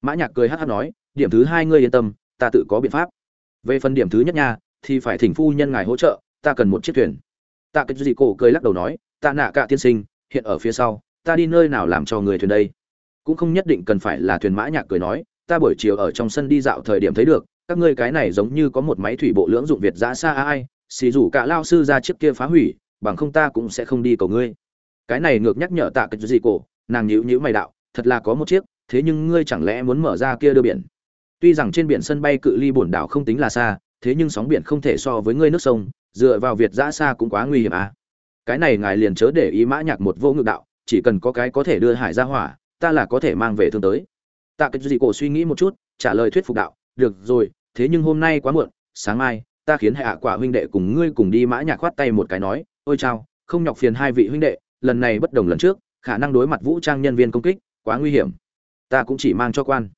Mã nhạc cười hắt hắt nói, điểm thứ hai ngươi yên tâm, ta tự có biện pháp. Về phần điểm thứ nhất nha, thì phải thỉnh phu nhân ngài hỗ trợ, ta cần một chiếc thuyền. Tạ cái gì cổ cười lắc đầu nói ta nạ cả tiên sinh, hiện ở phía sau ta đi nơi nào làm cho người thuyền đây? Cũng không nhất định cần phải là thuyền mã nhạc cười nói, ta buổi chiều ở trong sân đi dạo thời điểm thấy được, các ngươi cái này giống như có một máy thủy bộ lưỡng dụng việt giã xa ai, xì rủ cả lao sư ra chiếc kia phá hủy, bằng không ta cũng sẽ không đi cầu ngươi. Cái này ngược nhắc nhở tạ cái gì cổ, nàng nhíu nhíu mày đạo, thật là có một chiếc, thế nhưng ngươi chẳng lẽ muốn mở ra kia đưa biển? Tuy rằng trên biển sân bay cự ly bổn đảo không tính là xa, thế nhưng sóng biển không thể so với ngươi nước sông, dựa vào việt giã xa cũng quá nguy hiểm à. Cái này ngài liền chớ để ý mã nhạc một vô ngự đạo chỉ cần có cái có thể đưa hải ra hỏa, ta là có thể mang về thương tới. Tạ cái gì cổ suy nghĩ một chút, trả lời thuyết phục đạo, được rồi, thế nhưng hôm nay quá muộn, sáng mai, ta khiến hạ quả huynh đệ cùng ngươi cùng đi mã nhạc khoát tay một cái nói, ôi chao, không nhọc phiền hai vị huynh đệ, lần này bất đồng lần trước, khả năng đối mặt vũ trang nhân viên công kích, quá nguy hiểm. Ta cũng chỉ mang cho quan.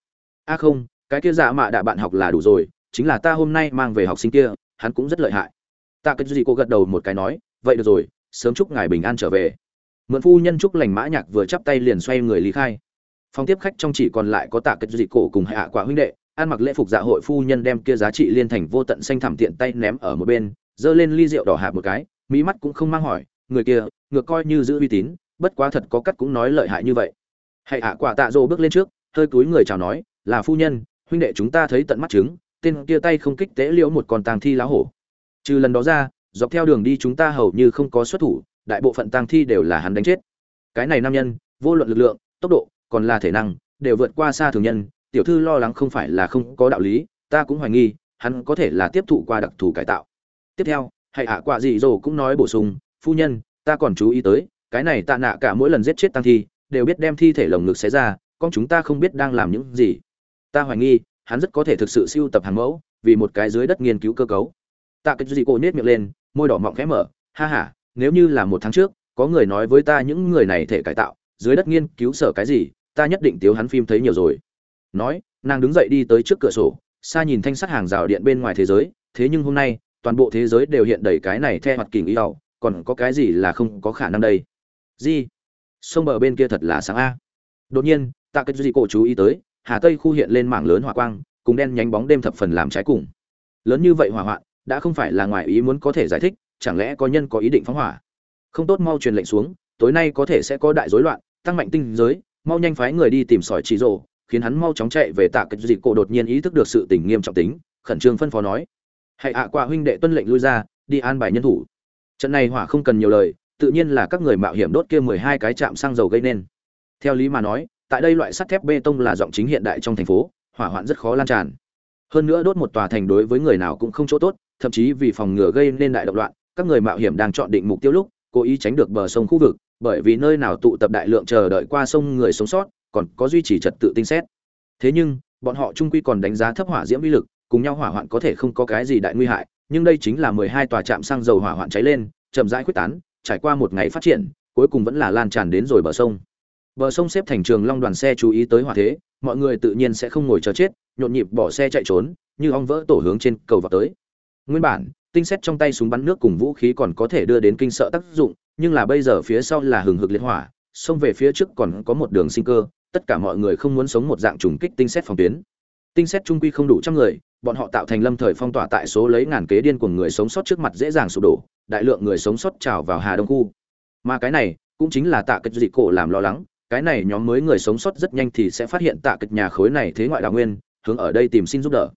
A không, cái kia dạ mạ đã bạn học là đủ rồi, chính là ta hôm nay mang về học sinh kia, hắn cũng rất lợi hại. Tạ cái gì cô gật đầu một cái nói, vậy được rồi, sớm chúc ngài bình an trở về mượn phu nhân chúc lành mã nhạc vừa chắp tay liền xoay người lý khai. Phòng tiếp khách trong chỉ còn lại có tạ kết dị cổ cùng hạ quả huynh đệ, ăn mặc lễ phục dạ hội phu nhân đem kia giá trị liên thành vô tận xanh thẳm tiện tay ném ở một bên, giơ lên ly rượu đỏ hạp một cái mỹ mắt cũng không mang hỏi, người kia, ngược coi như giữ uy tín, bất quá thật có cắt cũng nói lợi hại như vậy. Hãy hạ quả tạ dỗ bước lên trước, hơi cúi người chào nói, là phu nhân, huynh đệ chúng ta thấy tận mắt chứng, tên kia tay không kích tế liễu một con tàng thi lá hổ. Trừ lần đó ra, dọc theo đường đi chúng ta hầu như không có xuất thủ đại bộ phận tang thi đều là hắn đánh chết. Cái này nam nhân, vô luận lực lượng, tốc độ, còn là thể năng, đều vượt qua xa thường nhân, tiểu thư lo lắng không phải là không có đạo lý, ta cũng hoài nghi, hắn có thể là tiếp thụ qua đặc thù cải tạo. Tiếp theo hãy hạ quả gì rồi cũng nói bổ sung, phu nhân, ta còn chú ý tới, cái này tạ nạ cả mỗi lần giết chết tăng thi, đều biết đem thi thể lồng ngực xé ra, con chúng ta không biết đang làm những gì. Ta hoài nghi, hắn rất có thể thực sự siêu tập hàng mẫu, vì một cái dưới đất nghiên cứu cơ cấu. Tạ cái Dị cô nết miệng lên, môi đỏ mọng khẽ mở, ha ha nếu như là một tháng trước, có người nói với ta những người này thể cải tạo, dưới đất nghiên cứu sở cái gì, ta nhất định tiếu hắn phim thấy nhiều rồi. Nói, nàng đứng dậy đi tới trước cửa sổ, xa nhìn thanh sắt hàng rào điện bên ngoài thế giới, thế nhưng hôm nay, toàn bộ thế giới đều hiện đầy cái này theo mặt kình ý ẩu còn có cái gì là không có khả năng đây? Gì? Sông bờ bên kia thật là sáng a. Đột nhiên tạ cái gì cổ chú ý tới, hà tây khu hiện lên mảng lớn hỏa quang, cùng đen nhánh bóng đêm thập phần làm trái cùng. Lớn như vậy hỏa hoạn, đã không phải là ngoài ý muốn có thể giải thích chẳng lẽ có nhân có ý định phóng hỏa? Không tốt, mau truyền lệnh xuống, tối nay có thể sẽ có đại rối loạn, tăng mạnh tinh giới, mau nhanh phái người đi tìm sỏi chỉ rồ, khiến hắn mau chóng chạy về tạ cái dịch cổ đột nhiên ý thức được sự tình nghiêm trọng tính, khẩn trương phân phó nói. Hãy ạ qua huynh đệ tuân lệnh lui ra, đi an bài nhân thủ. Trận này hỏa không cần nhiều lời, tự nhiên là các người mạo hiểm đốt kia mười hai cái trạm xăng dầu gây nên. Theo lý mà nói, tại đây loại sắt thép bê tông là giọng chính hiện đại trong thành phố, hỏa hoạn rất khó lan tràn. Hơn nữa đốt một tòa thành đối với người nào cũng không chỗ tốt, thậm chí vì phòng ngừa gây nên đại động loạn các người mạo hiểm đang chọn định mục tiêu lúc, cố ý tránh được bờ sông khu vực, bởi vì nơi nào tụ tập đại lượng chờ đợi qua sông người sống sót, còn có duy trì trật tự tinh xét. Thế nhưng, bọn họ trung quy còn đánh giá thấp hỏa diễm uy lực, cùng nhau hỏa hoạn có thể không có cái gì đại nguy hại, nhưng đây chính là mười hai tòa trạm xăng dầu hỏa hoạn cháy lên, chậm rãi quyết tán, trải qua một ngày phát triển, cuối cùng vẫn là lan tràn đến rồi bờ sông. Bờ sông xếp thành trường long đoàn xe chú ý tới hỏa thế, mọi người tự nhiên sẽ không ngồi chờ chết, nhộn nhịp bỏ xe chạy trốn, như ong vỡ tổ hướng trên cầu vào tới. Nguyên bản tinh xét trong tay súng bắn nước cùng vũ khí còn có thể đưa đến kinh sợ tác dụng, nhưng là bây giờ phía sau là hừng hực liệt hỏa, xông về phía trước còn có một đường sinh cơ, tất cả mọi người không muốn sống một dạng trùng kích tinh xét phòng tuyến. Tinh xét trung quy không đủ trăm người, bọn họ tạo thành lâm thời phong tỏa tại số lấy ngàn kế điên của người sống sót trước mặt dễ dàng sụp đổ, đại lượng người sống sót trào vào hà đông khu. Mà cái này, cũng chính là tạ kịch dị cổ làm lo lắng, cái này nhóm mới người sống sót rất nhanh thì sẽ phát hiện tạ kịch nhà khối này thế ngoại đào nguyên, hướng ở đây tìm xin giúp đỡ.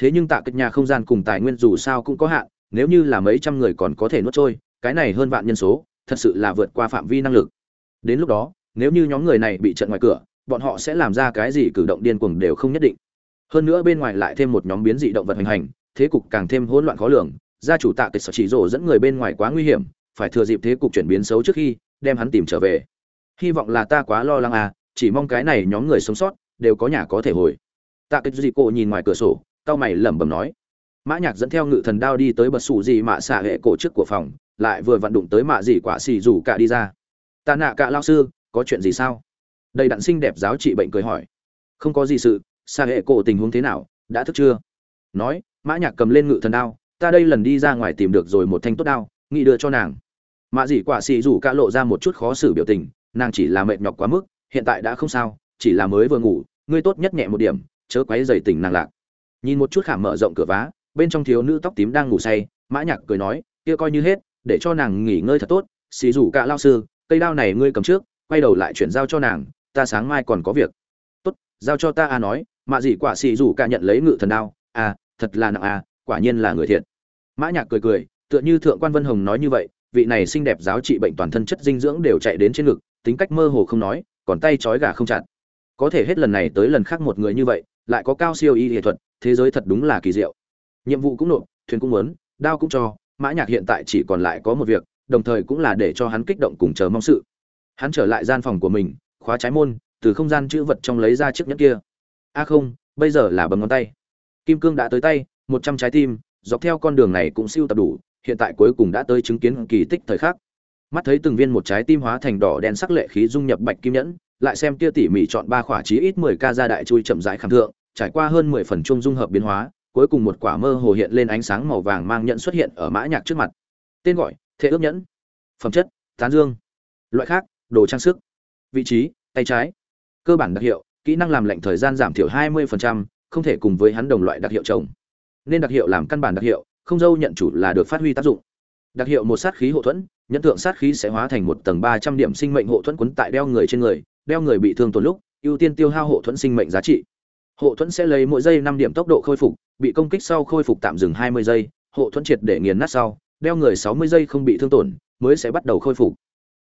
Thế nhưng tạ kịch nhà không gian cùng tài nguyên dù sao cũng có hạn nếu như là mấy trăm người còn có thể nuốt trôi, cái này hơn vạn nhân số, thật sự là vượt qua phạm vi năng lực. Đến lúc đó, nếu như nhóm người này bị trận ngoài cửa, bọn họ sẽ làm ra cái gì cử động điên cuồng đều không nhất định. Hơn nữa bên ngoài lại thêm một nhóm biến dị động vật hành hành, thế cục càng thêm hỗn loạn khó lường. Gia chủ tạ kịch sở chỉ rổ dẫn người bên ngoài quá nguy hiểm, phải thừa dịp thế cục chuyển biến xấu trước khi, đem hắn tìm trở về. Hy vọng là ta quá lo lắng à chỉ mong cái này nhóm người sống sót, đều có nhà có thể hồi. Tạ kịch dị cổ nhìn ngoài cửa sổ cao mày lẩm bẩm nói mã nhạc dẫn theo ngự thần đao đi tới bật sủ gì mạ xạ hệ cổ trước của phòng, lại vừa vặn đụng tới mạ gì quả xì rủ cả đi ra. Ta nạ cả lao sư, có chuyện gì sao? Đầy đặn xinh đẹp giáo trị bệnh cười hỏi. Không có gì sự xạ hệ cổ tình huống thế nào, đã thức chưa? Nói, mã nhạc cầm lên ngự thần đao, ta đây lần đi ra ngoài tìm được rồi một thanh tốt đao, nghĩ đưa cho nàng. Mạ dị quả xì rủ cả lộ ra một chút khó xử biểu tình, nàng chỉ là mệt nhọc quá mức, hiện tại đã không sao, chỉ là mới vừa ngủ, ngươi tốt nhất nhẹ một điểm, chớ quấy dày tỉnh nàng lạc. Nhìn một chút khảm mở rộng cửa vá bên trong thiếu nữ tóc tím đang ngủ say, mã nhạc cười nói, kia coi như hết, để cho nàng nghỉ ngơi thật tốt, xì rủ cả lao sư, cây đao này ngươi cầm trước, quay đầu lại chuyển giao cho nàng, ta sáng mai còn có việc. Tốt, giao cho ta a nói mạ dị quả xì rủ cả nhận lấy ngự thần đao à thật là nặng à quả nhiên là người thiện mã nhạc cười cười, tựa như thượng quan vân hồng nói như vậy, vị này xinh đẹp giáo trị bệnh toàn thân chất dinh dưỡng đều chạy đến trên ngực, tính cách mơ hồ không nói, còn tay trói gà không chặt. Có thể hết lần này tới lần khác một người như vậy, lại có cao siêu y nghệ thuật, thế giới thật đúng là kỳ diệu nhiệm vụ cũng nộp, thuyền cũng muốn, đao cũng cho, mã nhạc hiện tại chỉ còn lại có một việc, đồng thời cũng là để cho hắn kích động cùng chờ mong sự. Hắn trở lại gian phòng của mình, khóa trái môn, từ không gian chữ vật trong lấy ra chiếc nhẫn kia. A không, bây giờ là bằng ngón tay. Kim cương đã tới tay, một trăm trái tim, dọc theo con đường này cũng siêu tập đủ, hiện tại cuối cùng đã tới chứng kiến kỳ tích thời khắc. Mắt thấy từng viên một trái tim hóa thành đỏ đen sắc lệ khí dung nhập bạch kim nhẫn, lại xem kia tỉ mỉ chọn ba khỏa chí ít mười ca gia đại chui chậm rãi khảm thượng, trải qua hơn mười phần chung dung hợp biến hóa cuối cùng một quả mơ hồ hiện lên ánh sáng màu vàng mang nhẫn xuất hiện ở mã nhạc trước mặt. Tên gọi thế ước nhẫn. Phẩm chất tán dương. Loại khác đồ trang sức. Vị trí tay trái. Cơ bản đặc hiệu kỹ năng làm lệnh thời gian giảm thiểu 20%, không thể cùng với hắn đồng loại đặc hiệu chồng. Nên đặc hiệu làm căn bản đặc hiệu không dâu nhận chủ là được phát huy tác dụng. Đặc hiệu một sát khí hộ thuẫn nhẫn tượng sát khí sẽ hóa thành một tầng 300 điểm sinh mệnh hộ thuẫn quấn tại đeo người trên người đeo người bị thương tổn lúc ưu tiên tiêu hao hộ thuẫn sinh mệnh giá trị hộ thuẫn sẽ lấy mỗi giây năm điểm tốc độ khôi phục, bị công kích sau khôi phục tạm dừng 20 giây, hộ thuẫn triệt để nghiền nát sau, đeo người 60 giây không bị thương tổn, mới sẽ bắt đầu khôi phục.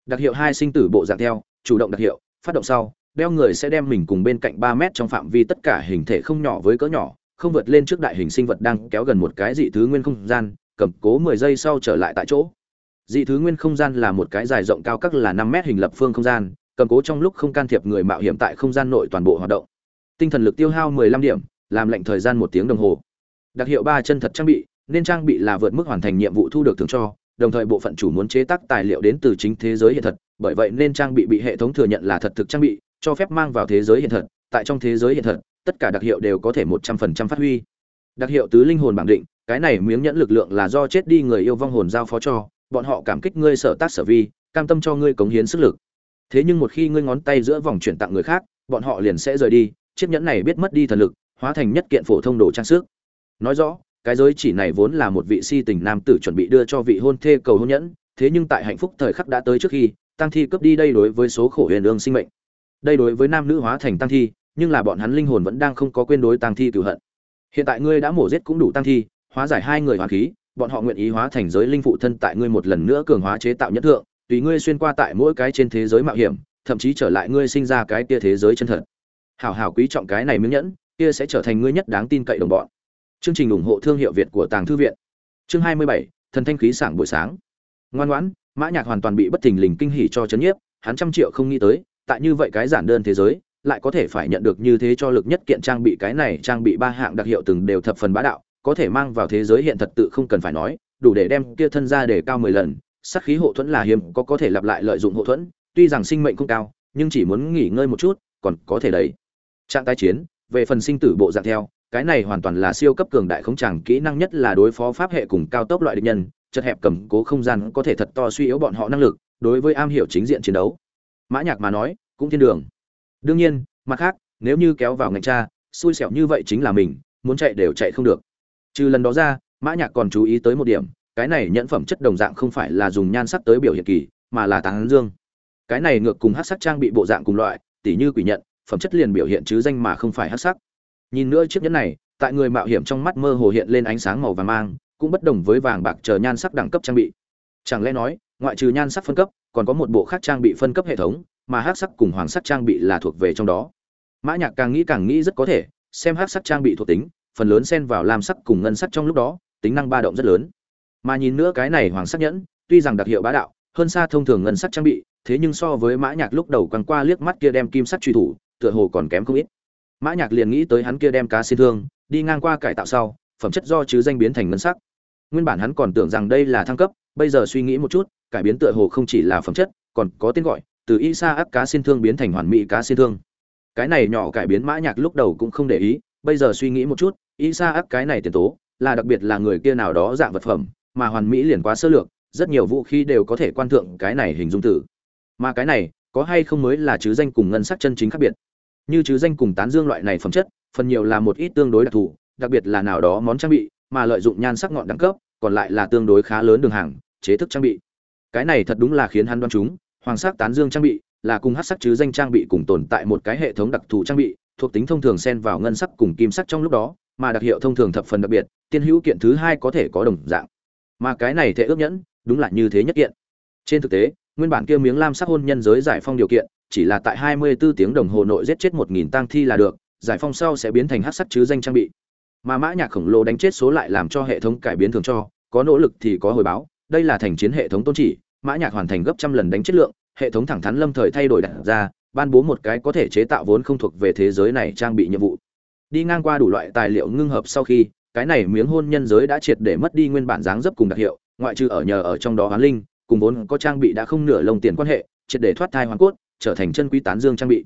Đặc hiệu hai sinh tử bộ dạng theo, chủ động đặc hiệu, phát động sau, đeo người sẽ đem mình cùng bên cạnh ba mét trong phạm vi tất cả hình thể không nhỏ với cỡ nhỏ, không vượt lên trước đại hình sinh vật đang kéo gần một cái dị thứ nguyên không gian, cầm cố 10 giây sau trở lại tại chỗ. Dị thứ nguyên không gian là một cái dài rộng cao các là năm mét hình lập phương không gian, cầm cố trong lúc không can thiệp người mạo hiểm tại không gian nội toàn bộ hoạt động tinh thần lực tiêu hao 15 điểm, làm lệnh thời gian một tiếng đồng hồ. Đặc hiệu ba chân thật trang bị, nên trang bị là vượt mức hoàn thành nhiệm vụ thu được thưởng cho, đồng thời bộ phận chủ muốn chế tác tài liệu đến từ chính thế giới hiện thật, bởi vậy nên trang bị bị hệ thống thừa nhận là thật thực trang bị, cho phép mang vào thế giới hiện thật, tại trong thế giới hiện thật, tất cả đặc hiệu đều có thể một trăm phần trăm phát huy. Đặc hiệu tứ linh hồn bảng định, cái này miếng nhẫn lực lượng là do chết đi người yêu vong hồn giao phó cho, bọn họ cảm kích ngươi sở tác sở vi, cam tâm cho ngươi cống hiến sức lực. Thế nhưng một khi ngươi ngón tay giữa vòng chuyển tặng người khác, bọn họ liền sẽ rời đi chiếc nhẫn này biết mất đi thần lực, hóa thành nhất kiện phổ thông đồ trang sức. Nói rõ, cái giới chỉ này vốn là một vị si tình nam tử chuẩn bị đưa cho vị hôn thê cầu hôn nhẫn, thế nhưng tại hạnh phúc thời khắc đã tới trước khi, tăng thi cướp đi đây đối với số khổ huyền ương sinh mệnh. Đây đối với nam nữ hóa thành tăng thi, nhưng là bọn hắn linh hồn vẫn đang không có quên đối tăng thi cửu hận. Hiện tại ngươi đã mổ giết cũng đủ tăng thi, hóa giải hai người hóa khí, bọn họ nguyện ý hóa thành giới linh phụ thân tại ngươi một lần nữa cường hóa chế tạo nhất thượng, tùy ngươi xuyên qua tại mỗi cái trên thế giới mạo hiểm, thậm chí trở lại ngươi sinh ra cái tia thế giới chân thật hảo hảo quý trọng cái này miếng nhẫn kia sẽ trở thành ngươi nhất đáng tin cậy đồng bọn. Chương trình ủng hộ thương hiệu việt của tàng thư viện. Chương 27, thần thanh khí sảng buổi sáng. Ngoan ngoãn mã nhạc hoàn toàn bị bất thình lình kinh hỉ cho chấn nhiếp hắn trăm triệu không nghĩ tới tại như vậy cái giản đơn thế giới lại có thể phải nhận được như thế cho lực nhất kiện trang bị cái này trang bị ba hạng đặc hiệu từng đều thập phần bá đạo có thể mang vào thế giới hiện thật tự không cần phải nói đủ để đem kia thân ra để cao 10 lần sát khí hộ thuẫn là hiếm có có thể lặp lại lợi dụng hộ thuẫn tuy rằng sinh mệnh không cao nhưng chỉ muốn nghỉ ngơi một chút còn có thể đấy trạng tái chiến, về phần sinh tử bộ dạng theo, cái này hoàn toàn là siêu cấp cường đại không chẳng kỹ năng nhất là đối phó pháp hệ cùng cao tốc loại địch nhân, chật hẹp cầm cố không gian có thể thật to suy yếu bọn họ năng lực, đối với am hiểu chính diện chiến đấu. Mã nhạc mà nói, cũng thiên đường. Đương nhiên, mặt khác, nếu như kéo vào ngành cha xui xẻo như vậy chính là mình, muốn chạy đều chạy không được. Trừ lần đó ra, mã nhạc còn chú ý tới một điểm, cái này nhẫn phẩm chất đồng dạng không phải là dùng nhan sắc tới biểu hiện kỳ, mà là táng dương. Cái này ngược cùng hắc sắc trang bị bộ dạng cùng loại, tỉ như quỷ nhận phẩm chất liền biểu hiện chứ danh mà không phải hắc sắc. Nhìn nữa chiếc nhẫn này, tại người mạo hiểm trong mắt mơ hồ hiện lên ánh sáng màu vàng mang, cũng bất đồng với vàng bạc chờ nhan sắc đẳng cấp trang bị. Chẳng lẽ nói, ngoại trừ nhan sắc phân cấp, còn có một bộ khác trang bị phân cấp hệ thống, mà hắc sắc cùng hoàng sắc trang bị là thuộc về trong đó? Mã nhạc càng nghĩ càng nghĩ rất có thể, xem hắc sắc trang bị thuộc tính, phần lớn xen vào lam sắc cùng ngân sắc trong lúc đó, tính năng ba động rất lớn. Mà nhìn nữa cái này hoàng sắc nhẫn, tuy rằng đặc hiệu bá đạo, hơn xa thông thường ngân sắc trang bị, thế nhưng so với mã nhạc lúc đầu quăng qua liếc mắt kia đem kim sắc truy thủ tựa hồ còn kém không ít. Mã nhạc liền nghĩ tới hắn kia đem cá xin thương, đi ngang qua cải tạo sau, phẩm chất do chứ danh biến thành ngân sắc. Nguyên bản hắn còn tưởng rằng đây là thăng cấp, bây giờ suy nghĩ một chút, cải biến tựa hồ không chỉ là phẩm chất, còn có tên gọi, từ y sa áp cá xin thương biến thành hoàn mỹ cá xin thương. Cái này nhỏ cải biến mã nhạc lúc đầu cũng không để ý, bây giờ suy nghĩ một chút y sa áp cái này tiền tố, là đặc biệt là người kia nào đó dạng vật phẩm, mà hoàn mỹ liền quá sơ lược, rất nhiều vũ khí đều có thể quan thượng cái này hình dung tử mà cái này, có hay không mới là chứ danh cùng ngân sắc chân chính khác biệt? Như chứ danh cùng tán dương loại này phẩm chất, phần nhiều là một ít tương đối đặc thù, đặc biệt là nào đó món trang bị, mà lợi dụng nhan sắc ngọn đẳng cấp, còn lại là tương đối khá lớn đường hàng, chế thức trang bị. Cái này thật đúng là khiến hắn đoán chúng, hoàng sắc tán dương trang bị là cùng hắc sắc chứ danh trang bị cùng tồn tại một cái hệ thống đặc thù trang bị, thuộc tính thông thường xen vào ngân sắc cùng kim sắc trong lúc đó, mà đặc hiệu thông thường thập phần đặc biệt, tiên hữu kiện thứ hai có thể có đồng dạng. Mà cái này thể ước nhẫn, đúng là như thế nhất kiện. Trên thực tế, nguyên bản kia miếng lam sắc hôn nhân giới giải phong điều kiện chỉ là tại 24 tiếng đồng hồ nội giết chết 1000 tang thi là được, giải phong sau sẽ biến thành hắc sắt chứ danh trang bị. Mà mã nhạc khổng lồ đánh chết số lại làm cho hệ thống cải biến thường cho, có nỗ lực thì có hồi báo, đây là thành chiến hệ thống tôn chỉ, mã nhạc hoàn thành gấp trăm lần đánh chất lượng, hệ thống thẳng thắn lâm thời thay đổi đặt ra, ban bố một cái có thể chế tạo vốn không thuộc về thế giới này trang bị nhiệm vụ. Đi ngang qua đủ loại tài liệu ngưng hợp sau khi, cái này miếng hôn nhân giới đã triệt để mất đi nguyên bản dáng dấp cùng đặc hiệu, ngoại trừ ở nhờ ở trong đó hoán linh, cùng vốn có trang bị đã không nửa lông tiền quan hệ, triệt để thoát thai hoàn cốt, trở thành chân quý tán dương trang bị.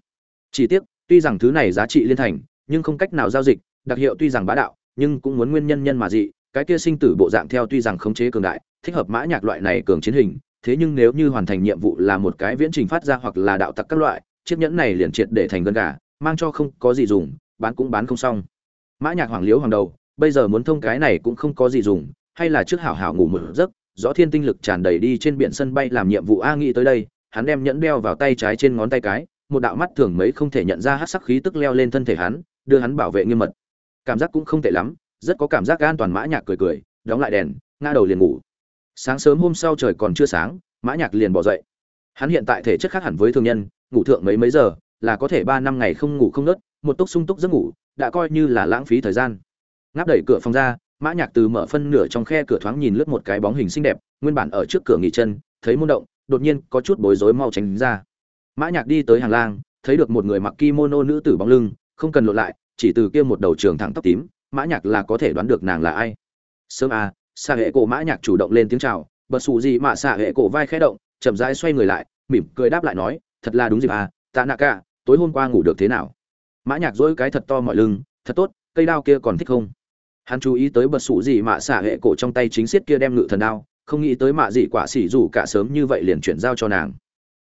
Chỉ tiếc, tuy rằng thứ này giá trị liên thành, nhưng không cách nào giao dịch, đặc hiệu tuy rằng bá đạo, nhưng cũng muốn nguyên nhân nhân mà dị, cái kia sinh tử bộ dạng theo tuy rằng khống chế cường đại, thích hợp mã nhạc loại này cường chiến hình, thế nhưng nếu như hoàn thành nhiệm vụ là một cái viễn trình phát ra hoặc là đạo tặc các loại, chiếc nhẫn này liền triệt để thành gân gà, mang cho không có gì dùng, bán cũng bán không xong. Mã nhạc hoàng liếu hoàng đầu, bây giờ muốn thông cái này cũng không có gì dùng, hay là trước hảo hảo ngủ một giấc, rõ thiên tinh lực tràn đầy đi trên biển sân bay làm nhiệm vụ a nghĩ tới đây, hắn đem nhẫn đeo vào tay trái trên ngón tay cái, một đạo mắt thường mấy không thể nhận ra hắc sắc khí tức leo lên thân thể hắn, đưa hắn bảo vệ nghiêm mật. Cảm giác cũng không tệ lắm, rất có cảm giác an toàn mã nhạc cười cười, đóng lại đèn, ngã đầu liền ngủ. Sáng sớm hôm sau trời còn chưa sáng, mã nhạc liền bỏ dậy. Hắn hiện tại thể chất khác hẳn với thường nhân, ngủ thượng mấy mấy giờ, là có thể 3 năm ngày không ngủ không ngớt, một túc sung túc giấc ngủ, đã coi như là lãng phí thời gian. Ngáp đẩy cửa phòng ra, Mã Nhạc từ mở phân nửa trong khe cửa thoáng nhìn lướt một cái bóng hình xinh đẹp, nguyên bản ở trước cửa nghỉ chân, thấy môn động, đột nhiên có chút bối rối mau tránh ra. Mã nhạc đi tới hàng lang, thấy được một người mặc kimono nữ tử bóng lưng, không cần lộ lại, chỉ từ kia một đầu trường thẳng tóc tím, mã nhạc là có thể đoán được nàng là ai. Sớm à xa hệ cổ mã nhạc chủ động lên tiếng chào, bật sụ gì mà xa hệ cổ vai khẽ động, chậm rãi xoay người lại, mỉm cười đáp lại nói, thật là đúng dịp à tạ nạ cả, tối hôm qua ngủ được thế nào? Mã nhạc dỗi cái thật to mọi lưng, thật tốt, cây đao kia còn thích không? Hắn chú ý tới bật sụ gì mà xạ hệ cổ trong tay chính xiết kia đem ngự thần đao không nghĩ tới mạ dị quả xỉ rủ cả sớm như vậy liền chuyển giao cho nàng.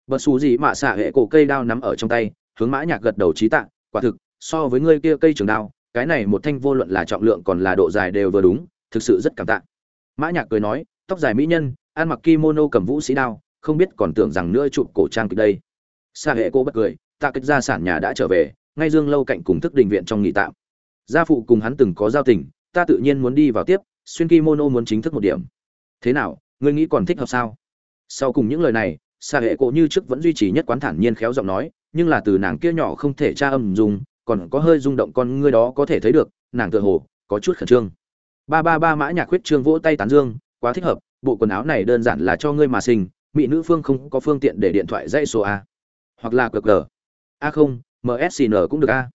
Bật xù dị mạ xạ hệ cổ cây đao nắm ở trong tay, hướng mã nhạc gật đầu trí tạ, quả thực, so với ngươi kia cây trường đao, cái này một thanh vô luận là trọng lượng còn là độ dài đều vừa đúng, thực sự rất cảm tạ. Mã nhạc cười nói, tóc dài mỹ nhân, ăn mặc kimono cầm vũ sĩ đao, không biết còn tưởng rằng nữa chụp cổ trang kịch đây. Xạ hệ cổ bất cười, tạ kịch gia sản nhà đã trở về, ngay dương lâu cạnh cùng thức đình viện trong nghỉ tạm. Gia phụ cùng hắn từng có giao tình, ta tự nhiên muốn đi vào tiếp, xuyên kimono muốn chính thức một điểm thế nào, ngươi nghĩ còn thích hợp sao? Sau cùng những lời này xa hệ cổ như trước vẫn duy trì nhất quán thản nhiên khéo giọng nói, nhưng là từ nàng kia nhỏ không thể tra âm dùng, còn có hơi rung động con ngươi đó có thể thấy được, nàng tựa hồ có chút khẩn trương. Ba ba ba mã nhạc khuyết trương vỗ tay tán dương, quá thích hợp, bộ quần áo này đơn giản là cho ngươi mà sinh, mỹ nữ phương không có phương tiện để điện thoại dây số a. Hoặc là cờ cờ. A không mscn cũng được a.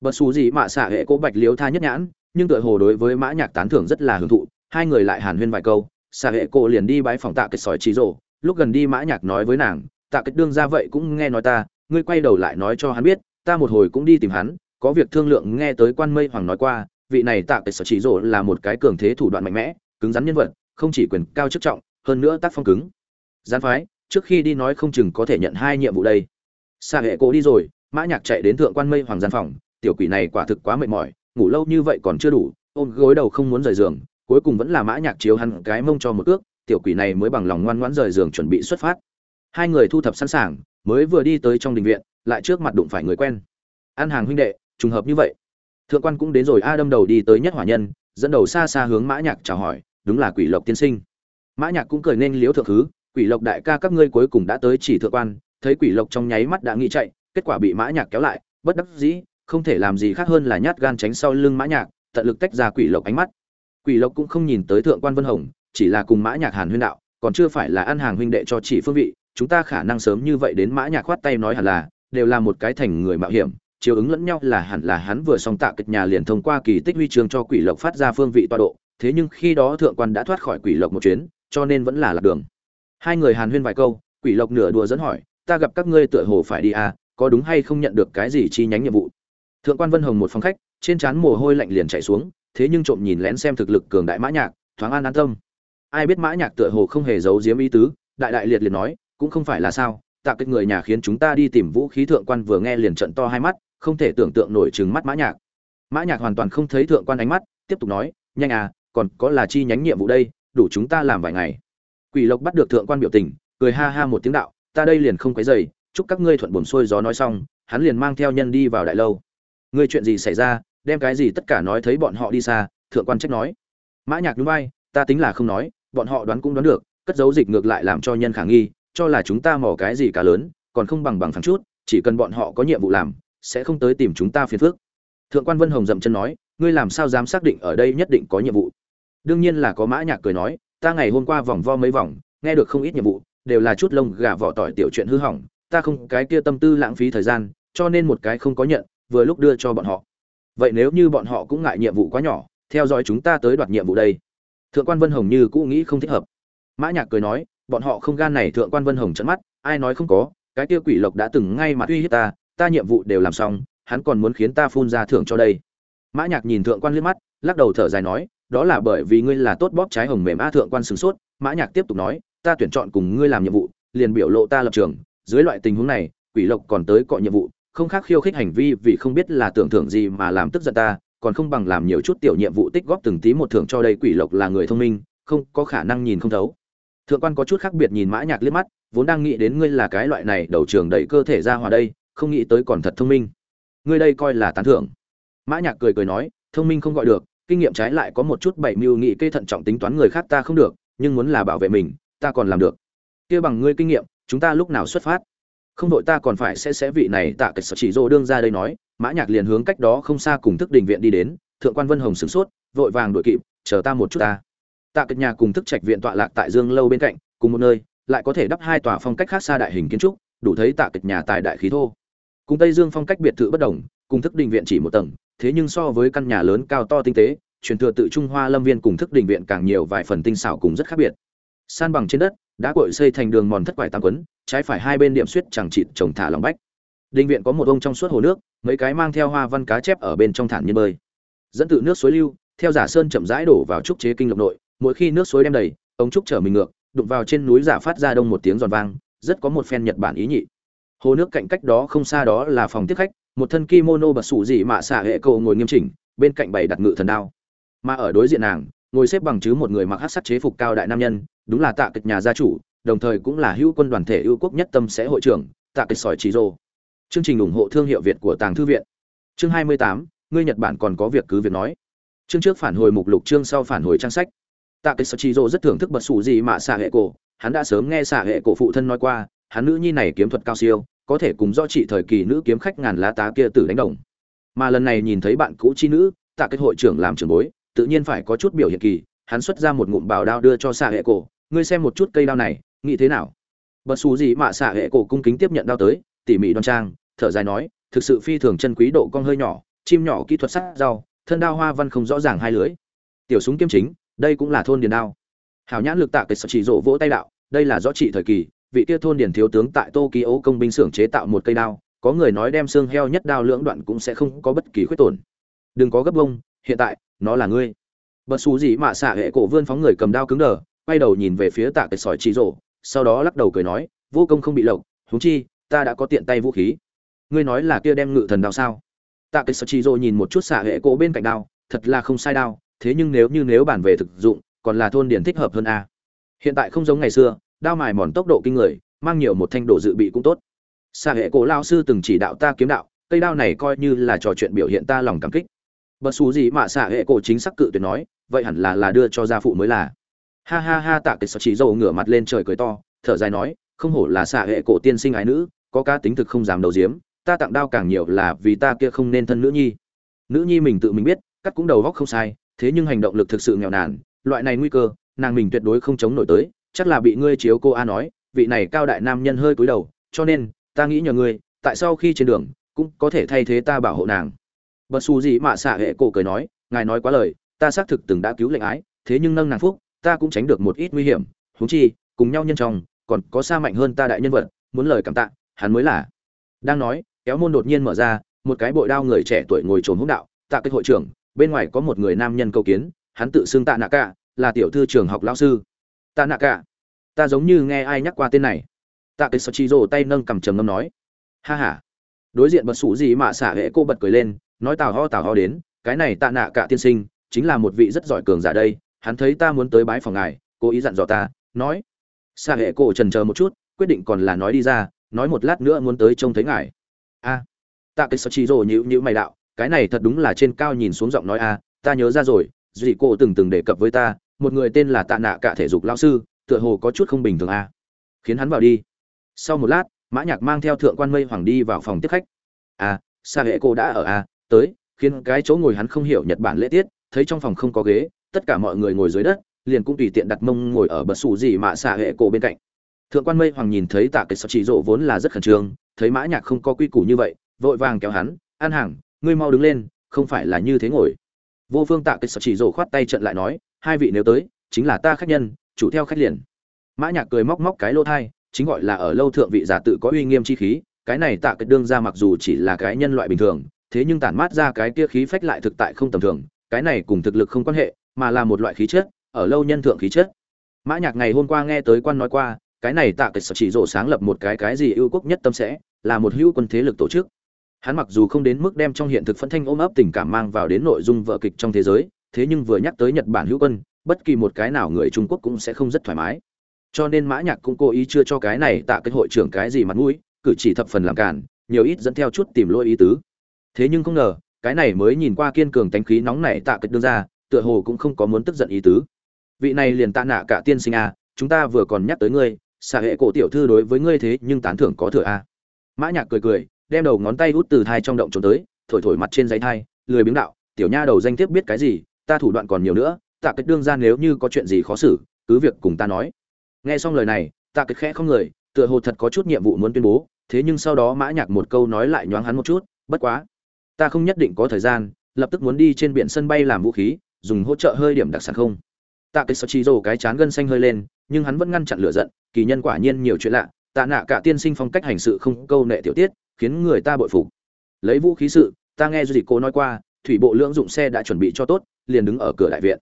Bật xù gì mà xả hệ cố bạch liếu tha nhất nhãn, nhưng tựa hồ đối với mã nhạc tán thưởng rất là hưởng thụ, hai người lại hàn huyên vài câu xạ hệ cổ liền đi bái phòng tạ kịch sỏi trí rổ lúc gần đi mã nhạc nói với nàng, tạ kịch đương ra vậy cũng nghe nói ta, ngươi quay đầu lại nói cho hắn biết, ta một hồi cũng đi tìm hắn, có việc thương lượng nghe tới quan mây hoàng nói qua, vị này tạ kịch sỏi trí rổ là một cái cường thế thủ đoạn mạnh mẽ, cứng rắn nhân vật, không chỉ quyền cao chức trọng, hơn nữa tác phong cứng. Gián phái, trước khi đi nói không chừng có thể nhận hai nhiệm vụ đây. Xạ hệ cổ đi rồi, mã nhạc chạy đến thượng quan mây hoàng gian phòng, tiểu quỷ này quả thực quá mệt mỏi, ngủ lâu như vậy còn chưa đủ, ôm gối đầu không muốn rời giường cuối cùng vẫn là mã nhạc chiếu hắn cái mông cho một cước tiểu quỷ này mới bằng lòng ngoan ngoãn rời giường chuẩn bị xuất phát. Hai người thu thập sẵn sàng, mới vừa đi tới trong đình viện, lại trước mặt đụng phải người quen. An hàng huynh đệ, trùng hợp như vậy. Thượng quan cũng đến rồi, a đâm đầu đi tới nhất hỏa nhân, dẫn đầu xa xa hướng mã nhạc chào hỏi, đúng là quỷ lộc tiên sinh. Mã nhạc cũng cười nên liếu thượng thứ, quỷ lộc đại ca các ngươi cuối cùng đã tới chỉ thượng quan, thấy quỷ lộc trong nháy mắt đã nghĩ chạy, kết quả bị mã nhạc kéo lại, bất đắc dĩ, không thể làm gì khác hơn là nhát gan tránh sau lưng mã nhạc, tận lực tách ra quỷ lộc ánh mắt quỷ lộc cũng không nhìn tới thượng quan vân hồng, chỉ là cùng mã nhạc hàn huyên đạo, còn chưa phải là ăn hàng huynh đệ cho chỉ phương vị, chúng ta khả năng sớm như vậy đến mã nhạc khoát tay nói hẳn là, đều là một cái thành người mạo hiểm chiều ứng lẫn nhau là hẳn là hắn vừa xong tạ kịch nhà liền thông qua kỳ tích huy chương cho quỷ lộc phát ra phương vị tọa độ, thế nhưng khi đó thượng quan đã thoát khỏi quỷ lộc một chuyến, cho nên vẫn là lạc đường. Hai người hàn huyên vài câu, quỷ lộc nửa đùa dẫn hỏi, ta gặp các ngươi tựa hồ phải đi à có đúng hay không nhận được cái gì chi nhánh nhiệm vụ? Thượng quan vân hồng một phòng khách, trên trán mồ hôi lạnh liền chảy xuống thế nhưng trộm nhìn lén xem thực lực cường đại mã nhạc, thoáng an an tâm. Ai biết mã nhạc tựa hồ không hề giấu giếm ý tứ, đại đại liệt liệt nói, cũng không phải là sao, tạ kích người nhà khiến chúng ta đi tìm vũ khí thượng quan vừa nghe liền trận to hai mắt, không thể tưởng tượng nổi trừng mắt mã nhạc. Mã nhạc hoàn toàn không thấy thượng quan ánh mắt, tiếp tục nói, nhanh à còn có là chi nhánh nhiệm vụ đây, đủ chúng ta làm vài ngày. Quỷ lộc bắt được thượng quan biểu tình, cười ha ha một tiếng đạo, ta đây liền không quấy rầy, chúc các ngươi thuận buồm xuôi gió nói xong, hắn liền mang theo nhân đi vào đại lâu. Ngươi chuyện gì xảy ra đem cái gì tất cả nói thấy bọn họ đi xa, thượng quan trách nói. Mã nhạc nhún vai, ta tính là không nói, bọn họ đoán cũng đoán được, cất giấu dịch ngược lại làm cho nhân khả nghi, cho là chúng ta mò cái gì cả lớn, còn không bằng bằng phẳng chút, chỉ cần bọn họ có nhiệm vụ làm, sẽ không tới tìm chúng ta phiền phức. Thượng quan vân hồng dậm chân nói, ngươi làm sao dám xác định ở đây nhất định có nhiệm vụ? Đương nhiên là có mã nhạc cười nói, ta ngày hôm qua vòng vo mấy vòng, nghe được không ít nhiệm vụ, đều là chút lông gà vỏ tỏi tiểu chuyện hư hỏng, ta không, cái kia tâm tư lãng phí thời gian, cho nên một cái không có nhận, vừa lúc đưa cho bọn họ vậy nếu như bọn họ cũng ngại nhiệm vụ quá nhỏ, theo dõi chúng ta tới đoạt nhiệm vụ đây. Thượng quan vân hồng như cũ nghĩ không thích hợp. Mã nhạc cười nói, bọn họ không gan này thượng quan vân hồng trợn mắt, ai nói không có, cái kia quỷ lộc đã từng ngay mặt uy hiếp ta ta nhiệm vụ đều làm xong, hắn còn muốn khiến ta phun ra thưởng cho đây. Mã nhạc nhìn thượng quan liếc mắt, lắc đầu thở dài nói, đó là bởi vì ngươi là tốt bóp trái hồng mềm a thượng quan sửng sốt. Mã nhạc tiếp tục nói, ta tuyển chọn cùng ngươi làm nhiệm vụ, liền biểu lộ ta lập trường. Dưới loại tình huống này, quỷ lộc còn tới cọ nhiệm vụ không khác khiêu khích hành vi vì không biết là tưởng thưởng gì mà làm tức giận ta, còn không bằng làm nhiều chút tiểu nhiệm vụ tích góp từng tí một thưởng cho đây quỷ lộc là người thông minh, không có khả năng nhìn không thấu. Thượng quan có chút khác biệt nhìn mã nhạc liếc mắt, vốn đang nghĩ đến ngươi là cái loại này đầu trường đẩy cơ thể ra hòa đây, không nghĩ tới còn thật thông minh. Ngươi đây coi là tán thưởng. Mã nhạc cười cười nói, thông minh không gọi được, kinh nghiệm trái lại có một chút bảy mưu nghị kê thận trọng tính toán người khác ta không được, nhưng muốn là bảo vệ mình, ta còn làm được. Kia bằng ngươi kinh nghiệm, chúng ta lúc nào xuất phát? Không đội ta còn phải sẽ sẽ vị này tạ kịch sở chỉ dô đương ra đây nói, mã nhạc liền hướng cách đó không xa cùng thức đình viện đi đến, thượng quan vân hồng sửng sốt, vội vàng đuổi kịp, chờ ta một chút ta. Tạ kịch nhà cùng thức trạch viện tọa lạc tại dương lâu bên cạnh, cùng một nơi, lại có thể đắp hai tòa phong cách khác xa đại hình kiến trúc, đủ thấy tạ kịch nhà tài đại khí thô. Cùng tây dương phong cách biệt thự bất đồng, cùng thức đình viện chỉ một tầng, thế nhưng so với căn nhà lớn cao to tinh tế, truyền thừa tự trung hoa lâm viên cùng thức đình viện càng nhiều vài phần tinh xảo cùng rất khác biệt. San bằng trên đất đã cội xây thành đường mòn thất quải tam quấn, trái phải hai bên điểm suýt chẳng chịt trồng thả lòng bách. Đình viện có một ông trong suốt hồ nước, mấy cái mang theo hoa văn cá chép ở bên trong thản nhiên bơi. Dẫn tự nước suối lưu, theo giả sơn chậm rãi đổ vào trúc chế kinh lộc nội, mỗi khi nước suối đem đầy ống trúc trở mình ngược, đụng vào trên núi giả phát ra đông một tiếng giòn vang, rất có một phen nhật bản ý nhị. Hồ nước cạnh cách đó không xa đó là phòng tiếp khách, một thân kimono bật sủ dị mạ xạ hệ cầu ngồi nghiêm chỉnh, bên cạnh bày đặt ngự thần đao. Mà ở đối diện nàng ngồi xếp bằng chứ một người mặc hắc sắc chế phục cao đại nam nhân đúng là tạ kịch nhà gia chủ đồng thời cũng là hữu quân đoàn thể ưu quốc nhất tâm sẽ hội trưởng tạ kịch sỏi chỉ rô. Chương trình ủng hộ thương hiệu việt của tàng thư viện. Chương 28, ngươi nhật bản còn có việc cứ việc nói. Chương trước phản hồi mục lục chương sau phản hồi trang sách. Tạ kịch sỏi chỉ rô rất thưởng thức bật sủ gì mà xạ hệ cổ. Hắn đã sớm nghe xạ hệ cổ phụ thân nói qua hắn nữ nhi này kiếm thuật cao siêu có thể cùng do trị thời kỳ nữ kiếm khách ngàn lá tá kia tử đánh đồng. Mà lần này nhìn thấy bạn cũ chi nữ tạ Kịch hội trưởng làm trưởng bối tự nhiên phải có chút biểu hiện kỳ, hắn xuất ra một ngụm bảo đao đưa cho xạ hệ cổ, ngươi xem một chút cây đao này, nghĩ thế nào? Bật xù gì mà xạ hệ cổ cung kính tiếp nhận đao tới, tỉ mỉ đoan trang, thở dài nói, thực sự phi thường chân quý độ cong hơi nhỏ, chim nhỏ kỹ thuật sắc rau, thân đao hoa văn không rõ ràng hai lưới tiểu súng kiếm chính, đây cũng là thôn điền đao. Hảo nhãn lực tạ kịch sở chỉ rộ vỗ tay đạo, đây là rõ trị thời kỳ, vị kia thôn điền thiếu tướng tại tokyo công binh xưởng chế tạo một cây đao, có người nói đem xương heo nhất đao lưỡng đoạn cũng sẽ không có bất kỳ khuyết tổn. Đừng có gấp bông hiện tại nó là ngươi. Bật xù gì mà xạ hệ cổ vươn phóng người cầm đao cứng đờ, quay đầu nhìn về phía tạ cái sỏi trí rộ sau đó lắc đầu cười nói, vô công không bị lộc, huống chi, ta đã có tiện tay vũ khí. Ngươi nói là kia đem ngự thần đao sao? Tạ cái sỏi trí rộ nhìn một chút xạ hệ cổ bên cạnh đao, thật là không sai đao, thế nhưng nếu như nếu bản về thực dụng, còn là thôn điển thích hợp hơn a. Hiện tại không giống ngày xưa, đao mài mòn tốc độ kinh người, mang nhiều một thanh đồ dự bị cũng tốt. Xạ hệ cổ lao sư từng chỉ đạo ta kiếm đạo, cây đao này coi như là trò chuyện biểu hiện ta lòng cảm kích bật xù gì mà xạ hệ cổ chính xác cự tuyệt nói, vậy hẳn là là đưa cho gia phụ mới là. Ha ha ha tạ cái sở chỉ dầu ngửa mặt lên trời cười to, thở dài nói, không hổ là xạ hệ cổ tiên sinh ái nữ, có cá tính thực không dám đầu diếm ta tặng đao càng nhiều là vì ta kia không nên thân nữ nhi. Nữ nhi mình tự mình biết, cắt cũng đầu góc không sai, thế nhưng hành động lực thực sự nghèo nàn, loại này nguy cơ, nàng mình tuyệt đối không chống nổi tới, chắc là bị ngươi chiếu cô a nói, vị này cao đại nam nhân hơi cúi đầu, cho nên, ta nghĩ nhờ ngươi, tại sau khi trên đường, cũng có thể thay thế ta bảo hộ nàng bật xù gì mà xạ hệ cổ cười nói, ngài nói quá lời, ta xác thực từng đã cứu lệnh ái, thế nhưng nâng nàng phúc, ta cũng tránh được một ít nguy hiểm. Huống chi, cùng nhau nhân trong, còn có xa mạnh hơn ta đại nhân vật, muốn lời cảm tạ, hắn mới là. Đang nói, kéo môn đột nhiên mở ra, một cái bội đao người trẻ tuổi ngồi trồn húc đạo, tạ cái hội trưởng, bên ngoài có một người nam nhân cầu kiến, hắn tự xưng tạ nạ cả là tiểu thư trường học lão sư. Tạ nạ cả ta giống như nghe ai nhắc qua tên này. Tạ cái sợ chi rồ tay nâng cầm trầm ngâm nói. Ha ha. Đối diện bật sủ gì mà xả hệ cô bật cười lên nói tào ho tào ho đến, cái này tạ nạ cả tiên sinh, chính là một vị rất giỏi cường giả đây, hắn thấy ta muốn tới bái phòng ngài, cố ý dặn dò ta, nói. Xa hệ cô trần chờ một chút, quyết định còn là nói đi ra, nói một lát nữa muốn tới trông thấy ngài. A. Tạ cái sợ chi rồ nhữ nhữ mày đạo, cái này thật đúng là trên cao nhìn xuống giọng nói a, ta nhớ ra rồi, dì cô từng từng đề cập với ta, một người tên là tạ nạ cả thể dục lão sư, tựa hồ có chút không bình thường a. Khiến hắn vào đi. Sau một lát, mã nhạc mang theo thượng quan mây hoàng đi vào phòng tiếp khách. A xa hệ cô đã ở a tới, khiến cái chỗ ngồi hắn không hiểu nhật bản lễ tiết, thấy trong phòng không có ghế, tất cả mọi người ngồi dưới đất, liền cũng tùy tiện đặt mông ngồi ở bật sủ gì mà xạ hệ cổ bên cạnh. Thượng quan mây hoàng nhìn thấy tạ cái sập chỉ rộ vốn là rất khẩn trương, thấy mã nhạc không có quy củ như vậy, vội vàng kéo hắn, an hàng ngươi mau đứng lên, không phải là như thế ngồi. Vô phương tạ cái sập chỉ rộ khoát tay trận lại nói, hai vị nếu tới, chính là ta khách nhân, chủ theo khách liền. Mã nhạc cười móc móc cái lô thai, chính gọi là ở lâu thượng vị giả tự có uy nghiêm chi khí, cái này tạ cái đương ra mặc dù chỉ là cái nhân loại bình thường thế nhưng tản mát ra cái kia khí phách lại thực tại không tầm thường, cái này cùng thực lực không quan hệ, mà là một loại khí chất, ở lâu nhân thượng khí chất. Mã nhạc ngày hôm qua nghe tới quan nói qua, cái này tạ sở chỉ rộ sáng lập một cái cái gì ưu quốc nhất tâm sẽ, là một hữu quân thế lực tổ chức. Hắn mặc dù không đến mức đem trong hiện thực phân thanh ôm ấp tình cảm mang vào đến nội dung vở kịch trong thế giới, thế nhưng vừa nhắc tới nhật bản hữu quân, bất kỳ một cái nào người trung quốc cũng sẽ không rất thoải mái. Cho nên mã nhạc cũng cố ý chưa cho cái này tạ Kịch hội trưởng cái gì mặt mũi, cử chỉ thập phần làm cản nhiều ít dẫn theo chút tìm lỗi ý tứ thế nhưng không ngờ, cái này mới nhìn qua kiên cường tánh khí nóng nảy tạ kịch đương ra, tựa hồ cũng không có muốn tức giận ý tứ. Vị này liền tạ nạ cả tiên sinh a chúng ta vừa còn nhắc tới ngươi, xạ hệ cổ tiểu thư đối với ngươi thế nhưng tán thưởng có thừa a mã nhạc cười cười, đem đầu ngón tay út từ thai trong động trốn tới, thổi thổi mặt trên giấy thai, lười biếng đạo, tiểu nha đầu danh tiếp biết cái gì, ta thủ đoạn còn nhiều nữa, tạ kịch đương ra nếu như có chuyện gì khó xử, cứ việc cùng ta nói. Nghe xong lời này, tạ kịch khẽ không người, tựa hồ thật có chút nhiệm vụ muốn tuyên bố, thế nhưng sau đó mã nhạc một câu nói lại nhoáng hắn một chút, bất quá ta không nhất định có thời gian, lập tức muốn đi trên biển sân bay làm vũ khí, dùng hỗ trợ hơi điểm đặc sản không? Tạ cái sợ chi rồ cái chán gân xanh hơi lên, nhưng hắn vẫn ngăn chặn lửa giận, kỳ nhân quả nhiên nhiều chuyện lạ, tạ nạ cả tiên sinh phong cách hành sự không câu nệ tiểu tiết, khiến người ta bội phục. Lấy vũ khí sự, ta nghe duy cô nói qua, thủy bộ lưỡng dụng xe đã chuẩn bị cho tốt, liền đứng ở cửa đại viện.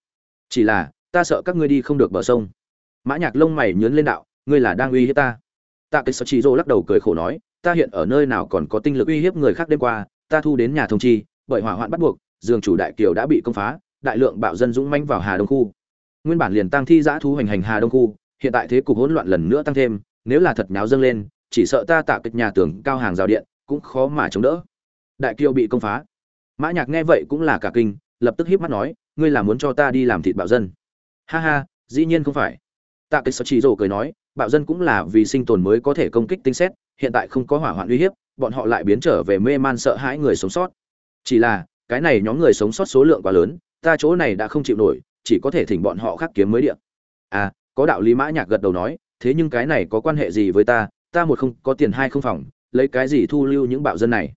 Chỉ là, ta sợ các ngươi đi không được bờ sông. Mã nhạc lông mày nhướng lên đạo, ngươi là đang uy hiếp ta? Tạ cái sợ chi rồ lắc đầu cười khổ nói, ta hiện ở nơi nào còn có tinh lực uy hiếp người khác đêm qua ta thu đến nhà thông chi, bởi hỏa hoạn bắt buộc giường chủ đại kiều đã bị công phá, đại lượng bạo dân dũng manh vào hà đông khu. Nguyên bản liền tăng thi giã thú hành hành hà đông khu, hiện tại thế cục hỗn loạn lần nữa tăng thêm, nếu là thật nháo dâng lên, chỉ sợ ta tạ kịch nhà tường cao hàng rào điện, cũng khó mà chống đỡ. Đại kiều bị công phá. Mã nhạc nghe vậy cũng là cả kinh, lập tức híp mắt nói, ngươi là muốn cho ta đi làm thịt bạo dân? Ha ha, dĩ nhiên không phải. Tạ kịch sợ chỉ rồ cười nói, bạo dân cũng là vì sinh tồn mới có thể công kích tinh xét, hiện tại không có hỏa hoạn uy hiếp bọn họ lại biến trở về mê man sợ hãi người sống sót. Chỉ là, cái này nhóm người sống sót số lượng quá lớn, ta chỗ này đã không chịu nổi, chỉ có thể thỉnh bọn họ khắc kiếm mới điện à có đạo lý mã nhạc gật đầu nói, thế nhưng cái này có quan hệ gì với ta? Ta một không có tiền hai không phòng, lấy cái gì thu lưu những bạo dân này?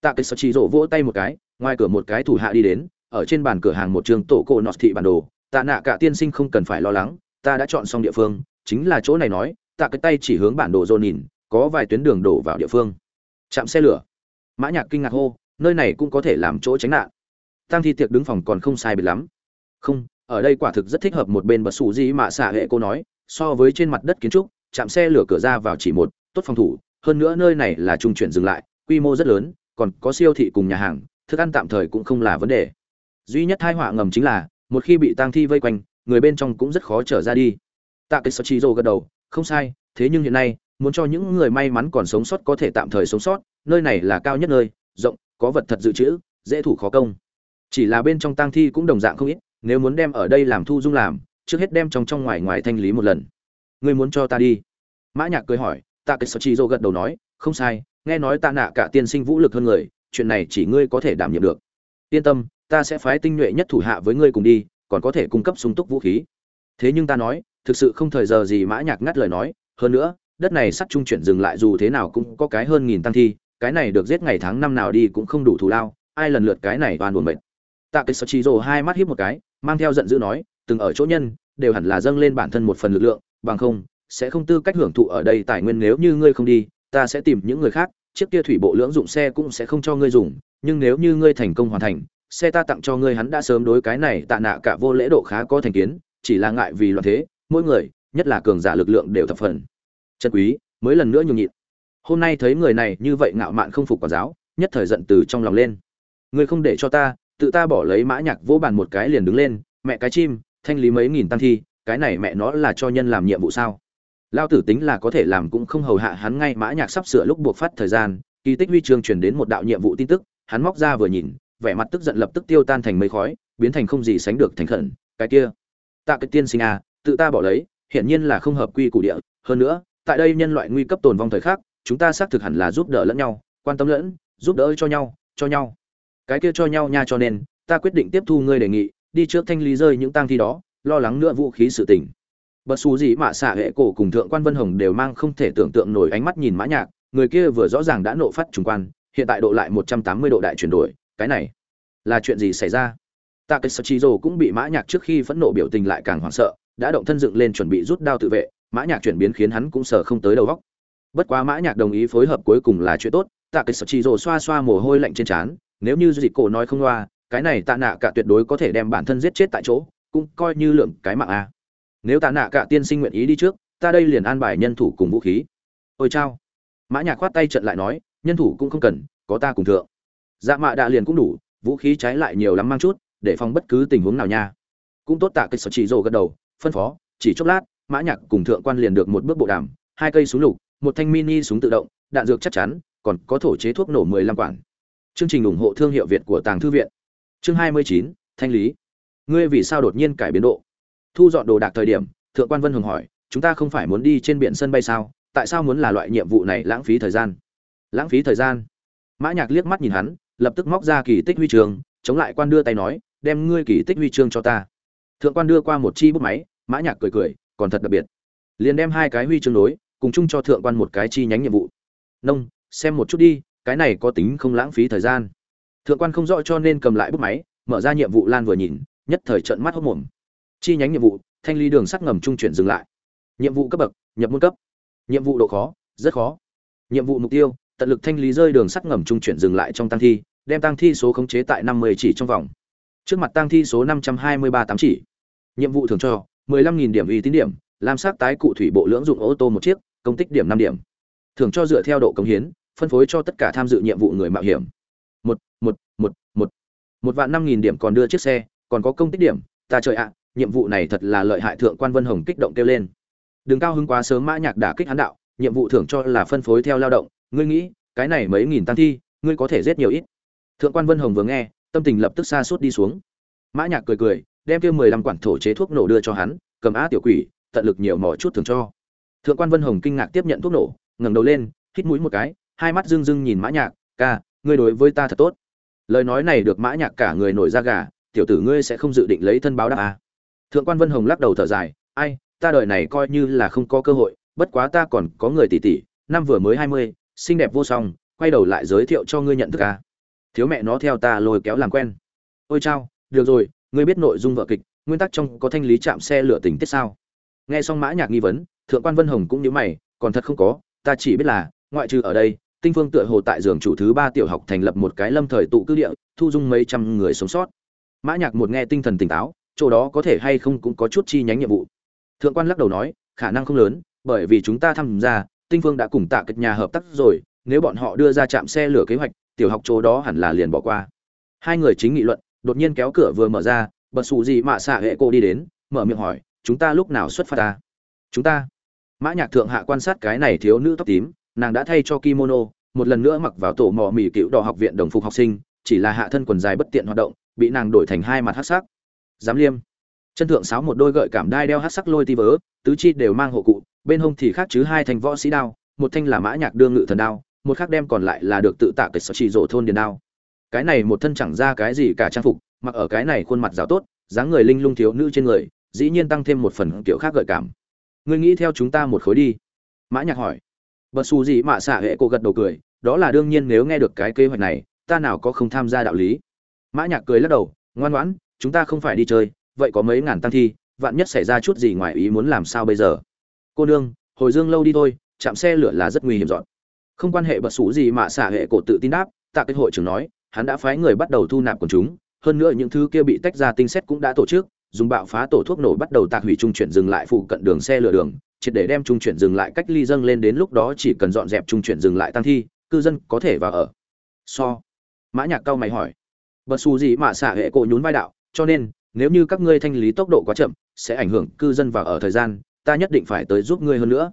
Tạ cái sợ chỉ rổ vỗ tay một cái, ngoài cửa một cái thủ hạ đi đến, ở trên bàn cửa hàng một trường tổ cổ nọt thị bản đồ tạ nạ cả tiên sinh không cần phải lo lắng, ta đã chọn xong địa phương, chính là chỗ này nói tạ cái tay chỉ hướng bản đồ dồn nhìn, có vài tuyến đường đổ vào địa phương chạm xe lửa. Mã nhạc kinh ngạc hô, nơi này cũng có thể làm chỗ tránh nạn. Tăng thi tiệc đứng phòng còn không sai biệt lắm. Không, ở đây quả thực rất thích hợp một bên bật sủ gì mà xạ hệ cô nói, so với trên mặt đất kiến trúc, chạm xe lửa cửa ra vào chỉ một, tốt phòng thủ, hơn nữa nơi này là trung chuyển dừng lại, quy mô rất lớn, còn có siêu thị cùng nhà hàng, thức ăn tạm thời cũng không là vấn đề. Duy nhất tai họa ngầm chính là, một khi bị tang thi vây quanh, người bên trong cũng rất khó trở ra đi. Tạ cái chi rô gật đầu, không sai, thế nhưng hiện nay muốn cho những người may mắn còn sống sót có thể tạm thời sống sót, nơi này là cao nhất nơi, rộng, có vật thật dự trữ, dễ thủ khó công. Chỉ là bên trong tang thi cũng đồng dạng không ít, nếu muốn đem ở đây làm thu dung làm, trước hết đem trong trong ngoài ngoài thanh lý một lần. Ngươi muốn cho ta đi? Mã nhạc cười hỏi, tạ cái chi rô gật đầu nói, không sai, nghe nói tạ nạ cả tiên sinh vũ lực hơn người, chuyện này chỉ ngươi có thể đảm nhiệm được. Yên tâm, ta sẽ phái tinh nhuệ nhất thủ hạ với ngươi cùng đi, còn có thể cung cấp sung túc vũ khí. Thế nhưng ta nói, thực sự không thời giờ gì mã nhạc ngắt lời nói, hơn nữa đất này sắt trung chuyển dừng lại dù thế nào cũng có cái hơn nghìn tăng thi, cái này được giết ngày tháng năm nào đi cũng không đủ thù lao, ai lần lượt cái này toàn buồn mệt. Tạ cái chi rồ hai mắt híp một cái, mang theo giận dữ nói, từng ở chỗ nhân, đều hẳn là dâng lên bản thân một phần lực lượng, bằng không, sẽ không tư cách hưởng thụ ở đây tài nguyên nếu như ngươi không đi, ta sẽ tìm những người khác, chiếc kia thủy bộ lưỡng dụng xe cũng sẽ không cho ngươi dùng, nhưng nếu như ngươi thành công hoàn thành, xe ta tặng cho ngươi hắn đã sớm đối cái này tạ nạ cả vô lễ độ khá có thành kiến, chỉ là ngại vì loạn thế, mỗi người, nhất là cường giả lực lượng đều thập phần trần quý, mới lần nữa nhường nhịn. Hôm nay thấy người này như vậy ngạo mạn không phục quản giáo, nhất thời giận từ trong lòng lên. Ngươi không để cho ta, tự ta bỏ lấy mã nhạc vỗ bàn một cái liền đứng lên, mẹ cái chim, thanh lý mấy nghìn tăng thi, cái này mẹ nó là cho nhân làm nhiệm vụ sao? Lao tử tính là có thể làm cũng không hầu hạ hắn ngay mã nhạc sắp sửa lúc buộc phát thời gian, kỳ tích huy chương truyền đến một đạo nhiệm vụ tin tức, hắn móc ra vừa nhìn, vẻ mặt tức giận lập tức tiêu tan thành mây khói, biến thành không gì sánh được thành khẩn, cái kia, tạ cái tiên sinh à tự ta bỏ lấy, hiển nhiên là không hợp quy củ địa, hơn nữa tại đây nhân loại nguy cấp tồn vong thời khắc, chúng ta xác thực hẳn là giúp đỡ lẫn nhau, quan tâm lẫn, giúp đỡ cho nhau cho nhau. Cái kia cho nhau nha cho nên, ta quyết định tiếp thu ngươi đề nghị, đi trước thanh lý rơi những tang thi đó, lo lắng nữa vũ khí sự tình. Bất xù gì mà xạ hệ cổ cùng thượng quan vân hồng đều mang không thể tưởng tượng nổi ánh mắt nhìn mã nhạc, người kia vừa rõ ràng đã nộ phát trùng quan, hiện tại độ lại 180 độ đại chuyển đổi, cái này là chuyện gì xảy ra? Tạ cái chi cũng bị mã nhạc trước khi phẫn nộ biểu tình lại càng hoảng sợ, đã động thân dựng lên chuẩn bị rút đao tự vệ mã nhạc chuyển biến khiến hắn cũng sợ không tới đầu óc. Bất quá mã nhạc đồng ý phối hợp cuối cùng là chuyện tốt, tạ kịch sở chi rồ xoa xoa mồ hôi lạnh trên trán, nếu như dịch cổ nói không loa, cái này tạ nạ cả tuyệt đối có thể đem bản thân giết chết tại chỗ, cũng coi như lượng cái mạng a. Nếu tạ nạ cả tiên sinh nguyện ý đi trước, ta đây liền an bài nhân thủ cùng vũ khí. Ôi chao. Mã nhạc khoát tay trận lại nói, nhân thủ cũng không cần, có ta cùng thượng. Dạ mạ đã liền cũng đủ, vũ khí trái lại nhiều lắm mang chút, để phòng bất cứ tình huống nào nha. Cũng tốt tạ kịch sở chỉ rồ gật đầu, phân phó, chỉ chốc lát mã nhạc cùng thượng quan liền được một bước bộ đàm hai cây súng lục một thanh mini súng tự động đạn dược chắc chắn còn có thổ chế thuốc nổ 15 quản. Chương trình ủng hộ thương hiệu việt của tàng thư viện. Chương 29, thanh lý. Ngươi vì sao đột nhiên cải biến độ? Thu dọn đồ đạc thời điểm thượng quan vân hồng hỏi chúng ta không phải muốn đi trên biển sân bay sao? Tại sao muốn là loại nhiệm vụ này lãng phí thời gian? Lãng phí thời gian? Mã nhạc liếc mắt nhìn hắn lập tức móc ra kỳ tích huy chương chống lại quan đưa tay nói đem ngươi kỳ tích huy chương cho ta. Thượng quan đưa qua một chi bút máy mã nhạc cười cười còn thật đặc biệt. Liền đem hai cái huy chương đối cùng chung cho thượng quan một cái chi nhánh nhiệm vụ. Nông, xem một chút đi, cái này có tính không lãng phí thời gian. Thượng quan không rõ cho nên cầm lại bút máy, mở ra nhiệm vụ lan vừa nhìn, nhất thời trợn mắt hốc mồm. Chi nhánh nhiệm vụ, thanh lý đường sắt ngầm trung chuyển dừng lại. Nhiệm vụ cấp bậc, nhập môn cấp. Nhiệm vụ độ khó, rất khó. Nhiệm vụ mục tiêu, tận lực thanh lý rơi đường sắt ngầm trung chuyển dừng lại trong tăng thi, đem tăng thi số khống chế tại năm mươi chỉ trong vòng. Trước mặt tăng thi số năm trăm hai mươi ba tám chỉ. Nhiệm vụ thường cho mười lăm nghìn điểm uy tín điểm làm sắc tái cụ thủy bộ lưỡng dụng ô tô một chiếc, công tích điểm năm điểm. Thưởng cho dựa theo độ cống hiến, phân phối cho tất cả tham dự nhiệm vụ người mạo hiểm. Một một một một. Một vạn năm nghìn điểm còn đưa chiếc xe, còn có công tích điểm. Ta trời ạ, nhiệm vụ này thật là lợi hại thượng quan vân hồng kích động kêu lên. Đừng cao hứng quá sớm mã nhạc đả kích hắn đạo, nhiệm vụ thưởng cho là phân phối theo lao động. Ngươi nghĩ, cái này mấy nghìn tăng thi, ngươi có thể giết nhiều ít? Thượng quan vân hồng vừa nghe, tâm tình lập tức xa suốt đi xuống. Mã nhạc cười cười đem kia mười lăm quản thổ chế thuốc nổ đưa cho hắn, cầm á tiểu quỷ, tận lực nhiều mỏ chút thường cho thượng quan vân hồng kinh ngạc tiếp nhận thuốc nổ, ngẩng đầu lên, hít mũi một cái, hai mắt rưng rưng nhìn mã nhạc, ca, ngươi đối với ta thật tốt lời nói này được mã nhạc cả người nổi da gà, tiểu tử ngươi sẽ không dự định lấy thân báo đáp à. thượng quan vân hồng lắc đầu thở dài, ai, ta đời này coi như là không có cơ hội, bất quá ta còn có người tỷ tỷ, năm vừa mới hai mươi, xinh đẹp vô song, quay đầu lại giới thiệu cho ngươi nhận thức à. thiếu mẹ nó theo ta lôi kéo làm quen ôi chao, được rồi ngươi biết nội dung vở kịch, nguyên tắc trong có thanh lý chạm xe lửa tình tiết sao? Nghe xong mã nhạc nghi vấn, thượng quan vân hồng cũng nhíu mày, còn thật không có, ta chỉ biết là, ngoại trừ ở đây, tinh phương tựa hồ tại giường chủ thứ ba tiểu học thành lập một cái lâm thời tụ cư địa, thu dung mấy trăm người sống sót. Mã nhạc một nghe tinh thần tỉnh táo, chỗ đó có thể hay không cũng có chút chi nhánh nhiệm vụ. Thượng quan lắc đầu nói, khả năng không lớn, bởi vì chúng ta tham gia, tinh phương đã cùng tạ kịch nhà hợp tác rồi, nếu bọn họ đưa ra chạm xe lửa kế hoạch, tiểu học chỗ đó hẳn là liền bỏ qua. Hai người chính nghị luận đột nhiên kéo cửa vừa mở ra, bật xù gì mạ xạ hệ cô đi đến, mở miệng hỏi, chúng ta lúc nào xuất phát ta? Chúng ta. Mã nhạc thượng hạ quan sát cái này thiếu nữ tóc tím, nàng đã thay cho kimono, một lần nữa mặc vào tổ mò mì cựu đỏ học viện đồng phục học sinh, chỉ là hạ thân quần dài bất tiện hoạt động, bị nàng đổi thành hai mặt hắc sắc. Giám liêm. Chân thượng sáo một đôi gợi cảm đai đeo hắc sắc lôi ti vớ, tứ chi đều mang hộ cụ, bên hông thì khác chứ hai thành võ sĩ đao, một thanh là mã nhạc đương ngự thần đao, một khác đem còn lại là được tự tạ cái sở chỉ rổ thôn điền đao cái này một thân chẳng ra cái gì cả trang phục mặc ở cái này khuôn mặt rào tốt dáng người linh lung thiếu nữ trên người dĩ nhiên tăng thêm một phần kiểu khác gợi cảm. Ngươi nghĩ theo chúng ta một khối đi. Mã nhạc hỏi. Bật xù gì mạ xạ hệ cô gật đầu cười đó là đương nhiên nếu nghe được cái kế hoạch này ta nào có không tham gia đạo lý. Mã nhạc cười lắc đầu ngoan ngoãn chúng ta không phải đi chơi vậy có mấy ngàn tăng thi vạn nhất xảy ra chút gì ngoài ý muốn làm sao bây giờ? Cô đương, hồi dương lâu đi thôi chạm xe lửa là rất nguy hiểm dọn. Không quan hệ bật su gì mà xả hệ cổ tự tin đáp tạ kết hội trưởng nói hắn đã phái người bắt đầu thu nạp quần chúng, hơn nữa những thứ kia bị tách ra tinh xét cũng đã tổ chức, dùng bạo phá tổ thuốc nổ bắt đầu tạc hủy trung chuyển dừng lại phụ cận đường xe lửa đường, triệt để đem trung chuyển dừng lại cách ly dâng lên đến lúc đó chỉ cần dọn dẹp trung chuyển dừng lại tăng thi, cư dân có thể vào ở. So, mã nhạc cao mày hỏi. Bất su gì mà xả hệ cổ nhún vai đạo, cho nên, nếu như các ngươi thanh lý tốc độ quá chậm, sẽ ảnh hưởng cư dân vào ở thời gian, ta nhất định phải tới giúp ngươi hơn nữa.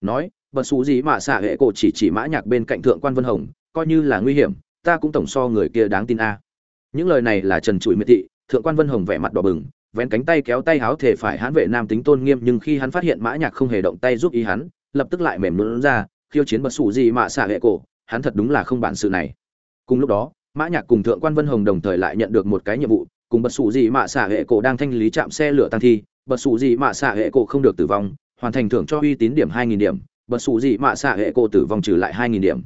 Nói bất su gì mà xả hệ cổ chỉ chỉ mã nhạc bên cạnh thượng quan vân hồng, coi như là nguy hiểm ta cũng tổng so người kia đáng tin a. Những lời này là trần trụi miệt thị, thượng quan vân hồng vẻ mặt đỏ bừng, vén cánh tay kéo tay háo thể phải hãn vệ nam tính tôn nghiêm, nhưng khi hắn phát hiện mã nhạc không hề động tay giúp ý hắn, lập tức lại mềm lún ra, khiêu chiến bật sủ gì mà xả hệ cổ, hắn thật đúng là không bản sự này. Cùng lúc đó, mã nhạc cùng thượng quan vân hồng đồng thời lại nhận được một cái nhiệm vụ, cùng bật sủ gì mà xả hệ cổ đang thanh lý chạm xe lửa tăng thi, bật sủ gì mà xả hệ cổ không được tử vong, hoàn thành thưởng cho uy tín điểm hai nghìn điểm, bật sủ gì mà xả hệ cổ tử vong trừ lại hai nghìn điểm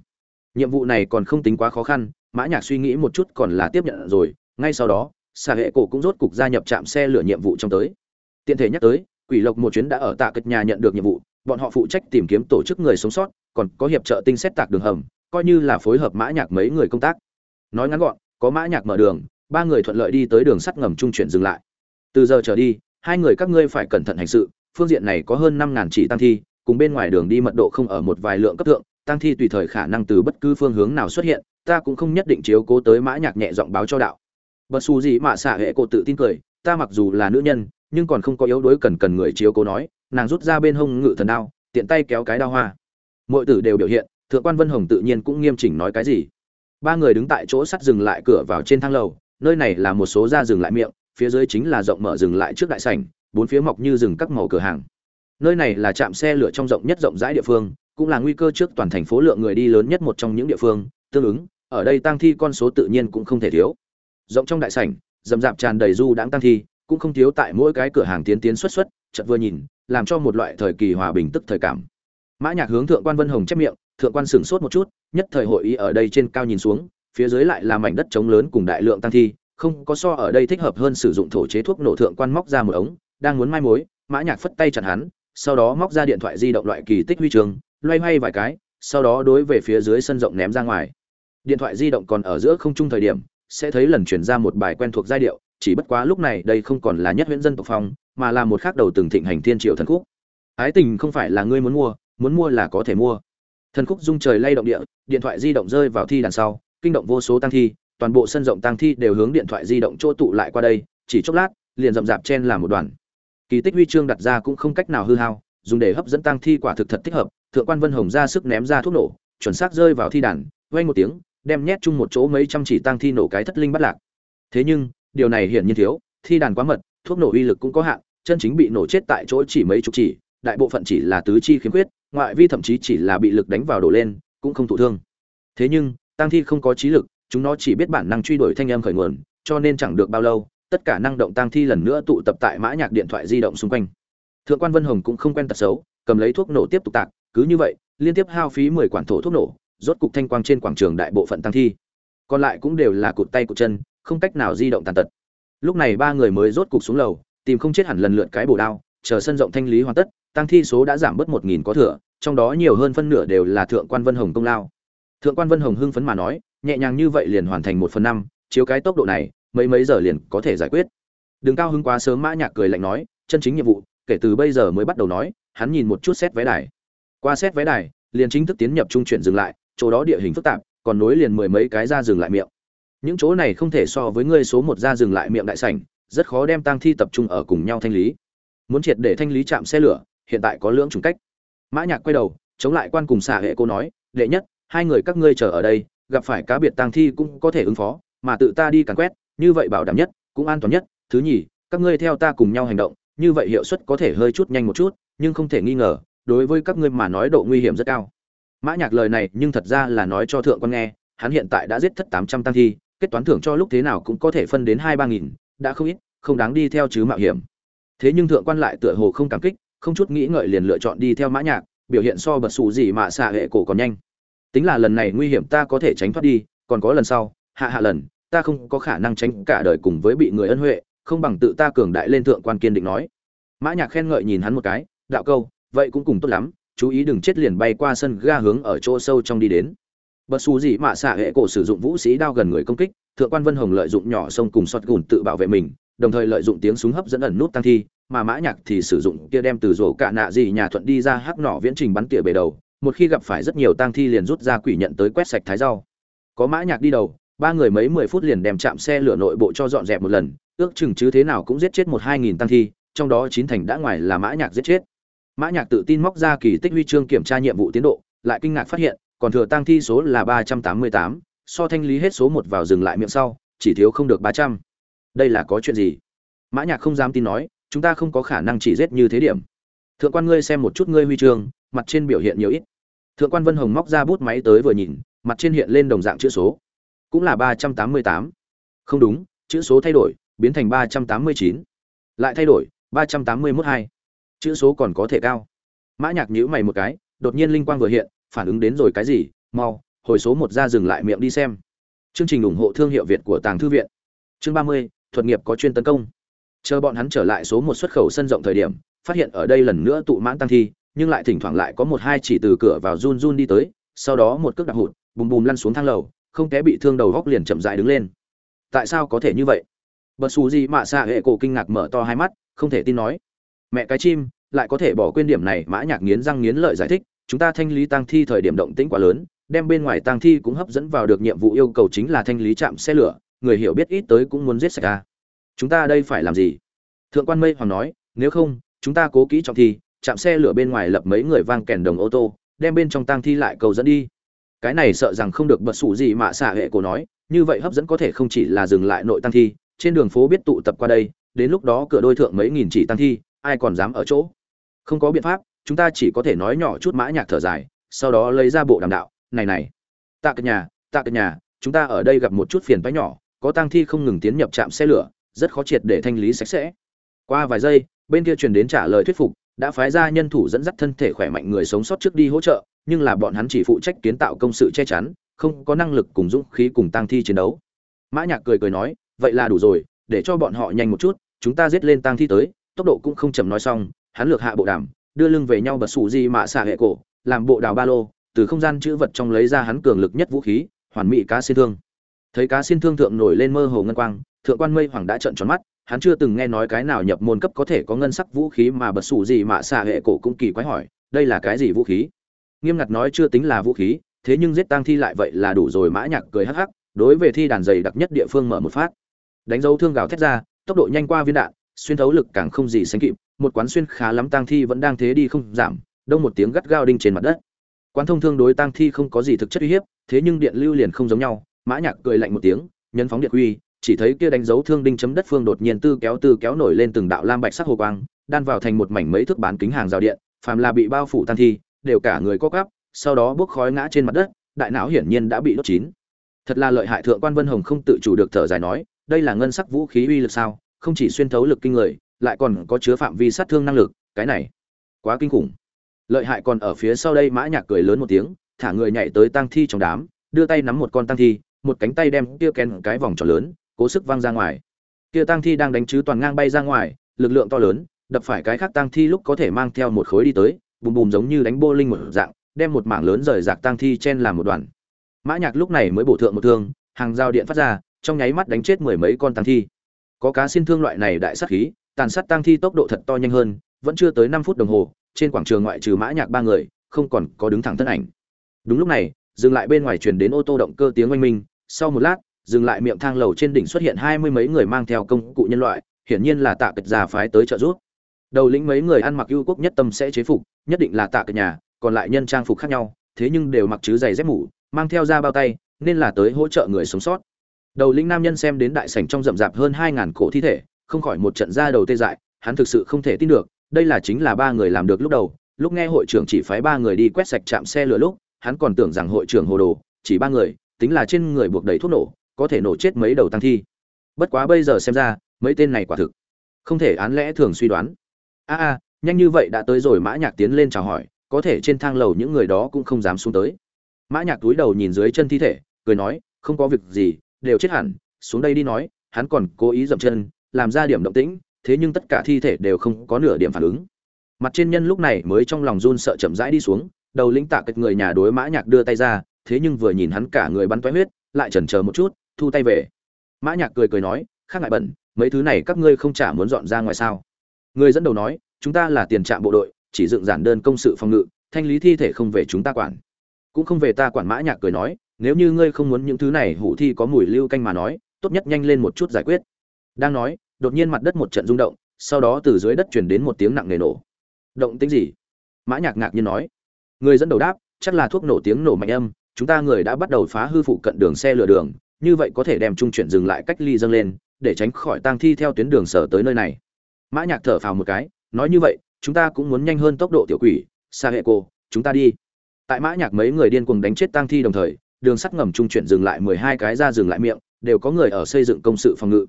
nhiệm vụ này còn không tính quá khó khăn, mã nhạc suy nghĩ một chút còn là tiếp nhận rồi, ngay sau đó xà hệ cổ cũng rốt cục gia nhập trạm xe lửa nhiệm vụ trong tới. Tiện thể nhắc tới, quỷ lộc một chuyến đã ở tạ cật nhà nhận được nhiệm vụ, bọn họ phụ trách tìm kiếm tổ chức người sống sót, còn có hiệp trợ tinh xét tạc đường hầm, coi như là phối hợp mã nhạc mấy người công tác. Nói ngắn gọn, có mã nhạc mở đường, ba người thuận lợi đi tới đường sắt ngầm trung chuyển dừng lại. Từ giờ trở đi, hai người các ngươi phải cẩn thận hành sự, phương diện này có hơn năm ngàn chỉ tăng thi, cùng bên ngoài đường đi mật độ không ở một vài lượng cấp thượng tăng thi tùy thời khả năng từ bất cứ phương hướng nào xuất hiện, ta cũng không nhất định chiếu cố tới mã nhạc nhẹ giọng báo cho đạo. Bất su gì mà xả hệ cô tự tin cười, ta mặc dù là nữ nhân, nhưng còn không có yếu đuối cần cần người chiếu cố nói, nàng rút ra bên hông ngự thần đao, tiện tay kéo cái đao hoa. Mọi tử đều biểu hiện, thượng quan vân hồng tự nhiên cũng nghiêm chỉnh nói cái gì. Ba người đứng tại chỗ sắt dừng lại cửa vào trên thang lầu, nơi này là một số ra dừng lại miệng, phía dưới chính là rộng mở dừng lại trước đại sảnh, bốn phía mọc như rừng các màu cửa hàng. Nơi này là trạm xe lửa trong rộng nhất rộng rãi địa phương cũng là nguy cơ trước toàn thành phố lượng người đi lớn nhất một trong những địa phương, tương ứng, ở đây tăng thi con số tự nhiên cũng không thể thiếu. Rộng trong đại sảnh dầm dạp tràn đầy du đãng tăng thi, cũng không thiếu tại mỗi cái cửa hàng tiến tiến xuất xuất, chợt vừa nhìn, làm cho một loại thời kỳ hòa bình tức thời cảm. Mã nhạc hướng thượng quan vân hồng chép miệng, thượng quan sửng sốt một chút, nhất thời hội ý ở đây trên cao nhìn xuống, phía dưới lại là mảnh đất trống lớn cùng đại lượng tăng thi, không có so ở đây thích hợp hơn sử dụng thổ chế thuốc nổ. Thượng quan móc ra một ống, đang muốn mai mối, mã nhạc phất tay chặn hắn, sau đó móc ra điện thoại di động loại kỳ tích huy trường loay hoay vài cái, sau đó đối về phía dưới sân rộng ném ra ngoài. Điện thoại di động còn ở giữa không trung thời điểm, sẽ thấy lần chuyển ra một bài quen thuộc giai điệu, chỉ bất quá lúc này đây không còn là nhất huyễn dân tộc phong, mà là một khác đầu từng thịnh hành thiên triệu thần khúc. Ái tình không phải là ngươi muốn mua muốn mua là có thể mua. Thần khúc rung trời lay động địa, điện thoại di động rơi vào thi đằng sau, kinh động vô số tăng thi, toàn bộ sân rộng tăng thi đều hướng điện thoại di động chỗ tụ lại qua đây, chỉ chốc lát, liền rậm rạp chen làm một đoàn. Kỳ tích huy chương đặt ra cũng không cách nào hư hao dùng để hấp dẫn tăng thi quả thực thật thích hợp, thượng quan vân hồng ra sức ném ra thuốc nổ, chuẩn xác rơi vào thi đàn, vang một tiếng, đem nhét chung một chỗ mấy trăm chỉ tăng thi nổ cái thất linh bắt lạc. Thế nhưng, điều này hiển nhiên thiếu, thi đàn quá mật, thuốc nổ uy lực cũng có hạn, chân chính bị nổ chết tại chỗ chỉ mấy chục chỉ, đại bộ phận chỉ là tứ chi khiếm khuyết, ngoại vi thậm chí chỉ là bị lực đánh vào đổ lên, cũng không thụ thương. Thế nhưng tăng thi không có trí lực, chúng nó chỉ biết bản năng truy đuổi thanh âm khởi nguồn, cho nên chẳng được bao lâu, tất cả năng động tăng thi lần nữa tụ tập tại mã nhạc điện thoại di động xung quanh thượng quan vân hồng cũng không quen tật xấu, cầm lấy thuốc nổ tiếp tục tạc, cứ như vậy, liên tiếp hao phí mười quản thổ thuốc nổ, rốt cục thanh quang trên quảng trường đại bộ phận tăng thi. Còn lại cũng đều là cụt tay cụt chân, không cách nào di động tàn tật. Lúc này ba người mới rốt cục xuống lầu, tìm không chết hẳn lần lượt cái bổ đao, chờ sân rộng thanh lý hoàn tất, tăng thi số đã giảm bớt một nghìn có thừa, trong đó nhiều hơn phân nửa đều là thượng quan vân hồng công lao. Thượng quan vân hồng hưng phấn mà nói, nhẹ nhàng như vậy liền hoàn thành một phần năm, chiếu cái tốc độ này, mấy mấy giờ liền có thể giải quyết. Đừng cao hứng quá sớm mã nhạc cười lạnh nói, chân chính nhiệm vụ kể từ bây giờ mới bắt đầu nói, hắn nhìn một chút xét vé đài. Qua xét vé đài, liền chính thức tiến nhập trung chuyển dừng lại, chỗ đó địa hình phức tạp, còn nối liền mười mấy cái ra dừng lại miệng. Những chỗ này không thể so với ngươi số một ra dừng lại miệng đại sảnh, rất khó đem tang thi tập trung ở cùng nhau thanh lý. Muốn triệt để thanh lý chạm xe lửa, hiện tại có lưỡng chủng cách. Mã nhạc quay đầu, chống lại quan cùng xả hệ cô nói, đệ nhất, hai người các ngươi chờ ở đây, gặp phải cá biệt tang thi cũng có thể ứng phó, mà tự ta đi càn quét, như vậy bảo đảm nhất, cũng an toàn nhất. Thứ nhì, các ngươi theo ta cùng nhau hành động như vậy hiệu suất có thể hơi chút nhanh một chút, nhưng không thể nghi ngờ, đối với các ngươi mà nói độ nguy hiểm rất cao. Mã nhạc lời này nhưng thật ra là nói cho thượng quan nghe, hắn hiện tại đã giết thất tám trăm tăng thi, kết toán thưởng cho lúc thế nào cũng có thể phân đến hai ba nghìn, đã không ít, không đáng đi theo chứ mạo hiểm. Thế nhưng thượng quan lại tựa hồ không cảm kích, không chút nghĩ ngợi liền lựa chọn đi theo mã nhạc, biểu hiện so bật sủ gì mà xạ hệ cổ còn nhanh. Tính là lần này nguy hiểm ta có thể tránh thoát đi, còn có lần sau, hạ hạ lần, ta không có khả năng tránh cả đời cùng với bị người ân huệ không bằng tự ta cường đại lên thượng quan kiên định nói. Mã nhạc khen ngợi nhìn hắn một cái, đạo câu, vậy cũng cùng tốt lắm, chú ý đừng chết liền bay qua sân ga hướng ở chỗ sâu trong đi đến. Bất su gì mà xạ hệ cổ sử dụng vũ sĩ đao gần người công kích, thượng quan vân hồng lợi dụng nhỏ sông cùng sọt gùn tự bảo vệ mình, đồng thời lợi dụng tiếng súng hấp dẫn ẩn nút tăng thi, mà mã nhạc thì sử dụng kia đem từ rổ cạ nạ gì nhà thuận đi ra hắc nỏ viễn trình bắn tỉa bể đầu, một khi gặp phải rất nhiều tăng thi liền rút ra quỷ nhận tới quét sạch thái rau. Có mã nhạc đi đầu, ba người mấy mười phút liền đem chạm xe lửa nội bộ cho dọn dẹp một lần ước chừng chứ thế nào cũng giết chết một hai nghìn tăng thi, trong đó chín thành đã ngoài là mã nhạc giết chết. Mã nhạc tự tin móc ra kỳ tích huy chương kiểm tra nhiệm vụ tiến độ, lại kinh ngạc phát hiện, còn thừa tăng thi số là ba trăm tám mươi tám, so thanh lý hết số một vào dừng lại miệng sau, chỉ thiếu không được ba trăm. Đây là có chuyện gì? Mã nhạc không dám tin nói, chúng ta không có khả năng chỉ giết như thế điểm. Thượng quan ngươi xem một chút ngươi huy chương, mặt trên biểu hiện nhiều ít. Thượng quan vân hồng móc ra bút máy tới vừa nhìn, mặt trên hiện lên đồng dạng chữ số. Cũng là ba trăm tám mươi tám. Không đúng, chữ số thay đổi biến thành ba trăm tám mươi chín. Lại thay đổi, ba trăm tám mươi mốt hai. Chữ số còn có thể cao. Mã nhạc nhíu mày một cái, đột nhiên linh quang vừa hiện, phản ứng đến rồi cái gì? Mau, hồi số một ra dừng lại miệng đi xem. Chương trình ủng hộ thương hiệu việt của tàng thư viện. Chương ba mươi, thuật nghiệp có chuyên tấn công. Chờ bọn hắn trở lại số một xuất khẩu sân rộng thời điểm, phát hiện ở đây lần nữa tụ mãn tăng thi, nhưng lại thỉnh thoảng lại có một hai chỉ từ cửa vào run run đi tới, sau đó một cước đạp hụt, bùm bùm lăn xuống thang lầu, không té bị thương đầu góc liền chậm dại đứng lên. Tại sao có thể như vậy? Bật xù gì mạ xạ hệ cổ kinh ngạc mở to hai mắt, không thể tin nói. Mẹ cái chim, lại có thể bỏ quên điểm này, mã nhạc nghiến răng nghiến lợi giải thích, chúng ta thanh lý tang thi thời điểm động tĩnh quá lớn, đem bên ngoài tang thi cũng hấp dẫn vào được nhiệm vụ yêu cầu chính là thanh lý chạm xe lửa, người hiểu biết ít tới cũng muốn giết sạch a chúng ta đây phải làm gì? Thượng quan mây hoàng nói, nếu không, chúng ta cố kỹ trọng thi chạm xe lửa bên ngoài lập mấy người vang kèn đồng ô tô, đem bên trong tang thi lại cầu dẫn đi. Cái này sợ rằng không được bật sủ gì mà xả hệ cổ nói, như vậy hấp dẫn có thể không chỉ là dừng lại nội tăng thi trên đường phố biết tụ tập qua đây, đến lúc đó cửa đôi thượng mấy nghìn chỉ tăng thi, ai còn dám ở chỗ? Không có biện pháp, chúng ta chỉ có thể nói nhỏ chút mã nhạc thở dài, sau đó lấy ra bộ đàm đạo, này này, tạ cất nhà, tạ cất nhà, chúng ta ở đây gặp một chút phiền toái nhỏ, có tăng thi không ngừng tiến nhập trạm xe lửa, rất khó triệt để thanh lý sạch sẽ. Qua vài giây, bên kia truyền đến trả lời thuyết phục, đã phái ra nhân thủ dẫn dắt thân thể khỏe mạnh người sống sót trước đi hỗ trợ, nhưng là bọn hắn chỉ phụ trách kiến tạo công sự che chắn, không có năng lực cùng dũng khí cùng tăng thi chiến đấu. Mã nhạc cười cười nói vậy là đủ rồi, để cho bọn họ nhanh một chút, chúng ta giết lên tăng thi tới, tốc độ cũng không chậm nói xong, hắn lược hạ bộ đàm, đưa lưng về nhau bật sủ gì mà xả hệ cổ, làm bộ đào ba lô, từ không gian chữ vật trong lấy ra hắn cường lực nhất vũ khí, hoàn mỹ cá xin thương. Thấy cá xin thương thượng nổi lên mơ hồ ngân quang, thượng quan mây hoàng đã trợn tròn mắt, hắn chưa từng nghe nói cái nào nhập môn cấp có thể có ngân sắc vũ khí mà bật sủ gì mà xạ hệ cổ cũng kỳ quái hỏi, đây là cái gì vũ khí? Nghiêm ngặt nói chưa tính là vũ khí, thế nhưng giết tang thi lại vậy là đủ rồi, mã nhạc cười hắc hắc, đối về thi đàn dày đặc nhất địa phương mở một phát đánh dấu thương gào thét ra tốc độ nhanh qua viên đạn xuyên thấu lực càng không gì sánh kịp một quán xuyên khá lắm tang thi vẫn đang thế đi không giảm đông một tiếng gắt gao đinh trên mặt đất quán thông thương đối tang thi không có gì thực chất uy hiếp thế nhưng điện lưu liền không giống nhau mã nhạc cười lạnh một tiếng nhấn phóng điện quy chỉ thấy kia đánh dấu thương đinh chấm đất phương đột nhiên tư kéo tư kéo nổi lên từng đạo lam bạch sắc hồ quang, đan vào thành một mảnh mấy thước bán kính hàng rào điện, phàm là bị bao phủ tan thi, đều cả người co quắp, sau đó bốc khói ngã trên mặt đất, đại não hiển nhiên đã bị đốt chín. Thật là lợi hại thượng quan Vân Hồng không tự chủ được thở dài nói, đây là ngân sắc vũ khí uy lực sao, không chỉ xuyên thấu lực kinh người, lại còn có chứa phạm vi sát thương năng lực, cái này quá kinh khủng. Lợi hại còn ở phía sau đây Mã Nhạc cười lớn một tiếng, thả người nhảy tới tang thi trong đám, đưa tay nắm một con tang thi, một cánh tay đem kia kén cái vòng tròn lớn, cố sức văng ra ngoài kia tang thi đang đánh chứ toàn ngang bay ra ngoài lực lượng to lớn đập phải cái khác tang thi lúc có thể mang theo một khối đi tới bùm bùm giống như đánh bô linh một dạng đem một mảng lớn rời rạc tang thi chen làm một đoàn mã nhạc lúc này mới bổ thượng một thương hàng giao điện phát ra trong nháy mắt đánh chết mười mấy con tang thi có cá xin thương loại này đại sát khí tàn sát tang thi tốc độ thật to nhanh hơn vẫn chưa tới năm phút đồng hồ trên quảng trường ngoại trừ mã nhạc ba người không còn có đứng thẳng thân ảnh đúng lúc này dừng lại bên ngoài truyền đến ô tô động cơ tiếng oanh minh sau một lát dừng lại miệng thang lầu trên đỉnh xuất hiện hai mươi mấy người mang theo công cụ nhân loại, hiển nhiên là tạ kịch già phái tới trợ giúp. Đầu lĩnh mấy người ăn mặc ưu quốc nhất tâm sẽ chế phục, nhất định là tạ kịch nhà, còn lại nhân trang phục khác nhau, thế nhưng đều mặc chứ giày dép mũ, mang theo da bao tay, nên là tới hỗ trợ người sống sót. Đầu lĩnh nam nhân xem đến đại sảnh trong rậm rạp hơn hai ngàn cổ thi thể, không khỏi một trận ra đầu tê dại, hắn thực sự không thể tin được, đây là chính là ba người làm được lúc đầu, lúc nghe hội trưởng chỉ phái ba người đi quét sạch trạm xe lửa lúc, hắn còn tưởng rằng hội trưởng hồ đồ, chỉ ba người, tính là trên người buộc đầy thuốc nổ, có thể nổ chết mấy đầu tăng thi. Bất quá bây giờ xem ra mấy tên này quả thực không thể án lẽ thường suy đoán. A a nhanh như vậy đã tới rồi mã nhạc tiến lên chào hỏi có thể trên thang lầu những người đó cũng không dám xuống tới. Mã nhạc túi đầu nhìn dưới chân thi thể cười nói không có việc gì đều chết hẳn, xuống đây đi nói, hắn còn cố ý dậm chân, làm ra điểm động tĩnh, thế nhưng tất cả thi thể đều không có nửa điểm phản ứng. Mặt trên nhân lúc này mới trong lòng run sợ chậm rãi đi xuống, đầu lĩnh tạ kịch người nhà đối mã nhạc đưa tay ra, thế nhưng vừa nhìn hắn cả người bắn toé huyết, lại chần chờ một chút, thu tay về. Mã nhạc cười cười nói, khác ngại bẩn, mấy thứ này các ngươi không trả muốn dọn ra ngoài sao? Người dẫn đầu nói, chúng ta là tiền trạm bộ đội, chỉ dựng giản đơn công sự phòng ngự, thanh lý thi thể không về chúng ta quản. Cũng không về ta quản, mã nhạc cười nói nếu như ngươi không muốn những thứ này, hủ thi có mùi lưu canh mà nói, tốt nhất nhanh lên một chút giải quyết. Đang nói, đột nhiên mặt đất một trận rung động, sau đó từ dưới đất truyền đến một tiếng nặng nề nổ. Động tĩnh gì? Mã nhạc ngạc nhiên nói. Người dẫn đầu đáp, chắc là thuốc nổ tiếng nổ mạnh âm, chúng ta người đã bắt đầu phá hư phụ cận đường xe lửa đường, như vậy có thể đem trung chuyển dừng lại cách ly dâng lên, để tránh khỏi tang thi theo tuyến đường sở tới nơi này. Mã nhạc thở phào một cái, nói như vậy, chúng ta cũng muốn nhanh hơn tốc độ tiểu quỷ xa hệ cô, chúng ta đi. Tại mã nhạc mấy người điên cuồng đánh chết tang thi đồng thời đường sắt ngầm trung chuyển dừng lại mười hai cái ra dừng lại miệng đều có người ở xây dựng công sự phòng ngự.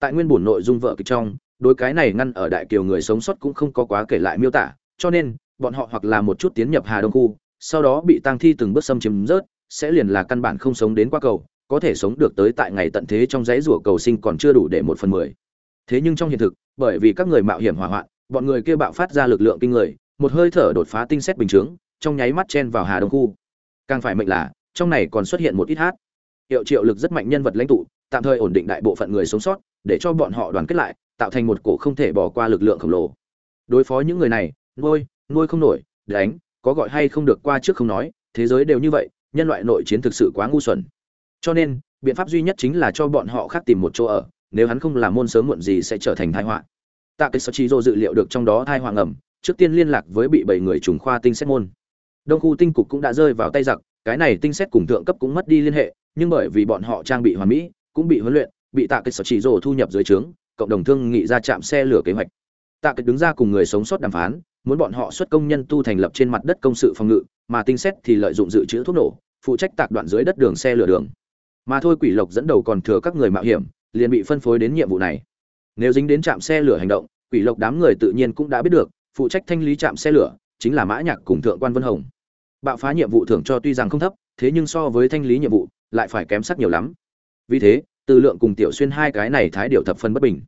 Tại nguyên buồn nội dung vợ kịch trong đối cái này ngăn ở đại kiều người sống sót cũng không có quá kể lại miêu tả cho nên bọn họ hoặc là một chút tiến nhập hà đông khu sau đó bị tang thi từng bước xâm chiếm rớt sẽ liền là căn bản không sống đến qua cầu có thể sống được tới tại ngày tận thế trong dãy rủa cầu sinh còn chưa đủ để một phần mười. Thế nhưng trong hiện thực bởi vì các người mạo hiểm hỏa hoạn bọn người kia bạo phát ra lực lượng kinh người một hơi thở đột phá tinh xét bình chứng, trong nháy mắt chen vào hà đông khu. Càng phải mệnh là trong này còn xuất hiện một ít hát. Hiệu triệu lực rất mạnh nhân vật lãnh tụ, tạm thời ổn định đại bộ phận người sống sót, để cho bọn họ đoàn kết lại, tạo thành một cổ không thể bỏ qua lực lượng khổng lồ. Đối phó những người này, nuôi nuôi không nổi, đánh, có gọi hay không được qua trước không nói, thế giới đều như vậy, nhân loại nội chiến thực sự quá ngu xuẩn. Cho nên, biện pháp duy nhất chính là cho bọn họ khác tìm một chỗ ở, nếu hắn không làm môn sớm muộn gì sẽ trở thành tai họa. Tạ cái sở chi dự liệu được trong đó thai họa ngầm, trước tiên liên lạc với bị bảy người trùng khoa tinh xét môn. Đông khu tinh cục cũng đã rơi vào tay giặc cái này tinh xét cùng thượng cấp cũng mất đi liên hệ, nhưng bởi vì bọn họ trang bị hoàn mỹ, cũng bị huấn luyện, bị tạ cái sở chỉ rồ thu nhập dưới trướng, cộng đồng thương nghị ra chạm xe lửa kế hoạch. Tạ cái đứng ra cùng người sống sót đàm phán, muốn bọn họ xuất công nhân tu thành lập trên mặt đất công sự phòng ngự, mà tinh xét thì lợi dụng dự trữ thuốc nổ, phụ trách tạc đoạn dưới đất đường xe lửa đường. Mà thôi quỷ lộc dẫn đầu còn thừa các người mạo hiểm, liền bị phân phối đến nhiệm vụ này. Nếu dính đến trạm xe lửa hành động, quỷ lộc đám người tự nhiên cũng đã biết được, phụ trách thanh lý trạm xe lửa chính là mã nhạc cùng thượng quan vân hồng bạo phá nhiệm vụ thưởng cho tuy rằng không thấp, thế nhưng so với thanh lý nhiệm vụ, lại phải kém sắc nhiều lắm. Vì thế, từ lượng cùng tiểu xuyên hai cái này thái điều thập phân bất bình.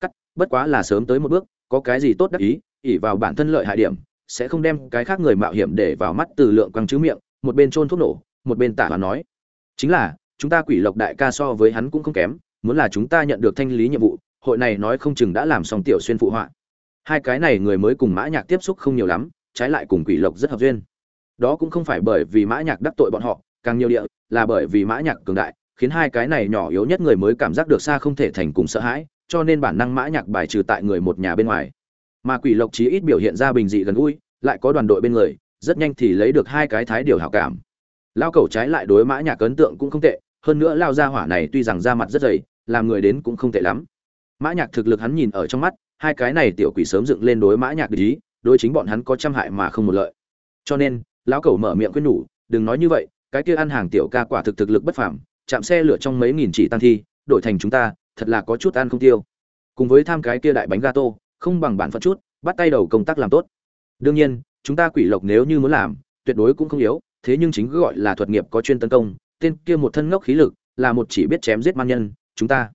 Cắt, bất quá là sớm tới một bước, có cái gì tốt đắc ý ỉ vào bản thân lợi hại điểm, sẽ không đem cái khác người mạo hiểm để vào mắt từ lượng quăng chữ miệng, một bên trôn thuốc nổ, một bên tả và nói. Chính là, chúng ta quỷ lộc đại ca so với hắn cũng không kém, muốn là chúng ta nhận được thanh lý nhiệm vụ, hội này nói không chừng đã làm xong tiểu xuyên phụ họa. Hai cái này người mới cùng mã nhạc tiếp xúc không nhiều lắm, trái lại cùng quỷ lộc rất hợp duyên đó cũng không phải bởi vì mã nhạc đắc tội bọn họ, càng nhiều địa là bởi vì mã nhạc cường đại, khiến hai cái này nhỏ yếu nhất người mới cảm giác được xa không thể thành cùng sợ hãi, cho nên bản năng mã nhạc bài trừ tại người một nhà bên ngoài. Mà quỷ lộc chí ít biểu hiện ra bình dị gần gũi, lại có đoàn đội bên người, rất nhanh thì lấy được hai cái thái điều hảo cảm. Lao cầu trái lại đối mã nhạc ấn tượng cũng không tệ, hơn nữa lao gia hỏa này tuy rằng da mặt rất dày, làm người đến cũng không tệ lắm. Mã nhạc thực lực hắn nhìn ở trong mắt, hai cái này tiểu quỷ sớm dựng lên đối mã nhạc ý, đối chính bọn hắn có trăm hại mà không một lợi. Cho nên lão cẩu mở miệng khuyên nhủ, đừng nói như vậy, cái kia ăn hàng tiểu ca quả thực thực lực bất phàm, chạm xe lửa trong mấy nghìn chỉ tăng thi, đổi thành chúng ta, thật là có chút ăn không tiêu. Cùng với tham cái kia đại bánh gato, không bằng bản phận chút, bắt tay đầu công tác làm tốt. Đương nhiên, chúng ta quỷ lộc nếu như muốn làm, tuyệt đối cũng không yếu, thế nhưng chính gọi là thuật nghiệp có chuyên tấn công, tên kia một thân ngốc khí lực, là một chỉ biết chém giết man nhân, chúng ta.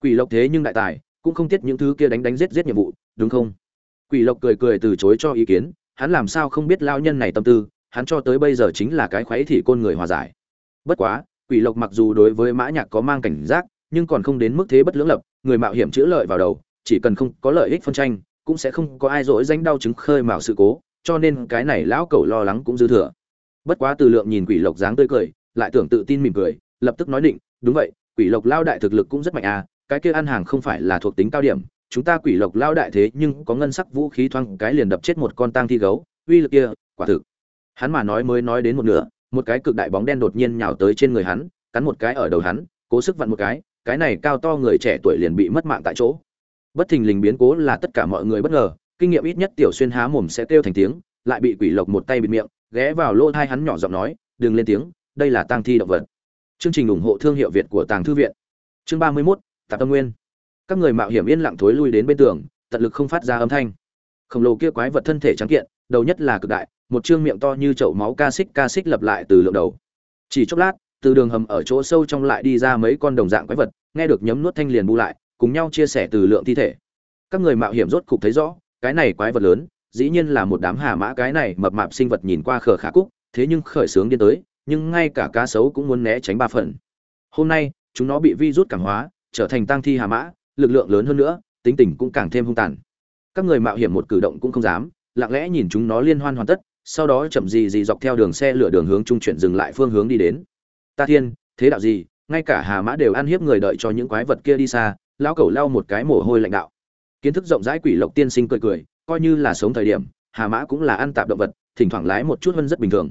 Quỷ lộc thế nhưng đại tài, cũng không tiết những thứ kia đánh đánh giết giết nhiệm vụ, đúng không? Quỷ lộc cười cười từ chối cho ý kiến, hắn làm sao không biết lao nhân này tâm tư hắn cho tới bây giờ chính là cái khoái thị côn người hòa giải. Bất quá, quỷ lộc mặc dù đối với mã nhạc có mang cảnh giác, nhưng còn không đến mức thế bất lưỡng lập, người mạo hiểm chữa lợi vào đầu, chỉ cần không có lợi ích phân tranh, cũng sẽ không có ai dỗi danh đau chứng khơi mào sự cố, cho nên cái này lão cẩu lo lắng cũng dư thừa. Bất quá từ lượng nhìn quỷ lộc dáng tươi cười, lại tưởng tự tin mỉm cười, lập tức nói định, đúng vậy, quỷ lộc lao đại thực lực cũng rất mạnh à cái kia ăn hàng không phải là thuộc tính cao điểm, chúng ta quỷ lộc lao đại thế nhưng có ngân sắc vũ khí thoang cái liền đập chết một con tang thi gấu, uy lực kia, quả thực hắn mà nói mới nói đến một nửa một cái cực đại bóng đen đột nhiên nhào tới trên người hắn cắn một cái ở đầu hắn cố sức vặn một cái cái này cao to người trẻ tuổi liền bị mất mạng tại chỗ. Bất thình lình biến cố là tất cả mọi người bất ngờ kinh nghiệm ít nhất tiểu xuyên há mồm sẽ kêu thành tiếng lại bị quỷ lộc một tay bịt miệng ghé vào lỗ thai hắn nhỏ giọng nói đừng lên tiếng đây là tang thi động vật. Chương trình ủng hộ thương hiệu việt của tàng thư viện. Chương ba mươi 31, tạp tâm nguyên. Các người mạo hiểm yên lặng thối lui đến bên tường tận lực không phát ra âm thanh. Khổng lồ kia quái vật thân thể trắng kiện đầu nhất là cực đại một chương miệng to như chậu máu ca xích ca xích lập lại từ lượng đầu. Chỉ chốc lát, từ đường hầm ở chỗ sâu trong lại đi ra mấy con đồng dạng quái vật, nghe được nhấm nuốt thanh liền bu lại, cùng nhau chia sẻ từ lượng thi thể. Các người mạo hiểm rốt cục thấy rõ, cái này quái vật lớn, dĩ nhiên là một đám hà mã, cái này mập mạp sinh vật nhìn qua khờ khả cúc, thế nhưng khởi sướng điên tới, nhưng ngay cả cá sấu cũng muốn né tránh ba phần. Hôm nay, chúng nó bị vi rút cảm hóa, trở thành tăng thi hà mã, lực lượng lớn hơn nữa, tính tình cũng càng thêm hung tàn. Các người mạo hiểm một cử động cũng không dám, lặng lẽ nhìn chúng nó liên hoan hoàn tất sau đó chậm gì gì dọc theo đường xe lửa đường hướng trung chuyển dừng lại phương hướng đi đến. Ta thiên, thế đạo gì, ngay cả hà mã đều ăn hiếp người đợi cho những quái vật kia đi xa, lão cẩu lau một cái mồ hôi lạnh đạo. Kiến thức rộng rãi quỷ lộc tiên sinh cười cười, coi như là sống thời điểm, hà mã cũng là ăn tạp động vật, thỉnh thoảng lái một chút hơn rất bình thường.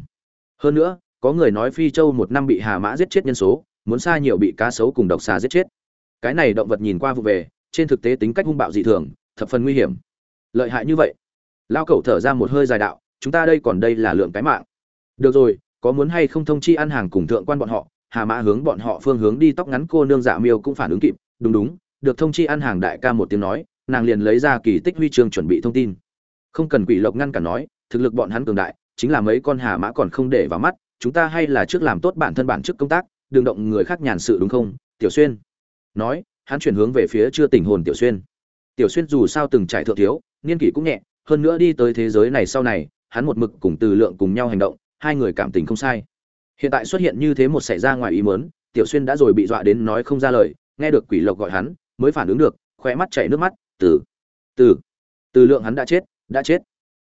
Hơn nữa, có người nói phi châu một năm bị hà mã giết chết nhân số, muốn xa nhiều bị cá sấu cùng độc xà giết chết. Cái này động vật nhìn qua vụ về, trên thực tế tính cách hung bạo dị thường, thập phần nguy hiểm. Lợi hại như vậy. Lao cẩu thở ra một hơi dài đạo chúng ta đây còn đây là lượng cái mạng. Được rồi, có muốn hay không thông chi ăn hàng cùng thượng quan bọn họ, hà mã hướng bọn họ phương hướng đi tóc ngắn cô nương dạ miêu cũng phản ứng kịp, đúng đúng, được thông chi ăn hàng đại ca một tiếng nói, nàng liền lấy ra kỳ tích huy chương chuẩn bị thông tin. Không cần quỷ lộc ngăn cản nói, thực lực bọn hắn cường đại, chính là mấy con hà mã còn không để vào mắt, chúng ta hay là trước làm tốt bản thân bản chức công tác, đừng động người khác nhàn sự đúng không? Tiểu xuyên. Nói, hắn chuyển hướng về phía chưa tỉnh hồn tiểu xuyên. Tiểu xuyên dù sao từng trải thượng thiếu, niên kỷ cũng nhẹ, hơn nữa đi tới thế giới này sau này hắn một mực cùng từ lượng cùng nhau hành động, hai người cảm tình không sai. Hiện tại xuất hiện như thế một xảy ra ngoài ý mớn tiểu xuyên đã rồi bị dọa đến nói không ra lời, nghe được quỷ lộc gọi hắn, mới phản ứng được, khóe mắt chảy nước mắt, từ từ từ lượng hắn đã chết đã chết.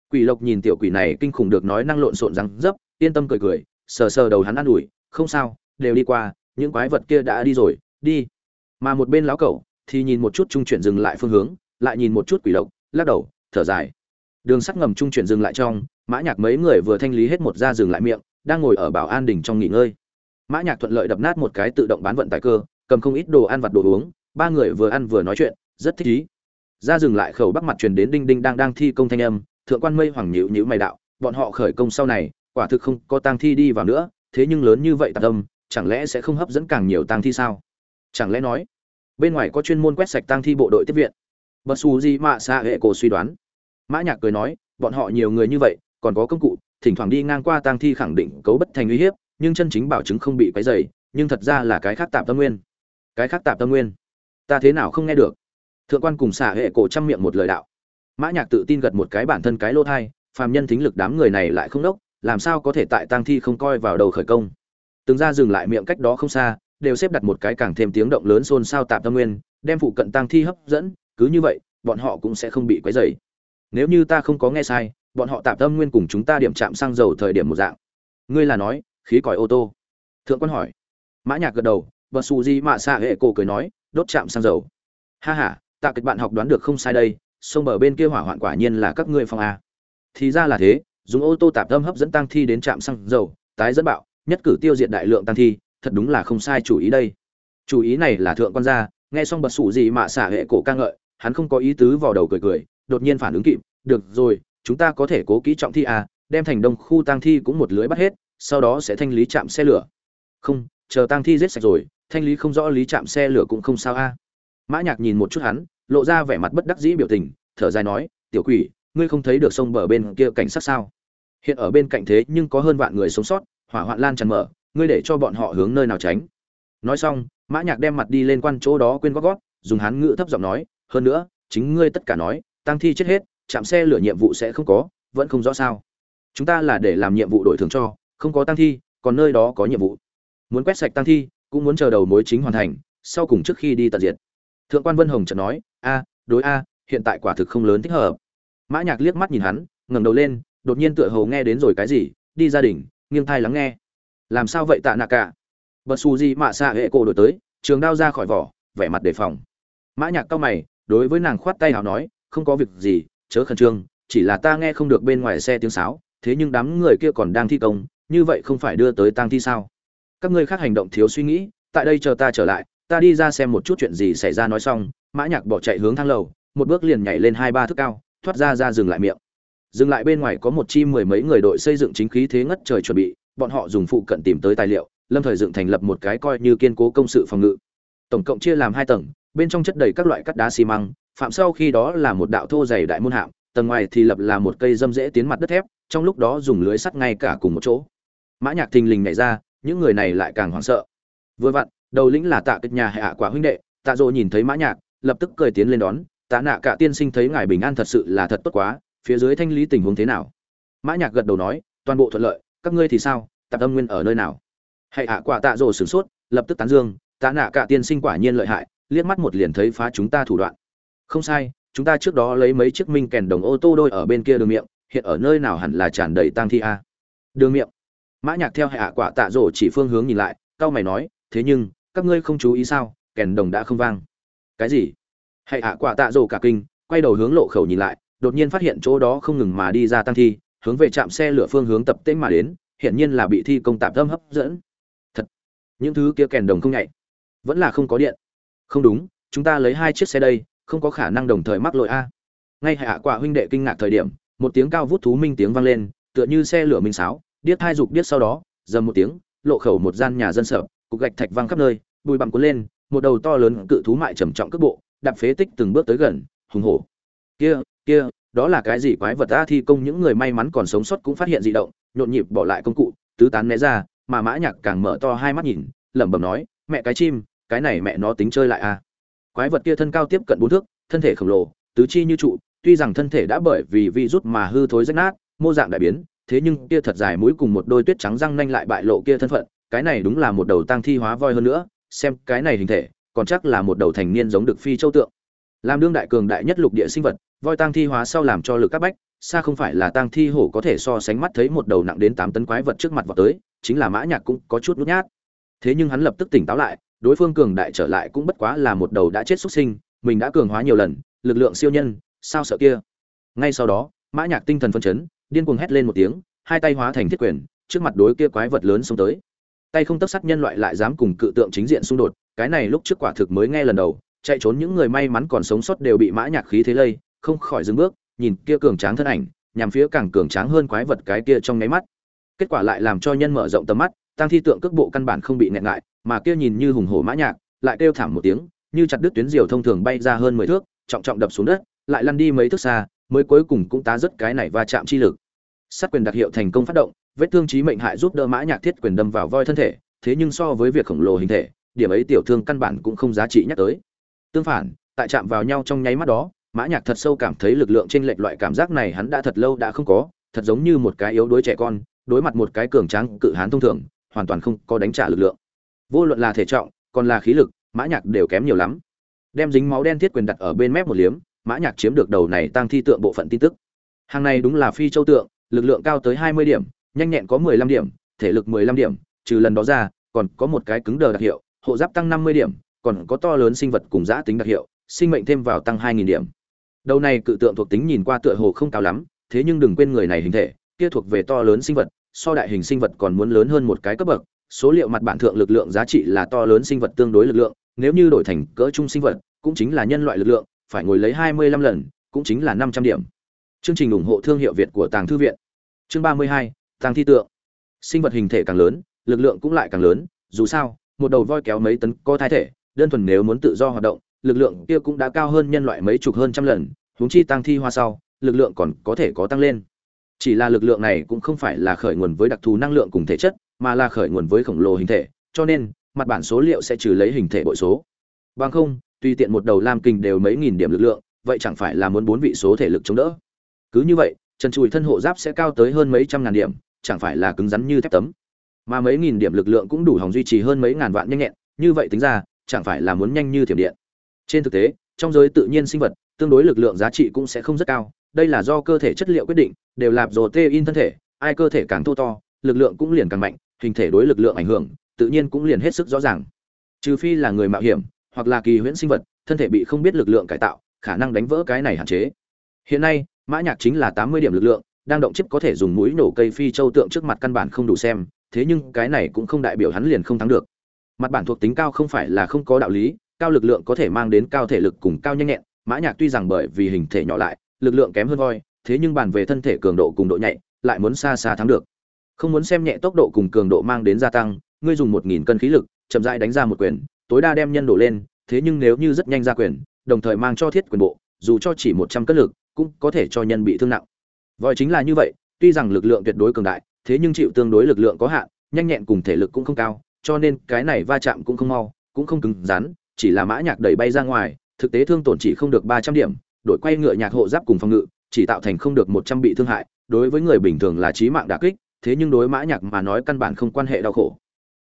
Quỷ lộc nhìn tiểu quỷ này kinh khủng được nói năng lộn xộn răng dấp, yên tâm cười cười, sờ sờ đầu hắn ă n ủi, không sao, đều đi qua, những quái vật kia đã đi rồi, đi. Mà một bên lão cẩu thì nhìn một chút trung chuyển dừng lại phương hướng, lại nhìn một chút quỷ lộc, lắc đầu, thở dài. Đường sắt ngầm trung chuyển dừng lại trong mã nhạc mấy người vừa thanh lý hết một gia dừng lại miệng, đang ngồi ở bảo an đình trong nghỉ ngơi. Mã nhạc thuận lợi đập nát một cái tự động bán vận tải cơ, cầm không ít đồ ăn vặt đồ uống, ba người vừa ăn vừa nói chuyện, rất thích ý ra dừng lại khẩu bắc mặt truyền đến đinh đinh đang đang thi công thanh âm, thượng quan mây hoàng nhữ nhữ mày đạo, bọn họ khởi công sau này, quả thực không có tang thi đi vào nữa, thế nhưng lớn như vậy tạc âm, chẳng lẽ sẽ không hấp dẫn càng nhiều tang thi sao? Chẳng lẽ nói, bên ngoài có chuyên môn quét sạch tang thi bộ đội tiếp viện? Bật xù gì mà xa hệ cổ suy đoán. Mã nhạc cười nói, bọn họ nhiều người như vậy còn có công cụ, thỉnh thoảng đi ngang qua tang thi khẳng định cấu bất thành uy hiếp, nhưng chân chính bảo chứng không bị quấy rầy, nhưng thật ra là cái khác tạm tâm nguyên. Cái khác tạm tâm nguyên? Ta thế nào không nghe được? Thượng quan cùng xả hệ cổ chăm miệng một lời đạo. Mã nhạc tự tin gật một cái bản thân cái lô thai, phàm nhân thính lực đám người này lại không đốc, làm sao có thể tại tang thi không coi vào đầu khởi công? Từng ra dừng lại miệng cách đó không xa, đều xếp đặt một cái càng thêm tiếng động lớn xôn xao tạm tâm nguyên, đem phụ cận tang thi hấp dẫn, cứ như vậy, bọn họ cũng sẽ không bị quấy rầy. Nếu như ta không có nghe sai bọn họ tạm tâm nguyên cùng chúng ta điểm chạm xăng dầu thời điểm một dạng. Ngươi là nói, khí còi ô tô. Thượng quan hỏi. Mã nhạc gật đầu bờ su di mạ xạ hệ cổ cười nói, đốt chạm xăng dầu. Ha ha, tạ kịch bạn học đoán được không sai đây, sông bờ bên kia hỏa hoạn quả nhiên là các ngươi phòng a. Thì ra là thế, dùng ô tô tạp tâm hấp dẫn tăng thi đến trạm xăng dầu, tái dẫn bạo, nhất cử tiêu diệt đại lượng tăng thi, thật đúng là không sai chủ ý đây. Chủ ý này là thượng quan gia, nghe xong bật sủ gì mà xả hệ cổ ca ngợi, hắn không có ý tứ vào đầu cười cười, đột nhiên phản ứng kịp, được rồi chúng ta có thể cố kỹ trọng thi à đem thành đông khu tang thi cũng một lưới bắt hết, sau đó sẽ thanh lý chạm xe lửa. Không, chờ tang thi giết sạch rồi, thanh lý không rõ lý chạm xe lửa cũng không sao a mã nhạc nhìn một chút hắn, lộ ra vẻ mặt bất đắc dĩ biểu tình, thở dài nói, tiểu quỷ, ngươi không thấy được sông bờ bên kia cảnh sát sao? Hiện ở bên cạnh thế nhưng có hơn vạn người sống sót, hỏa hoạn lan tràn mở, ngươi để cho bọn họ hướng nơi nào tránh? Nói xong, mã nhạc đem mặt đi lên quan chỗ đó quên gót gót, dùng hán ngữ thấp giọng nói, hơn nữa, chính ngươi tất cả nói, tang thi chết hết chạm xe lửa nhiệm vụ sẽ không có, vẫn không rõ sao. Chúng ta là để làm nhiệm vụ đổi thưởng cho, không có tăng thi, còn nơi đó có nhiệm vụ. Muốn quét sạch tăng thi, cũng muốn chờ đầu mối chính hoàn thành, sau cùng trước khi đi tận diệt. Thượng quan vân hồng chợt nói, a, đối a, hiện tại quả thực không lớn thích hợp. Mã nhạc liếc mắt nhìn hắn, ngẩng đầu lên, đột nhiên tựa hồ nghe đến rồi cái gì, đi gia đình, nghiêng thai lắng nghe. Làm sao vậy tạ nạ cả? Bật xù gì mạ xạ hệ cổ đổi tới, trường đao ra khỏi vỏ, vẻ mặt đề phòng. Mã nhạc cao mày, đối với nàng khoát tay hào nói, không có việc gì chớ khẩn trương, chỉ là ta nghe không được bên ngoài xe tiếng sáo, thế nhưng đám người kia còn đang thi công, như vậy không phải đưa tới tang thi sao? Các ngươi khác hành động thiếu suy nghĩ, tại đây chờ ta trở lại, ta đi ra xem một chút chuyện gì xảy ra nói xong, mã nhạc bỏ chạy hướng thang lầu, một bước liền nhảy lên hai ba thước cao, thoát ra ra dừng lại miệng. Dừng lại bên ngoài có một chi mười mấy người đội xây dựng chính khí thế ngất trời chuẩn bị, bọn họ dùng phụ cận tìm tới tài liệu, lâm thời dựng thành lập một cái coi như kiên cố công sự phòng ngự. Tổng cộng chia làm hai tầng, bên trong chất đầy các loại cắt đá xi măng phạm sau khi đó là một đạo thô dày đại môn hạm, tầng ngoài thì lập là một cây dâm rễ tiến mặt đất thép, trong lúc đó dùng lưới sắt ngay cả cùng một chỗ. Mã nhạc thình lình nhảy ra, những người này lại càng hoảng sợ. Vừa vặn, đầu lĩnh là tạ kịch nhà hạ quả huynh đệ, tạ dỗ nhìn thấy mã nhạc, lập tức cười tiến lên đón, tạ nạ cả tiên sinh thấy ngài bình an thật sự là thật tốt quá, phía dưới thanh lý tình huống thế nào? Mã nhạc gật đầu nói, toàn bộ thuận lợi, các ngươi thì sao? Tạp âm nguyên ở nơi nào? Hãy hạ quả tạ rồ sửng sốt, lập tức tán dương, tạ nạ cả tiên sinh quả nhiên lợi hại, liếc mắt một liền thấy phá chúng ta thủ đoạn không sai, chúng ta trước đó lấy mấy chiếc minh kèn đồng ô tô đôi ở bên kia đường miệng, hiện ở nơi nào hẳn là tràn đầy tang thi a? Đường miệng. Mã nhạc theo hạ quả tạ rổ chỉ phương hướng nhìn lại cao mày nói, thế nhưng, các ngươi không chú ý sao, kèn đồng đã không vang. Cái gì? Hệ hạ quả tạ rổ cả kinh, quay đầu hướng lộ khẩu nhìn lại, đột nhiên phát hiện chỗ đó không ngừng mà đi ra tăng thi, hướng về trạm xe lửa phương hướng tập tễnh mà đến hiện nhiên là bị thi công tạm tâm hấp dẫn. Thật, những thứ kia kèn đồng không nhạy. Vẫn là không có điện. Không đúng, chúng ta lấy hai chiếc xe đây không có khả năng đồng thời mắc lỗi a. Ngay hạ quả huynh đệ kinh ngạc thời điểm, một tiếng cao vút thú minh tiếng vang lên, tựa như xe lửa minh sáo, điếc hai dục điếc sau đó, dầm một tiếng, lộ khẩu một gian nhà dân sở, cục gạch thạch văng khắp nơi, bụi bặm cuốn lên, một đầu to lớn cự thú mại trầm trọng cước bộ, đạp phế tích từng bước tới gần, hùng hổ. Kia kia, đó là cái gì quái vật ta thi công những người may mắn còn sống sót cũng phát hiện dị động, nhộn nhịp bỏ lại công cụ, tứ tán né ra, mà mã nhạc càng mở to hai mắt nhìn, lẩm bẩm nói, mẹ cái chim, cái này mẹ nó tính chơi lại à quái vật kia thân cao tiếp cận bốn thước, thân thể khổng lồ, tứ chi như trụ, tuy rằng thân thể đã bởi vì virus mà hư thối rách nát, mô dạng đại biến, thế nhưng kia thật dài mũi cùng một đôi tuyết trắng răng nanh lại bại lộ kia thân phận, cái này đúng là một đầu tang thi hóa voi hơn nữa, xem cái này hình thể, còn chắc là một đầu thành niên giống được phi châu tượng. Làm đương đại cường đại nhất lục địa sinh vật, voi tang thi hóa sau làm cho lực các bách, xa không phải là tang thi hổ có thể so sánh mắt thấy một đầu nặng đến tám tấn quái vật trước mặt vào tới, chính là mã nhạc cũng có chút nút nhát. Thế nhưng hắn lập tức tỉnh táo lại đối phương cường đại trở lại cũng bất quá là một đầu đã chết xuất sinh, mình đã cường hóa nhiều lần, lực lượng siêu nhân, sao sợ kia. Ngay sau đó, mã nhạc tinh thần phân chấn, điên cuồng hét lên một tiếng, hai tay hóa thành thiết quyền, trước mặt đối kia quái vật lớn xông tới. Tay không tấc sắt nhân loại lại dám cùng cự tượng chính diện xung đột, cái này lúc trước quả thực mới nghe lần đầu, chạy trốn những người may mắn còn sống sót đều bị mã nhạc khí thế lây, không khỏi dừng bước, nhìn kia cường tráng thân ảnh, nhằm phía càng cường tráng hơn quái vật cái kia trong nháy mắt. Kết quả lại làm cho nhân mở rộng tầm mắt tăng thi tượng cước bộ căn bản không bị nẹn ngại mà kia nhìn như hùng hổ mã nhạc, lại kêu thảm một tiếng, như chặt đứt tuyến diều thông thường bay ra hơn mười thước, trọng trọng đập xuống đất, lại lăn đi mấy thước xa, mới cuối cùng cũng tá rất cái này va chạm chi lực. Sát quyền đặc hiệu thành công phát động, vết thương chí mệnh hại giúp đỡ mã nhạc thiết quyền đâm vào voi thân thể, thế nhưng so với việc khổng lồ hình thể, điểm ấy tiểu thương căn bản cũng không giá trị nhắc tới. Tương phản, tại chạm vào nhau trong nháy mắt đó, mã nhạc thật sâu cảm thấy lực lượng trên lệch loại cảm giác này hắn đã thật lâu đã không có, thật giống như một cái yếu đuối trẻ con, đối mặt một cái cường tráng cự hán thông thường, hoàn toàn không có đánh trả lực lượng vô luận là thể trọng, còn là khí lực, mã nhạc đều kém nhiều lắm. Đem dính máu đen thiết quyền đặt ở bên mép một liếm, mã nhạc chiếm được đầu này tăng thi tượng bộ phận tin tức. Hàng này đúng là phi châu tượng, lực lượng cao tới 20 điểm, nhanh nhẹn có 15 điểm, thể lực 15 điểm, trừ lần đó ra, còn có một cái cứng đờ đặc hiệu, hộ giáp tăng 50 điểm, còn có to lớn sinh vật cùng giá tính đặc hiệu, sinh mệnh thêm vào tăng 2.000 điểm. Đầu này cự tượng thuộc tính nhìn qua tựa hồ không cao lắm, thế nhưng đừng quên người này hình thể, kia thuộc về to lớn sinh vật, so đại hình sinh vật còn muốn lớn hơn một cái cấp bậc số liệu mặt bản thượng lực lượng giá trị là to lớn sinh vật tương đối lực lượng nếu như đổi thành cỡ trung sinh vật cũng chính là nhân loại lực lượng phải ngồi lấy 25 lần cũng chính là 500 điểm. Chương trình ủng hộ thương hiệu việt của tàng thư viện. Chương 32, tàng thi tượng. Sinh vật hình thể càng lớn lực lượng cũng lại càng lớn dù sao một đầu voi kéo mấy tấn có thai thể đơn thuần nếu muốn tự do hoạt động lực lượng kia cũng đã cao hơn nhân loại mấy chục hơn trăm lần huống chi tăng thi hoa sau lực lượng còn có thể có tăng lên. Chỉ là lực lượng này cũng không phải là khởi nguồn với đặc thù năng lượng cùng thể chất mà là khởi nguồn với khổng lồ hình thể, cho nên, mặt bản số liệu sẽ trừ lấy hình thể bội số. Bằng không, tùy tiện một đầu lam kinh đều mấy nghìn điểm lực lượng, vậy chẳng phải là muốn bốn vị số thể lực chống đỡ. Cứ như vậy chân chùi thân hộ giáp sẽ cao tới hơn mấy trăm ngàn điểm, chẳng phải là cứng rắn như thép tấm. Mà mấy nghìn điểm lực lượng cũng đủ hòng duy trì hơn mấy ngàn vạn nhanh nhẹn, như vậy tính ra, chẳng phải là muốn nhanh như thiểm điện. Trên thực tế, trong giới tự nhiên sinh vật, tương đối lực lượng giá trị cũng sẽ không rất cao, đây là do cơ thể chất liệu quyết định, đều lạp protein in thân thể, ai cơ thể càng thô to, lực lượng cũng liền càng mạnh hình thể đối lực lượng ảnh hưởng, tự nhiên cũng liền hết sức rõ ràng. Trừ phi là người mạo hiểm, hoặc là kỳ huyễn sinh vật, thân thể bị không biết lực lượng cải tạo, khả năng đánh vỡ cái này hạn chế. Hiện nay, mã nhạc chính là tám mươi điểm lực lượng, đang động chip có thể dùng mũi nổ cây phi châu tượng trước mặt căn bản không đủ xem, thế nhưng cái này cũng không đại biểu hắn liền không thắng được. Mặt bản thuộc tính cao không phải là không có đạo lý, cao lực lượng có thể mang đến cao thể lực cùng cao nhanh nhẹn, mã nhạc tuy rằng bởi vì hình thể nhỏ lại, lực lượng kém hơn voi, thế nhưng bàn về thân thể cường độ cùng độ nhạy, lại muốn xa xa thắng được không muốn xem nhẹ tốc độ cùng cường độ mang đến gia tăng, ngươi dùng một nghìn cân khí lực, chậm rãi đánh ra một quyền, tối đa đem nhân đổ lên, thế nhưng nếu như rất nhanh ra quyền, đồng thời mang cho thiết quyền bộ, dù cho chỉ một trăm cân lực, cũng có thể cho nhân bị thương nặng. Vòi chính là như vậy, tuy rằng lực lượng tuyệt đối cường đại, thế nhưng chịu tương đối lực lượng có hạn, nhanh nhẹn cùng thể lực cũng không cao, cho nên cái này va chạm cũng không mau, cũng không cứng rắn, chỉ là mã nhạc đẩy bay ra ngoài, thực tế thương tổn chỉ không được ba trăm điểm đội quay ngựa nhạc hộ giáp cùng phòng ngự, chỉ tạo thành không được một trăm bị thương hại, đối với người bình thường là chí mạng đả kích thế nhưng đối mã nhạc mà nói căn bản không quan hệ đau khổ.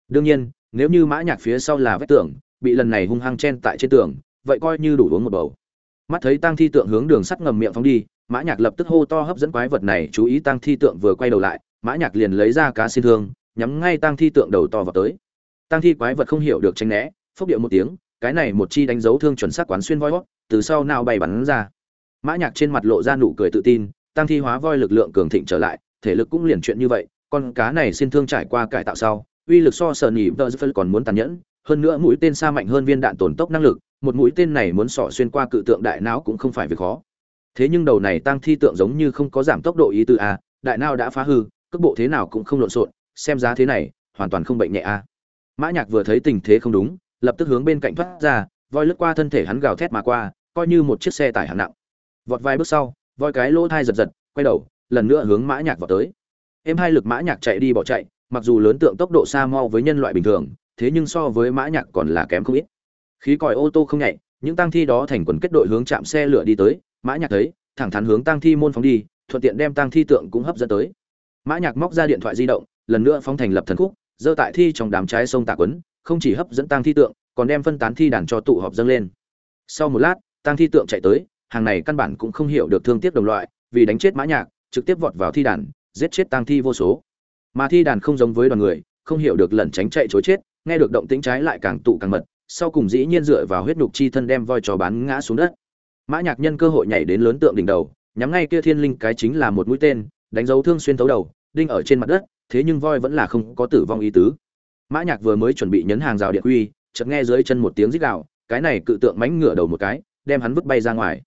Đương nhiên, nếu như mã nhạc phía sau là vách tường, bị lần này hung hăng chen tại trên tường, vậy coi như đủ uống một bầu. Mắt thấy tang thi tượng hướng đường sắt ngầm miệng phóng đi, mã nhạc lập tức hô to hấp dẫn quái vật này, chú ý tang thi tượng vừa quay đầu lại, mã nhạc liền lấy ra cá xin thương, nhắm ngay tang thi tượng đầu to vào tới. Tang thi quái vật không hiểu được tránh né, phốc điệu một tiếng, cái này một chi đánh dấu thương chuẩn xác quán xuyên voi hót, từ sau nào bay bắn ra. Mã nhạc trên mặt lộ ra nụ cười tự tin, tang thi hóa voi lực lượng cường thịnh trở lại thể lực cũng liền chuyện như vậy, con cá này xin thương trải qua cải tạo sau, uy lực so sờ nhị vợ còn muốn tàn nhẫn, hơn nữa mũi tên xa mạnh hơn viên đạn tổn tốc năng lực, một mũi tên này muốn sọ xuyên qua cự tượng đại não cũng không phải việc khó. Thế nhưng đầu này tăng thi tượng giống như không có giảm tốc độ ý tư a, đại não đã phá hư, cước bộ thế nào cũng không lộn xộn, xem giá thế này, hoàn toàn không bệnh nhẹ a. Mã nhạc vừa thấy tình thế không đúng, lập tức hướng bên cạnh thoát ra, voi lướt qua thân thể hắn gào thét mà qua, coi như một chiếc xe tải hạng nặng. Vọt vài bước sau, voi cái lỗ thai giật giật, quay đầu lần nữa hướng mã nhạc vào tới. Em hai lực mã nhạc chạy đi bỏ chạy, mặc dù lớn tượng tốc độ xa mau với nhân loại bình thường, thế nhưng so với mã nhạc còn là kém không ít. Khí còi ô tô không nhạy những tang thi đó thành quần kết đội hướng chạm xe lửa đi tới, mã nhạc thấy, thẳng thắn hướng tang thi môn phóng đi, thuận tiện đem tang thi tượng cũng hấp dẫn tới. Mã nhạc móc ra điện thoại di động, lần nữa phóng thành lập thần khúc dơ tại thi trong đám trái sông tạ quấn, không chỉ hấp dẫn tang thi tượng, còn đem phân tán thi đàn cho tụ họp dâng lên. Sau một lát, tang thi tượng chạy tới, hàng này căn bản cũng không hiểu được thương tiếc đồng loại, vì đánh chết mã nhạc trực tiếp vọt vào thi đàn, giết chết tang thi vô số. Mà thi đàn không giống với đoàn người, không hiểu được lẩn tránh chạy trốn chết, nghe được động tĩnh trái lại càng tụ càng mật, sau cùng dĩ nhiên dựa vào huyết nhục chi thân đem voi trò bán ngã xuống đất. Mã nhạc nhân cơ hội nhảy đến lớn tượng đỉnh đầu, nhắm ngay kia thiên linh cái chính là một mũi tên, đánh dấu thương xuyên thấu đầu, đinh ở trên mặt đất, thế nhưng voi vẫn là không có tử vong ý tứ. Mã nhạc vừa mới chuẩn bị nhấn hàng rào điện quy, chợt nghe dưới chân một tiếng rít gào, cái này cự tượng mánh ngửa đầu một cái, đem hắn vứt bay ra ngoài.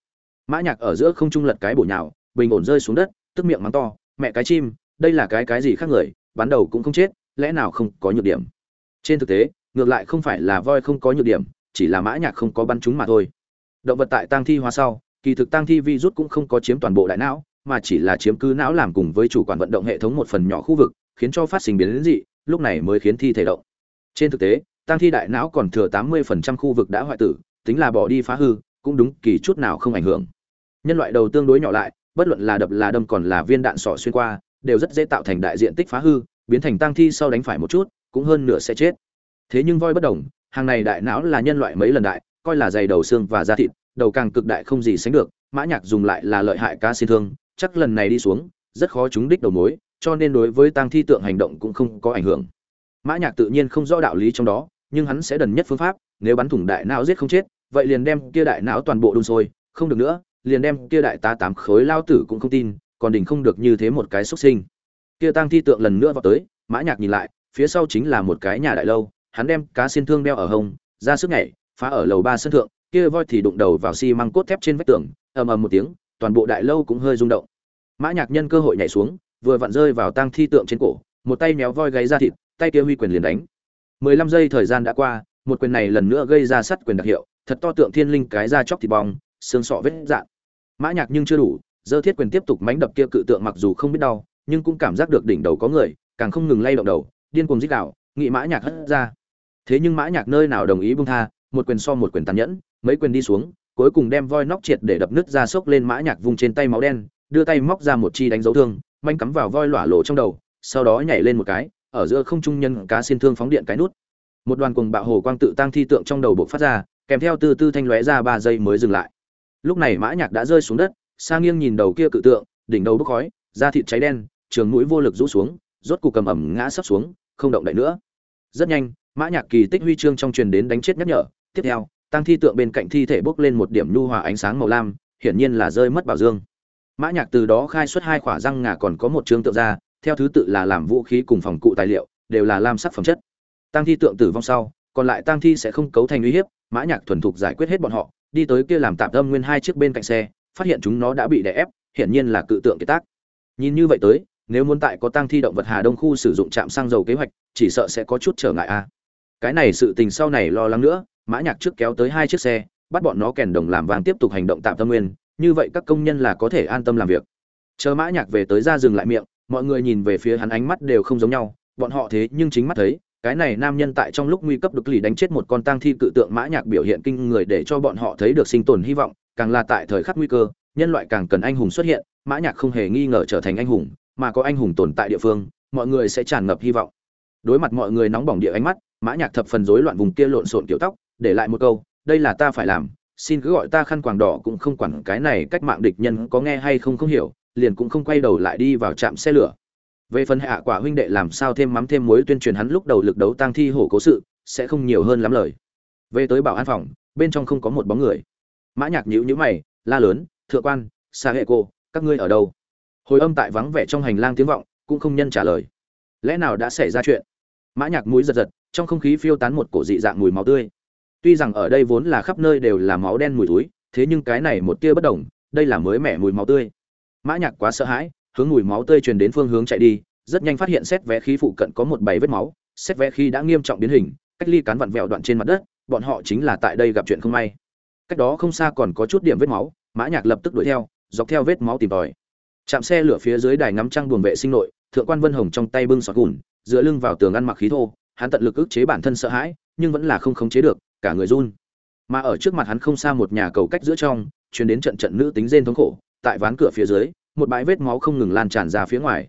Mã nhạc ở giữa không trung lật cái bổ nhào, bình ổn rơi xuống đất tức miệng mắng to, mẹ cái chim, đây là cái cái gì khác người bắn đầu cũng không chết, lẽ nào không có nhược điểm? Trên thực tế, ngược lại không phải là voi không có nhược điểm, chỉ là mã nhạc không có bắn chúng mà thôi. Động vật tại tang thi hóa sau, kỳ thực tang thi virus cũng không có chiếm toàn bộ đại não, mà chỉ là chiếm cứ não làm cùng với chủ quản vận động hệ thống một phần nhỏ khu vực, khiến cho phát sinh biến dị, lúc này mới khiến thi thể động. Trên thực tế, tang thi đại não còn thừa 80% khu vực đã hoại tử, tính là bỏ đi phá hư, cũng đúng kỳ chút nào không ảnh hưởng. Nhân loại đầu tương đối nhỏ lại bất luận là đập là đâm còn là viên đạn sọ xuyên qua, đều rất dễ tạo thành đại diện tích phá hư, biến thành tang thi sau đánh phải một chút, cũng hơn nửa sẽ chết. Thế nhưng voi bất đồng, hàng này đại não là nhân loại mấy lần đại, coi là dày đầu xương và da thịt, đầu càng cực đại không gì sánh được, mã nhạc dùng lại là lợi hại cá xin thương, chắc lần này đi xuống, rất khó trúng đích đầu mối, cho nên đối với tang thi tượng hành động cũng không có ảnh hưởng. Mã nhạc tự nhiên không rõ đạo lý trong đó, nhưng hắn sẽ đần nhất phương pháp, nếu bắn thủng đại não giết không chết, vậy liền đem kia đại não toàn bộ đun sôi, không được nữa liền đem kia đại tá tám khối lao tử cũng không tin, còn đỉnh không được như thế một cái xuất sinh. Kia tăng thi tượng lần nữa vào tới, mã nhạc nhìn lại, phía sau chính là một cái nhà đại lâu, hắn đem cá xiên thương đeo ở hông, ra sức nhảy, phá ở lầu ba sân thượng, kia voi thì đụng đầu vào xi măng cốt thép trên vách tường, ầm ầm một tiếng, toàn bộ đại lâu cũng hơi rung động. Mã nhạc nhân cơ hội nhảy xuống, vừa vặn rơi vào tăng thi tượng trên cổ, một tay méo voi gáy ra thịt, tay kia huy quyền liền đánh. 15 giây thời gian đã qua, một quyền này lần nữa gây ra sắt quyền đặc hiệu, thật to tượng thiên linh cái ra chóc thịt bong, xương sọ vết dạn mã nhạc nhưng chưa đủ, dơ thiết quyền tiếp tục mánh đập kia cự tượng mặc dù không biết đau, nhưng cũng cảm giác được đỉnh đầu có người, càng không ngừng lay động đầu, điên cuồng dích gào, nghị mã nhạc hất ra. Thế nhưng mã nhạc nơi nào đồng ý buông tha, một quyền so một quyền tàn nhẫn, mấy quyền đi xuống, cuối cùng đem voi nóc triệt để đập nứt ra sốc lên mã nhạc vung trên tay máu đen, đưa tay móc ra một chi đánh dấu thương, manh cắm vào voi lỏa lộ trong đầu, sau đó nhảy lên một cái, ở giữa không trung nhân cá xin thương phóng điện cái nút. Một đoàn cuồng bạo hồ quang tự tăng thi tượng trong đầu bộc phát ra, kèm theo từ từ thanh lóe ra ba giây mới dừng lại lúc này mã nhạc đã rơi xuống đất, sa nghiêng nhìn đầu kia cự tượng, đỉnh đầu bốc khói, da thịt cháy đen, trường mũi vô lực rũ xuống, rốt cục cầm ẩm ngã sấp xuống, không động đậy nữa. Rất nhanh, mã nhạc kỳ tích huy chương trong truyền đến đánh chết nhắc nhở. Tiếp theo tăng thi tượng bên cạnh thi thể bốc lên một điểm nhu hòa ánh sáng màu lam, hiển nhiên là rơi mất bảo dương. Mã nhạc từ đó khai xuất hai khỏa răng ngà còn có một trương tượng ra theo thứ tự là làm vũ khí cùng phòng cụ tài liệu, đều là lam sắc phẩm chất. Tăng thi tượng tử vong sau, còn lại tăng thi sẽ không cấu thành uy hiếp, mã nhạc thuần thục giải quyết hết bọn họ đi tới kia làm tạm âm nguyên hai chiếc bên cạnh xe, phát hiện chúng nó đã bị đè ép, hiển nhiên là cự tượng kiệt tác. Nhìn như vậy tới, nếu muốn tại có tăng thi động vật hà đông khu sử dụng trạm xăng dầu kế hoạch, chỉ sợ sẽ có chút trở ngại a. Cái này sự tình sau này lo lắng nữa, mã nhạc trước kéo tới hai chiếc xe, bắt bọn nó kèn đồng làm vàng tiếp tục hành động tạm tâm nguyên, như vậy các công nhân là có thể an tâm làm việc. Chờ mã nhạc về tới ra dừng lại miệng, mọi người nhìn về phía hắn ánh mắt đều không giống nhau, bọn họ thế nhưng chính mắt thấy cái này nam nhân tại trong lúc nguy cấp được lì đánh chết một con tang thi cự tượng mã nhạc biểu hiện kinh người để cho bọn họ thấy được sinh tồn hy vọng, càng là tại thời khắc nguy cơ, nhân loại càng cần anh hùng xuất hiện, mã nhạc không hề nghi ngờ trở thành anh hùng, mà có anh hùng tồn tại địa phương, mọi người sẽ tràn ngập hy vọng. Đối mặt mọi người nóng bỏng địa ánh mắt, mã nhạc thập phần rối loạn vùng kia lộn xộn kiểu tóc, để lại một câu, đây là ta phải làm, xin cứ gọi ta khăn quàng đỏ cũng không quản cái này cách mạng địch nhân có nghe hay không không hiểu, liền cũng không quay đầu lại đi vào trạm xe lửa về phần hạ quả huynh đệ làm sao thêm mắm thêm muối tuyên truyền hắn lúc đầu lực đấu tang thi hổ cố sự, sẽ không nhiều hơn lắm lời. Về tới bảo an phòng, bên trong không có một bóng người. Mã nhạc nhíu nhíu mày, la lớn, thượng quan xa hệ cô, các ngươi ở đâu? Hồi âm tại vắng vẻ trong hành lang tiếng vọng, cũng không nhân trả lời. Lẽ nào đã xảy ra chuyện? Mã nhạc mũi giật giật, trong không khí phiêu tán một cổ dị dạng mùi máu tươi. Tuy rằng ở đây vốn là khắp nơi đều là máu đen mùi túi, thế nhưng cái này một tia bất động đây là mới mẻ mùi máu tươi. Mã nhạc quá sợ hãi hướng mùi máu tươi truyền đến phương hướng chạy đi, rất nhanh phát hiện xét vé khí phụ cận có một bảy vết máu, xét vé khí đã nghiêm trọng biến hình, cách ly cán vặn vẹo đoạn trên mặt đất, bọn họ chính là tại đây gặp chuyện không may. Cách đó không xa còn có chút điểm vết máu, mã nhạc lập tức đuổi theo, dọc theo vết máu tìm tòi. Chạm xe lửa phía dưới đài ngắm trăng buồng vệ sinh nội, thượng quan vân hồng trong tay bưng sọt gùn, dựa lưng vào tường ăn mặc khí thô, hắn tận lực ức chế bản thân sợ hãi, nhưng vẫn là không khống chế được, cả người run. Mà ở trước mặt hắn không xa một nhà cầu cách giữa trong, truyền đến trận trận nữ tính rên thống khổ, tại ván cửa phía dưới một bãi vết máu không ngừng lan tràn ra phía ngoài.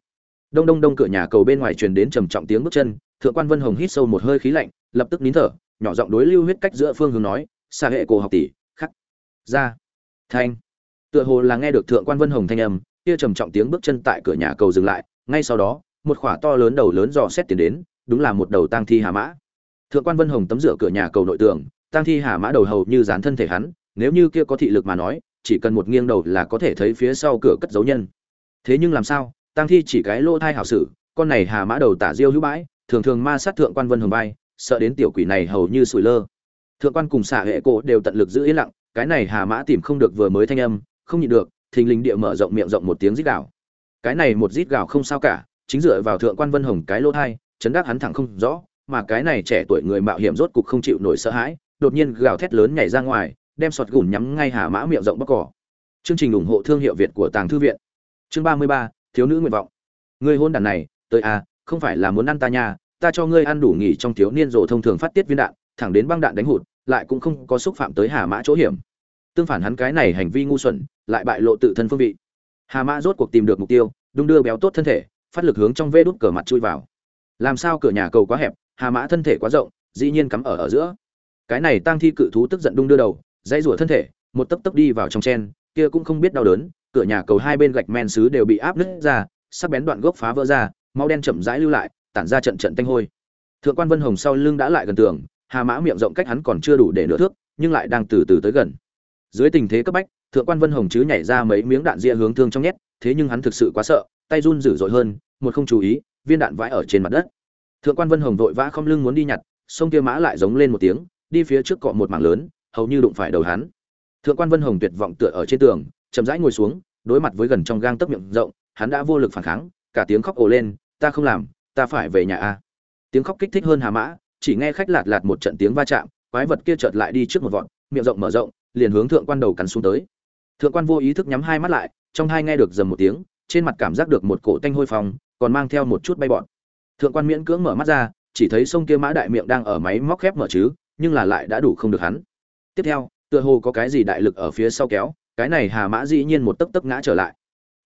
Đông đông đông cửa nhà cầu bên ngoài truyền đến trầm trọng tiếng bước chân, thượng quan vân hồng hít sâu một hơi khí lạnh, lập tức nín thở, nhỏ giọng đối lưu huyết cách giữa phương hướng nói xa hệ cổ học tỷ, khắc, ra, thanh. Tựa hồ là nghe được thượng quan vân hồng thanh âm, kia trầm trọng tiếng bước chân tại cửa nhà cầu dừng lại, ngay sau đó, một khỏa to lớn đầu lớn dò xét tiến đến, đúng là một đầu tang thi hà mã. Thượng quan vân hồng tấm rửa cửa nhà cầu nội tường, tang thi hà mã đầu hầu như dán thân thể hắn, nếu như kia có thị lực mà nói chỉ cần một nghiêng đầu là có thể thấy phía sau cửa cất dấu nhân. Thế nhưng làm sao? Tang thi chỉ cái lỗ thai hảo sử, con này hà mã đầu tả diêu hữu bãi, thường thường ma sát thượng quan vân hồng vai, sợ đến tiểu quỷ này hầu như sủi lơ. Thượng quan cùng xạ hệ cổ đều tận lực giữ yên lặng, cái này hà mã tìm không được vừa mới thanh âm, không nhịn được, thình lình địa mở rộng miệng rộng một tiếng rít gào. Cái này một rít gào không sao cả, chính dựa vào thượng quan vân hồng cái lỗ thai, chấn đắc hắn thẳng không rõ, mà cái này trẻ tuổi người mạo hiểm rốt cục không chịu nổi sợ hãi, đột nhiên gào thét lớn nhảy ra ngoài đem sọt gùn nhắm ngay hà mã miệng rộng bắc cỏ. Chương trình ủng hộ thương hiệu việt của tàng thư viện. Chương ba mươi ba, thiếu nữ nguyện vọng. Ngươi hôn đàn này, tới à không phải là muốn ăn ta nha, ta cho ngươi ăn đủ nghỉ trong thiếu niên rồ thông thường phát tiết viên đạn, thẳng đến băng đạn đánh hụt, lại cũng không có xúc phạm tới hà mã chỗ hiểm. Tương phản hắn cái này hành vi ngu xuẩn, lại bại lộ tự thân phương vị. Hà mã rốt cuộc tìm được mục tiêu, đung đưa béo tốt thân thể, phát lực hướng trong vê đút cờ mặt chui vào. Làm sao cửa nhà cầu quá hẹp, hà mã thân thể quá rộng, dĩ nhiên cắm ở ở giữa. Cái này tăng thi cự thú tức giận đung đưa đầu dãy rủa thân thể, một tấp tấp đi vào trong chen, kia cũng không biết đau đớn, cửa nhà cầu hai bên gạch men xứ đều bị áp nứt ra, sắc bén đoạn gốc phá vỡ ra, máu đen chậm rãi lưu lại, tản ra trận trận tanh hôi. Thượng quan vân hồng sau lưng đã lại gần tường, hà mã miệng rộng cách hắn còn chưa đủ để nửa thước, nhưng lại đang từ từ tới gần. Dưới tình thế cấp bách, thượng quan vân hồng chứ nhảy ra mấy miếng đạn ria hướng thương trong nhét, thế nhưng hắn thực sự quá sợ, tay run dữ dội hơn, một không chú ý, viên đạn vãi ở trên mặt đất. Thượng quan vân hồng vội vã không lưng muốn đi nhặt, sông kia mã lại giống lên một tiếng, đi phía trước cọ một mảng lớn hầu như đụng phải đầu hắn. Thượng quan vân hồng tuyệt vọng tựa ở trên tường, chậm rãi ngồi xuống, đối mặt với gần trong gang tấc miệng rộng, hắn đã vô lực phản kháng, cả tiếng khóc ồ lên, ta không làm, ta phải về nhà a. Tiếng khóc kích thích hơn hà mã, chỉ nghe khách lạt lạt một trận tiếng va chạm, quái vật kia chợt lại đi trước một vọt, miệng rộng mở rộng, liền hướng thượng quan đầu cắn xuống tới. Thượng quan vô ý thức nhắm hai mắt lại, trong hai nghe được dầm một tiếng, trên mặt cảm giác được một cổ tanh hôi phòng còn mang theo một chút bay bọt. Thượng quan miễn cưỡng mở mắt ra, chỉ thấy sông kia mã đại miệng đang ở máy móc khép mở chứ, nhưng là lại đã đủ không được hắn tiếp theo, tựa hồ có cái gì đại lực ở phía sau kéo, cái này hà mã dĩ nhiên một tấc tấc ngã trở lại.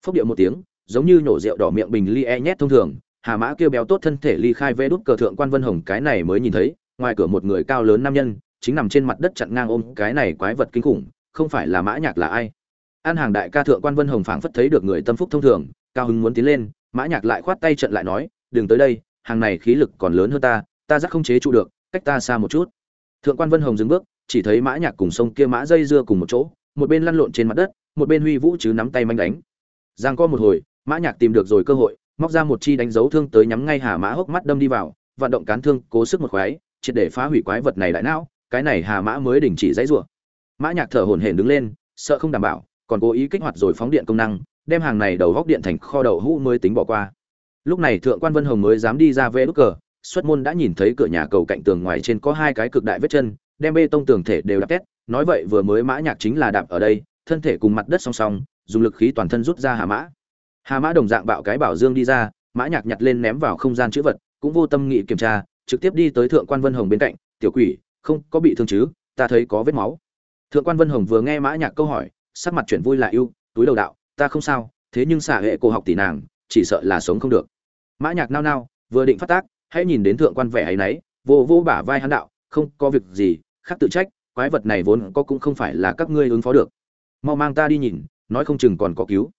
Phốc điệu một tiếng, giống như nổ rượu đỏ miệng bình ly e nhét thông thường, hà mã kêu béo tốt thân thể ly khai vê đút cờ thượng quan vân hồng cái này mới nhìn thấy, ngoài cửa một người cao lớn nam nhân, chính nằm trên mặt đất chặn ngang ôm cái này quái vật kinh khủng, không phải là mã nhạc là ai? An hàng đại ca thượng quan vân hồng phảng phất thấy được người tâm phúc thông thường, cao hứng muốn tiến lên, mã nhạc lại khoát tay trận lại nói, đừng tới đây, hàng này khí lực còn lớn hơn ta ta rất không chế trụ được, cách ta xa một chút. Thượng quan vân hồng dừng bước chỉ thấy mã nhạc cùng sông kia mã dây dưa cùng một chỗ, một bên lăn lộn trên mặt đất, một bên huy vũ chứ nắm tay manh đánh. Giang co một hồi, mã nhạc tìm được rồi cơ hội, móc ra một chi đánh dấu thương tới nhắm ngay hà mã hốc mắt đâm đi vào, vận động cán thương, cố sức một khoái, triệt để phá hủy quái vật này đại não, cái này hà mã mới đình chỉ dãy rủa. Mã nhạc thở hổn hển đứng lên, sợ không đảm bảo, còn cố ý kích hoạt rồi phóng điện công năng, đem hàng này đầu góc điện thành kho đầu hũ mới tính bỏ qua. Lúc này thượng quan vân hồng mới dám đi ra vẽ đúc cờ, xuất môn đã nhìn thấy cửa nhà cầu cạnh tường ngoài trên có hai cái cực đại vết chân đem bê tông tường thể đều đạp tét, nói vậy vừa mới mã nhạc chính là đạp ở đây, thân thể cùng mặt đất song song, dùng lực khí toàn thân rút ra hà mã. Hà mã đồng dạng bạo cái bảo dương đi ra, mã nhạc nhặt lên ném vào không gian chữ vật, cũng vô tâm nghị kiểm tra, trực tiếp đi tới thượng quan vân hồng bên cạnh, tiểu quỷ, không có bị thương chứ? Ta thấy có vết máu. Thượng quan vân hồng vừa nghe mã nhạc câu hỏi, sắc mặt chuyển vui lại ưu, túi đầu đạo, ta không sao, thế nhưng xả hệ cô học tỷ nàng, chỉ sợ là sống không được. Mã nhạc nao nao, vừa định phát tác, hãy nhìn đến thượng quan vẻ ấy nấy, vô vô bả vai hắn đạo, không có việc gì khác tự trách, quái vật này vốn có cũng không phải là các ngươi ứng phó được. Mau mang ta đi nhìn, nói không chừng còn có cứu.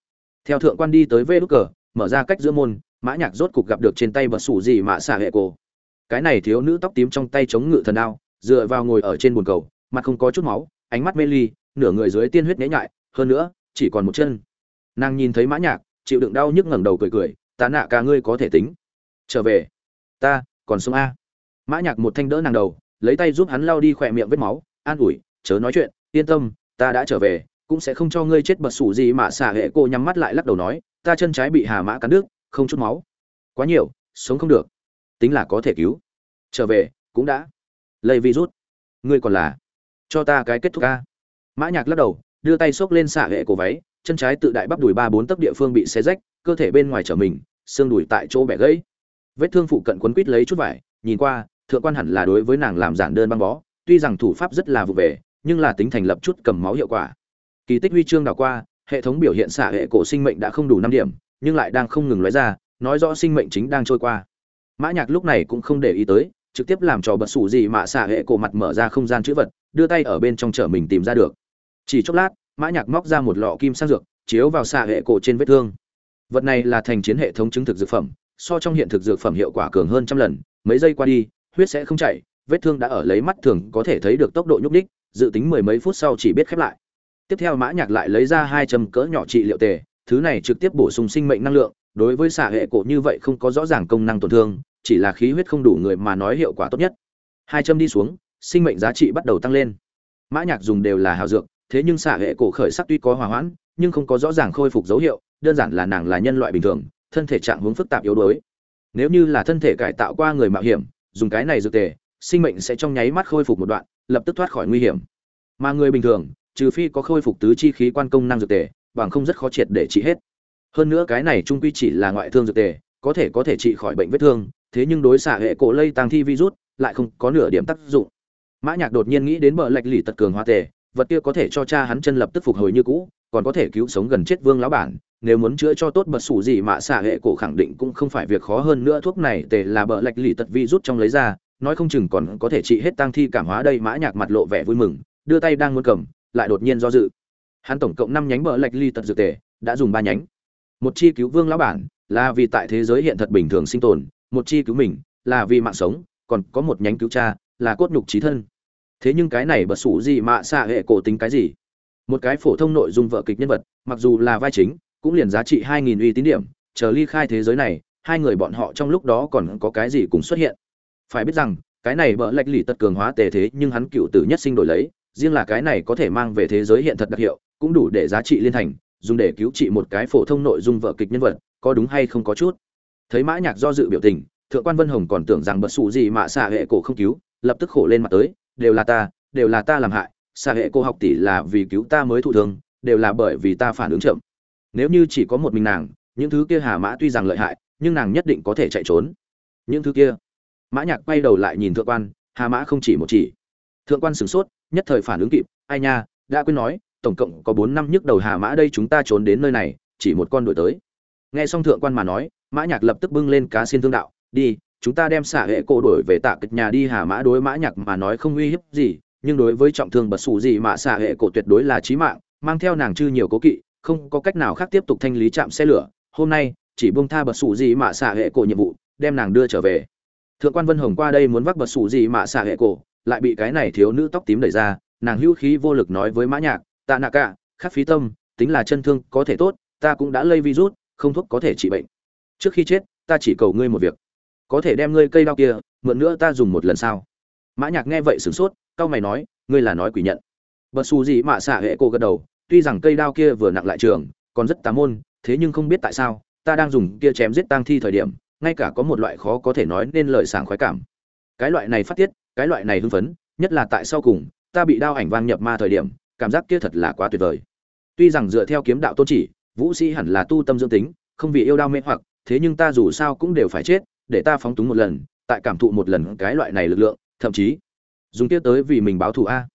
Theo thượng quan đi tới vê đúc cờ, mở ra cách giữa môn, mã nhạc rốt cục gặp được trên tay bật sủ gì mà xả hệ cổ. Cái này thiếu nữ tóc tím trong tay chống ngự thần đao, dựa vào ngồi ở trên bồn cầu, mặt không có chút máu, ánh mắt mê ly, nửa người dưới tiên huyết nhễ nhại, hơn nữa, chỉ còn một chân. Nàng nhìn thấy mã nhạc, chịu đựng đau nhức ngẩng đầu cười cười, ta nạ cả ngươi có thể tính. Trở về. Ta, còn sống a. Mã nhạc một thanh đỡ nàng đầu lấy tay giúp hắn lau đi khỏe miệng vết máu, an ủi, chớ nói chuyện, yên tâm, ta đã trở về, cũng sẽ không cho ngươi chết bật sủ gì mà xả hệ cô nhắm mắt lại lắc đầu nói, ta chân trái bị hà mã cắn đứt, không chút máu. Quá nhiều, sống không được. Tính là có thể cứu. Trở về, cũng đã. Lây virus. Ngươi còn là, cho ta cái kết thúc ca. Mã nhạc lắc đầu, đưa tay xốc lên xả hệ cổ váy, chân trái tự đại bắp đùi ba bốn tấc địa phương bị xé rách, cơ thể bên ngoài trở mình, xương đùi tại chỗ bẻ gãy. Vết thương phụ cận quấn quít lấy chút vải, nhìn qua thượng quan hẳn là đối với nàng làm giản đơn băng bó, tuy rằng thủ pháp rất là vụ về, nhưng là tính thành lập chút cầm máu hiệu quả. Kỳ tích huy chương đảo qua, hệ thống biểu hiện xạ hệ cổ sinh mệnh đã không đủ năm điểm, nhưng lại đang không ngừng nói ra, nói rõ sinh mệnh chính đang trôi qua. Mã nhạc lúc này cũng không để ý tới, trực tiếp làm trò bật sủ gì mà xạ hệ cổ mặt mở ra không gian chữ vật, đưa tay ở bên trong chở mình tìm ra được. Chỉ chốc lát, mã nhạc móc ra một lọ kim sang dược, chiếu vào xạ hệ cổ trên vết thương. Vật này là thành chiến hệ thống chứng thực dược phẩm, so trong hiện thực dược phẩm hiệu quả cường hơn trăm lần, mấy giây qua đi huyết sẽ không chảy, vết thương đã ở lấy mắt thường có thể thấy được tốc độ nhúc đích dự tính mười mấy phút sau chỉ biết khép lại. Tiếp theo mã nhạc lại lấy ra hai châm cỡ nhỏ trị liệu tề, thứ này trực tiếp bổ sung sinh mệnh năng lượng, đối với xạ hệ cổ như vậy không có rõ ràng công năng tổn thương, chỉ là khí huyết không đủ người mà nói hiệu quả tốt nhất. Hai châm đi xuống, sinh mệnh giá trị bắt đầu tăng lên. Mã nhạc dùng đều là hào dược, thế nhưng xạ hệ cổ khởi sắc tuy có hòa hoãn, nhưng không có rõ ràng khôi phục dấu hiệu, đơn giản là nàng là nhân loại bình thường, thân thể trạng hướng phức tạp yếu đuối. Nếu như là thân thể cải tạo qua người mạo hiểm dùng cái này dược tề, sinh mệnh sẽ trong nháy mắt khôi phục một đoạn, lập tức thoát khỏi nguy hiểm. Mà người bình thường, trừ phi có khôi phục tứ chi khí quan công năng dược tề, bằng không rất khó triệt để trị hết. Hơn nữa cái này trung quy chỉ là ngoại thương dược tề, có thể có thể trị khỏi bệnh vết thương, thế nhưng đối xạ hệ cổ lây tăng thi virus lại không có nửa điểm tác dụng. Mã nhạc đột nhiên nghĩ đến bờ lạch lì tật cường hoa tề, vật kia có thể cho cha hắn chân lập tức phục hồi như cũ, còn có thể cứu sống gần chết vương lão bản nếu muốn chữa cho tốt bật sủ gì mà xả hệ cổ khẳng định cũng không phải việc khó hơn nữa, thuốc này tề là bờ lạch lì tật virus trong lấy ra, nói không chừng còn có thể trị hết tăng thi cảm hóa đây, mã nhạc mặt lộ vẻ vui mừng, đưa tay đang muốn cầm, lại đột nhiên do dự. Hắn tổng cộng năm nhánh bờ lạch lì tật dược tề, đã dùng ba nhánh. Một chi cứu vương lão bản, là vì tại thế giới hiện thật bình thường sinh tồn, một chi cứu mình, là vì mạng sống, còn có một nhánh cứu cha, là cốt nhục trí thân. Thế nhưng cái này bật sủ gì mà xạ hệ cổ tính cái gì? Một cái phổ thông nội dung vợ kịch nhân vật, mặc dù là vai chính cũng liền giá trị hai nghìn uy tín điểm, chờ ly khai thế giới này, hai người bọn họ trong lúc đó còn có cái gì cùng xuất hiện? Phải biết rằng, cái này bỡ lệch lì tật cường hóa tề thế nhưng hắn cựu tử nhất sinh đổi lấy, riêng là cái này có thể mang về thế giới hiện thật đặc hiệu, cũng đủ để giá trị liên thành, dùng để cứu trị một cái phổ thông nội dung vợ kịch nhân vật, có đúng hay không có chút? Thấy mã nhạc do dự biểu tình, thượng quan vân hồng còn tưởng rằng bật sụ gì mà xạ hệ cổ không cứu, lập tức khổ lên mặt tới, đều là ta, đều là ta làm hại, xạ hệ cô học tỷ là vì cứu ta mới thụ thương, đều là bởi vì ta phản ứng chậm nếu như chỉ có một mình nàng, những thứ kia hà mã tuy rằng lợi hại, nhưng nàng nhất định có thể chạy trốn. Những thứ kia. Mã nhạc quay đầu lại nhìn thượng quan, hà mã không chỉ một chỉ. Thượng quan sửng sốt, nhất thời phản ứng kịp, ai nha, đã quên nói, tổng cộng có bốn năm nhức đầu hà mã đây chúng ta trốn đến nơi này, chỉ một con đuổi tới. Nghe xong thượng quan mà nói, mã nhạc lập tức bưng lên cá xin thương đạo, đi, chúng ta đem xả hệ cổ đổi về tạ kịch nhà đi hà mã đối mã nhạc mà nói không uy hiếp gì, nhưng đối với trọng thương bật sủ gì mà xả hệ cổ tuyệt đối là chí mạng, mang theo nàng chư nhiều cố kỵ không có cách nào khác tiếp tục thanh lý trạm xe lửa. Hôm nay, chỉ buông tha bật sủ gì mà xả hệ cổ nhiệm vụ, đem nàng đưa trở về. Thượng quan vân hồng qua đây muốn vác bật sủ gì mà xả hệ cổ, lại bị cái này thiếu nữ tóc tím đẩy ra, nàng hữu khí vô lực nói với mã nhạc tạ nạ cả, khắc phí tâm, tính là chân thương có thể tốt, ta cũng đã lây virus, không thuốc có thể trị bệnh. Trước khi chết, ta chỉ cầu ngươi một việc, có thể đem ngươi cây đao kia, mượn nữa ta dùng một lần sao? Mã nhạc nghe vậy sửng sốt cao mày nói, ngươi là nói quỷ nhận. Bật xù gì mà xả hệ cô gật đầu tuy rằng cây đao kia vừa nặng lại trường, còn rất tà môn, thế nhưng không biết tại sao, ta đang dùng kia chém giết tang thi thời điểm, ngay cả có một loại khó có thể nói nên lời sảng khoái cảm. Cái loại này phát tiết, cái loại này hưng phấn, nhất là tại sau cùng, ta bị đao ảnh vang nhập ma thời điểm, cảm giác kia thật là quá tuyệt vời. Tuy rằng dựa theo kiếm đạo tôn chỉ, vũ sĩ hẳn là tu tâm dưỡng tính, không vì yêu đao mê hoặc, thế nhưng ta dù sao cũng đều phải chết, để ta phóng túng một lần, tại cảm thụ một lần cái loại này lực lượng, thậm chí dùng kia tới vì mình báo thù a.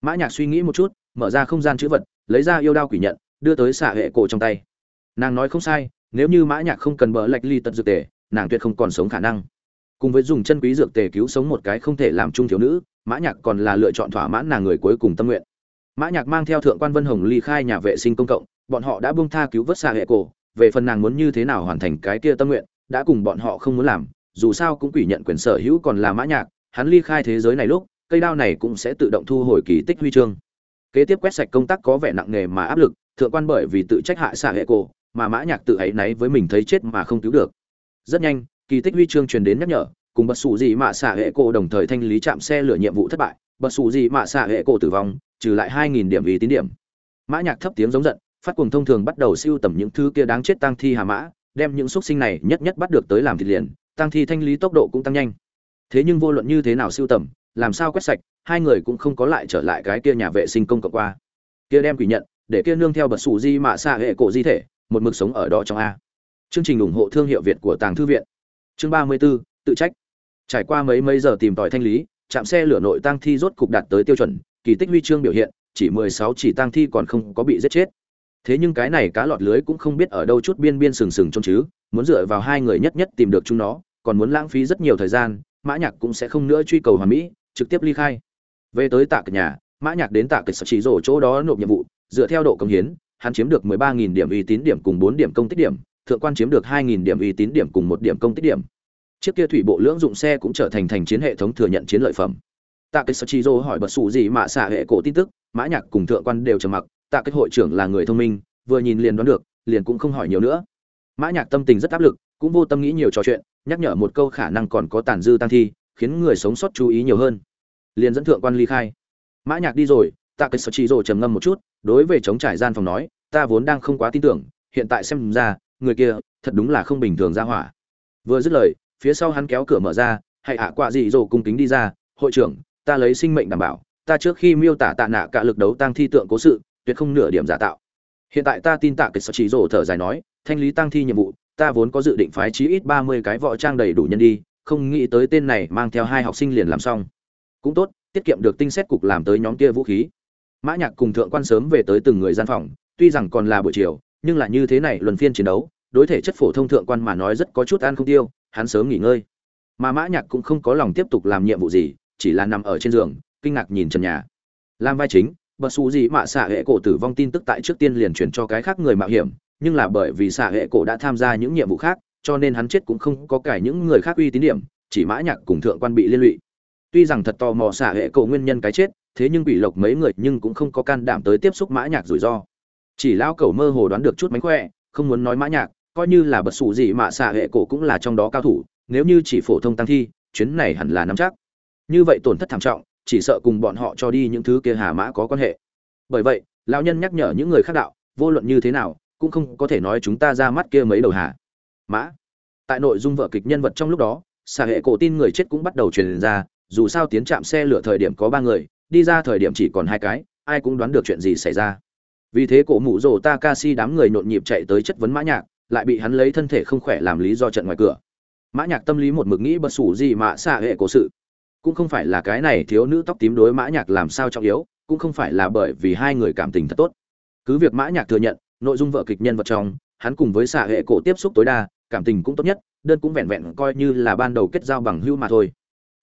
Mã nhạc suy nghĩ một chút, mở ra không gian chữ vật lấy ra yêu đao quỷ nhận, đưa tới xạ hệ cổ trong tay. Nàng nói không sai, nếu như mã nhạc không cần bỡ lệch ly tật dược tề, nàng tuyệt không còn sống khả năng. Cùng với dùng chân quý dược tề cứu sống một cái không thể làm chung thiếu nữ, mã nhạc còn là lựa chọn thỏa mãn nàng người cuối cùng tâm nguyện. Mã nhạc mang theo thượng quan vân hồng ly khai nhà vệ sinh công cộng, bọn họ đã buông tha cứu vớt xạ hệ cổ, về phần nàng muốn như thế nào hoàn thành cái kia tâm nguyện, đã cùng bọn họ không muốn làm, dù sao cũng quỷ nhận quyền sở hữu còn là mã nhạc, hắn ly khai thế giới này lúc, cây đao này cũng sẽ tự động thu hồi kỳ tích huy chương kế tiếp quét sạch công tác có vẻ nặng nề mà áp lực, thượng quan bởi vì tự trách hạ xạ hệ cổ, mà mã nhạc tự ấy náy với mình thấy chết mà không cứu được. Rất nhanh, kỳ tích huy chương truyền đến nhắc nhở, cùng bật sụ gì mà xạ hệ cổ đồng thời thanh lý chạm xe lửa nhiệm vụ thất bại bật sụ gì mà xạ hệ cổ tử vong, trừ lại hai nghìn điểm vì tín điểm. Mã nhạc thấp tiếng giống giận, phát cuồng thông thường bắt đầu siêu tầm những thứ kia đáng chết tăng thi hà mã, đem những xuất sinh này nhất nhất bắt được tới làm thịt liền tăng thi thanh lý tốc độ cũng tăng nhanh. Thế nhưng vô luận như thế nào siêu tầm làm sao quét sạch hai người cũng không có lại trở lại cái kia nhà vệ sinh công cộng qua. Kia đem quỷ nhận để kia nương theo bật sủ di mạ xạ hệ cổ di thể một mực sống ở đó trong a. Chương trình ủng hộ thương hiệu việt của tàng thư viện. Chương ba mươi 34, tự trách. Trải qua mấy mấy giờ tìm tòi thanh lý chạm xe lửa nội tăng thi rốt cục đạt tới tiêu chuẩn kỳ tích huy chương biểu hiện chỉ mười sáu chỉ tăng thi còn không có bị giết chết. Thế nhưng cái này cá lọt lưới cũng không biết ở đâu chút biên biên sừng sừng trông chứ muốn dựa vào hai người nhất nhất tìm được chúng nó còn muốn lãng phí rất nhiều thời gian mã nhạc cũng sẽ không nữa truy cầu hoàn mỹ trực tiếp ly khai. Về tới tạ cực nhà, mã nhạc đến tạ cực sở chỉ rổ chỗ đó nộp nhiệm vụ, dựa theo độ công hiến, hắn chiếm được 13.000 điểm uy tín điểm cùng 4 điểm công tích điểm, thượng quan chiếm được 2.000 điểm uy tín điểm cùng một điểm công tích điểm. Chiếc kia thủy bộ lưỡng dụng xe cũng trở thành thành chiến hệ thống thừa nhận chiến lợi phẩm. Tạ cực sở chỉ rổ hỏi bật sụ gì mà xả hệ cổ tin tức, mã nhạc cùng thượng quan đều trầm mặc, tạ cái hội trưởng là người thông minh, vừa nhìn liền đoán được, liền cũng không hỏi nhiều nữa. Mã nhạc tâm tình rất áp lực, cũng vô tâm nghĩ nhiều trò chuyện, nhắc nhở một câu khả năng còn có tàn dư tăng thi khiến người sống sót chú ý nhiều hơn. Liền dẫn thượng quan ly khai. Mã nhạc đi rồi, tạ cái sở chỉ rồi trầm ngâm một chút, đối với chống trải gian phòng nói, ta vốn đang không quá tin tưởng, hiện tại xem ra, người kia thật đúng là không bình thường ra hỏa. Vừa dứt lời, phía sau hắn kéo cửa mở ra hãy ạ, quạ dị rồ cung kính đi ra, hội trưởng, ta lấy sinh mệnh đảm bảo, ta trước khi miêu tả tạ nạ cả lực đấu tăng thi tượng cố sự, tuyệt không nửa điểm giả tạo. Hiện tại ta tin tạ cái sở chỉ rồ thở dài nói, thanh lý tăng thi nhiệm vụ, ta vốn có dự định phái chí ít ba mươi cái võ trang đầy đủ nhân đi không nghĩ tới tên này mang theo hai học sinh liền làm xong. Cũng tốt, tiết kiệm được tinh xét cục làm tới nhóm kia vũ khí. Mã nhạc cùng thượng quan sớm về tới từng người gian phòng, tuy rằng còn là buổi chiều, nhưng là như thế này luân phiên chiến đấu, đối thể chất phổ thông thượng quan mà nói rất có chút ăn không tiêu, hắn sớm nghỉ ngơi. Mà mã nhạc cũng không có lòng tiếp tục làm nhiệm vụ gì, chỉ là nằm ở trên giường, kinh ngạc nhìn trần nhà. Làm vai chính bất xù gì mà xạ hệ cổ tử vong tin tức tại trước tiên liền truyền cho cái khác người mạo hiểm, nhưng là bởi vì xạ hệ cổ đã tham gia những nhiệm vụ khác cho nên hắn chết cũng không có cải những người khác uy tín điểm, chỉ mã nhạc cùng thượng quan bị liên lụy. Tuy rằng thật tò mò xả hệ cổ nguyên nhân cái chết, thế nhưng bị lộc mấy người nhưng cũng không có can đảm tới tiếp xúc mã nhạc rủi ro. Chỉ lão cẩu mơ hồ đoán được chút mánh khỏe, không muốn nói mã nhạc, coi như là bật sủ gì mà xả hệ cổ cũng là trong đó cao thủ, nếu như chỉ phổ thông tăng thi, chuyến này hẳn là nắm chắc. Như vậy tổn thất thảm trọng, chỉ sợ cùng bọn họ cho đi những thứ kia hà mã có quan hệ. Bởi vậy, lão nhân nhắc nhở những người khác đạo, vô luận như thế nào, cũng không có thể nói chúng ta ra mắt kia mấy đầu hà mã. Tại nội dung vở kịch nhân vật trong lúc đó xạ hệ cổ tin người chết cũng bắt đầu truyền ra, dù sao tiến chạm xe lửa thời điểm có ba người, đi ra thời điểm chỉ còn hai cái, ai cũng đoán được chuyện gì xảy ra. Vì thế cổ mụ rồ takashi đám người nhộn nhịp chạy tới chất vấn mã nhạc, lại bị hắn lấy thân thể không khỏe làm lý do trận ngoài cửa. Mã nhạc tâm lý một mực nghĩ bất sủ gì mà xạ hệ cổ sự. Cũng không phải là cái này thiếu nữ tóc tím đối mã nhạc làm sao trọng yếu, cũng không phải là bởi vì hai người cảm tình thật tốt. Cứ việc mã nhạc thừa nhận, nội dung vở kịch nhân vật trong, hắn cùng với xạ hệ cổ tiếp xúc tối đa cảm tình cũng tốt nhất, đơn cũng vẹn vẹn coi như là ban đầu kết giao bằng hữu mà thôi.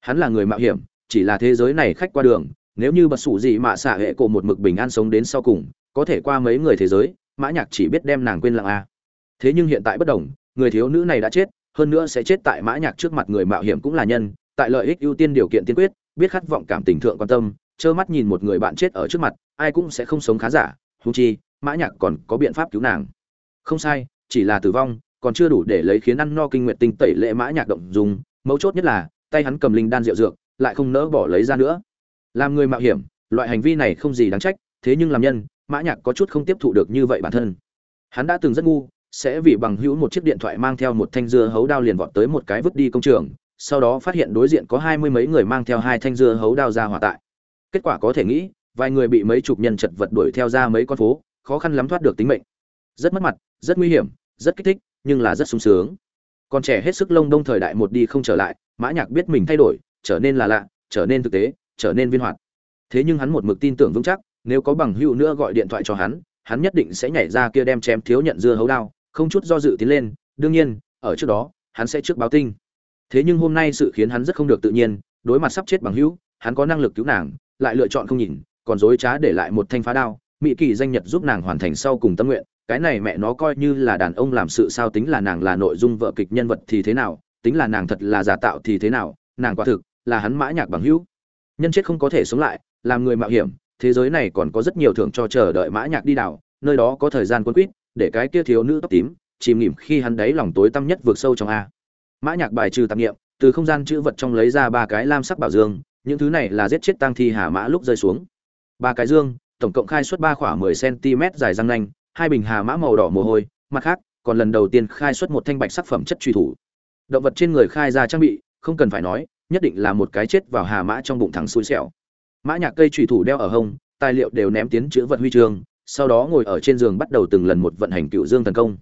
Hắn là người mạo hiểm, chỉ là thế giới này khách qua đường, nếu như bật sủ gì mà xạ hệ cổ một mực bình an sống đến sau cùng, có thể qua mấy người thế giới, mã nhạc chỉ biết đem nàng quên lặng a. Thế nhưng hiện tại bất đồng, người thiếu nữ này đã chết, hơn nữa sẽ chết tại mã nhạc trước mặt người mạo hiểm cũng là nhân, tại lợi ích ưu tiên điều kiện tiên quyết, biết khát vọng cảm tình thượng quan tâm, trơ mắt nhìn một người bạn chết ở trước mặt, ai cũng sẽ không sống khá giả, huống chi, mã nhạc còn có biện pháp cứu nàng. Không sai, chỉ là tử vong còn chưa đủ để lấy khiến ăn no kinh nguyệt tinh tẩy lệ mã nhạc động dùng, mấu chốt nhất là, tay hắn cầm linh đan rượu dược, lại không nỡ bỏ lấy ra nữa. Làm người mạo hiểm, loại hành vi này không gì đáng trách, thế nhưng làm nhân, mã nhạc có chút không tiếp thụ được như vậy bản thân. Hắn đã từng rất ngu, sẽ vì bằng hữu một chiếc điện thoại mang theo một thanh dưa hấu đao liền vọt tới một cái vứt đi công trường, sau đó phát hiện đối diện có hai mươi mấy người mang theo hai thanh dưa hấu đao ra hỏa tại. Kết quả có thể nghĩ, vài người bị mấy chục nhân chật vật đuổi theo ra mấy con phố, khó khăn lắm thoát được tính mệnh. Rất mất mặt, rất nguy hiểm, rất kích thích nhưng là rất sung sướng. Còn trẻ hết sức lông đông thời đại một đi không trở lại, mã nhạc biết mình thay đổi, trở nên là lạ, trở nên thực tế, trở nên viên hoạt. Thế nhưng hắn một mực tin tưởng vững chắc, nếu có bằng hữu nữa gọi điện thoại cho hắn hắn nhất định sẽ nhảy ra kia đem chém thiếu nhận dưa hấu đao, không chút do dự tiến lên, đương nhiên, ở trước đó, hắn sẽ trước báo tinh thế nhưng hôm nay sự khiến hắn rất không được tự nhiên, đối mặt sắp chết bằng hữu, hắn có năng lực cứu nàng, lại lựa chọn không nhìn, còn dối trá để lại một thanh phá đao mỹ kỳ danh nhật giúp nàng hoàn thành sau cùng tâm nguyện cái này mẹ nó coi như là đàn ông làm sự sao tính là nàng là nội dung vợ kịch nhân vật thì thế nào, tính là nàng thật là giả tạo thì thế nào, nàng quả thực là hắn mã nhạc bằng hữu. Nhân chết không có thể sống lại, làm người mạo hiểm, thế giới này còn có rất nhiều thưởng cho chờ đợi mã nhạc đi đảo, nơi đó có thời gian quân quýt, để cái kia thiếu nữ tóc tím, chìm nghỉm khi hắn đấy lòng tối tăm nhất vượt sâu trong a. Mã nhạc bài trừ tạp niệm từ không gian chữ vật trong lấy ra ba cái lam sắc bảo dương, những thứ này là giết chết tang thi hà mã lúc rơi xuống. Ba cái dương, tổng cộng khai xuất ba khoảng 10 cm dài răng nanh hai bình hà mã màu đỏ mồ hôi, mặt khác, còn lần đầu tiên khai xuất một thanh bạch sắc phẩm chất truy thủ. Động vật trên người khai ra trang bị, không cần phải nói, nhất định là một cái chết vào hà mã trong bụng thẳng xui xẻo. Mã nhạc cây truy thủ đeo ở hông, tài liệu đều ném tiến chữ vật huy chương, sau đó ngồi ở trên giường bắt đầu từng lần một vận hành cựu dương thần công.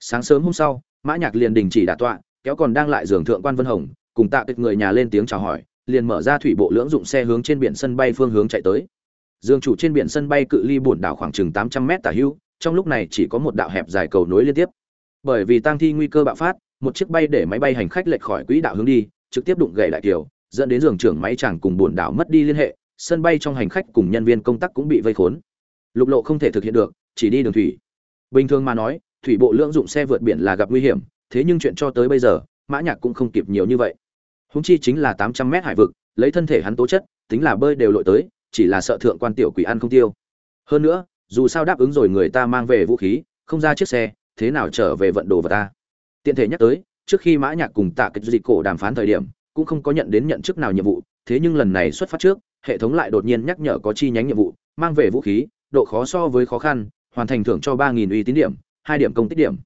Sáng sớm hôm sau, mã nhạc liền đình chỉ đả tọa, kéo còn đang lại giường thượng quan vân hồng, cùng tạ kịch người nhà lên tiếng chào hỏi, liền mở ra thủy bộ lưỡng dụng xe hướng trên biển sân bay phương hướng chạy tới. Dương chủ trên biển sân bay cự ly buồn đảo khoảng chừng 800 mét tả hữu trong lúc này chỉ có một đạo hẹp dài cầu nối liên tiếp. Bởi vì tang thi nguy cơ bạo phát, một chiếc bay để máy bay hành khách lệch khỏi quỹ đạo hướng đi, trực tiếp đụng gãy đại kiều dẫn đến giường trưởng máy chàng cùng buồn đảo mất đi liên hệ, sân bay trong hành khách cùng nhân viên công tác cũng bị vây khốn. Lục lộ không thể thực hiện được, chỉ đi đường thủy. Bình thường mà nói, thủy bộ lưỡng dụng xe vượt biển là gặp nguy hiểm, thế nhưng chuyện cho tới bây giờ, mã nhạc cũng không kịp nhiều như vậy. Húng chi chính là tám trăm mét hải vực, lấy thân thể hắn tố chất, tính là bơi đều lội tới, chỉ là sợ thượng quan tiểu quỷ ăn không tiêu. Hơn nữa dù sao đáp ứng rồi người ta mang về vũ khí, không ra chiếc xe, thế nào trở về vận đồ vào ta? Tiện thể nhắc tới, trước khi mã nhạc cùng tạ kịch dịch cổ đàm phán thời điểm, cũng không có nhận đến nhận chức nào nhiệm vụ, thế nhưng lần này xuất phát trước, hệ thống lại đột nhiên nhắc nhở có chi nhánh nhiệm vụ, mang về vũ khí, độ khó so với khó khăn, hoàn thành thưởng cho ba nghìn uy tín điểm, hai điểm công tích điểm.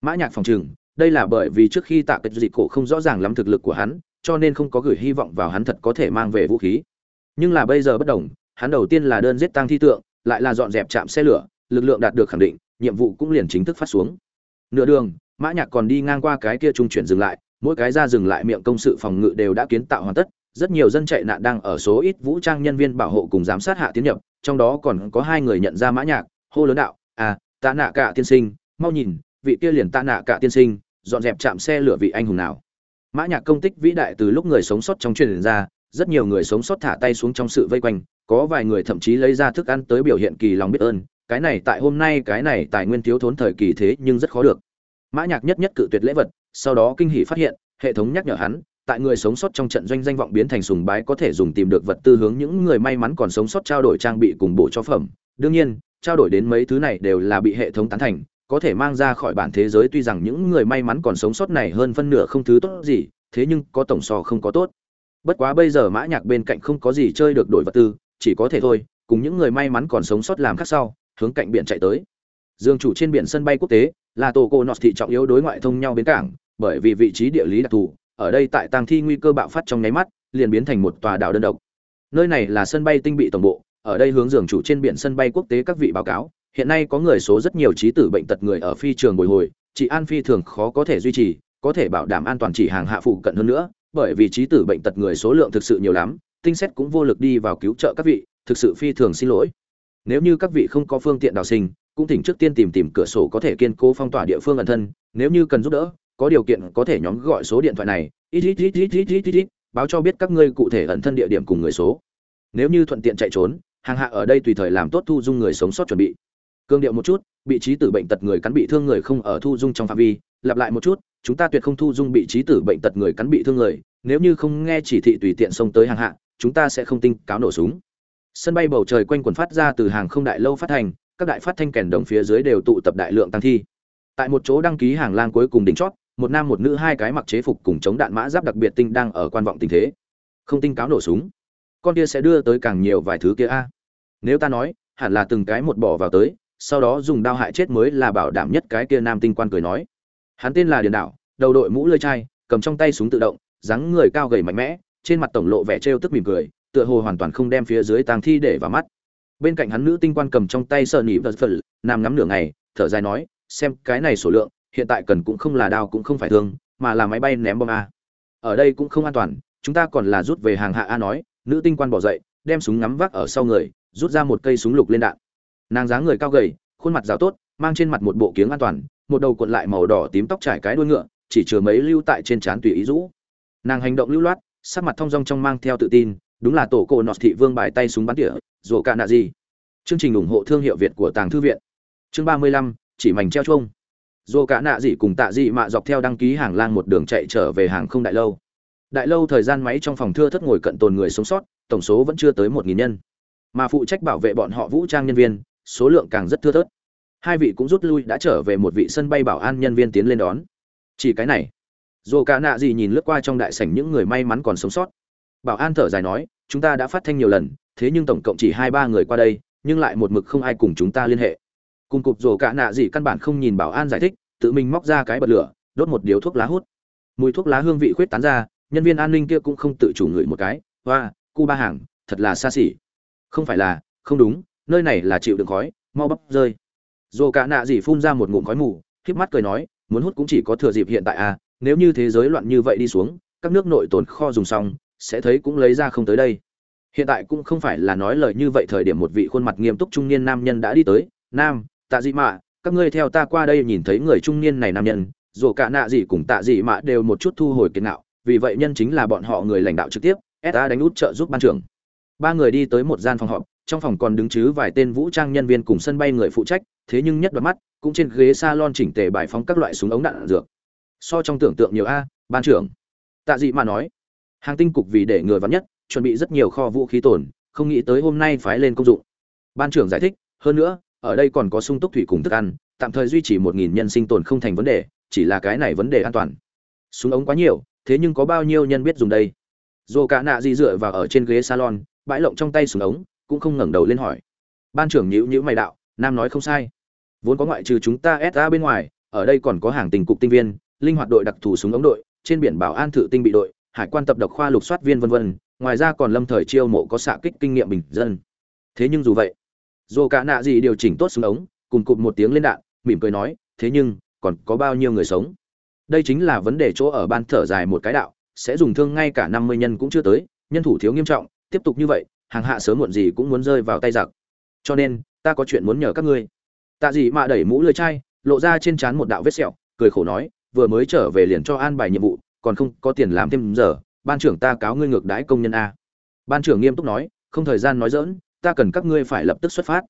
Mã nhạc phòng trừng, đây là bởi vì trước khi tạ kịch dịch cổ không rõ ràng lắm thực lực của hắn, cho nên không có gửi hy vọng vào hắn thật có thể mang về vũ khí. Nhưng là bây giờ bất đồng, hắn đầu tiên là đơn giết tăng thi tượng lại là dọn dẹp trạm xe lửa, lực lượng đạt được khẳng định, nhiệm vụ cũng liền chính thức phát xuống. Nửa đường, mã nhạc còn đi ngang qua cái kia trung chuyển dừng lại, mỗi cái ra dừng lại miệng công sự phòng ngự đều đã kiến tạo hoàn tất, rất nhiều dân chạy nạn đang ở số ít vũ trang nhân viên bảo hộ cùng giám sát hạ tiến nhập, trong đó còn có hai người nhận ra mã nhạc, hô lớn đạo à tạ nạ cả tiên sinh, mau nhìn, vị kia liền tạ nạ cả tiên sinh, dọn dẹp trạm xe lửa vị anh hùng nào. Mã nhạc công tích vĩ đại từ lúc người sống sót trong truyền ra rất nhiều người sống sót thả tay xuống trong sự vây quanh, có vài người thậm chí lấy ra thức ăn tới biểu hiện kỳ lòng biết ơn, cái này tại hôm nay, cái này tài nguyên thiếu thốn thời kỳ thế nhưng rất khó được. Mã nhạc nhất nhất cự tuyệt lễ vật, sau đó kinh hỉ phát hiện, hệ thống nhắc nhở hắn, tại người sống sót trong trận doanh danh vọng biến thành sùng bái có thể dùng tìm được vật tư hướng những người may mắn còn sống sót trao đổi trang bị cùng bộ cho phẩm. Đương nhiên, trao đổi đến mấy thứ này đều là bị hệ thống tán thành, có thể mang ra khỏi bản thế giới tuy rằng những người may mắn còn sống sót này hơn phân nửa không thứ tốt gì, thế nhưng có tổng so không có tốt bất quá bây giờ mã nhạc bên cạnh không có gì chơi được đổi vật tư, chỉ có thể thôi, cùng những người may mắn còn sống sót làm khác sau, hướng cạnh biển chạy tới. Dương chủ trên biển sân bay quốc tế, là tổ cô nọt thị trọng yếu đối ngoại thông nhau bến cảng, bởi vì vị trí địa lý đặc thù, ở đây tại tang thi nguy cơ bạo phát trong nháy mắt, liền biến thành một tòa đảo đơn độc. Nơi này là sân bay tinh bị tổng bộ, ở đây hướng Dương chủ trên biển sân bay quốc tế các vị báo cáo, hiện nay có người số rất nhiều trí tử bệnh tật người ở phi trường bồi hồi, chị an phi thường khó có thể duy trì, có thể bảo đảm an toàn chỉ hàng hạ phụ cận hơn nữa bởi vì trí tử bệnh tật người số lượng thực sự nhiều lắm, tinh xét cũng vô lực đi vào cứu trợ các vị, thực sự phi thường xin lỗi. Nếu như các vị không có phương tiện đào sinh, cũng thỉnh trước tiên tìm tìm cửa sổ có thể kiên cố phong tỏa địa phương ẩn thân, nếu như cần giúp đỡ, có điều kiện có thể nhóm gọi số điện thoại này, ít ít ít ít ít ít ít, báo cho biết các ngươi cụ thể ẩn thân địa điểm cùng người số. Nếu như thuận tiện chạy trốn, hàng hạ ở đây tùy thời làm tốt thu dung người sống sót chuẩn bị. Cương điệu một chút, bị trí tử bệnh tật người cắn bị thương người không ở thu dung trong phạm vi, lặp lại một chút chúng ta tuyệt không thu dung bị trí tử bệnh tật người cắn bị thương người, nếu như không nghe chỉ thị tùy tiện xông tới hàng hạ, chúng ta sẽ không tinh cáo nổ súng. Sân bay bầu trời quanh quần phát ra từ hàng không đại lâu phát thành các đại phát thanh kèn đồng phía dưới đều tụ tập đại lượng tăng thi. Tại một chỗ đăng ký hàng lang cuối cùng đỉnh chót, một nam một nữ hai cái mặc chế phục cùng chống đạn mã giáp đặc biệt tinh đang ở quan vọng tình thế. Không tinh cáo nổ súng. Con kia sẽ đưa tới càng nhiều vài thứ kia a. Nếu ta nói, hẳn là từng cái một bỏ vào tới, sau đó dùng đao hại chết mới là bảo đảm nhất cái kia nam tinh quan cười nói hắn tên là điền đảo, đầu đội mũ lơi chai, cầm trong tay súng tự động, dáng người cao gầy mạnh mẽ, trên mặt tổng lộ vẻ trêu tức mỉm cười, tựa hồ hoàn toàn không đem phía dưới tàng thi để vào mắt. Bên cạnh hắn nữ tinh quan cầm trong tay sợ nỉ vật phật, nằm ngắm nửa ngày, thở dài nói, xem, cái này số lượng, hiện tại cần cũng không là đao cũng không phải thương, mà là máy bay ném bom a. Ở đây cũng không an toàn, chúng ta còn là rút về hàng hạ a nói. Nữ tinh quan bỏ dậy, đem súng ngắm vác ở sau người, rút ra một cây súng lục lên đạn. Nàng dáng người cao gầy, khuôn mặt rào tốt, mang trên mặt một bộ kiếng an toàn một đầu cuộn lại màu đỏ tím tóc trải cái đuôi ngựa, chỉ chừa mấy lưu tại trên trán tùy ý rũ. Nàng hành động lưu loát, sắc mặt thong dong trong mang theo tự tin, đúng là tổ cổ nọt thị vương bài tay súng bắn tỉa rổ cả nạ gì. Chương trình ủng hộ thương hiệu việt của tàng thư viện. Chương ba mươi lăm, chỉ mảnh treo chuông. Rổ cả nạ gì cùng tạ dị mạ dọc theo đăng ký hàng lang một đường chạy trở về hàng không đại lâu. Đại lâu thời gian máy trong phòng thưa thất ngồi cận tồn người sống sót, tổng số vẫn chưa tới một nghìn nhân. Mà phụ trách bảo vệ bọn họ vũ trang nhân viên, số lượng càng rất thưa thớt hai vị cũng rút lui đã trở về một vị sân bay bảo an nhân viên tiến lên đón. Chỉ cái này. Dù cả nạ gì nhìn lướt qua trong đại sảnh những người may mắn còn sống sót. Bảo an thở dài nói, chúng ta đã phát thanh nhiều lần, thế nhưng tổng cộng chỉ hai ba người qua đây, nhưng lại một mực không ai cùng chúng ta liên hệ. Cùng cục dù cả nạ gì căn bản không nhìn bảo an giải thích, tự mình móc ra cái bật lửa, đốt một điếu thuốc lá hút. Mùi thuốc lá hương vị khuyết tán ra, nhân viên an ninh kia cũng không tự chủ ngửi một cái. Hoa cu ba hàng, thật là xa xỉ. Không phải là, không đúng, nơi này là chịu đựng khói, mau bắp rơi dồ cả nạ gì phun ra một ngụm khói mù, híp mắt cười nói, muốn hút cũng chỉ có thừa dịp hiện tại à nếu như thế giới loạn như vậy đi xuống, các nước nội tồn kho dùng xong, sẽ thấy cũng lấy ra không tới đây. Hiện tại cũng không phải là nói lời như vậy thời điểm một vị khuôn mặt nghiêm túc trung niên nam nhân đã đi tới, nam, tạ dị mạ, các ngươi theo ta qua đây nhìn thấy người trung niên này nam nhân, dù cả nạ gì cùng tạ dị mạ đều một chút thu hồi kiến nạo, vì vậy nhân chính là bọn họ người lãnh đạo trực tiếp sa đánh út trợ giúp ban trưởng. Ba người đi tới một gian phòng họp trong phòng còn đứng chứ vài tên vũ trang nhân viên cùng sân bay người phụ trách, thế nhưng nhất đoạt mắt, cũng trên ghế salon chỉnh tề bài phóng các loại súng ống đạn dược. So trong tưởng tượng nhiều a, ban trưởng. Tạ dị mà nói, hàng tinh cục vì để người vắn nhất, chuẩn bị rất nhiều kho vũ khí tồn, không nghĩ tới hôm nay phái lên công dụng. Ban trưởng giải thích, hơn nữa, ở đây còn có sung túc thủy cùng thức ăn, tạm thời duy trì một nghìn nhân sinh tồn không thành vấn đề, chỉ là cái này vấn đề an toàn. Súng ống quá nhiều, thế nhưng có bao nhiêu nhân biết dùng đây? Dù cả nạ gì dựa vào ở trên ghế salon, bãi lộng trong tay súng ống cũng không ngẩng đầu lên hỏi. Ban trưởng nhữ nhữ mày đạo, nam nói không sai. Vốn có ngoại trừ chúng ta sa bên ngoài, ở đây còn có hàng tình cục tinh viên, linh hoạt đội đặc thù súng ống đội, trên biển bảo an thử tinh bị đội, hải quan tập độc khoa lục soát viên vân vân, ngoài ra còn lâm thời chiêu mộ có xạ kích kinh nghiệm bình dân. Thế nhưng dù vậy, dù cả nạ gì điều chỉnh tốt súng ống, cùng cụp một tiếng lên đạn, mỉm cười nói, thế nhưng, còn có bao nhiêu người sống? Đây chính là vấn đề chỗ ở ban thở dài một cái đạo, sẽ dùng thương ngay cả năm mươi nhân cũng chưa tới, nhân thủ thiếu nghiêm trọng, tiếp tục như vậy hàng hạ sớm muộn gì cũng muốn rơi vào tay giặc. Cho nên, ta có chuyện muốn nhờ các ngươi. Tạ Dị Mạ đẩy mũ lưỡi chai, lộ ra trên trán một đạo vết sẹo, cười khổ nói, vừa mới trở về liền cho an bài nhiệm vụ, còn không có tiền làm thêm giờ, ban trưởng ta cáo ngươi ngược đãi công nhân a. Ban trưởng nghiêm túc nói, không thời gian nói dỡn ta cần các ngươi phải lập tức xuất phát.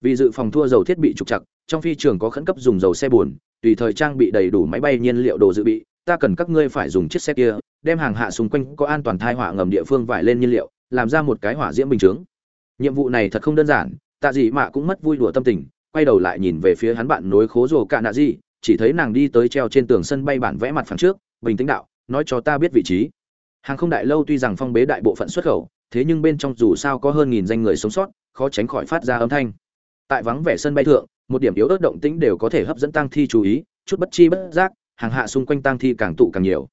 Vì dự phòng thua dầu thiết bị trục chặt trong phi trường có khẩn cấp dùng dầu xe buồn, tùy thời trang bị đầy đủ máy bay nhiên liệu đồ dự bị, ta cần các ngươi phải dùng chiếc xe kia, đem hàng hạ xung quanh có an toàn thai họa ngầm địa phương vải lên nhiên liệu làm ra một cái hỏa diễm bình chướng. Nhiệm vụ này thật không đơn giản, tạ dị mạ cũng mất vui đùa tâm tình, quay đầu lại nhìn về phía hắn bạn nối khố rồ cạ nạ gì chỉ thấy nàng đi tới treo trên tường sân bay bản vẽ mặt phẳng trước, bình tĩnh đạo, nói cho ta biết vị trí. Hàng không đại lâu tuy rằng phong bế đại bộ phận xuất khẩu, thế nhưng bên trong dù sao có hơn nghìn danh người sống sót, khó tránh khỏi phát ra âm thanh. Tại vắng vẻ sân bay thượng, một điểm yếu ớt động tĩnh đều có thể hấp dẫn tăng thi chú ý, chút bất chi bất giác, hàng hạ xung quanh tăng thi càng tụ càng nhiều.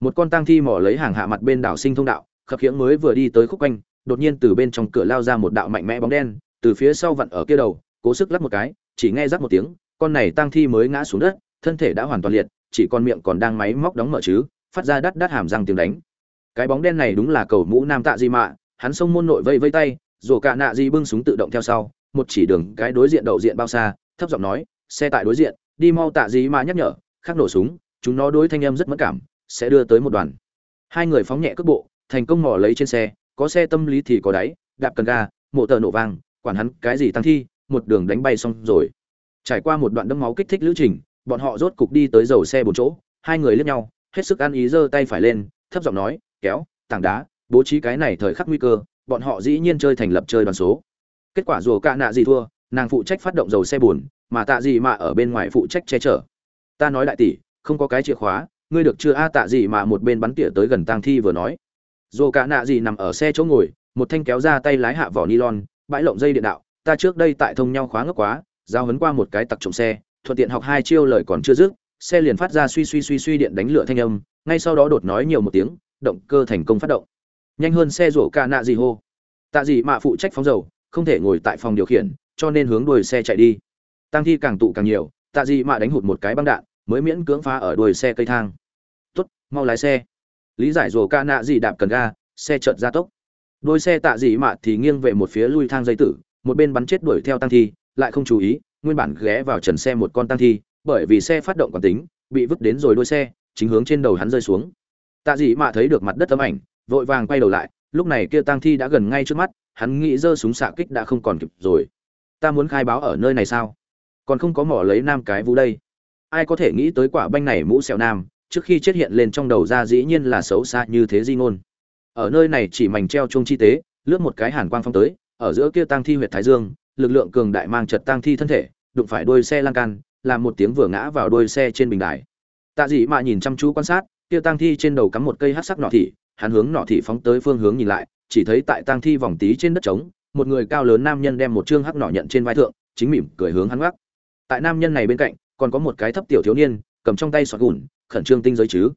Một con tăng thi mò lấy hàng hạ mặt bên đảo sinh thông đạo khập khiễng mới vừa đi tới khúc quanh, đột nhiên từ bên trong cửa lao ra một đạo mạnh mẽ bóng đen, từ phía sau vặn ở kia đầu, cố sức lắp một cái, chỉ nghe rắc một tiếng, con này tang thi mới ngã xuống đất, thân thể đã hoàn toàn liệt, chỉ còn miệng còn đang máy móc đóng mở chứ, phát ra đắt đắt hàm răng tiếng đánh. Cái bóng đen này đúng là cầu mũ nam tạ di mạ, hắn xông môn nội vây vây tay rổ cả nạ di bưng súng tự động theo sau, một chỉ đường cái đối diện đậu diện bao xa, thấp giọng nói, xe tại đối diện, đi mau tạ di mạ nhắc nhở, khắc nổ súng, chúng nó đối thanh âm rất mất cảm, sẽ đưa tới một đoàn. Hai người phóng nhẹ cước bộ thành công mò lấy trên xe, có xe tâm lý thì có đáy, đạp cần ga, mộ tờ nổ vang quản hắn cái gì tăng thi, một đường đánh bay xong rồi. Trải qua một đoạn đấm máu kích thích lữ trình, bọn họ rốt cục đi tới dầu xe bốn chỗ, hai người liếc nhau, hết sức ăn ý giơ tay phải lên, thấp giọng nói, kéo, tảng đá, bố trí cái này thời khắc nguy cơ, bọn họ dĩ nhiên chơi thành lập chơi đoàn số. Kết quả rùa cạ nạ gì thua, nàng phụ trách phát động dầu xe buồn, mà tạ gì mà ở bên ngoài phụ trách che chở. Ta nói đại tỷ, không có cái chìa khóa, ngươi được chưa? A tạ gì mà một bên bắn tỉa tới gần tang thi vừa nói rùa cả nạ gì nằm ở xe chỗ ngồi, một thanh kéo ra tay lái hạ vỏ nylon, bãi lộng dây điện đạo, ta trước đây tại thông nhau khóa ngốc quá, giao hấn qua một cái tặc trộm xe, thuận tiện học hai chiêu lời còn chưa dứt, xe liền phát ra suy suy suy suy điện đánh lửa thanh âm, ngay sau đó đột nói nhiều một tiếng, động cơ thành công phát động. Nhanh hơn xe rổ ca nạ gì hô. Tạ gì mạ phụ trách phóng dầu, không thể ngồi tại phòng điều khiển, cho nên hướng đuôi xe chạy đi. Tăng thi càng tụ càng nhiều, tạ gì mạ đánh hụt một cái băng đạn, mới miễn cưỡng phá ở đuôi xe cây thang. Mau lái xe lý giải rồ ca nạ gì đạp cần ga, xe chợt ra tốc. Đôi xe tạ dị mạ thì nghiêng về một phía lui thang dây tử, một bên bắn chết đuổi theo tăng thi, lại không chú ý, nguyên bản ghé vào trần xe một con tăng thi, bởi vì xe phát động quán tính, bị vứt đến rồi đôi xe, chính hướng trên đầu hắn rơi xuống. Tạ dị mạ thấy được mặt đất tấm ảnh, vội vàng quay đầu lại, lúc này kia tăng thi đã gần ngay trước mắt, hắn nghĩ giơ súng xạ kích đã không còn kịp rồi. Ta muốn khai báo ở nơi này sao? Còn không có mỏ lấy nam cái vũ đây. Ai có thể nghĩ tới quả banh này mũ sẹo nam trước khi chết hiện lên trong đầu ra dĩ nhiên là xấu xa như thế di ngôn. Ở nơi này chỉ mảnh treo chung chi tế, lướt một cái hàn quang phong tới, ở giữa kia tang thi huyệt thái dương, lực lượng cường đại mang chật tang thi thân thể, đụng phải đuôi xe lan can, làm một tiếng vừa ngã vào đuôi xe trên bình đài. Tạ dị mạ nhìn chăm chú quan sát, kia tang thi trên đầu cắm một cây hắc sắc nọ thị, hắn hướng nọ thị phóng tới phương hướng nhìn lại, chỉ thấy tại tang thi vòng tí trên đất trống, một người cao lớn nam nhân đem một chương hắc nọ nhận trên vai thượng, chính mỉm cười hướng hắn gác tại nam nhân này bên cạnh, còn có một cái thấp tiểu thiếu niên, cầm trong tay sọt gùn khẩn trương tinh giới chứ?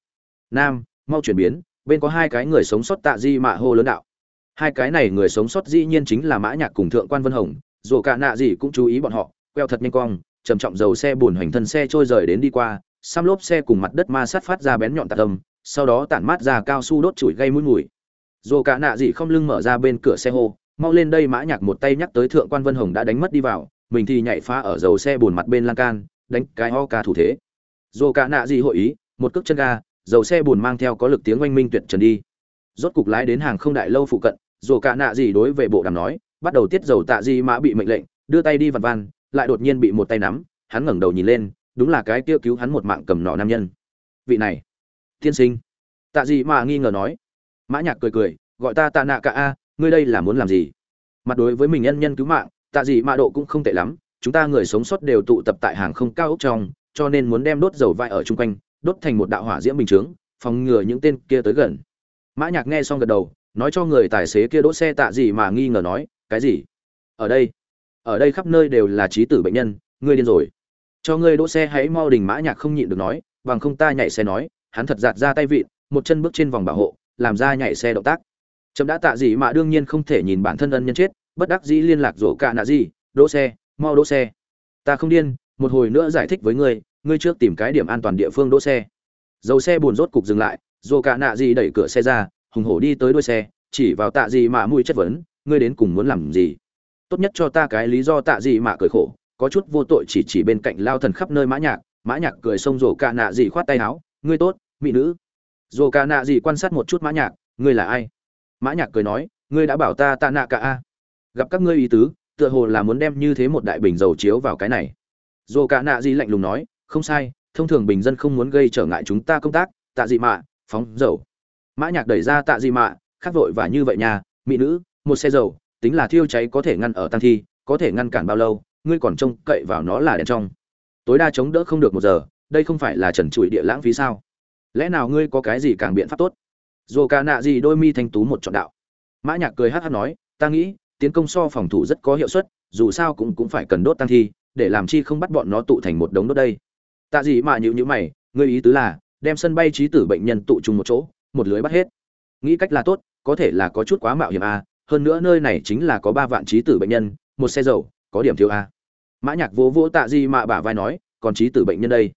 Nam, mau chuyển biến, bên có hai cái người sống sót tạ di mạ hô lớn đạo. Hai cái này người sống sót dĩ nhiên chính là mã nhạc cùng thượng quan vân hồng, dù cả nạ gì cũng chú ý bọn họ, queo thật nhanh cong, trầm trọng dầu xe buồn hoành thân xe trôi rời đến đi qua, xăm lốp xe cùng mặt đất ma sát phát ra bén nhọn tạt âm, sau đó tản mát ra cao su đốt chùi gây mũi mùi. Dù cả nạ gì không lưng mở ra bên cửa xe hô, mau lên đây mã nhạc một tay nhắc tới thượng quan vân hồng đã đánh mất đi vào, mình thì nhảy phá ở dầu xe buồn mặt bên lan can, đánh cái ho ca thủ thế. Dù cả nạ gì hội ý một cước chân ga, dầu xe buồn mang theo có lực tiếng oanh minh tuyệt trần đi. Rốt cục lái đến hàng không đại lâu phụ cận dù cả nạ gì đối về bộ đàm nói, bắt đầu tiết dầu tạ di mã bị mệnh lệnh, đưa tay đi vặt van lại đột nhiên bị một tay nắm, hắn ngẩng đầu nhìn lên, đúng là cái tiêu cứu hắn một mạng cầm nọ nam nhân. Vị này, tiên sinh. Tạ di mã nghi ngờ nói. Mã nhạc cười cười, gọi ta tạ nạ cả a, ngươi đây là muốn làm gì? Mặt đối với mình nhân nhân cứu mạng, tạ di mã độ cũng không tệ lắm, chúng ta người sống sót đều tụ tập tại hàng không cao ốc trong, cho nên muốn đem đốt dầu vai ở chung quanh đốt thành một đạo hỏa diễm bình chướng, phòng ngừa những tên kia tới gần. Mã nhạc nghe xong gật đầu, nói cho người tài xế kia đỗ xe tạ gì mà nghi ngờ nói, cái gì? Ở đây ở đây khắp nơi đều là trí tử bệnh nhân, ngươi điên rồi. Cho ngươi đỗ xe hãy mau đình mã nhạc không nhịn được nói, bằng không ta nhảy xe nói, hắn thật giạt ra tay vịn, một chân bước trên vòng bảo hộ, làm ra nhảy xe động tác. Chấm đã tạ gì mà đương nhiên không thể nhìn bản thân ân nhân chết, bất đắc dĩ liên lạc rổ cả nạ gì, đỗ xe, mau đỗ xe. Ta không điên, một hồi nữa giải thích với ngươi ngươi trước tìm cái điểm an toàn địa phương đỗ xe. Dầu xe buồn rốt cục dừng lại rổ cả nạ gì đẩy cửa xe ra, hùng hổ đi tới đuôi xe, chỉ vào tạ gì mà mùi chất vấn, ngươi đến cùng muốn làm gì? Tốt nhất cho ta cái lý do tạ gì mà cười khổ, có chút vô tội chỉ chỉ bên cạnh lao thần khắp nơi mã nhạc mã nhạc cười xông rồ cả nạ gì khoát tay áo, ngươi tốt, mỹ nữ. Rồ cả nạ gì quan sát một chút mã nhạc, ngươi là ai? Mã nhạc cười nói, ngươi đã bảo ta tạ nạ cả a. Gặp các ngươi ý tứ, tựa hồ là muốn đem như thế một đại bình dầu chiếu vào cái này. Rồ cả nạ gì lạnh lùng nói không sai, thông thường bình dân không muốn gây trở ngại chúng ta công tác, tạ dị mạ, phóng dầu. Mã nhạc đẩy ra tạ dị mạ khắc vội và như vậy nha, mỹ nữ, một xe dầu, tính là thiêu cháy có thể ngăn ở tăng thi, có thể ngăn cản bao lâu, ngươi còn trông cậy vào nó là đèn trong. Tối đa chống đỡ không được một giờ, đây không phải là trần trụi địa lãng phí sao? Lẽ nào ngươi có cái gì càng biện pháp tốt? Dù cả nạ gì đôi mi thanh tú một trọn đạo. Mã nhạc cười hát hát nói, ta nghĩ, tiến công so phòng thủ rất có hiệu suất, dù sao cũng cũng phải cần đốt tăng thi, để làm chi không bắt bọn nó tụ thành một đống đốt đây tạ gì mà nhữ nhữ mày, ngươi ý tứ là, đem sân bay trí tử bệnh nhân tụ trùng một chỗ, một lưới bắt hết. Nghĩ cách là tốt, có thể là có chút quá mạo hiểm a, hơn nữa nơi này chính là có ba vạn trí tử bệnh nhân, một xe dầu, có điểm thiếu a. Mã nhạc vỗ vỗ tạ di mạ bả vai nói, còn trí tử bệnh nhân đây.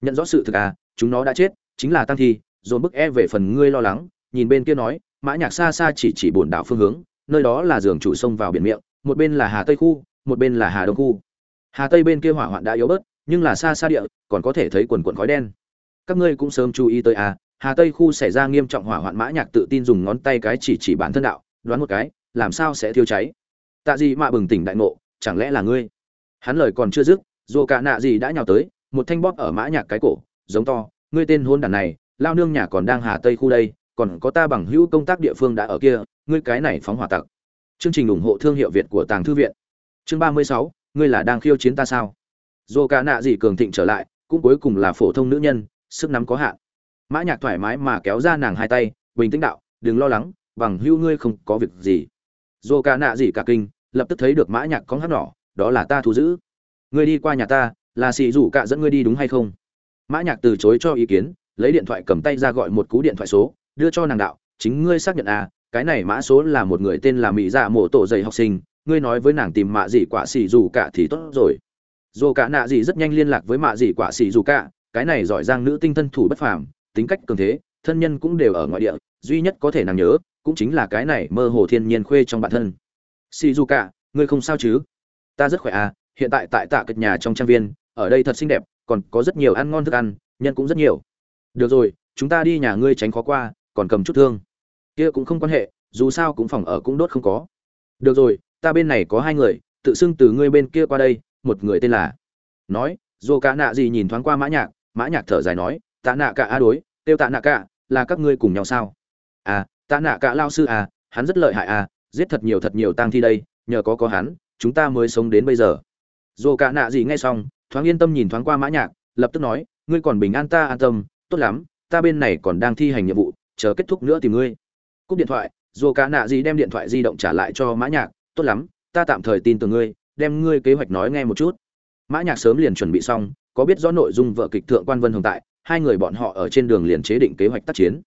Nhận rõ sự thực a chúng nó đã chết, chính là tăng thi, dồn bức e về phần ngươi lo lắng, nhìn bên kia nói, mã nhạc xa xa chỉ chỉ buồn đảo phương hướng, nơi đó là giường chủ sông vào biển miệng, một bên là hà tây khu, một bên là hà đông khu. Hà tây bên kia hỏa hoạn đã yếu bớt nhưng là xa xa địa, còn có thể thấy quần quần khói đen. Các ngươi cũng sớm chú ý tới à hà tây khu xảy ra nghiêm trọng hỏa hoạn mã nhạc tự tin dùng ngón tay cái chỉ chỉ bản thân đạo, đoán một cái, làm sao sẽ thiêu cháy? Tạ gì mà bừng tỉnh đại ngộ, chẳng lẽ là ngươi? Hắn lời còn chưa dứt, dù cả nạ gì đã nhào tới, một thanh bóp ở mã nhạc cái cổ, giống to, ngươi tên hôn đàn này, lao nương nhà còn đang hà tây khu đây, còn có ta bằng hữu công tác địa phương đã ở kia, ngươi cái này phóng hỏa tặc. Chương trình ủng hộ thương hiệu việt của tàng thư viện. Chương ba mươi sáu, ngươi là đang khiêu chiến ta sao? Dù cả nạ gì cường thịnh trở lại, cũng cuối cùng là phổ thông nữ nhân, sức nắm có hạn. Mã nhạc thoải mái mà kéo ra nàng hai tay, bình tĩnh đạo, đừng lo lắng, bằng hữu ngươi không có việc gì. Dù cả nạ gì cả kinh, lập tức thấy được mã nhạc con hắt nỏ, đó là ta thu giữ. Ngươi đi qua nhà ta, là xì rủ cả dẫn ngươi đi đúng hay không? Mã nhạc từ chối cho ý kiến, lấy điện thoại cầm tay ra gọi một cú điện thoại số, đưa cho nàng đạo, chính ngươi xác nhận à cái này mã số là một người tên là mỹ dạ mộ tổ dày học sinh, ngươi nói với nàng tìm mạ gì quả xì rủ cả thì tốt rồi dù cả nạ gì rất nhanh liên lạc với mạ gì quả xì dù cả cái này giỏi giang nữ tinh thân thủ bất phàm tính cách cường thế thân nhân cũng đều ở ngoại địa duy nhất có thể nàng nhớ cũng chính là cái này mơ hồ thiên nhiên khuê trong bản thân. Xì rô cả, ngươi không sao chứ? Ta rất khỏe à hiện tại tại tạ cật nhà trong trang viên ở đây thật xinh đẹp còn có rất nhiều ăn ngon thức ăn nhân cũng rất nhiều. Được rồi chúng ta đi nhà ngươi tránh khó qua còn cầm chút thương. Kia cũng không quan hệ dù sao cũng phòng ở cũng đốt không có. Được rồi ta bên này có hai người tự xưng từ ngươi bên kia qua đây một người tên là, nói, dù cả nạ gì nhìn thoáng qua mã nhạc mã nhạc thở dài nói, tạ nạ cả a đối tiêu tạ nạ cả, là các ngươi cùng nhau sao? À tạ nạ cả lao sư à hắn rất lợi hại à giết thật nhiều thật nhiều tang thi đây, nhờ có có hắn, chúng ta mới sống đến bây giờ. Dù cả nạ gì nghe xong, thoáng yên tâm nhìn thoáng qua mã nhạc, lập tức nói, ngươi còn bình an ta an tâm, tốt lắm, ta bên này còn đang thi hành nhiệm vụ, chờ kết thúc nữa tìm ngươi. Cúp điện thoại, dù cả nạ gì đem điện thoại di động trả lại cho mã nhạc, tốt lắm, ta tạm thời tin tưởng ngươi đem ngươi kế hoạch nói nghe một chút. Mã nhạc sớm liền chuẩn bị xong, có biết rõ nội dung vợ kịch thượng quan vân hồng tại, hai người bọn họ ở trên đường liền chế định kế hoạch tác chiến.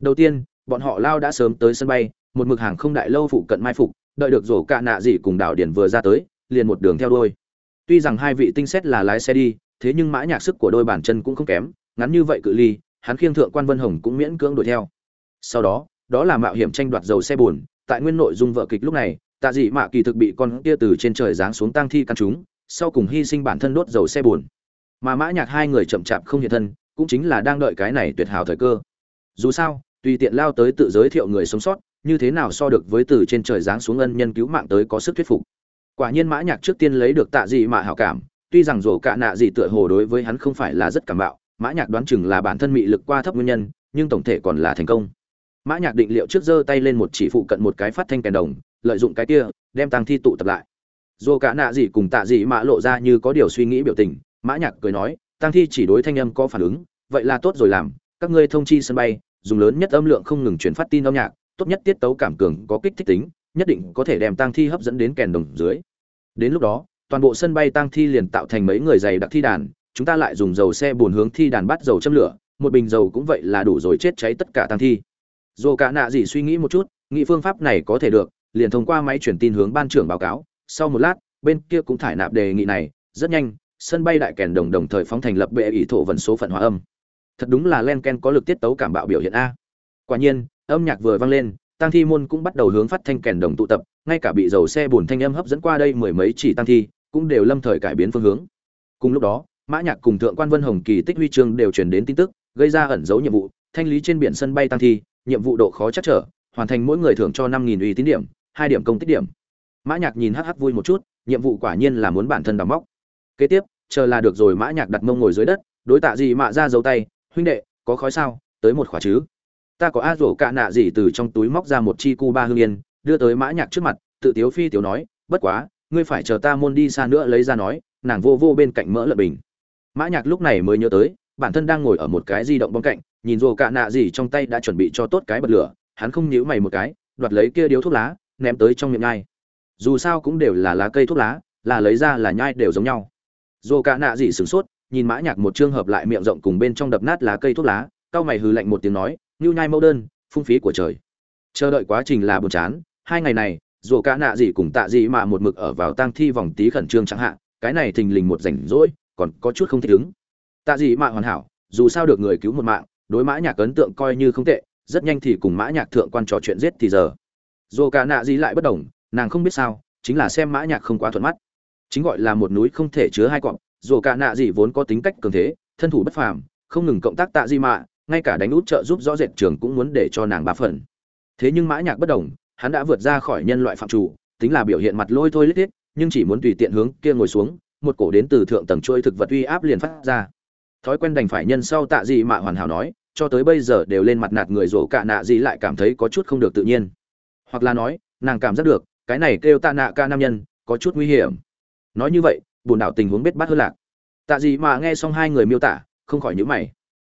Đầu tiên, bọn họ lao đã sớm tới sân bay, một mực hàng không đại lâu phụ cận mai phục, đợi được rổ cạ nạ gì cùng đảo điển vừa ra tới, liền một đường theo đuôi. Tuy rằng hai vị tinh xét là lái xe đi, thế nhưng mã nhạc sức của đôi bàn chân cũng không kém, ngắn như vậy cự ly, hắn khiêng thượng quan vân hồng cũng miễn cưỡng đuổi theo. Sau đó đó là mạo hiểm tranh đoạt dầu xe buồn, tại nguyên nội dung vợ kịch lúc này tạ dị mạ kỳ thực bị con kia từ trên trời giáng xuống tang thi căn chúng, sau cùng hy sinh bản thân đốt dầu xe buồn. Mà mã nhạc hai người chậm chạp không hiện thân, cũng chính là đang đợi cái này tuyệt hảo thời cơ. Dù sao, tùy tiện lao tới tự giới thiệu người sống sót, như thế nào so được với từ trên trời giáng xuống ân nhân cứu mạng tới có sức thuyết phục. Quả nhiên mã nhạc trước tiên lấy được tạ dị mạ hảo cảm, tuy rằng rổ cạ nạ dị tựa hồ đối với hắn không phải là rất cảm bạo, mã nhạc đoán chừng là bản thân mị lực qua thấp nguyên nhân, nhưng tổng thể còn là thành công. Mã nhạc định liệu trước giơ tay lên một chỉ phụ cận một cái phát thanh kèn đồng lợi dụng cái kia, đem tang thi tụ tập lại. Dù cả nạ gì cùng tạ gì mã lộ ra như có điều suy nghĩ biểu tình, mã nhạc cười nói, tang thi chỉ đối thanh âm có phản ứng, vậy là tốt rồi làm, các ngươi thông chi sân bay, dùng lớn nhất âm lượng không ngừng truyền phát tin âm nhạc, tốt nhất tiết tấu cảm cường có kích thích tính, nhất định có thể đem tang thi hấp dẫn đến kèn đồng dưới. Đến lúc đó, toàn bộ sân bay tang thi liền tạo thành mấy người dày đặc thi đàn, chúng ta lại dùng dầu xe buồn hướng thi đàn bắt dầu châm lửa, một bình dầu cũng vậy là đủ rồi chết cháy tất cả tang thi. Dù cả nạ gì suy nghĩ một chút, nghĩ phương pháp này có thể được liền thông qua máy truyền tin hướng ban trưởng báo cáo. Sau một lát, bên kia cũng thải nạp đề nghị này. Rất nhanh, sân bay đại kèn đồng đồng thời phóng thành lập bệ ỷ thổ vần số phận hóa âm. Thật đúng là len ken có lực tiết tấu cảm bạo biểu hiện a. Quả nhiên, âm nhạc vừa vang lên tăng thi môn cũng bắt đầu hướng phát thanh kèn đồng tụ tập, ngay cả bị dầu xe bùn thanh âm hấp dẫn qua đây mười mấy chỉ tăng thi cũng đều lâm thời cải biến phương hướng. Cùng lúc đó, mã nhạc cùng thượng quan vân hồng kỳ tích huy chương đều truyền đến tin tức, gây ra ẩn dấu nhiệm vụ. Thanh lý trên biển sân bay tăng thi, nhiệm vụ độ khó chắc trở, hoàn thành mỗi người thưởng cho năm nghìn uy tín điểm hai điểm công tích điểm. Mã nhạc nhìn hắc hắc vui một chút, nhiệm vụ quả nhiên là muốn bản thân đào móc. Kế tiếp, chờ là được rồi, mã nhạc đặt mông ngồi dưới đất, đối tạ gì mạ ra giấu tay, huynh đệ, có khói sao? Tới một khóa chứ? Ta có a rổ cạ nạ gì từ trong túi móc ra một chi cu ba hương yên, đưa tới mã nhạc trước mặt, tự tiếu phi tiểu nói, bất quá, ngươi phải chờ ta môn đi xa nữa lấy ra nói, nàng vô vô bên cạnh mỡ lợn bình. Mã nhạc lúc này mới nhớ tới, bản thân đang ngồi ở một cái di động bên cạnh, nhìn rổ cạ nạ gì trong tay đã chuẩn bị cho tốt cái bật lửa, hắn không nhíu mày một cái, đoạt lấy kia điếu thuốc lá ném tới trong miệng nhai. Dù sao cũng đều là lá cây thuốc lá, là lấy ra là nhai đều giống nhau. Dù cả nạ dị sửng sốt, nhìn mã nhạc một trường hợp lại miệng rộng cùng bên trong đập nát lá cây thuốc lá cao mày hừ lạnh một tiếng nói như nhai mẫu đơn, phung phí của trời. Chờ đợi quá trình là buồn chán, hai ngày này, dù cả nạ dị cùng tạ dị mà một mực ở vào tang thi vòng tí khẩn trương chẳng hạn, cái này thình lình một rảnh rỗi, còn có chút không thích ứng. Tạ dị mà hoàn hảo, dù sao được người cứu một mạng, đối mã nhạc ấn tượng coi như không tệ, rất nhanh thì cùng mã nhạc thượng quan trò chuyện giết thì giờ dù cả nạ gì lại bất đồng, nàng không biết sao, chính là xem mã nhạc không quá thuận mắt. Chính gọi là một núi không thể chứa hai cọp dù cả nạ gì vốn có tính cách cường thế, thân thủ bất phàm, không ngừng cộng tác tạ di mạ, ngay cả đánh út trợ giúp rõ rệt trường cũng muốn để cho nàng ba phần. Thế nhưng mã nhạc bất đồng, hắn đã vượt ra khỏi nhân loại phạm chủ, tính là biểu hiện mặt lôi thôi lít thiết, nhưng chỉ muốn tùy tiện hướng kia ngồi xuống, một cổ đến từ thượng tầng trôi thực vật uy áp liền phát ra. Thói quen đành phải nhân sau tạ gì mạ hoàn hảo nói, cho tới bây giờ đều lên mặt nạt người rổ cả nạ gì lại cảm thấy có chút không được tự nhiên hoặc là nói, nàng cảm giác được, cái này kêu tạ nạ ca nam nhân, có chút nguy hiểm. Nói như vậy, bùn đảo tình huống biết bát hơn lạc. Tạ gì mà nghe xong hai người miêu tả, không khỏi nhữ mày.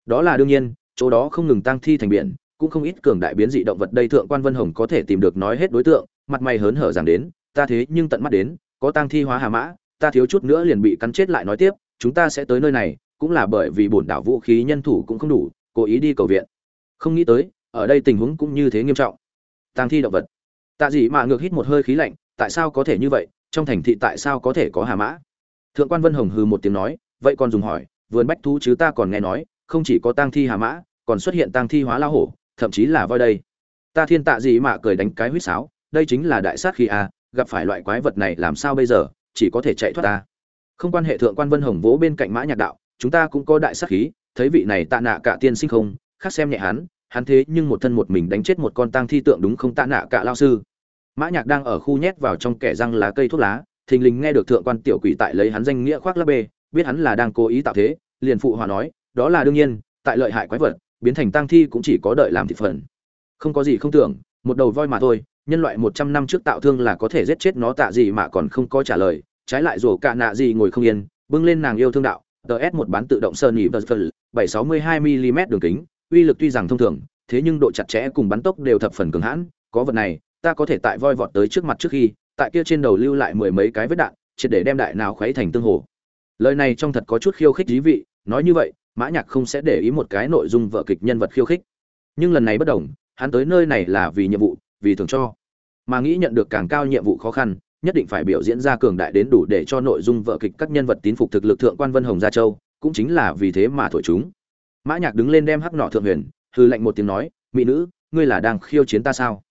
Đó là đương nhiên, chỗ đó không ngừng tăng thi thành biển, cũng không ít cường đại biến dị động vật đây thượng quan vân hồng có thể tìm được nói hết đối tượng, mặt mày hớn hở rằng đến, ta thế nhưng tận mắt đến, có tăng thi hóa hà mã, ta thiếu chút nữa liền bị cắn chết lại nói tiếp, chúng ta sẽ tới nơi này, cũng là bởi vì bổn đảo vũ khí nhân thủ cũng không đủ, cố ý đi cầu viện. Không nghĩ tới, ở đây tình huống cũng như thế nghiêm trọng. Tang thi động vật. Tạ dị mà ngược hít một hơi khí lạnh, tại sao có thể như vậy? Trong thành thị tại sao có thể có hà mã? Thượng quan vân hồng hừ một tiếng nói, vậy còn dùng hỏi, vườn bách thú chứ ta còn nghe nói, không chỉ có tang thi hà mã, còn xuất hiện tang thi hóa lao hổ, thậm chí là voi đây. Ta thiên tạ gì mà cười đánh cái huýt sáo, đây chính là đại sát khí a à, gặp phải loại quái vật này làm sao bây giờ, chỉ có thể chạy thoát ta. Không quan hệ thượng quan vân hồng vỗ bên cạnh mã nhạc đạo, chúng ta cũng có đại sát khí, thấy vị này tạ nạ cả tiên sinh không? Khác xem nhẹ hắn hắn thế nhưng một thân một mình đánh chết một con tang thi tượng đúng không tạ nạ cả lao sư. Mã nhạc đang ở khu nhét vào trong kẻ răng lá cây thuốc lá, thình lình nghe được thượng quan tiểu quỷ tại lấy hắn danh nghĩa khoác lác bê, biết hắn là đang cố ý tạo thế, liền phụ hòa nói, đó là đương nhiên, tại lợi hại quái vật, biến thành tang thi cũng chỉ có đợi làm thịt phần. Không có gì không tưởng, một đầu voi mà thôi, nhân loại một trăm năm trước tạo thương là có thể giết chết nó tạ gì mà còn không có trả lời, trái lại rủ cả nạ gì ngồi không yên, bưng lên nàng yêu thương đạo ts một bán tự động sơn nhị bảy sáu mươi hai mm đường kính uy lực tuy rằng thông thường, thế nhưng độ chặt chẽ cùng bắn tốc đều thập phần cường hãn, có vật này, ta có thể tại voi vọt tới trước mặt trước khi, tại kia trên đầu lưu lại mười mấy cái vết đạn, triệt để đem đại nào khuấy thành tương hồ. Lời này trong thật có chút khiêu khích dí vị, nói như vậy, mã nhạc không sẽ để ý một cái nội dung vợ kịch nhân vật khiêu khích. Nhưng lần này bất đồng, hắn tới nơi này là vì nhiệm vụ, vì thưởng cho. Mà nghĩ nhận được càng cao nhiệm vụ khó khăn, nhất định phải biểu diễn ra cường đại đến đủ để cho nội dung vợ kịch các nhân vật tín phục thực lực thượng quan vân hồng gia châu, cũng chính là vì thế mà thổi chúng mã nhạc đứng lên đem hắc nọ thượng huyền hư lệnh một tiếng nói, mỹ nữ, ngươi là đang khiêu chiến ta sao?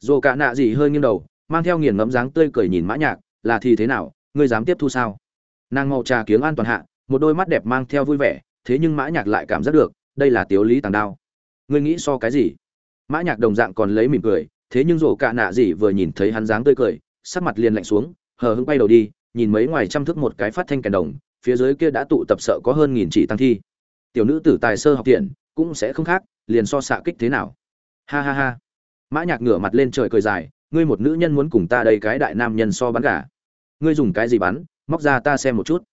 Dù cả nạ gì hơi nghiêng đầu, mang theo nghiền ngẫm dáng tươi cười nhìn mã nhạc, là thì thế nào, ngươi dám tiếp thu sao? Nàng màu trà kiếng an toàn hạ, một đôi mắt đẹp mang theo vui vẻ, thế nhưng mã nhạc lại cảm giác được, đây là tiểu lý tàng đao. Ngươi nghĩ so cái gì? Mã nhạc đồng dạng còn lấy mỉm cười, thế nhưng rổ cạ nạ gì vừa nhìn thấy hắn dáng tươi cười, sắc mặt liền lạnh xuống, hờ hững bay đầu đi, nhìn mấy ngoài trăm thước một cái phát thanh kèn đồng, phía dưới kia đã tụ tập sợ có hơn nghìn chỉ tăng thi tiểu nữ tử tài sơ học tiện, cũng sẽ không khác, liền so xạ kích thế nào. Ha ha ha. Mã nhạc ngửa mặt lên trời cười dài, ngươi một nữ nhân muốn cùng ta đây cái đại nam nhân so bắn gà. Ngươi dùng cái gì bắn, móc ra ta xem một chút.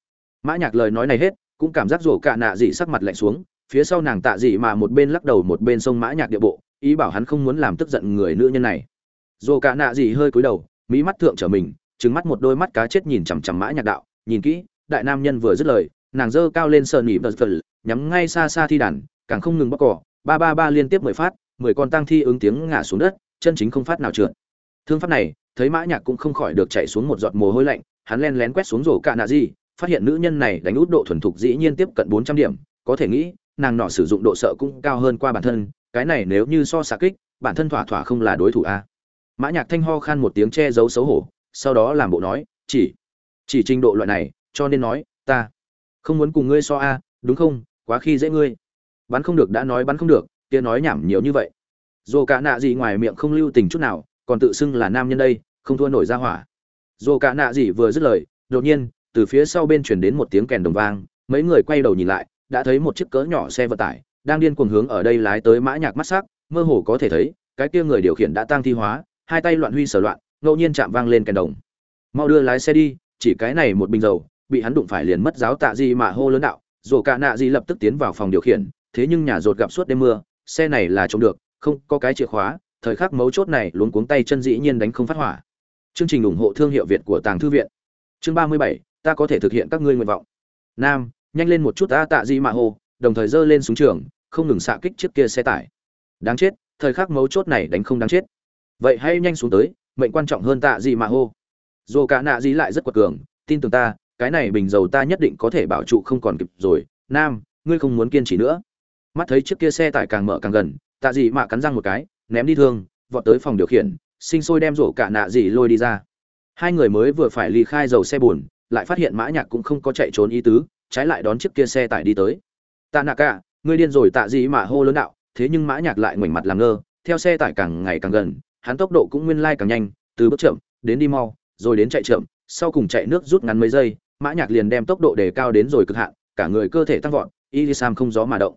Mã nhạc lời nói này hết, cũng cảm giác rổ cạ nạ dị sắc mặt lạnh xuống, phía sau nàng tạ dị mà một bên lắc đầu một bên sông mã nhạc địa bộ, ý bảo hắn không muốn làm tức giận người nữ nhân này. Rổ cạ nạ dị hơi cúi đầu mỹ mắt thượng trở mình, trừng mắt một đôi mắt cá chết nhìn chằm chằm mã nhạc đạo, nhìn kỹ, đại nam nhân vừa dứt lời nàng giơ cao lên sờ nỉ vật nhắm ngay xa xa thi đàn, càng không ngừng bóc cỏ. Ba ba ba liên tiếp mười phát, mười con tang thi ứng tiếng ngã xuống đất, chân chính không phát nào trượt. Thương pháp này, thấy mã nhạc cũng không khỏi được chạy xuống một giọt mồ hôi lạnh, hắn len lén quét xuống rổ cạ nạ gì, phát hiện nữ nhân này đánh út độ thuần thục dĩ nhiên tiếp cận bốn trăm điểm. Có thể nghĩ, nàng nọ sử dụng độ sợ cũng cao hơn qua bản thân, cái này nếu như so xạ kích, bản thân thỏa thỏa không là đối thủ a. Mã nhạc thanh ho khan một tiếng che giấu xấu hổ, sau đó làm bộ nói, chỉ chỉ trình độ loại này, cho nên nói, ta không muốn cùng ngươi so a, đúng không? Quá khi dễ ngươi. Bắn không được, đã nói bắn không được, kia nói nhảm nhiều như vậy. Dù cả nạ gì ngoài miệng không lưu tình chút nào, còn tự xưng là nam nhân đây, không thua nổi ra hỏa. Dù cả nạ gì vừa dứt lời, đột nhiên, từ phía sau bên truyền đến một tiếng kèn đồng vang, mấy người quay đầu nhìn lại, đã thấy một chiếc cỡ nhỏ xe vận tải, đang điên cuồng hướng ở đây lái tới mã nhạc mắt sắc, mơ hồ có thể thấy, cái kia người điều khiển đã tăng thi hóa, hai tay loạn huy sở loạn, ngẫu nhiên chạm vang lên kèn đồng. Mau đưa lái xe đi, chỉ cái này một bình dầu bị hắn đụng phải liền mất giáo tạ gì mà hô lớn đạo, dù cả nạ gì lập tức tiến vào phòng điều khiển, thế nhưng nhà rột gặp suốt đêm mưa, xe này là trông được, không có cái chìa khóa, thời khắc mấu chốt này luống cuống tay chân dĩ nhiên đánh không phát hỏa. Chương trình ủng hộ thương hiệu việt của tàng thư viện. Chương ba mươi bảy, ta có thể thực hiện các ngươi nguyện vọng. Nam, nhanh lên một chút ta tạ gì mà hô, đồng thời giơ lên súng trường, không ngừng xạ kích chiếc kia xe tải. Đáng chết, thời khắc mấu chốt này đánh không đáng chết. Vậy hãy nhanh xuống tới, mệnh quan trọng hơn tạ gì mà hô. Dù cả nạ gì lại rất quật cường, tin tưởng ta cái này bình dầu ta nhất định có thể bảo trụ không còn kịp rồi, nam, ngươi không muốn kiên trì nữa. Mắt thấy chiếc kia xe tải càng mở càng gần, tạ gì mà cắn răng một cái, ném đi thương, vọt tới phòng điều khiển, sinh sôi đem rổ cả nạ dị lôi đi ra. Hai người mới vừa phải ly khai dầu xe buồn, lại phát hiện mã nhạc cũng không có chạy trốn ý tứ, trái lại đón chiếc kia xe tải đi tới. Tạ nạ cả, ngươi điên rồi, tạ gì mà hô lớn đạo, thế nhưng mã nhạc lại ngoảnh mặt làm ngơ, theo xe tải càng ngày càng gần, hắn tốc độ cũng nguyên lai càng nhanh, từ bước chậm đến đi mau, rồi đến chạy chậm, sau cùng chạy nước rút ngắn mấy giây mã nhạc liền đem tốc độ đề cao đến rồi cực hạn, cả người cơ thể tăng vọt, y sam không gió mà động.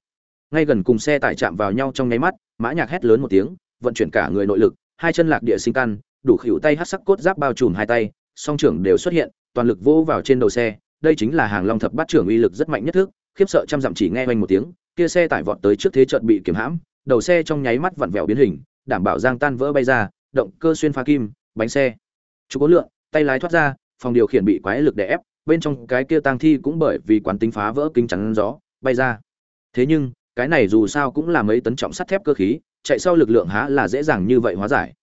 Ngay gần cùng xe tải chạm vào nhau trong nháy mắt, mã nhạc hét lớn một tiếng, vận chuyển cả người nội lực, hai chân lạc địa sinh căn, đủ khỉu tay hất sắc cốt giáp bao trùm hai tay, song trưởng đều xuất hiện, toàn lực vỗ vào trên đầu xe. Đây chính là hàng long thập bát trưởng uy lực rất mạnh nhất thức khiếp sợ trăm dặm chỉ nghe oanh một tiếng, kia xe tải vọt tới trước thế trận bị kiểm hãm, đầu xe trong nháy mắt vặn vẹo biến hình, đảm bảo giang tan vỡ bay ra, động cơ xuyên phá kim, bánh xe. Chú cố lượng, tay lái thoát ra, phòng điều khiển bị quái lực đè ép bên trong cái kia tang thi cũng bởi vì quán tính phá vỡ kính chắn gió, bay ra. Thế nhưng, cái này dù sao cũng là mấy tấn trọng sắt thép cơ khí, chạy sau lực lượng há là dễ dàng như vậy hóa giải.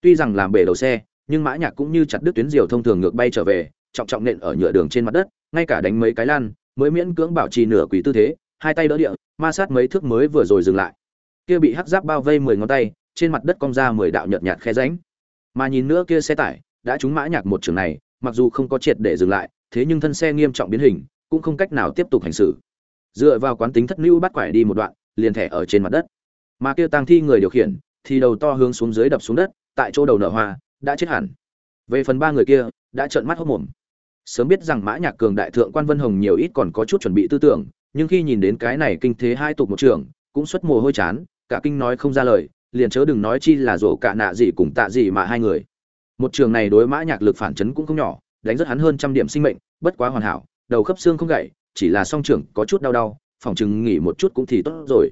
Tuy rằng làm bể đầu xe, nhưng mã nhạc cũng như chặt đứt tuyến diều thông thường ngược bay trở về, trọng trọng nện ở nhựa đường trên mặt đất, ngay cả đánh mấy cái lan mới miễn cưỡng bảo trì nửa quỷ tư thế, hai tay đỡ địa, ma sát mấy thước mới vừa rồi dừng lại. Kia bị hắc giáp bao vây mười ngón tay, trên mặt đất cong ra mười đạo nhợt nhạt khe ránh mà nhìn nữa kia xe tải, đã trúng mã nhạc một trường này, mặc dù không có triệt để dừng lại thế nhưng thân xe nghiêm trọng biến hình, cũng không cách nào tiếp tục hành xử. Dựa vào quán tính thất lưu bắt quải đi một đoạn, liền thẻ ở trên mặt đất. Mà kia tang thi người điều khiển, thì đầu to hướng xuống dưới đập xuống đất, tại chỗ đầu nở hoa, đã chết hẳn. Về phần ba người kia, đã trợn mắt hốt mồm. Sớm biết rằng mã nhạc cường đại thượng quan vân hồng nhiều ít còn có chút chuẩn bị tư tưởng, nhưng khi nhìn đến cái này kinh thế hai tục một trường, cũng xuất mồ hôi chán, cả kinh nói không ra lời, liền chớ đừng nói chi là rổ cả nạ gì cùng tạ gì mà hai người. Một trường này đối mã nhạc lực phản chấn cũng không nhỏ đánh rất hắn hơn trăm điểm sinh mệnh, bất quá hoàn hảo, đầu khớp xương không gãy, chỉ là song trưởng có chút đau đau, phòng chừng nghỉ một chút cũng thì tốt rồi.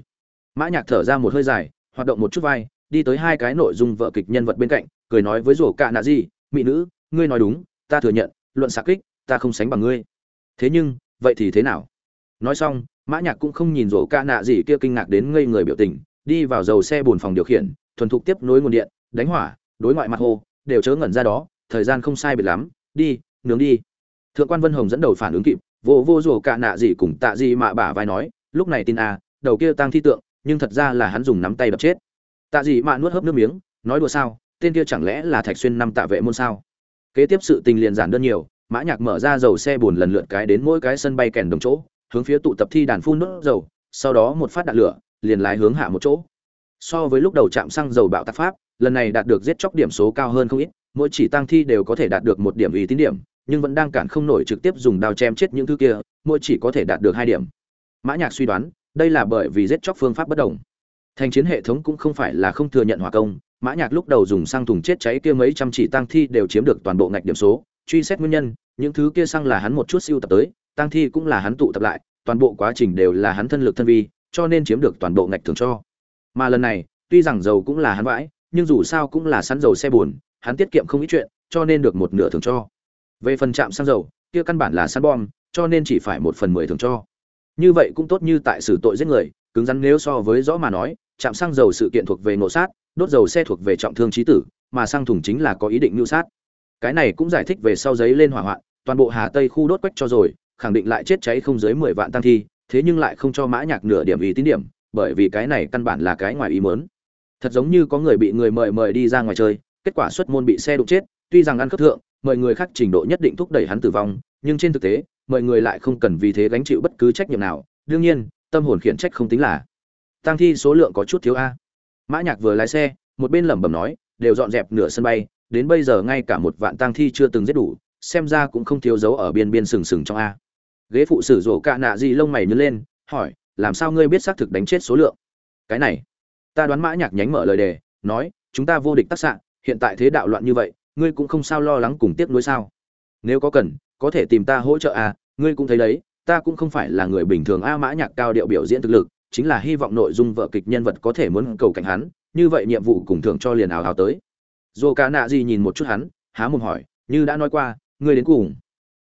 Mã nhạc thở ra một hơi dài, hoạt động một chút vai, đi tới hai cái nội dung vợ kịch nhân vật bên cạnh, cười nói với rủ cả nạ gì, mỹ nữ, ngươi nói đúng, ta thừa nhận, luận xạ kích, ta không sánh bằng ngươi. Thế nhưng, vậy thì thế nào? Nói xong, mã nhạc cũng không nhìn rủ cạ nạ gì kia kinh ngạc đến ngây người biểu tình, đi vào dầu xe buồn phòng điều khiển, thuần thục tiếp nối nguồn điện, đánh hỏa, đối ngoại mặt hồ, đều chớ ngẩn ra đó, thời gian không sai biệt lắm đi nướng đi. Thượng quan vân hồng dẫn đầu phản ứng kịp vô vô rồ cạ nạ gì cùng tạ gì mạ bả vai nói lúc này tin à, đầu kia tăng thi tượng nhưng thật ra là hắn dùng nắm tay đập chết. Tạ gì mạ nuốt hớp nước miếng nói đùa sao tên kia chẳng lẽ là thạch xuyên năm tạ vệ môn sao? Kế tiếp sự tình liền giản đơn nhiều mã nhạc mở ra dầu xe buồn lần lượt cái đến mỗi cái sân bay kèn đồng chỗ hướng phía tụ tập thi đàn phun nước dầu sau đó một phát đạn lửa liền lái hướng hạ một chỗ. So với lúc đầu chạm xăng dầu bạo tạc pháp lần này đạt được giết chóc điểm số cao hơn không ít mỗi chỉ tăng thi đều có thể đạt được một điểm uy tín điểm, nhưng vẫn đang cản không nổi trực tiếp dùng đao chém chết những thứ kia, mỗi chỉ có thể đạt được hai điểm. Mã nhạc suy đoán, đây là bởi vì giết chóc phương pháp bất đồng. Thành chiến hệ thống cũng không phải là không thừa nhận hỏa công, mã nhạc lúc đầu dùng xăng thùng chết cháy kia mấy trăm chỉ tăng thi đều chiếm được toàn bộ ngạch điểm số, truy xét nguyên nhân, những thứ kia xăng là hắn một chút siêu tập tới tăng thi cũng là hắn tụ tập lại, toàn bộ quá trình đều là hắn thân lực thân vi, cho nên chiếm được toàn bộ ngạch thường cho. Mà lần này, tuy rằng dầu cũng là hắn vãi, nhưng dù sao cũng là sắn dầu xe buồn hắn tiết kiệm không ít chuyện, cho nên được một nửa thường cho. Về phần trạm xăng dầu, kia căn bản là săn bom, cho nên chỉ phải một phần mười thường cho. Như vậy cũng tốt như tại xử tội giết người, cứng rắn nếu so với rõ mà nói, trạm xăng dầu sự kiện thuộc về ngộ sát, đốt dầu xe thuộc về trọng thương chí tử, mà xăng thùng chính là có ý định nưu sát. Cái này cũng giải thích về sau giấy lên hỏa hoạn, toàn bộ hà tây khu đốt quách cho rồi, khẳng định lại chết cháy không dưới mười vạn tăng thi, thế nhưng lại không cho mã nhạc nửa điểm ý tín điểm, bởi vì cái này căn bản là cái ngoài ý muốn. Thật giống như có người bị người mời mời đi ra ngoài chơi kết quả xuất môn bị xe đụng chết, tuy rằng ăn cấp thượng mọi người khác trình độ nhất định thúc đẩy hắn tử vong, nhưng trên thực tế mọi người lại không cần vì thế gánh chịu bất cứ trách nhiệm nào. Đương nhiên, tâm hồn khiển trách không tính là tăng thi số lượng có chút thiếu a. Mã nhạc vừa lái xe, một bên lẩm bẩm nói, đều dọn dẹp nửa sân bay, đến bây giờ ngay cả một vạn tang thi chưa từng giết đủ, xem ra cũng không thiếu dấu ở biên biên sừng sừng trong a. Ghế phụ sử rổ cạ nạ gì lông mày nhướng lên, hỏi, làm sao ngươi biết xác thực đánh chết số lượng? Cái này, ta đoán mã nhạc nhánh mở lời đề, nói, chúng ta vô địch tác sạn hiện tại thế đạo loạn như vậy, ngươi cũng không sao lo lắng cùng tiếc nuối sao? Nếu có cần, có thể tìm ta hỗ trợ à? ngươi cũng thấy đấy, ta cũng không phải là người bình thường a mã nhạc cao điệu biểu diễn thực lực, chính là hy vọng nội dung vở kịch nhân vật có thể muốn cầu cảnh hắn, như vậy nhiệm vụ cùng thưởng cho liền ảo ảo tới. Dù cả nạ gì nhìn một chút hắn, há mồm hỏi, như đã nói qua, ngươi đến cùng?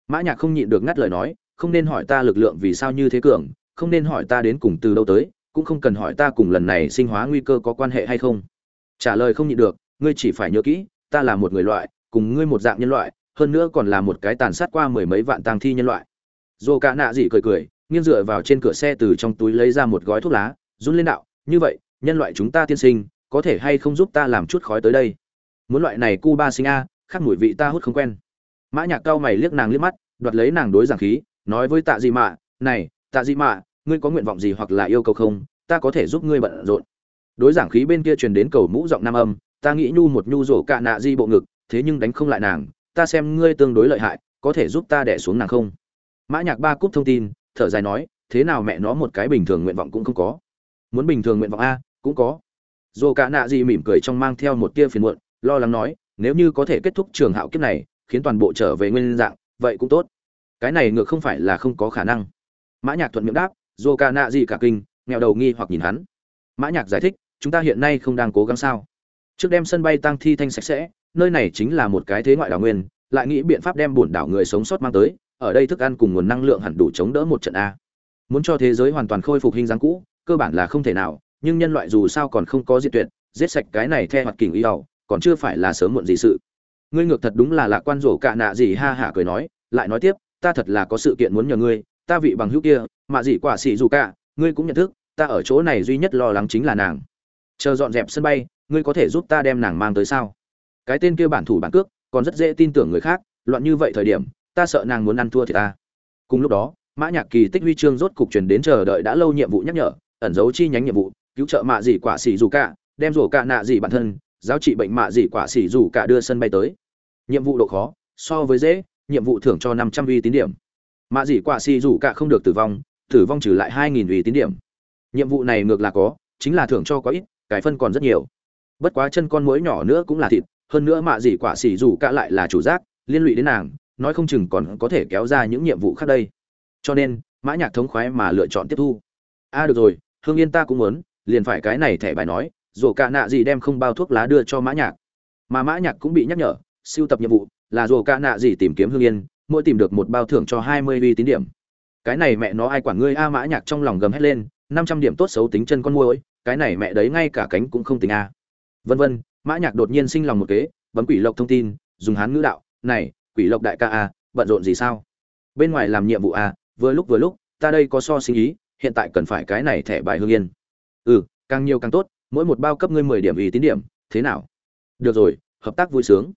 Mã nhạc không nhịn được ngắt lời nói, không nên hỏi ta lực lượng vì sao như thế cường, không nên hỏi ta đến cùng từ đâu tới, cũng không cần hỏi ta cùng lần này sinh hóa nguy cơ có quan hệ hay không. Trả lời không nhịn được ngươi chỉ phải nhớ kỹ, ta là một người loại, cùng ngươi một dạng nhân loại, hơn nữa còn là một cái tàn sát qua mười mấy vạn tang thi nhân loại. Dồ cả nạ gì cười cười, nghiêng dựa vào trên cửa xe từ trong túi lấy ra một gói thuốc lá, run lên đạo, như vậy, nhân loại chúng ta tiên sinh, có thể hay không giúp ta làm chút khói tới đây? Muốn loại này cu ba sinh a, khác mùi vị ta hút không quen. Mã nhạc cao mày liếc nàng liếc mắt, đoạt lấy nàng đối giảng khí, nói với tạ dị mạ, này, tạ dị mạ, ngươi có nguyện vọng gì hoặc là yêu cầu không? Ta có thể giúp ngươi bận rộn. Đối giảng khí bên kia truyền đến cầu mũ giọng nam âm ta nghĩ nhu một nhu rổ cạ nạ di bộ ngực, thế nhưng đánh không lại nàng, ta xem ngươi tương đối lợi hại, có thể giúp ta đẻ xuống nàng không? Mã nhạc ba cúp thông tin, thở dài nói, thế nào mẹ nó một cái bình thường nguyện vọng cũng không có. Muốn bình thường nguyện vọng a, cũng có. Rổ cả nạ di mỉm cười trong mang theo một tia phiền muộn, lo lắng nói, nếu như có thể kết thúc trường hạo kiếp này, khiến toàn bộ trở về nguyên dạng, vậy cũng tốt. Cái này ngược không phải là không có khả năng. Mã nhạc thuận miệng đáp, rổ cả nạ di cả kinh nghèo đầu nghi hoặc nhìn hắn. Mã nhạc giải thích, chúng ta hiện nay không đang cố gắng sao? Trước đem sân bay tăng thi thanh sạch sẽ, nơi này chính là một cái thế ngoại đảo nguyên, lại nghĩ biện pháp đem bổn đảo người sống sót mang tới, ở đây thức ăn cùng nguồn năng lượng hẳn đủ chống đỡ một trận a. Muốn cho thế giới hoàn toàn khôi phục hình dáng cũ, cơ bản là không thể nào, nhưng nhân loại dù sao còn không có diệt tuyệt, giết sạch cái này theo mặt kình y đầu còn chưa phải là sớm muộn gì sự. Ngươi ngược thật đúng là lạc quan rổ cạ nạ gì ha hả cười nói, lại nói tiếp, ta thật là có sự kiện muốn nhờ ngươi, ta vị bằng hữu kia, mà gì quả xỉ dù cả, ngươi cũng nhận thức, ta ở chỗ này duy nhất lo lắng chính là nàng chờ dọn dẹp sân bay, ngươi có thể giúp ta đem nàng mang tới sao? Cái tên kia bản thủ bản cước, còn rất dễ tin tưởng người khác, loạn như vậy thời điểm, ta sợ nàng muốn ăn thua thì ta. Cùng lúc đó, mã nhạc kỳ tích huy chương rốt cục truyền đến chờ đợi đã lâu nhiệm vụ nhắc nhở, ẩn giấu chi nhánh nhiệm vụ, cứu trợ mạ dị quả xỉ dù cả, đem rổ cả nạ dị bản thân, giáo trị bệnh mạ dị quả xỉ dù cả đưa sân bay tới. Nhiệm vụ độ khó, so với dễ, nhiệm vụ thưởng cho năm trăm uy tín điểm. Mạ dị quả xỉ dù cả không được tử vong tử vong trừ lại hai nghìn uy tín điểm. Nhiệm vụ này ngược là có, chính là thưởng cho có ít cái phân còn rất nhiều. Bất quá chân con muỗi nhỏ nữa cũng là thịt hơn nữa mạ gì quả xỉ dù cả lại là chủ giác liên lụy đến nàng nói không chừng còn có thể kéo ra những nhiệm vụ khác đây. Cho nên mã nhạc thống khoái mà lựa chọn tiếp thu. A à, được rồi hương yên ta cũng muốn liền phải cái này thẻ bài nói dù cả nạ gì đem không bao thuốc lá đưa cho mã nhạc. Mà mã nhạc cũng bị nhắc nhở siêu tập nhiệm vụ là dù cả nạ gì tìm kiếm hương yên mỗi tìm được một bao thưởng cho hai mươi uy tín điểm. Cái này mẹ nó ai quản ngươi a mã nhạc trong lòng gầm hết lên năm trăm điểm tốt xấu tính chân con muỗi, cái này mẹ đấy ngay cả cánh cũng không tính a. Vân vân, mã nhạc đột nhiên sinh lòng một kế, bấm quỷ lộc thông tin, dùng hán ngữ đạo, này, quỷ lộc đại ca a bận rộn gì sao? Bên ngoài làm nhiệm vụ a vừa lúc vừa lúc, ta đây có so sinh ý, hiện tại cần phải cái này thẻ bài hương yên. Ừ càng nhiều càng tốt, mỗi một bao cấp ngươi mười điểm ý tín điểm, thế nào? Được rồi, hợp tác vui sướng.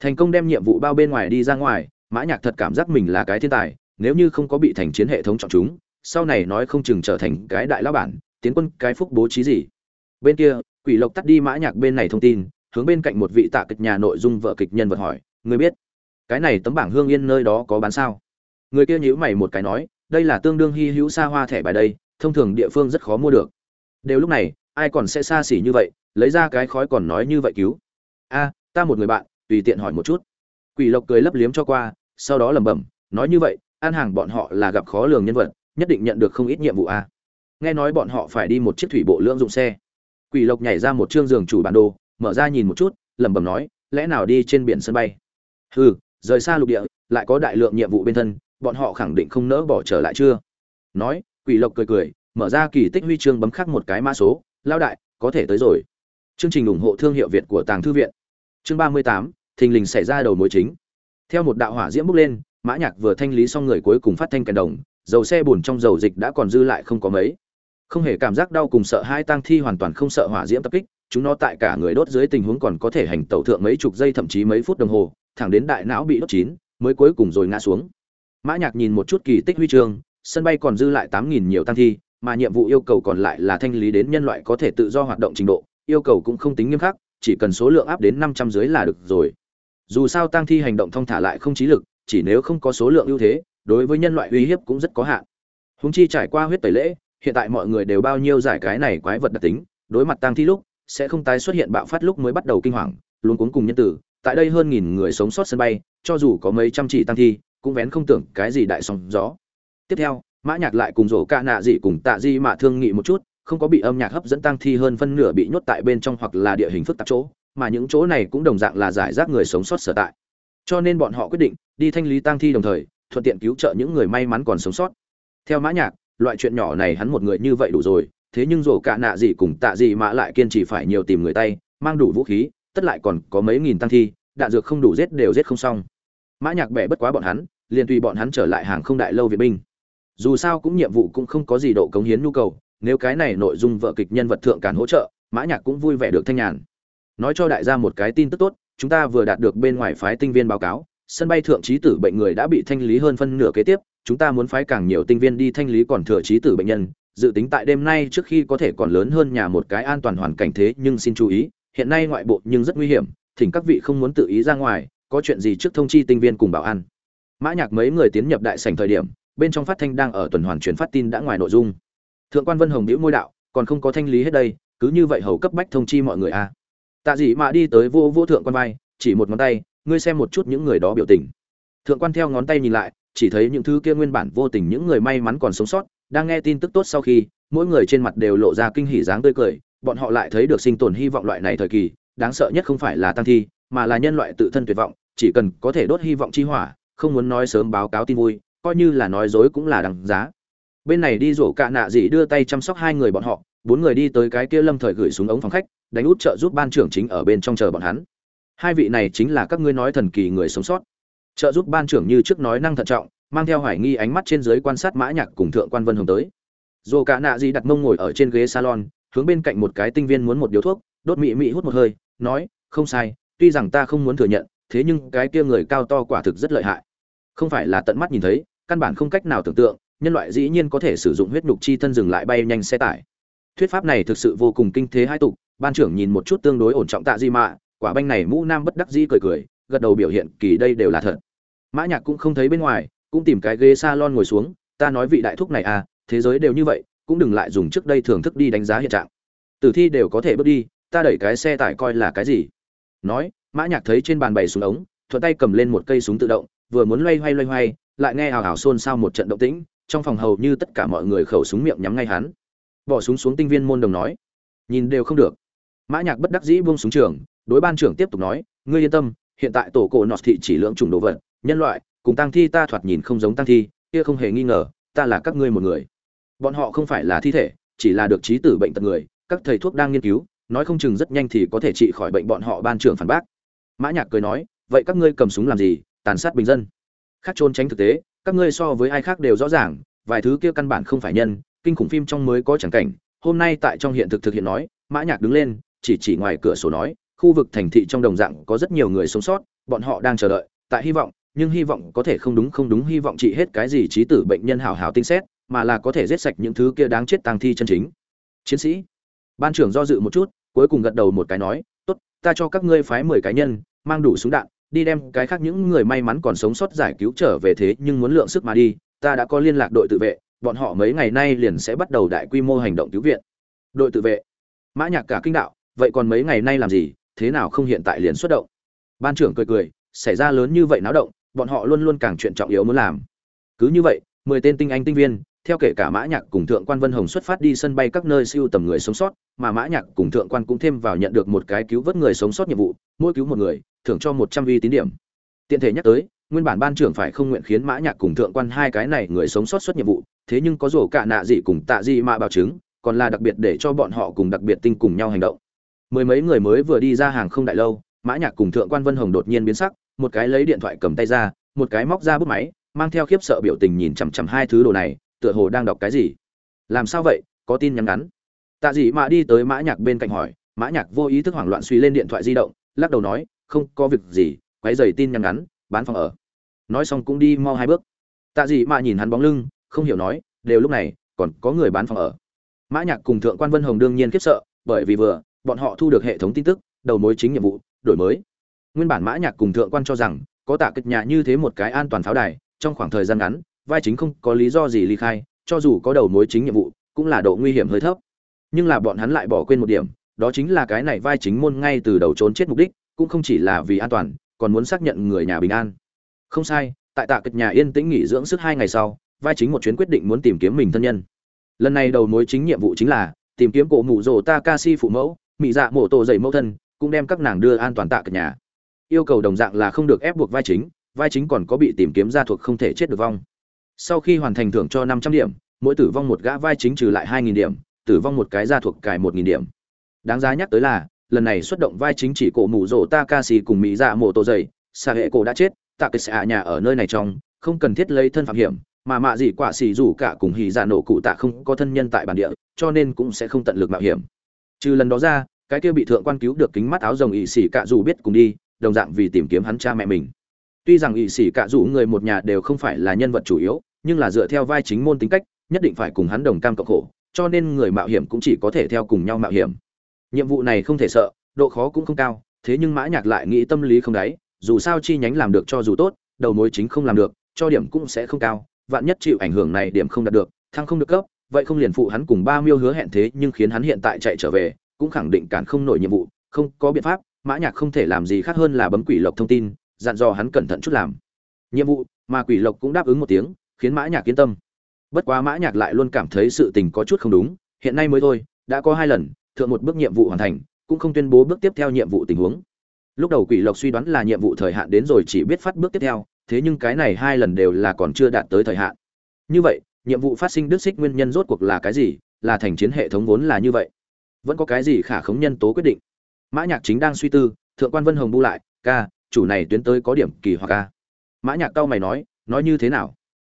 Thành công đem nhiệm vụ bao bên ngoài đi ra ngoài, mã nhạc thật cảm giác mình là cái thiên tài, nếu như không có bị thành chiến hệ thống chọn chúng sau này nói không chừng trở thành cái đại lão bản, tiến quân cái phúc bố trí gì. Bên kia, quỷ lộc tắt đi mã nhạc bên này thông tin, hướng bên cạnh một vị tạ kịch nhà nội dung vợ kịch nhân vật hỏi người biết, cái này tấm bảng hương yên nơi đó có bán sao? Người kia nhíu mày một cái nói, đây là tương đương hy hữu xa hoa thẻ bài đây, thông thường địa phương rất khó mua được. Đều lúc này, ai còn sẽ xa xỉ như vậy, lấy ra cái khói còn nói như vậy cứu. A, ta một người bạn, tùy tiện hỏi một chút. Quỷ lộc cười lấp liếm cho qua, sau đó lẩm bẩm, nói như vậy, an hàng bọn họ là gặp khó lường nhân vật nhất định nhận được không ít nhiệm vụ a. Nghe nói bọn họ phải đi một chiếc thủy bộ lưỡng dụng xe. Quỷ lộc nhảy ra một chương giường chủ bản đồ, mở ra nhìn một chút, lẩm bẩm nói, lẽ nào đi trên biển sân bay? Hừ, rời xa lục địa, lại có đại lượng nhiệm vụ bên thân, bọn họ khẳng định không nỡ bỏ trở lại chưa? Nói, quỷ lộc cười cười, mở ra kỳ tích huy chương bấm khắc một cái mã số lao đại, có thể tới rồi. Chương trình ủng hộ thương hiệu việt của tàng thư viện. Chương ba mươi tám, thình lình xảy ra đầu mối chính. Theo một đạo hỏa diễm bốc lên, mã nhạc vừa thanh lý xong người cuối cùng phát thanh kèn đồng dầu xe bùn trong dầu dịch đã còn dư lại không có mấy. Không hề cảm giác đau cùng sợ hai tang thi hoàn toàn không sợ hỏa diễm tập kích, chúng nó tại cả người đốt dưới tình huống còn có thể hành tẩu thượng mấy chục giây thậm chí mấy phút đồng hồ, thẳng đến đại não bị đốt chín, mới cuối cùng rồi ngã xuống. Mã nhạc nhìn một chút kỳ tích huy chương, sân bay còn dư lại tám nghìn nhiều tang thi, mà nhiệm vụ yêu cầu còn lại là thanh lý đến nhân loại có thể tự do hoạt động trình độ, yêu cầu cũng không tính nghiêm khắc, chỉ cần số lượng áp đến năm trăm dưới là được rồi. Dù sao tang thi hành động thông thả lại không trí lực, chỉ nếu không có số lượng ưu thế đối với nhân loại uy hiếp cũng rất có hạn. Húng chi trải qua huyết tẩy lễ, hiện tại mọi người đều bao nhiêu giải cái này quái vật đặc tính, đối mặt tang thi lúc, sẽ không tái xuất hiện bạo phát lúc mới bắt đầu kinh hoàng, luôn cuốn cùng nhân tử. Tại đây hơn nghìn người sống sót sân bay, cho dù có mấy trăm chỉ tăng thi, cũng vén không tưởng cái gì đại sóng gió. Tiếp theo, mã nhạc lại cùng rổ ca nạ dị cùng tạ di mà thương nghị một chút, không có bị âm nhạc hấp dẫn tăng thi hơn phân nửa bị nhốt tại bên trong hoặc là địa hình phức tạp chỗ, mà những chỗ này cũng đồng dạng là giải rác người sống sót sở tại. Cho nên bọn họ quyết định đi thanh lý tăng thi đồng thời thuận tiện cứu trợ những người may mắn còn sống sót. Theo mã nhạc, loại chuyện nhỏ này hắn một người như vậy đủ rồi, thế nhưng rổ cả nạ gì cùng tạ gì mà lại kiên trì phải nhiều tìm người tay, mang đủ vũ khí, tất lại còn có mấy nghìn tăng thi, đạn dược không đủ giết đều giết không xong. Mã nhạc bẻ bất quá bọn hắn, liền tùy bọn hắn trở lại hàng không đại lâu viện binh. Dù sao cũng nhiệm vụ cũng không có gì độ cống hiến nhu cầu, nếu cái này nội dung vợ kịch nhân vật thượng cản hỗ trợ, mã nhạc cũng vui vẻ được thanh nhàn. Nói cho đại gia một cái tin tức tốt, chúng ta vừa đạt được bên ngoài phái tinh viên báo cáo sân bay thượng trí tử bệnh người đã bị thanh lý hơn phân nửa kế tiếp, chúng ta muốn phái càng nhiều tinh viên đi thanh lý còn thừa trí tử bệnh nhân, dự tính tại đêm nay trước khi có thể còn lớn hơn nhà một cái an toàn hoàn cảnh thế, nhưng xin chú ý, hiện nay ngoại bộ nhưng rất nguy hiểm, thỉnh các vị không muốn tự ý ra ngoài, có chuyện gì trước thông chi tinh viên cùng bảo an mã nhạc mấy người tiến nhập đại sảnh thời điểm, bên trong phát thanh đang ở tuần hoàn truyền phát tin đã ngoài nội dung thượng quan vân hồng bĩu môi đạo, còn không có thanh lý hết đây, cứ như vậy hầu cấp bách thông chi mọi người a à. tạ dị mạ đi tới vô vô thượng quan vai, chỉ một ngón tay ngươi xem một chút những người đó biểu tình. Thượng quan theo ngón tay nhìn lại, chỉ thấy những thứ kia nguyên bản vô tình những người may mắn còn sống sót, đang nghe tin tức tốt sau khi, mỗi người trên mặt đều lộ ra kinh hỉ dáng tươi cười, bọn họ lại thấy được sinh tồn hy vọng loại này thời kỳ, đáng sợ nhất không phải là tăng thi, mà là nhân loại tự thân tuyệt vọng, chỉ cần có thể đốt hy vọng chi hỏa, không muốn nói sớm báo cáo tin vui, coi như là nói dối cũng là đằng giá. Bên này đi rổ cạ nạ dị đưa tay chăm sóc hai người bọn họ, bốn người đi tới cái kia lâm thời gửi xuống ống phòng khách, đánh út trợ giúp ban trưởng chính ở bên trong chờ bọn hắn hai vị này chính là các ngươi nói thần kỳ người sống sót. Trợ giúp ban trưởng như trước nói năng thận trọng, mang theo hoài nghi ánh mắt trên dưới quan sát mã nhạc cùng thượng quan vân hồng tới. Dù cả nạ gì đặt mông ngồi ở trên ghế salon, hướng bên cạnh một cái tinh viên muốn một điếu thuốc, đốt mị mị hút một hơi, nói, không sai, tuy rằng ta không muốn thừa nhận, thế nhưng cái kia người cao to quả thực rất lợi hại. Không phải là tận mắt nhìn thấy, căn bản không cách nào tưởng tượng, nhân loại dĩ nhiên có thể sử dụng huyết nhục chi thân dừng lại bay nhanh xe tải. Thuyết pháp này thực sự vô cùng kinh thế hai tục, ban trưởng nhìn một chút tương đối ổn trọng tạ di mạ quả banh này mũ nam bất đắc dĩ cười cười, gật đầu biểu hiện kỳ đây đều là thật. Mã nhạc cũng không thấy bên ngoài, cũng tìm cái ghế salon ngồi xuống, ta nói vị đại thúc này à thế giới đều như vậy, cũng đừng lại dùng trước đây thưởng thức đi đánh giá hiện trạng. Tử thi đều có thể bước đi, ta đẩy cái xe tải coi là cái gì? Nói, mã nhạc thấy trên bàn bày súng ống, thuận tay cầm lên một cây súng tự động, vừa muốn loay hoay loay hoay, lại nghe hào hào xôn xao một trận động tĩnh, trong phòng hầu như tất cả mọi người khẩu súng miệng nhắm ngay hắn. Bỏ súng xuống tinh viên môn đồng nói, nhìn đều không được. Mã nhạc bất đắc dĩ buông súng trường đối ban trưởng tiếp tục nói, ngươi yên tâm, hiện tại tổ cổ nọt thị chỉ lượng chủng đồ vật, nhân loại, cùng tăng thi ta thoạt nhìn không giống tăng thi, kia không hề nghi ngờ, ta là các ngươi một người. Bọn họ không phải là thi thể, chỉ là được trí tử bệnh tật người, các thầy thuốc đang nghiên cứu, nói không chừng rất nhanh thì có thể trị khỏi bệnh bọn họ ban trưởng phản bác. Mã nhạc cười nói, vậy các ngươi cầm súng làm gì, tàn sát bình dân? Khác trốn tránh thực tế, các ngươi so với ai khác đều rõ ràng, vài thứ kia căn bản không phải nhân, kinh khủng phim trong mới có chẳng cảnh. Hôm nay tại trong hiện thực thực hiện nói, mã nhạc đứng lên, chỉ chỉ ngoài cửa sổ nói khu vực thành thị trong đồng dạng có rất nhiều người sống sót, bọn họ đang chờ đợi, tại hy vọng, nhưng hy vọng có thể không đúng không đúng, hy vọng trị hết cái gì trí tử bệnh nhân hảo hảo tinh xét, mà là có thể giết sạch những thứ kia đáng chết tang thi chân chính. Chiến sĩ, ban trưởng do dự một chút, cuối cùng gật đầu một cái nói, tốt, ta cho các ngươi phái mười cá nhân, mang đủ súng đạn, đi đem cái khác những người may mắn còn sống sót giải cứu trở về thế nhưng muốn lượng sức mà đi, ta đã có liên lạc đội tự vệ, bọn họ mấy ngày nay liền sẽ bắt đầu đại quy mô hành động cứu viện. Đội tự vệ? Mã nhạc cả kinh đạo, vậy còn mấy ngày nay làm gì? Thế nào không hiện tại liền xuất động. Ban trưởng cười cười, xảy ra lớn như vậy náo động, bọn họ luôn luôn càng chuyện trọng yếu muốn làm. Cứ như vậy, mười tên tinh anh tinh viên, theo kể cả mã nhạc cùng thượng quan vân hồng xuất phát đi sân bay các nơi siêu tầm người sống sót, mà mã nhạc cùng thượng quan cũng thêm vào nhận được một cái cứu vớt người sống sót nhiệm vụ, mỗi cứu một người, thưởng cho một trăm vi tín điểm. Tiện thể nhắc tới, nguyên bản ban trưởng phải không nguyện khiến mã nhạc cùng thượng quan hai cái này người sống sót xuất nhiệm vụ, thế nhưng có rổ cả nạ gì cùng tạ gì mà bảo chứng, còn là đặc biệt để cho bọn họ cùng đặc biệt tinh cùng nhau hành động mười mấy người mới vừa đi ra hàng không đại lâu, mã nhạc cùng thượng quan vân hồng đột nhiên biến sắc, một cái lấy điện thoại cầm tay ra, một cái móc ra bút máy, mang theo khiếp sợ biểu tình nhìn chằm chằm hai thứ đồ này, tựa hồ đang đọc cái gì. Làm sao vậy? Có tin nhắn ngắn. Tạ dị mạ đi tới mã nhạc bên cạnh hỏi, mã nhạc vô ý thức hoảng loạn suy lên điện thoại di động, lắc đầu nói, không có việc gì, quấy giày tin nhắn ngắn, bán phòng ở. Nói xong cũng đi mau hai bước. Tạ dị mạ nhìn hắn bóng lưng, không hiểu nói, đều lúc này, còn có người bán phòng ở. Mã nhạc cùng thượng quan vân hồng đương nhiên khiếp sợ, bởi vì vừa bọn họ thu được hệ thống tin tức, đầu mối chính nhiệm vụ, đổi mới. Nguyên bản mã nhạc cùng thượng quan cho rằng, có tạ kịch nhà như thế một cái an toàn pháo đài, trong khoảng thời gian ngắn, vai chính không có lý do gì ly khai, cho dù có đầu mối chính nhiệm vụ, cũng là độ nguy hiểm hơi thấp. Nhưng là bọn hắn lại bỏ quên một điểm, đó chính là cái này vai chính môn ngay từ đầu trốn chết mục đích, cũng không chỉ là vì an toàn, còn muốn xác nhận người nhà bình an. Không sai, tại tạ kịch nhà yên tĩnh nghỉ dưỡng sức hai ngày sau, vai chính một chuyến quyết định muốn tìm kiếm mình thân nhân. Lần này đầu mối chính nhiệm vụ chính là, tìm kiếm cổ mụ rồ takashi phụ mẫu mỹ dạ mổ tổ dày mẫu thân, cũng đem các nàng đưa an toàn tạ cả nhà. Yêu cầu đồng dạng là không được ép buộc vai chính vai chính còn có bị tìm kiếm ra thuộc không thể chết được vong. Sau khi hoàn thành thưởng cho năm trăm điểm, mỗi tử vong một gã vai chính trừ lại hai nghìn điểm, tử vong một cái ra thuộc cải một nghìn điểm. Đáng giá nhắc tới là, lần này xuất động vai chính chỉ cổ mù rổ takashi cùng mỹ dạ mổ tổ dày xạ hệ cổ đã chết, tạ cái xạ nhà ở nơi này trong, không cần thiết lấy thân phạm hiểm, mà mạ gì quả xì dù cả cùng hì dạ nổ cụ tạ không có thân nhân tại bản địa, cho nên cũng sẽ không tận lực mạo hiểm trừ lần đó ra, cái kia bị thượng quan cứu được kính mắt áo rồng ỵ xỉ cạ dù biết cùng đi, đồng dạng vì tìm kiếm hắn cha mẹ mình. Tuy rằng ỵ xỉ cạ dù người một nhà đều không phải là nhân vật chủ yếu, nhưng là dựa theo vai chính môn tính cách, nhất định phải cùng hắn đồng cam cộng khổ, cho nên người mạo hiểm cũng chỉ có thể theo cùng nhau mạo hiểm. Nhiệm vụ này không thể sợ, độ khó cũng không cao, thế nhưng mã nhạc lại nghĩ tâm lý không đáy, dù sao chi nhánh làm được cho dù tốt, đầu mối chính không làm được, cho điểm cũng sẽ không cao, vạn nhất chịu ảnh hưởng này điểm không đạt được, thăng không được cấp vậy không liền phụ hắn cùng ba miêu hứa hẹn thế nhưng khiến hắn hiện tại chạy trở về, cũng khẳng định cản không nổi nhiệm vụ, không có biện pháp, mã nhạc không thể làm gì khác hơn là bấm quỷ lộc thông tin, dặn dò hắn cẩn thận chút làm. Nhiệm vụ, mà quỷ lộc cũng đáp ứng một tiếng, khiến mã nhạc yên tâm. Bất quá mã nhạc lại luôn cảm thấy sự tình có chút không đúng, hiện nay mới thôi, đã có hai lần, thượng một bước nhiệm vụ hoàn thành, cũng không tuyên bố bước tiếp theo nhiệm vụ tình huống. Lúc đầu quỷ lộc suy đoán là nhiệm vụ thời hạn đến rồi chỉ biết phát bước tiếp theo, thế nhưng cái này hai lần đều là còn chưa đạt tới thời hạn. Như vậy nhiệm vụ phát sinh đứt xích nguyên nhân rốt cuộc là cái gì, là thành chiến hệ thống vốn là như vậy. Vẫn có cái gì khả khống nhân tố quyết định? Mã nhạc chính đang suy tư, thượng quan vân hồng bu lại, ca, chủ này tuyến tới có điểm kỳ hoặc ca mã nhạc cao mày nói nói như thế nào?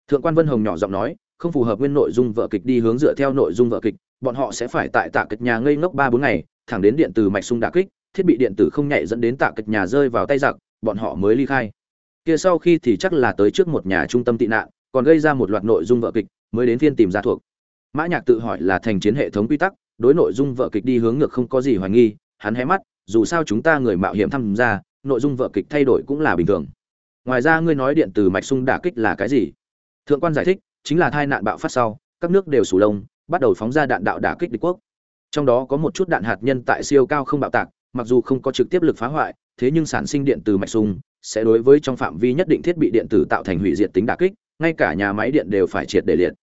Thượng quan vân hồng nhỏ giọng nói, không phù hợp nguyên nội dung vở kịch đi hướng dựa theo nội dung vở kịch, bọn họ sẽ phải tại tạ kịch nhà ngây ngốc ba bốn ngày, thẳng đến điện tử mạch sung đả kích, thiết bị điện tử không nhạy dẫn đến tạ kịch nhà rơi vào tay giặc, bọn họ mới ly khai. Kia sau khi thì chắc là tới trước một nhà trung tâm tị nạn còn gây ra một loạt nội dung vợ kịch mới đến phiên tìm ra thuộc. Mã nhạc tự hỏi là thành chiến hệ thống quy tắc, đối nội dung vợ kịch đi hướng ngược không có gì hoài nghi, hắn hé mắt, dù sao chúng ta người mạo hiểm tham gia, nội dung vợ kịch thay đổi cũng là bình thường. Ngoài ra ngươi nói điện từ mạch sung đả kích là cái gì? Thượng quan giải thích, chính là tai nạn bạo phát sau, các nước đều sủ lông, bắt đầu phóng ra đạn đạo đả kích địch quốc. Trong đó có một chút đạn hạt nhân tại siêu cao không bạo tạc, mặc dù không có trực tiếp lực phá hoại, thế nhưng sản sinh điện từ mạch sung sẽ đối với trong phạm vi nhất định thiết bị điện tử tạo thành hủy diệt tính đả kích ngay cả nhà máy điện đều phải triệt để liệt.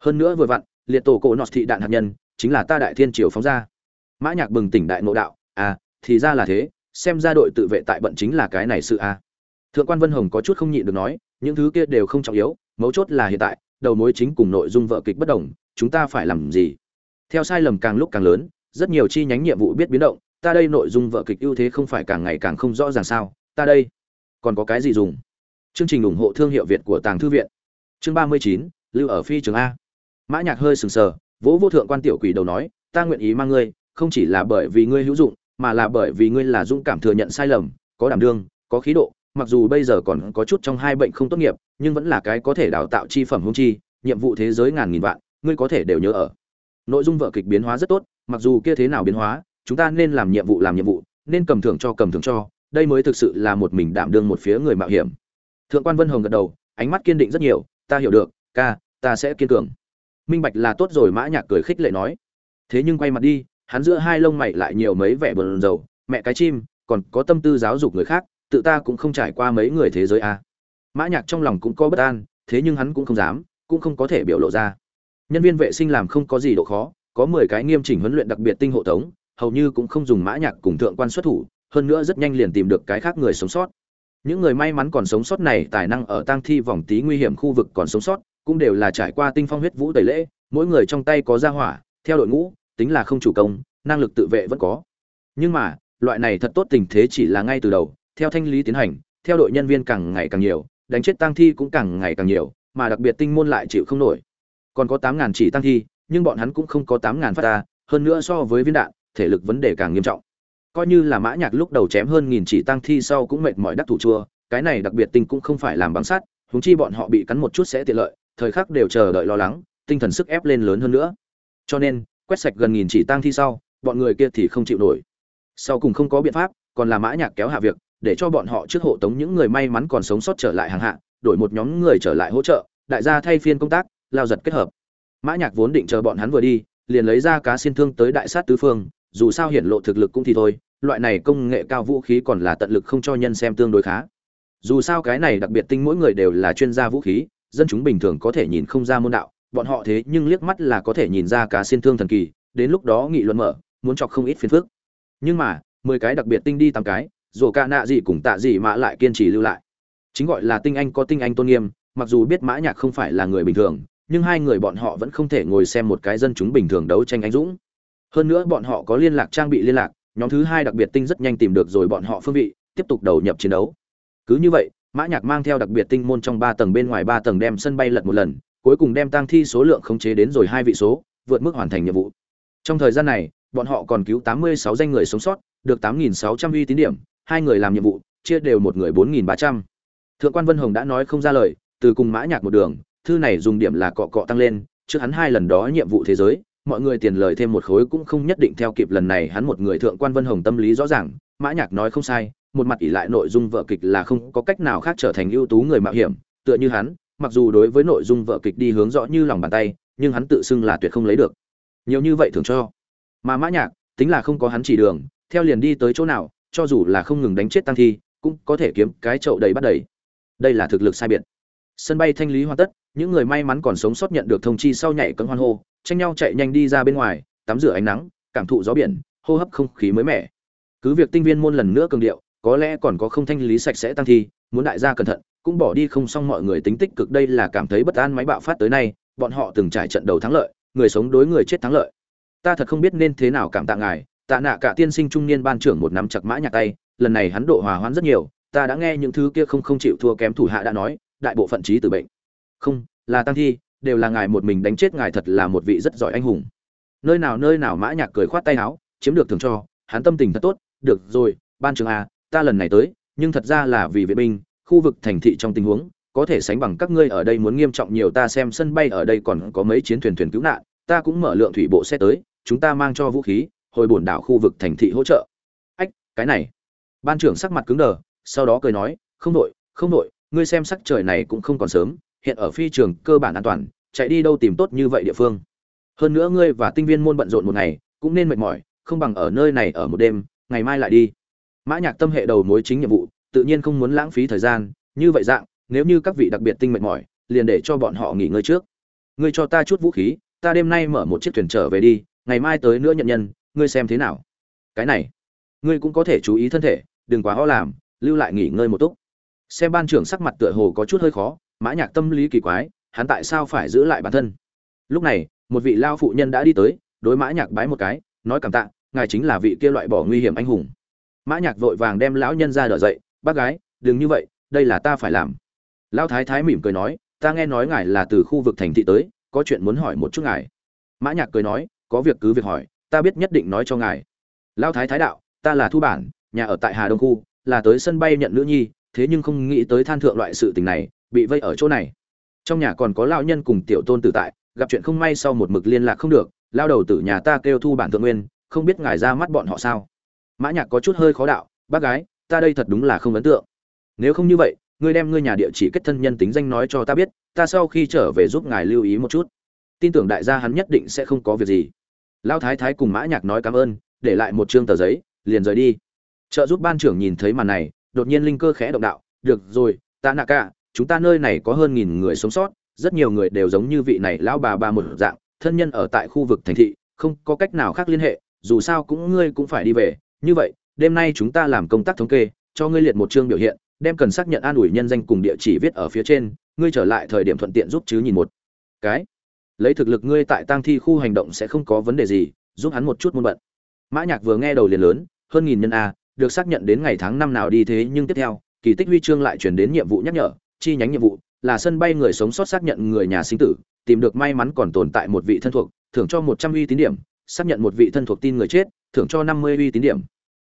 Hơn nữa vừa vặn, liệt tổ cổ nọt thị đạn hạt nhân, chính là ta đại thiên triều phóng ra. Mã nhạc bừng tỉnh đại ngộ đạo à thì ra là thế, xem ra đội tự vệ tại bận chính là cái này sự a à. thượng quan vân hồng có chút không nhịn được nói, những thứ kia đều không trọng yếu, mấu chốt là hiện tại, đầu mối chính cùng nội dung vợ kịch bất đồng, chúng ta phải làm gì? Theo sai lầm càng lúc càng lớn, rất nhiều chi nhánh nhiệm vụ biết biến động, ta đây nội dung vợ kịch ưu thế không phải càng ngày càng không rõ ràng sao, ta đây còn có cái gì dùng? Chương trình ủng hộ thương hiệu việt của tàng thư viện chương ba mươi chín, lưu ở phi trường a. Mã nhạc hơi sừng sờ, vỗ vô thượng quan tiểu quỷ đầu nói, ta nguyện ý mang ngươi, không chỉ là bởi vì ngươi hữu dụng, mà là bởi vì ngươi là dũng cảm thừa nhận sai lầm, có đảm đương, có khí độ, mặc dù bây giờ còn có chút trong hai bệnh không tốt nghiệp, nhưng vẫn là cái có thể đào tạo chi phẩm hung chi, nhiệm vụ thế giới ngàn nghìn vạn, ngươi có thể đều nhớ ở. Nội dung vở kịch biến hóa rất tốt, mặc dù kia thế nào biến hóa, chúng ta nên làm nhiệm vụ làm nhiệm vụ, nên cầm thưởng cho cầm thưởng cho, đây mới thực sự là một mình đảm đương một phía người mạo hiểm. Thượng quan vân hồng gật đầu, ánh mắt kiên định rất nhiều ta hiểu được, ca, ta sẽ kiên cường. Minh bạch là tốt rồi, mã nhạc cười khích lệ nói. Thế nhưng quay mặt đi, hắn giữa hai lông mày lại nhiều mấy vẻ buồn rầu. Mẹ cái chim, còn có tâm tư giáo dục người khác, tự ta cũng không trải qua mấy người thế giới à. mã nhạc trong lòng cũng có bất an, thế nhưng hắn cũng không dám, cũng không có thể biểu lộ ra. Nhân viên vệ sinh làm không có gì độ khó, có mười cái nghiêm chỉnh huấn luyện đặc biệt tinh hộ tống, hầu như cũng không dùng mã nhạc cùng thượng quan xuất thủ, hơn nữa rất nhanh liền tìm được cái khác người sống sót những người may mắn còn sống sót này tài năng ở tang thi vòng tí nguy hiểm khu vực còn sống sót, cũng đều là trải qua tinh phong huyết vũ tẩy lễ, mỗi người trong tay có gia hỏa, theo đội ngũ, tính là không chủ công, năng lực tự vệ vẫn có. Nhưng mà, loại này thật tốt tình thế chỉ là ngay từ đầu, theo thanh lý tiến hành, theo đội nhân viên càng ngày càng nhiều, đánh chết tang thi cũng càng ngày càng nhiều, mà đặc biệt tinh môn lại chịu không nổi. Còn có tám ngàn chỉ tang thi, nhưng bọn hắn cũng không có tám ngàn phát ta, hơn nữa so với viên đạn, thể lực vấn đề càng nghiêm trọng coi như là mã nhạc lúc đầu chém hơn nghìn chỉ tăng thi sau cũng mệt mỏi đắc thủ chua, cái này đặc biệt tinh cũng không phải làm bằng sắt, huống chi bọn họ bị cắn một chút sẽ tiện lợi, thời khắc đều chờ đợi lo lắng, tinh thần sức ép lên lớn hơn nữa. Cho nên, quét sạch gần nghìn chỉ tăng thi sau, bọn người kia thì không chịu nổi. Sau cùng không có biện pháp, còn là mã nhạc kéo hạ việc, để cho bọn họ trước hộ tống những người may mắn còn sống sót trở lại hàng hạ, đổi một nhóm người trở lại hỗ trợ, đại gia thay phiên công tác, lao giật kết hợp. Mã nhạc vốn định chờ bọn hắn vừa đi, liền lấy ra cá xin thương tới đại sát tứ phương, dù sao hiển lộ thực lực cũng thì thôi loại này công nghệ cao vũ khí còn là tận lực không cho nhân xem tương đối khá. Dù sao cái này đặc biệt tinh mỗi người đều là chuyên gia vũ khí, dân chúng bình thường có thể nhìn không ra môn đạo, bọn họ thế nhưng liếc mắt là có thể nhìn ra cá xin thương thần kỳ, đến lúc đó nghị luận mở, muốn chọc không ít phiền phức. Nhưng mà, mười cái đặc biệt tinh đi tám cái, dù ca nạ gì cùng tạ gì mà lại kiên trì lưu lại. Chính gọi là tinh anh có tinh anh tôn nghiêm, mặc dù biết mã nhạc không phải là người bình thường, nhưng hai người bọn họ vẫn không thể ngồi xem một cái dân chúng bình thường đấu tranh anh dũng. Hơn nữa bọn họ có liên lạc trang bị liên lạc nhóm thứ hai đặc biệt tinh rất nhanh tìm được rồi bọn họ phương vị, tiếp tục đầu nhập chiến đấu. Cứ như vậy, mã nhạc mang theo đặc biệt tinh môn trong ba tầng bên ngoài ba tầng đem sân bay lật một lần, cuối cùng đem tăng thi số lượng khống chế đến rồi hai vị số, vượt mức hoàn thành nhiệm vụ. Trong thời gian này, bọn họ còn cứu 86 danh người sống sót, được 8.600 uy tín điểm, hai người làm nhiệm vụ, chia đều một người 4.300 thượng quan vân hồng đã nói không ra lời, từ cùng mã nhạc một đường, thư này dùng điểm là cọ cọ tăng lên, trước hắn hai lần đó nhiệm vụ thế giới mọi người tiền lời thêm một khối cũng không nhất định theo kịp lần này, hắn một người thượng quan vân hồng tâm lý rõ ràng, mã nhạc nói không sai, một mặt ỷ lại nội dung vở kịch là không có cách nào khác trở thành ưu tú người mạo hiểm, tựa như hắn, mặc dù đối với nội dung vở kịch đi hướng rõ như lòng bàn tay, nhưng hắn tự xưng là tuyệt không lấy được. Nhiều như vậy thường cho. Mà mã nhạc, tính là không có hắn chỉ đường, theo liền đi tới chỗ nào, cho dù là không ngừng đánh chết tăng thi, cũng có thể kiếm cái chậu đầy bắt đầy. Đây là thực lực sai biệt. Sân bay thanh lý hoàn tất, những người may mắn còn sống sót nhận được thông chi sau nhảy cẫng hoan hô tranh nhau chạy nhanh đi ra bên ngoài, tắm rửa ánh nắng, cảm thụ gió biển, hô hấp không khí mới mẻ. Cứ việc tinh viên môn lần nữa cường điệu, có lẽ còn có không thanh lý sạch sẽ tăng thi, muốn đại gia cẩn thận, cũng bỏ đi không xong mọi người tính tích cực đây là cảm thấy bất an máy bạo phát tới nay, bọn họ từng trải trận đầu thắng lợi, người sống đối người chết thắng lợi. Ta thật không biết nên thế nào cảm tạ ngài, tạ nạ cả tiên sinh trung niên ban trưởng một nắm chặt mã nhạc tay, lần này hắn độ hòa hoãn rất nhiều, ta đã nghe những thứ kia không không chịu thua kém thủ hạ đã nói, đại bộ phận trí tử bệnh. Không, là tăng thi đều là ngài một mình đánh chết ngài thật là một vị rất giỏi anh hùng. Nơi nào nơi nào mã nhạc cười khoát tay áo, chiếm được thưởng cho, hắn tâm tình thật tốt, được rồi, ban trưởng a ta lần này tới, nhưng thật ra là vì vệ binh, khu vực thành thị trong tình huống, có thể sánh bằng các ngươi ở đây muốn nghiêm trọng nhiều, ta xem sân bay ở đây còn có mấy chiến thuyền thuyền cứu nạn, ta cũng mở lượng thủy bộ xe tới, chúng ta mang cho vũ khí, hồi bổn đảo khu vực thành thị hỗ trợ. Ách, cái này. Ban trưởng sắc mặt cứng đờ, sau đó cười nói, không đội không đội, ngươi xem sắc trời này cũng không còn sớm, hiện ở phi trường cơ bản an toàn chạy đi đâu tìm tốt như vậy địa phương. Hơn nữa ngươi và tinh viên môn bận rộn một ngày, cũng nên mệt mỏi, không bằng ở nơi này ở một đêm, ngày mai lại đi. Mã nhạc tâm hệ đầu mối chính nhiệm vụ, tự nhiên không muốn lãng phí thời gian, như vậy dạng, nếu như các vị đặc biệt tinh mệt mỏi, liền để cho bọn họ nghỉ ngơi trước. Ngươi cho ta chút vũ khí, ta đêm nay mở một chiếc thuyền trở về đi, ngày mai tới nữa nhận nhân, ngươi xem thế nào? Cái này, ngươi cũng có thể chú ý thân thể, đừng quá ho làm, lưu lại nghỉ ngơi một túc. Xem ban trưởng sắc mặt tựa hồ có chút hơi khó, mã nhạc tâm lý kỳ quái hắn tại sao phải giữ lại bản thân? Lúc này, một vị lao phụ nhân đã đi tới, đối mã nhạc bái một cái, nói cảm tạ, ngài chính là vị kia loại bỏ nguy hiểm anh hùng. Mã nhạc vội vàng đem lão nhân ra đỡ dậy, bác gái, đừng như vậy, đây là ta phải làm. Lão thái thái mỉm cười nói, ta nghe nói ngài là từ khu vực thành thị tới, có chuyện muốn hỏi một chút ngài. Mã nhạc cười nói, có việc cứ việc hỏi, ta biết nhất định nói cho ngài. Lão thái thái đạo, ta là thu bản, nhà ở tại hà đông khu, là tới sân bay nhận nữ nhi, thế nhưng không nghĩ tới than thượng loại sự tình này, bị vây ở chỗ này trong nhà còn có lão nhân cùng tiểu tôn tử tại, gặp chuyện không may sau một mực liên lạc không được lao đầu tử nhà ta kêu thu bản thượng nguyên, không biết ngài ra mắt bọn họ sao? Mã nhạc có chút hơi khó đạo, bác gái, ta đây thật đúng là không ấn tượng. Nếu không như vậy, ngươi đem ngươi nhà địa chỉ kết thân nhân tính danh nói cho ta biết, ta sau khi trở về giúp ngài lưu ý một chút. Tin tưởng đại gia hắn nhất định sẽ không có việc gì. Lao thái thái cùng mã nhạc nói cảm ơn, để lại một trương tờ giấy, liền rời đi. Trợ giúp ban trưởng nhìn thấy màn này, đột nhiên linh cơ khẽ động đạo, được rồi, ta nạ cả chúng ta nơi này có hơn nghìn người sống sót, rất nhiều người đều giống như vị này lão bà bà một dạng, thân nhân ở tại khu vực thành thị, không có cách nào khác liên hệ, dù sao cũng ngươi cũng phải đi về. Như vậy, đêm nay chúng ta làm công tác thống kê, cho ngươi liệt một chương biểu hiện, đem cần xác nhận an ủi nhân danh cùng địa chỉ viết ở phía trên, ngươi trở lại thời điểm thuận tiện giúp chứ nhìn một cái. Lấy thực lực ngươi tại tang thi khu hành động sẽ không có vấn đề gì, giúp hắn một chút muôn bận. Mã nhạc vừa nghe đầu liền lớn, hơn nghìn nhân a, được xác nhận đến ngày tháng năm nào đi thế nhưng tiếp theo, kỳ tích huy chương lại chuyển đến nhiệm vụ nhắc nhở chi nhánh nhiệm vụ là sân bay người sống sót xác nhận người nhà sinh tử, tìm được may mắn còn tồn tại một vị thân thuộc, thưởng cho một trăm uy tín điểm, xác nhận một vị thân thuộc tin người chết, thưởng cho năm mươi uy tín điểm.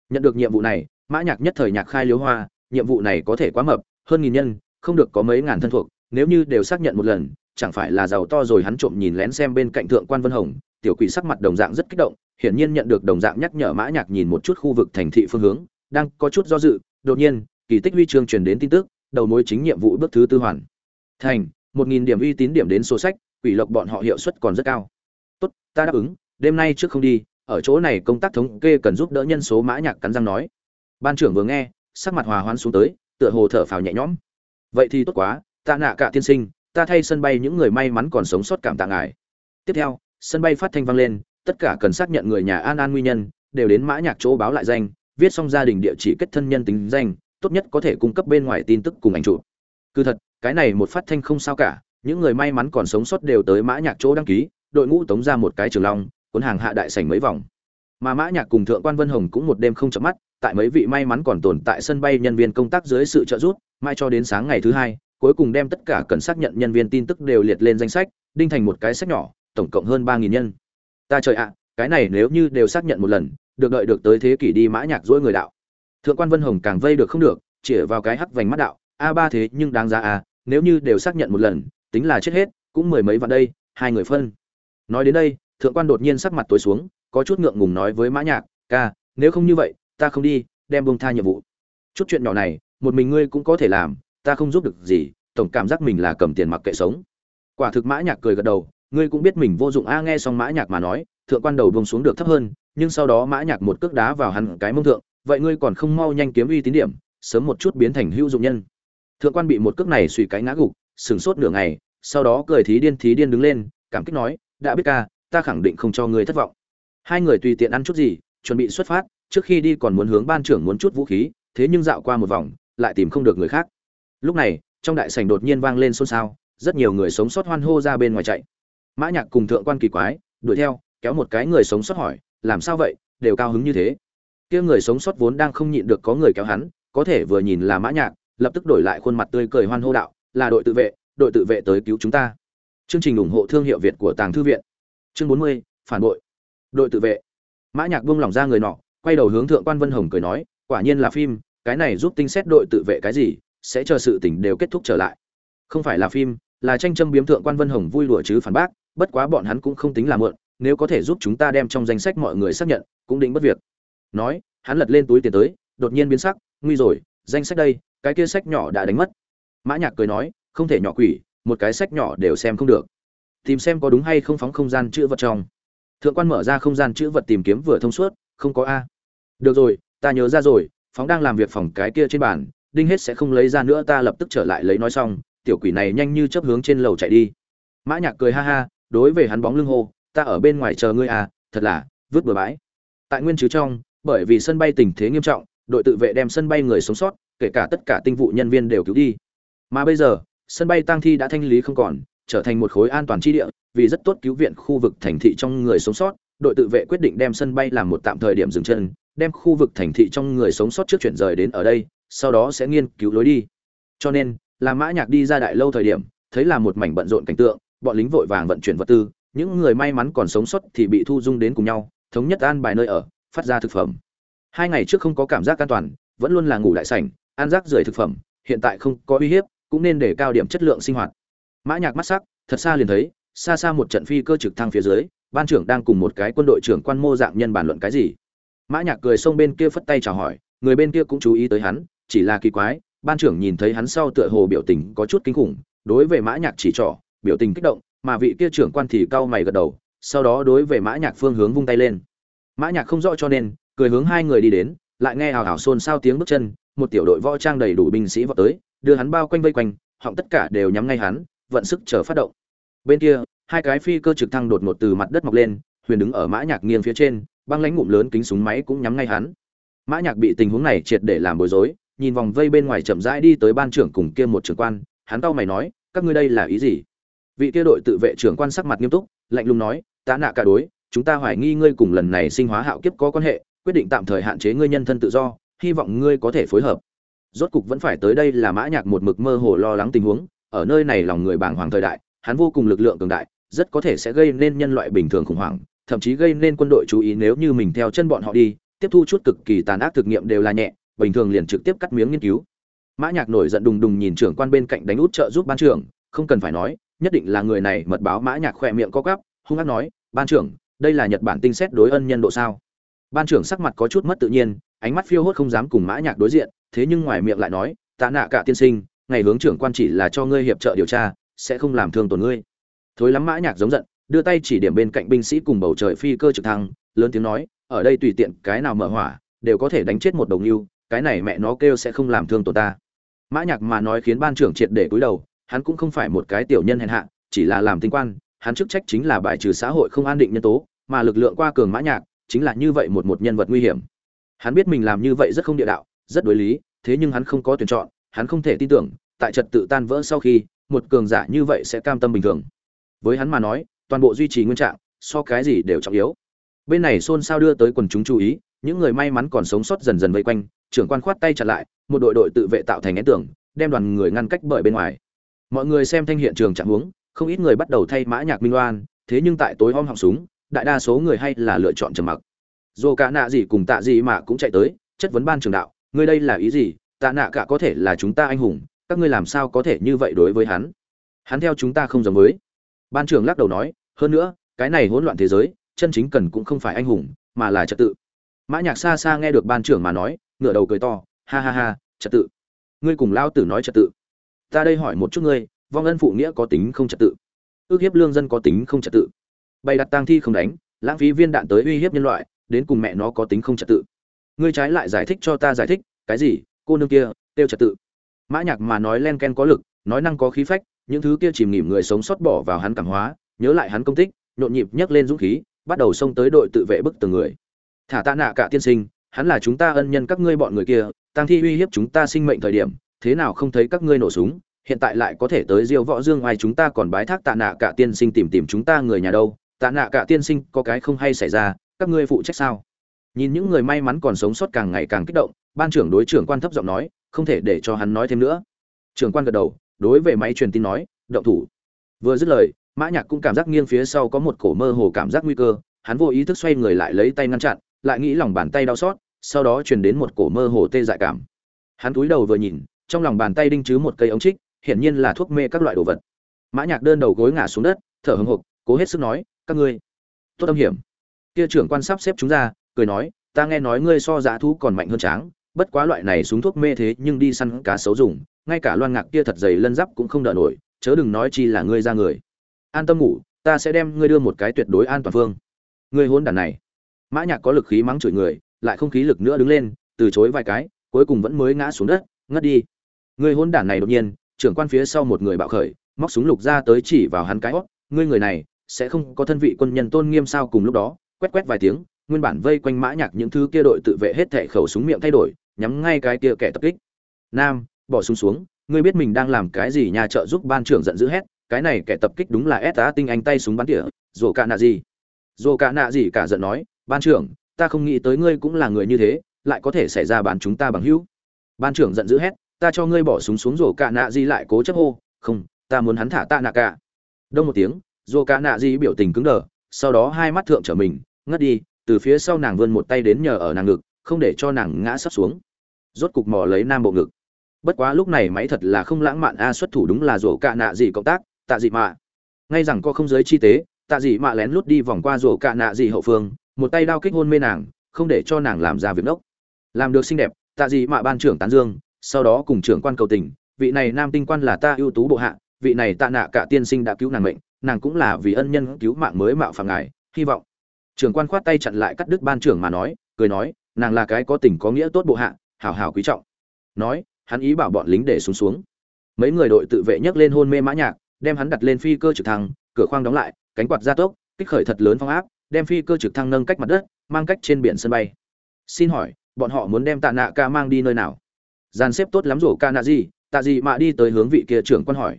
Nhận được nhiệm vụ này, mã nhạc nhất thời nhạc khai liếu hoa, nhiệm vụ này có thể quá mập, hơn nghìn nhân, không được có mấy ngàn thân thuộc, nếu như đều xác nhận một lần, chẳng phải là giàu to rồi hắn trộm nhìn lén xem bên cạnh thượng quan vân hồng, tiểu quỷ sắc mặt đồng dạng rất kích động, hiển nhiên nhận được đồng dạng nhắc nhở mã nhạc nhìn một chút khu vực thành thị phương hướng, đang có chút do dự, đột nhiên, kỳ tích huy chương truyền đến tin tức đầu mối chính nhiệm vụ bước thứ tư hoàn. Thành, một nghìn điểm uy tín điểm đến sổ sách, quỷ lộc bọn họ hiệu suất còn rất cao. Tốt, ta đáp ứng, đêm nay trước không đi, ở chỗ này công tác thống kê cần giúp đỡ nhân số mã nhạc cắn răng nói. Ban trưởng vừa nghe, sắc mặt hòa hoãn xuống tới, tựa hồ thở phào nhẹ nhõm. Vậy thì tốt quá, ta nạ cả tiên sinh, ta thay sân bay những người may mắn còn sống sót cảm tạ ngài. Tiếp theo, sân bay phát thanh vang lên, tất cả cần xác nhận người nhà an an nguyên nhân, đều đến mã nhạc chỗ báo lại danh, viết xong gia đình địa chỉ kết thân nhân tính danh tốt nhất có thể cung cấp bên ngoài tin tức cùng ảnh chụp. Cứ thật, cái này một phát thanh không sao cả, những người may mắn còn sống sót đều tới mã nhạc chỗ đăng ký, đội ngũ tống ra một cái trường long, cuốn hàng hạ đại sảnh mấy vòng. Mà mã nhạc cùng thượng quan vân hồng cũng một đêm không chợp mắt, tại mấy vị may mắn còn tồn tại sân bay nhân viên công tác dưới sự trợ giúp mai cho đến sáng ngày thứ hai, cuối cùng đem tất cả cần xác nhận nhân viên tin tức đều liệt lên danh sách, đinh thành một cái sách nhỏ, tổng cộng hơn ba nghìn nhân. Ta trời ạ, cái này nếu như đều xác nhận một lần, được đợi được tới thế kỷ đi mã nhạc dỗi người đạo thượng quan vân hồng càng vây được không được chỉ vào cái hắc vành mắt đạo, a ba thế nhưng đáng giá a nếu như đều xác nhận một lần, tính là chết hết, cũng mười mấy vạn đây, hai người phân. Nói đến đây, thượng quan đột nhiên sắc mặt tối xuống, có chút ngượng ngùng nói với mã nhạc, ca, nếu không như vậy, ta không đi, đem buông tha nhiệm vụ. Chút chuyện nhỏ này, một mình ngươi cũng có thể làm, ta không giúp được gì, tổng cảm giác mình là cầm tiền mặc kệ sống. Quả thực mã nhạc cười gật đầu, ngươi cũng biết mình vô dụng a, nghe xong mã nhạc mà nói, thượng quan đầu buông xuống được thấp hơn, nhưng sau đó mã nhạc một cước đá vào hắn cái mông thượng vậy ngươi còn không mau nhanh kiếm uy tín điểm, sớm một chút biến thành hữu dụng nhân. Thượng quan bị một cước này suy cái ngã gục sừng sốt nửa ngày, sau đó cười thí điên thí điên đứng lên, cảm kích nói, đã biết ca, ta khẳng định không cho ngươi thất vọng. Hai người tùy tiện ăn chút gì, chuẩn bị xuất phát, trước khi đi còn muốn hướng ban trưởng muốn chút vũ khí, thế nhưng dạo qua một vòng, lại tìm không được người khác. Lúc này, trong đại sảnh đột nhiên vang lên xôn xao, rất nhiều người sống sót hoan hô ra bên ngoài chạy. Mã nhạc cùng thượng quan kỳ quái, đuổi theo, kéo một cái người sống sót hỏi, làm sao vậy? Đều cao hứng như thế kia người sống sót vốn đang không nhịn được có người kéo hắn, có thể vừa nhìn là mã nhạc, lập tức đổi lại khuôn mặt tươi cười hoan hô đạo, là đội tự vệ, đội tự vệ tới cứu chúng ta. Chương trình ủng hộ thương hiệu việt của tàng thư viện. Chương bốn mươi, phản bội. Đội tự vệ. Mã nhạc buông lỏng ra người nọ, quay đầu hướng thượng quan vân hồng cười nói, quả nhiên là phim, cái này giúp tinh xét đội tự vệ cái gì, sẽ chờ sự tình đều kết thúc trở lại. Không phải là phim, là tranh châm biếm thượng quan vân hồng vui đùa chứ phản bác, bất quá bọn hắn cũng không tính là mượn nếu có thể giúp chúng ta đem trong danh sách mọi người xác nhận, cũng định bất việc nói, hắn lật lên túi tiền tới, đột nhiên biến sắc, nguy rồi, danh sách đây, cái kia sách nhỏ đã đánh mất. Mã nhạc cười nói, không thể nhỏ quỷ, một cái sách nhỏ đều xem không được. Tìm xem có đúng hay không phóng không gian chữ vật trong. Thượng quan mở ra không gian chữ vật tìm kiếm vừa thông suốt, không có a. Được rồi, ta nhớ ra rồi, phóng đang làm việc phòng cái kia trên bàn, đinh hết sẽ không lấy ra nữa, ta lập tức trở lại lấy nói xong, tiểu quỷ này nhanh như chớp hướng trên lầu chạy đi. Mã nhạc cười ha ha, đối với hắn bóng lưng hô, ta ở bên ngoài chờ ngươi à thật là, vứt bừa bãi. Tại nguyên chứ trong bởi vì sân bay tình thế nghiêm trọng, đội tự vệ đem sân bay người sống sót, kể cả tất cả tinh vụ nhân viên đều cứu đi. Mà bây giờ, sân bay tang thi đã thanh lý không còn, trở thành một khối an toàn tri địa, vì rất tốt cứu viện khu vực thành thị trong người sống sót, đội tự vệ quyết định đem sân bay làm một tạm thời điểm dừng chân, đem khu vực thành thị trong người sống sót trước chuyển rời đến ở đây, sau đó sẽ nghiên cứu lối đi. Cho nên là mã nhạc đi ra đại lâu thời điểm, thấy là một mảnh bận rộn cảnh tượng, bọn lính vội vàng vận chuyển vật tư, những người may mắn còn sống sót thì bị thu dung đến cùng nhau, thống nhất an bài nơi ở phát ra thực phẩm. Hai ngày trước không có cảm giác an toàn, vẫn luôn là ngủ đại sảnh, ăn rác rưởi thực phẩm, hiện tại không có uy hiếp, cũng nên để cao điểm chất lượng sinh hoạt. Mã nhạc mắt sắc, thật xa liền thấy, xa xa một trận phi cơ trực thăng phía dưới, ban trưởng đang cùng một cái quân đội trưởng quan mô dạng nhân bàn luận cái gì. Mã nhạc cười xông bên kia phất tay chào hỏi, người bên kia cũng chú ý tới hắn, chỉ là kỳ quái, ban trưởng nhìn thấy hắn sau tựa hồ biểu tình có chút kinh khủng, đối với mã nhạc chỉ trỏ, biểu tình kích động, mà vị kia trưởng quan thì cau mày gật đầu, sau đó đối với mã nhạc phương hướng vung tay lên mã nhạc không rõ cho nên, cười hướng hai người đi đến, lại nghe hào hào xôn xao tiếng bước chân, một tiểu đội võ trang đầy đủ binh sĩ vọt tới, đưa hắn bao quanh vây quanh, họng tất cả đều nhắm ngay hắn, vận sức chờ phát động. Bên kia, hai cái phi cơ trực thăng đột ngột từ mặt đất mọc lên, huyền đứng ở mã nhạc nghiêng phía trên, băng lãnh ngụm lớn kính súng máy cũng nhắm ngay hắn. Mã nhạc bị tình huống này triệt để làm bối rối, nhìn vòng vây bên ngoài chậm rãi đi tới ban trưởng cùng kia một trưởng quan, hắn tao mày nói, các ngươi đây là ý gì? Vị kia đội tự vệ trưởng quan sắc mặt nghiêm túc, lạnh lùng nói ta nạ cả đối chúng ta hoài nghi ngươi cùng lần này sinh hóa hạo kiếp có quan hệ, quyết định tạm thời hạn chế ngươi nhân thân tự do, hy vọng ngươi có thể phối hợp. Rốt cục vẫn phải tới đây là mã nhạc một mực mơ hồ lo lắng tình huống, ở nơi này lòng người bàng hoàng thời đại, hắn vô cùng lực lượng cường đại, rất có thể sẽ gây nên nhân loại bình thường khủng hoảng, thậm chí gây nên quân đội chú ý nếu như mình theo chân bọn họ đi, tiếp thu chút cực kỳ tàn ác thực nghiệm đều là nhẹ, bình thường liền trực tiếp cắt miếng nghiên cứu. Mã nhạc nổi giận đùng đùng nhìn trưởng quan bên cạnh đánh út trợ giúp ban trưởng, không cần phải nói, nhất định là người này mật báo mã nhạc khoe miệng co quắp, hung ác nói, ban trưởng đây là nhật bản tinh xét đối ân nhân độ sao? Ban trưởng sắc mặt có chút mất tự nhiên, ánh mắt phiêu hốt không dám cùng mã nhạc đối diện, thế nhưng ngoài miệng lại nói, tạ nạ cả tiên sinh, ngày hướng trưởng quan chỉ là cho ngươi hiệp trợ điều tra, sẽ không làm thương tổn ngươi. Thối lắm mã nhạc giống giận, đưa tay chỉ điểm bên cạnh binh sĩ cùng bầu trời phi cơ trực thăng, lớn tiếng nói, ở đây tùy tiện, cái nào mở hỏa, đều có thể đánh chết một đồng lưu, cái này mẹ nó kêu sẽ không làm thương tổn ta. Mã nhạc mà nói khiến ban trưởng triệt để cúi đầu, hắn cũng không phải một cái tiểu nhân hèn hạ, chỉ là làm tinh quan hắn chức trách chính là bài trừ xã hội không an định nhân tố, mà lực lượng qua cường mã nhạc chính là như vậy một một nhân vật nguy hiểm. Hắn biết mình làm như vậy rất không địa đạo, rất đối lý, thế nhưng hắn không có tuyển chọn, hắn không thể tin tưởng, tại trật tự tan vỡ sau khi, một cường giả như vậy sẽ cam tâm bình thường. Với hắn mà nói, toàn bộ duy trì nguyên trạng, so cái gì đều trọng yếu. Bên này xôn xao đưa tới quần chúng chú ý, những người may mắn còn sống sót dần dần vây quanh, trưởng quan khoát tay chặt lại, một đội đội tự vệ tạo thành én tưởng đem đoàn người ngăn cách bởi bên ngoài. Mọi người xem thanh hiện trường trạng huống không ít người bắt đầu thay mã nhạc minh oan, thế nhưng tại tối om họng súng, đại đa số người hay là lựa chọn trầm mặc. Dù cả nạ gì cùng tạ gì mà cũng chạy tới, chất vấn ban trường đạo, ngươi đây là ý gì? Tạ nạ cả có thể là chúng ta anh hùng, các ngươi làm sao có thể như vậy đối với hắn? Hắn theo chúng ta không giống với. Ban trưởng lắc đầu nói, hơn nữa, cái này hỗn loạn thế giới, chân chính cần cũng không phải anh hùng, mà là trật tự. Mã nhạc xa xa nghe được ban trưởng mà nói, ngửa đầu cười to, ha ha ha, trật tự. Ngươi cùng lao tử nói trật tự. Ta đây hỏi một chút ngươi vong ân phụ nghĩa có tính không trật tự. Ước hiếp lương dân có tính không trật tự. Bày đặt tang thi không đánh, lãng phí viên đạn tới uy hiếp nhân loại, đến cùng mẹ nó có tính không trật tự. Ngươi trái lại giải thích cho ta giải thích, cái gì, cô nương kia, tiêu trật tự. Mã nhạc mà nói len ken có lực, nói năng có khí phách, những thứ kia chìm nghỉm người sống sót bỏ vào hắn cảm hóa, nhớ lại hắn công tích, nhộn nhịp nhấc lên dũng khí, bắt đầu xông tới đội tự vệ bức từng người. Thả tạ nạ cả tiên sinh, hắn là chúng ta ân nhân các ngươi bọn người kia, tang thi uy hiếp chúng ta sinh mệnh thời điểm, thế nào không thấy các ngươi nổ súng hiện tại lại có thể tới diêu võ dương ngoài chúng ta còn bái thác tạ nạ cả tiên sinh tìm tìm chúng ta người nhà đâu. Tạ nạ cả tiên sinh, có cái không hay xảy ra, các ngươi phụ trách sao? Nhìn những người may mắn còn sống sót càng ngày càng kích động, ban trưởng đối trưởng quan thấp giọng nói, không thể để cho hắn nói thêm nữa. Trưởng quan gật đầu, đối về máy truyền tin nói, động thủ. Vừa dứt lời, mã nhạc cũng cảm giác nghiêng phía sau có một cổ mơ hồ cảm giác nguy cơ, hắn vô ý thức xoay người lại lấy tay ngăn chặn, lại nghĩ lòng bàn tay đau xót, sau đó truyền đến một cổ mơ hồ tê dại cảm. Hắn cúi đầu vừa nhìn, trong lòng bàn tay đinh chứ một cây ống trích hiển nhiên là thuốc mê các loại đồ vật. Mã nhạc đơn đầu gối ngã xuống đất, thở hổn hộc cố hết sức nói, các ngươi, tốt âm hiểm. Kia trưởng quan sắp xếp chúng ra, cười nói, ta nghe nói ngươi so giá thú còn mạnh hơn tráng, bất quá loại này súng thuốc mê thế nhưng đi săn cá xấu dùng, ngay cả loan ngạc kia thật dày lân giáp cũng không đỡ nổi, chớ đừng nói chi là ngươi ra người. An tâm ngủ, ta sẽ đem ngươi đưa một cái tuyệt đối an toàn phương. Ngươi hôn đàn này. Mã nhạc có lực khí mắng chửi người, lại không khí lực nữa đứng lên, từ chối vài cái, cuối cùng vẫn mới ngã xuống đất, ngất đi. Ngươi hôn đàn này đột nhiên trưởng quan phía sau một người bạo khởi móc súng lục ra tới chỉ vào hắn cái hót ngươi người này sẽ không có thân vị quân nhân tôn nghiêm sao cùng lúc đó quét quét vài tiếng nguyên bản vây quanh mã nhạc những thứ kia đội tự vệ hết thảy khẩu súng miệng thay đổi nhắm ngay cái kia kẻ tập kích nam bỏ súng xuống ngươi biết mình đang làm cái gì nhà trợ giúp ban trưởng giận dữ hét cái này kẻ tập kích đúng là S tinh anh tay súng bắn tỉa, rồ cả nạ gì? Rồ cả nạ gì cả giận nói, ban trưởng, ta không nghĩ tới ngươi cũng là người như thế, lại có thể xảy ra bán chúng ta bằng hữu. Ban trưởng giận dữ hét, ta cho ngươi bỏ súng xuống rổ cả nạ gì lại cố chấp hô, không, ta muốn hắn thả ta nạ cả. Đông một tiếng, rổ cả nạ gì biểu tình cứng đờ, sau đó hai mắt thượng trở mình, ngất đi, từ phía sau nàng vươn một tay đến nhờ ở nàng ngực, không để cho nàng ngã sắp xuống. Rốt cục mò lấy nam bộ ngực. Bất quá lúc này máy thật là không lãng mạn a xuất thủ đúng là rổ cả nạ gì cộng tác, tạ dị mạ ngay rằng co không giới chi tế tạ dị mạ lén lút đi vòng qua rổ cạ nạ dị hậu phương một tay đao kích hôn mê nàng không để cho nàng làm ra việc nốc, làm được xinh đẹp tạ dị mạ ban trưởng tán dương sau đó cùng trưởng quan cầu tình, vị này nam tinh quan là ta ưu tú bộ hạ, vị này tạ nạ cả tiên sinh đã cứu nàng mệnh, nàng cũng là vì ân nhân cứu mạng mới mạo phạm ngài, hy vọng. Trưởng quan khoát tay chặn lại cắt đứt ban trưởng mà nói, cười nói, nàng là cái có tình có nghĩa tốt bộ hạ, hảo hảo quý trọng. Nói, hắn ý bảo bọn lính để xuống xuống. Mấy người đội tự vệ nhấc lên hôn mê mã nhạc, đem hắn đặt lên phi cơ trực thăng, cửa khoang đóng lại, cánh quạt gia tốc, kích khởi thật lớn phong áp, đem phi cơ trực thăng nâng cách mặt đất, mang cách trên biển sân bay. Xin hỏi, bọn họ muốn đem tạ nạ ca mang đi nơi nào? Dàn xếp tốt lắm rổ ca nạ gì, tạ gì mà đi tới hướng vị kia trưởng quan hỏi.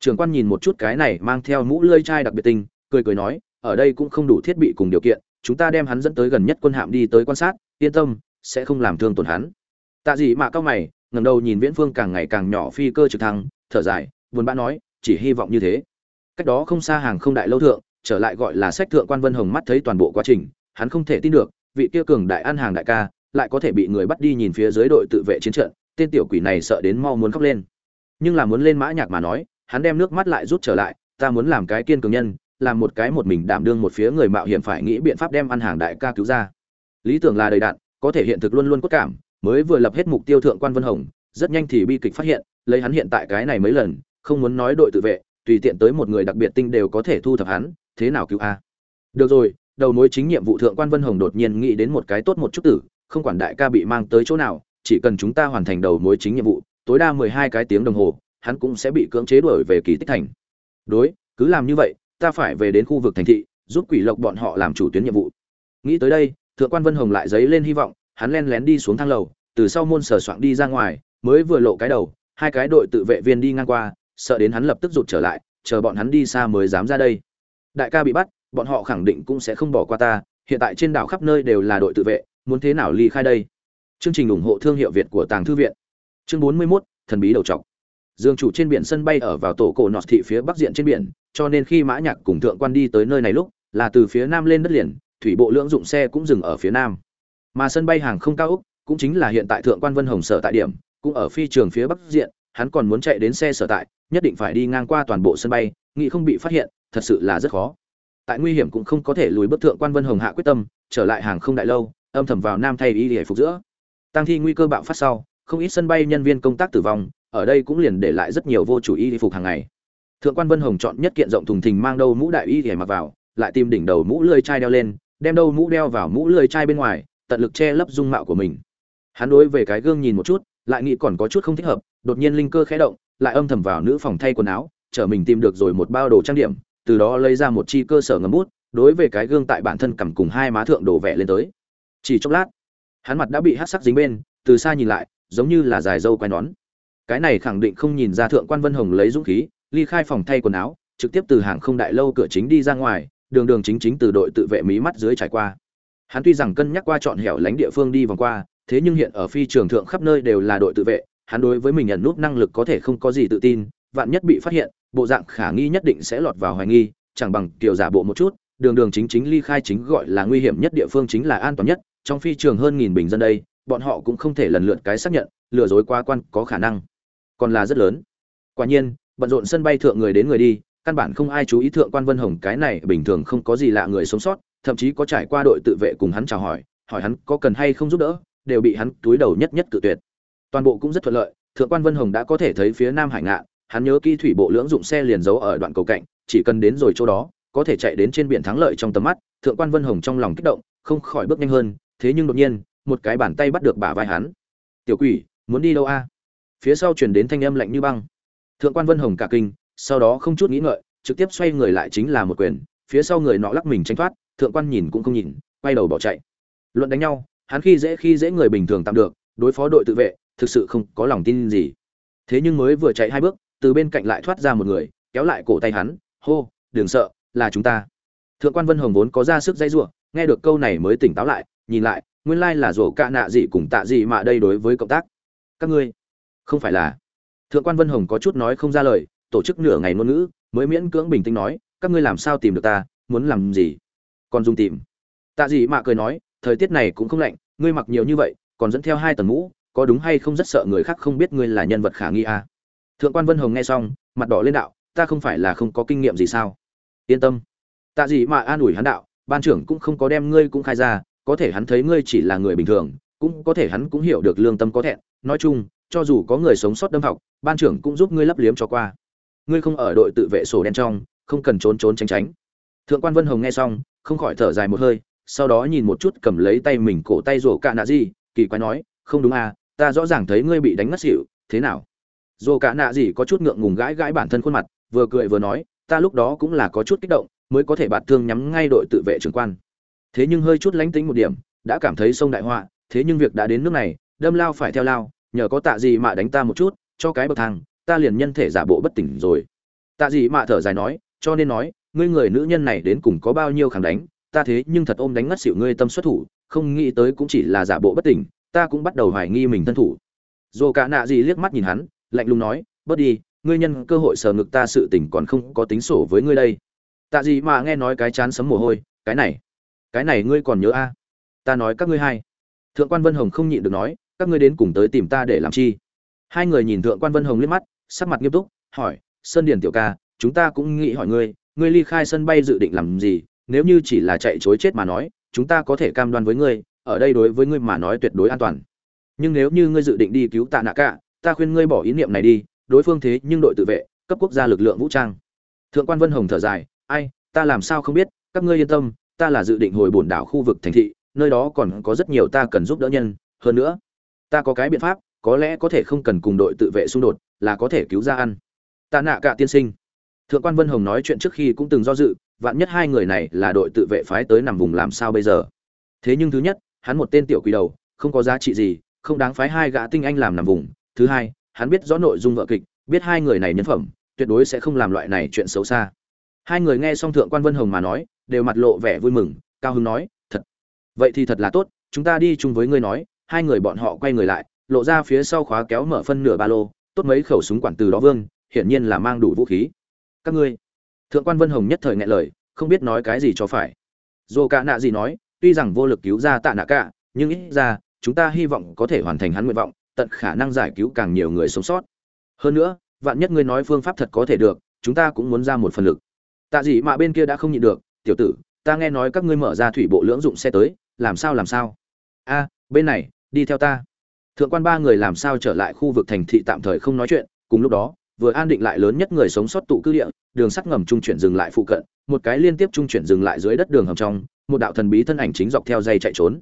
Trưởng quan nhìn một chút cái này mang theo mũ lơi chai đặc biệt tinh, cười cười nói, ở đây cũng không đủ thiết bị cùng điều kiện, chúng ta đem hắn dẫn tới gần nhất quân hạm đi tới quan sát, yên tâm, sẽ không làm thương tổn hắn. Tạ gì mà cao mày, ngẩng đầu nhìn viễn phương càng ngày càng nhỏ phi cơ trực thăng, thở dài, buồn bã nói, chỉ hy vọng như thế. Cách đó không xa hàng không đại lâu thượng, trở lại gọi là sách thượng quan vân hồng mắt thấy toàn bộ quá trình, hắn không thể tin được, vị kia cường đại ăn hàng đại ca, lại có thể bị người bắt đi nhìn phía dưới đội tự vệ chiến trận tên tiểu quỷ này sợ đến mau muốn khóc lên. Nhưng là muốn lên mã nhạc mà nói, hắn đem nước mắt lại rút trở lại, ta muốn làm cái kiên cường nhân, làm một cái một mình đảm đương một phía người mạo hiểm phải nghĩ biện pháp đem ăn hàng đại ca cứu ra. Lý tưởng là đầy đạn, có thể hiện thực luôn luôn cốt cảm, mới vừa lập hết mục tiêu thượng quan vân hồng, rất nhanh thì bi kịch phát hiện, lấy hắn hiện tại cái này mấy lần, không muốn nói đội tự vệ, tùy tiện tới một người đặc biệt tinh đều có thể thu thập hắn, thế nào cứu a? Được rồi, đầu mối chính nhiệm vụ thượng quan vân hồng đột nhiên nghĩ đến một cái tốt một chút tử, không quản đại ca bị mang tới chỗ nào chỉ cần chúng ta hoàn thành đầu mối chính nhiệm vụ, tối đa mười hai cái tiếng đồng hồ, hắn cũng sẽ bị cưỡng chế đuổi về kỳ tích thành. Đối, cứ làm như vậy, ta phải về đến khu vực thành thị, giúp quỷ lộc bọn họ làm chủ tuyến nhiệm vụ. Nghĩ tới đây, thượng quan vân hồng lại dấy lên hy vọng, hắn len lén đi xuống thang lầu, từ sau môn sờ soạng đi ra ngoài, mới vừa lộ cái đầu, hai cái đội tự vệ viên đi ngang qua, sợ đến hắn lập tức rụt trở lại, chờ bọn hắn đi xa mới dám ra đây. Đại ca bị bắt, bọn họ khẳng định cũng sẽ không bỏ qua ta, hiện tại trên đảo khắp nơi đều là đội tự vệ, muốn thế nào ly khai đây? Chương trình ủng hộ thương hiệu việt của tàng thư viện. Chương 41, thần bí đầu trọc. Dương chủ trên biển sân bay ở vào tổ cổ nọt thị phía bắc diện trên biển cho nên khi mã nhạc cùng thượng quan đi tới nơi này lúc là từ phía nam lên đất liền thủy bộ lưỡng dụng xe cũng dừng ở phía nam. Mà sân bay hàng không cao úc cũng chính là hiện tại thượng quan vân hồng sở tại điểm cũng ở phi trường phía bắc diện hắn còn muốn chạy đến xe sở tại nhất định phải đi ngang qua toàn bộ sân bay nghĩ không bị phát hiện thật sự là rất khó. Tại nguy hiểm cũng không có thể lùi bước thượng quan vân hồng hạ quyết tâm trở lại hàng không đại lâu âm thầm vào nam thay y để phục giữa tăng thi nguy cơ bạo phát sau, không ít sân bay nhân viên công tác tử vong, ở đây cũng liền để lại rất nhiều vô chủ y phục hàng ngày. Thượng quan vân hồng chọn nhất kiện rộng thùng thình mang đâu mũ đại y để mặc vào, lại tìm đỉnh đầu mũ lưỡi chai đeo lên, đem đâu mũ đeo vào mũ lưỡi chai bên ngoài, tận lực che lấp dung mạo của mình. Hắn đối về cái gương nhìn một chút, lại nghĩ còn có chút không thích hợp, đột nhiên linh cơ khẽ động, lại âm thầm vào nữ phòng thay quần áo, chở mình tìm được rồi một bao đồ trang điểm, từ đó lấy ra một chi cơ sở ngấm bút, đối về cái gương tại bản thân cầm cùng hai má thượng đổ vẽ lên tới. Chỉ chốc lát hắn mặt đã bị hát sắc dính bên, từ xa nhìn lại, giống như là dài dâu quai nón. Cái này khẳng định không nhìn ra thượng quan vân hồng lấy dũng khí, ly khai phòng thay quần áo, trực tiếp từ hàng không đại lâu cửa chính đi ra ngoài, đường đường chính chính từ đội tự vệ mí mắt dưới trải qua. Hắn tuy rằng cân nhắc qua chọn hẻo lánh địa phương đi vòng qua, thế nhưng hiện ở phi trường thượng khắp nơi đều là đội tự vệ, hắn đối với mình nhận nút năng lực có thể không có gì tự tin, vạn nhất bị phát hiện, bộ dạng khả nghi nhất định sẽ lọt vào hoài nghi, chẳng bằng kiểu giả bộ một chút, đường đường chính chính ly khai chính gọi là nguy hiểm nhất địa phương chính là an toàn nhất trong phi trường hơn nghìn bình dân đây, bọn họ cũng không thể lần lượt cái xác nhận, lừa dối quá quan có khả năng. Còn là rất lớn. Quả nhiên, bận rộn sân bay thượng người đến người đi, căn bản không ai chú ý thượng quan vân hồng cái này bình thường không có gì lạ người sống sót, thậm chí có trải qua đội tự vệ cùng hắn chào hỏi hỏi hắn có cần hay không giúp đỡ, đều bị hắn túi đầu nhất nhất cự tuyệt. Toàn bộ cũng rất thuận lợi, thượng quan vân hồng đã có thể thấy phía nam hải ngạn, hắn nhớ kỹ thủy bộ lưỡng dụng xe liền giấu ở đoạn cầu cạnh, chỉ cần đến rồi chỗ đó, có thể chạy đến trên biển thắng lợi trong tầm mắt, thượng quan vân hồng trong lòng kích động, không khỏi bước nhanh hơn thế nhưng đột nhiên, một cái bàn tay bắt được bả vai hắn. Tiểu quỷ, muốn đi đâu a? Phía sau chuyển đến thanh âm lạnh như băng. Thượng quan vân hồng cả kinh, sau đó không chút nghĩ ngợi, trực tiếp xoay người lại chính là một quyền, phía sau người nọ lắc mình tranh thoát, thượng quan nhìn cũng không nhìn, quay đầu bỏ chạy. Luận đánh nhau, hắn khi dễ khi dễ người bình thường tạm được, đối phó đội tự vệ, thực sự không có lòng tin gì. Thế nhưng mới vừa chạy hai bước, từ bên cạnh lại thoát ra một người, kéo lại cổ tay hắn, hô, đừng sợ, là chúng ta. Thượng quan vân hồng vốn có ra sức dây giụa nghe được câu này mới tỉnh táo lại nhìn lại, nguyên lai là rổ cạ nạ gì cùng tạ gì mà đây đối với cộng tác. Các ngươi, không phải là. Thượng quan vân hồng có chút nói không ra lời, tổ chức nửa ngày ngôn ngữ, mới miễn cưỡng bình tĩnh nói, các ngươi làm sao tìm được ta, muốn làm gì? Còn dùng tìm. Tạ gì mà cười nói, thời tiết này cũng không lạnh, ngươi mặc nhiều như vậy, còn dẫn theo hai tầng mũ, có đúng hay không rất sợ người khác không biết ngươi là nhân vật khả nghi à. thượng quan vân hồng nghe xong, mặt đỏ lên đạo, ta không phải là không có kinh nghiệm gì sao? Yên tâm. Tạ gì mà an ủi hắn đạo, ban trưởng cũng không có đem ngươi cũng khai ra có thể hắn thấy ngươi chỉ là người bình thường, cũng có thể hắn cũng hiểu được lương tâm có thẹn. Nói chung, cho dù có người sống sót đâm học, ban trưởng cũng giúp ngươi lấp liếm cho qua. Ngươi không ở đội tự vệ sổ đen trong, không cần trốn trốn tránh tránh. Thượng quan vân hồng nghe xong, không khỏi thở dài một hơi, sau đó nhìn một chút cầm lấy tay mình cổ tay rổ cạ nạ gì, kỳ quái nói, không đúng à ta rõ ràng thấy ngươi bị đánh ngất xỉu, thế nào? Rổ cạ nạ gì có chút ngượng ngùng gãi gãi bản thân khuôn mặt, vừa cười vừa nói, ta lúc đó cũng là có chút kích động, mới có thể bạt thương nhắm ngay đội tự vệ trưởng quan thế nhưng hơi chút lánh tính một điểm, đã cảm thấy sông đại họa, thế nhưng việc đã đến nước này, đâm lao phải theo lao, nhờ có tạ gì mà đánh ta một chút, cho cái bậc thang, ta liền nhân thể giả bộ bất tỉnh rồi. Tạ gì mà thở dài nói, cho nên nói, ngươi người nữ nhân này đến cùng có bao nhiêu kháng đánh, ta thế nhưng thật ôm đánh ngất xỉu ngươi tâm xuất thủ, không nghĩ tới cũng chỉ là giả bộ bất tỉnh, ta cũng bắt đầu hoài nghi mình thân thủ. Dù cả nạ gì liếc mắt nhìn hắn, lạnh lùng nói, bớt đi, ngươi nhân cơ hội sờ ngực ta sự tỉnh còn không có tính sổ với ngươi đây. Tạ gì mà nghe nói cái chán sấm mồ hôi, cái này cái này ngươi còn nhớ a? Ta nói các ngươi hai. Thượng quan vân hồng không nhịn được nói, các ngươi đến cùng tới tìm ta để làm chi? Hai người nhìn thượng quan vân hồng liếc mắt, sắc mặt nghiêm túc, hỏi, sơn điền tiểu ca, chúng ta cũng nghĩ hỏi ngươi ngươi ly khai sân bay dự định làm gì? Nếu như chỉ là chạy chối chết mà nói, chúng ta có thể cam đoan với ngươi, ở đây đối với ngươi mà nói tuyệt đối an toàn. Nhưng nếu như ngươi dự định đi cứu tạ nạ cả ta khuyên ngươi bỏ ý niệm này đi, đối phương thế nhưng đội tự vệ, cấp quốc gia lực lượng vũ trang. Thượng quan vân hồng thở dài, ai, ta làm sao không biết, các ngươi yên tâm ta là dự định hồi bổn đảo khu vực thành thị, nơi đó còn có rất nhiều ta cần giúp đỡ nhân. Hơn nữa, ta có cái biện pháp, có lẽ có thể không cần cùng đội tự vệ xung đột, là có thể cứu ra ăn. Ta nạ cả tiên sinh. Thượng quan vân hồng nói chuyện trước khi cũng từng do dự, vạn nhất hai người này là đội tự vệ phái tới nằm vùng làm sao bây giờ? Thế nhưng thứ nhất, hắn một tên tiểu quỷ đầu, không có giá trị gì, không đáng phái hai gã tinh anh làm nằm vùng. Thứ hai, hắn biết rõ nội dung vợ kịch, biết hai người này nhân phẩm, tuyệt đối sẽ không làm loại này chuyện xấu xa. Hai người nghe xong thượng quan vân hồng mà nói đều mặt lộ vẻ vui mừng, cao hưng nói, thật. Vậy thì thật là tốt, chúng ta đi chung với ngươi nói. Hai người bọn họ quay người lại, lộ ra phía sau khóa kéo mở phân nửa ba lô, tốt mấy khẩu súng quản từ đó vương, hiển nhiên là mang đủ vũ khí. Các ngươi. Thượng quan vân hồng nhất thời ngại lời, không biết nói cái gì cho phải. Dù cả nạ gì nói, tuy rằng vô lực cứu ra tạ nạ cả, nhưng ít ra, chúng ta hy vọng có thể hoàn thành hắn nguyện vọng, tận khả năng giải cứu càng nhiều người sống sót. Hơn nữa, vạn nhất ngươi nói phương pháp thật có thể được, chúng ta cũng muốn ra một phần lực. Tạ gì mà bên kia đã không nhịn được tiểu tử, ta nghe nói các ngươi mở ra thủy bộ lưỡng dụng xe tới, làm sao làm sao? A, bên này, đi theo ta. Thượng quan ba người làm sao trở lại khu vực thành thị tạm thời không nói chuyện, cùng lúc đó, vừa an định lại lớn nhất người sống sót tụ cư địa, đường sắt ngầm trung chuyển dừng lại phụ cận, một cái liên tiếp trung chuyển dừng lại dưới đất đường hầm trong, một đạo thần bí thân ảnh chính dọc theo dây chạy trốn.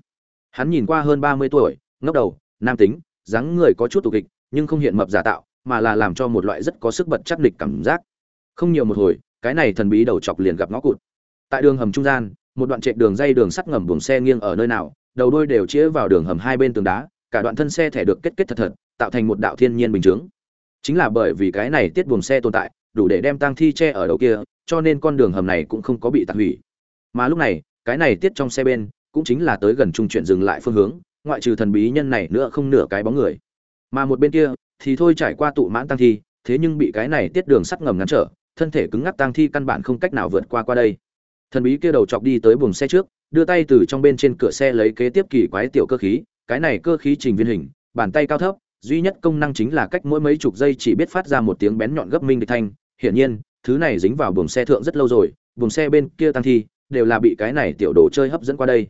Hắn nhìn qua hơn ba mươi tuổi ngốc đầu, nam tính, dáng người có chút tục kịch, nhưng không hiện mập giả tạo, mà là làm cho một loại rất có sức bật chắc địch cảm giác. Không nhiều một hồi, cái này thần bí đầu chọc liền gặp ngõ cụt tại đường hầm trung gian, một đoạn trệ đường dây đường sắt ngầm buồng xe nghiêng ở nơi nào, đầu đuôi đều chĩa vào đường hầm hai bên tường đá, cả đoạn thân xe thẻ được kết kết thật thật, tạo thành một đạo thiên nhiên bình chướng. Chính là bởi vì cái này tiết buồng xe tồn tại, đủ để đem tang thi che ở đầu kia, cho nên con đường hầm này cũng không có bị tạc hủy. Mà lúc này, cái này tiết trong xe bên, cũng chính là tới gần trung chuyển dừng lại phương hướng, ngoại trừ thần bí nhân này nữa không nửa cái bóng người. Mà một bên kia, thì thôi trải qua tụ mãn tăng thi, thế nhưng bị cái này tiết đường sắt ngầm ngăn trở, thân thể cứng ngắc tang thi căn bản không cách nào vượt qua qua đây thần bí kia đầu chọc đi tới buồng xe trước, đưa tay từ trong bên trên cửa xe lấy kế tiếp kỳ quái tiểu cơ khí, cái này cơ khí trình viên hình, bàn tay cao thấp, duy nhất công năng chính là cách mỗi mấy chục giây chỉ biết phát ra một tiếng bén nhọn gấp minh địch thanh. Hiển nhiên, thứ này dính vào buồng xe thượng rất lâu rồi, buồng xe bên kia tăng thi, đều là bị cái này tiểu đồ chơi hấp dẫn qua đây.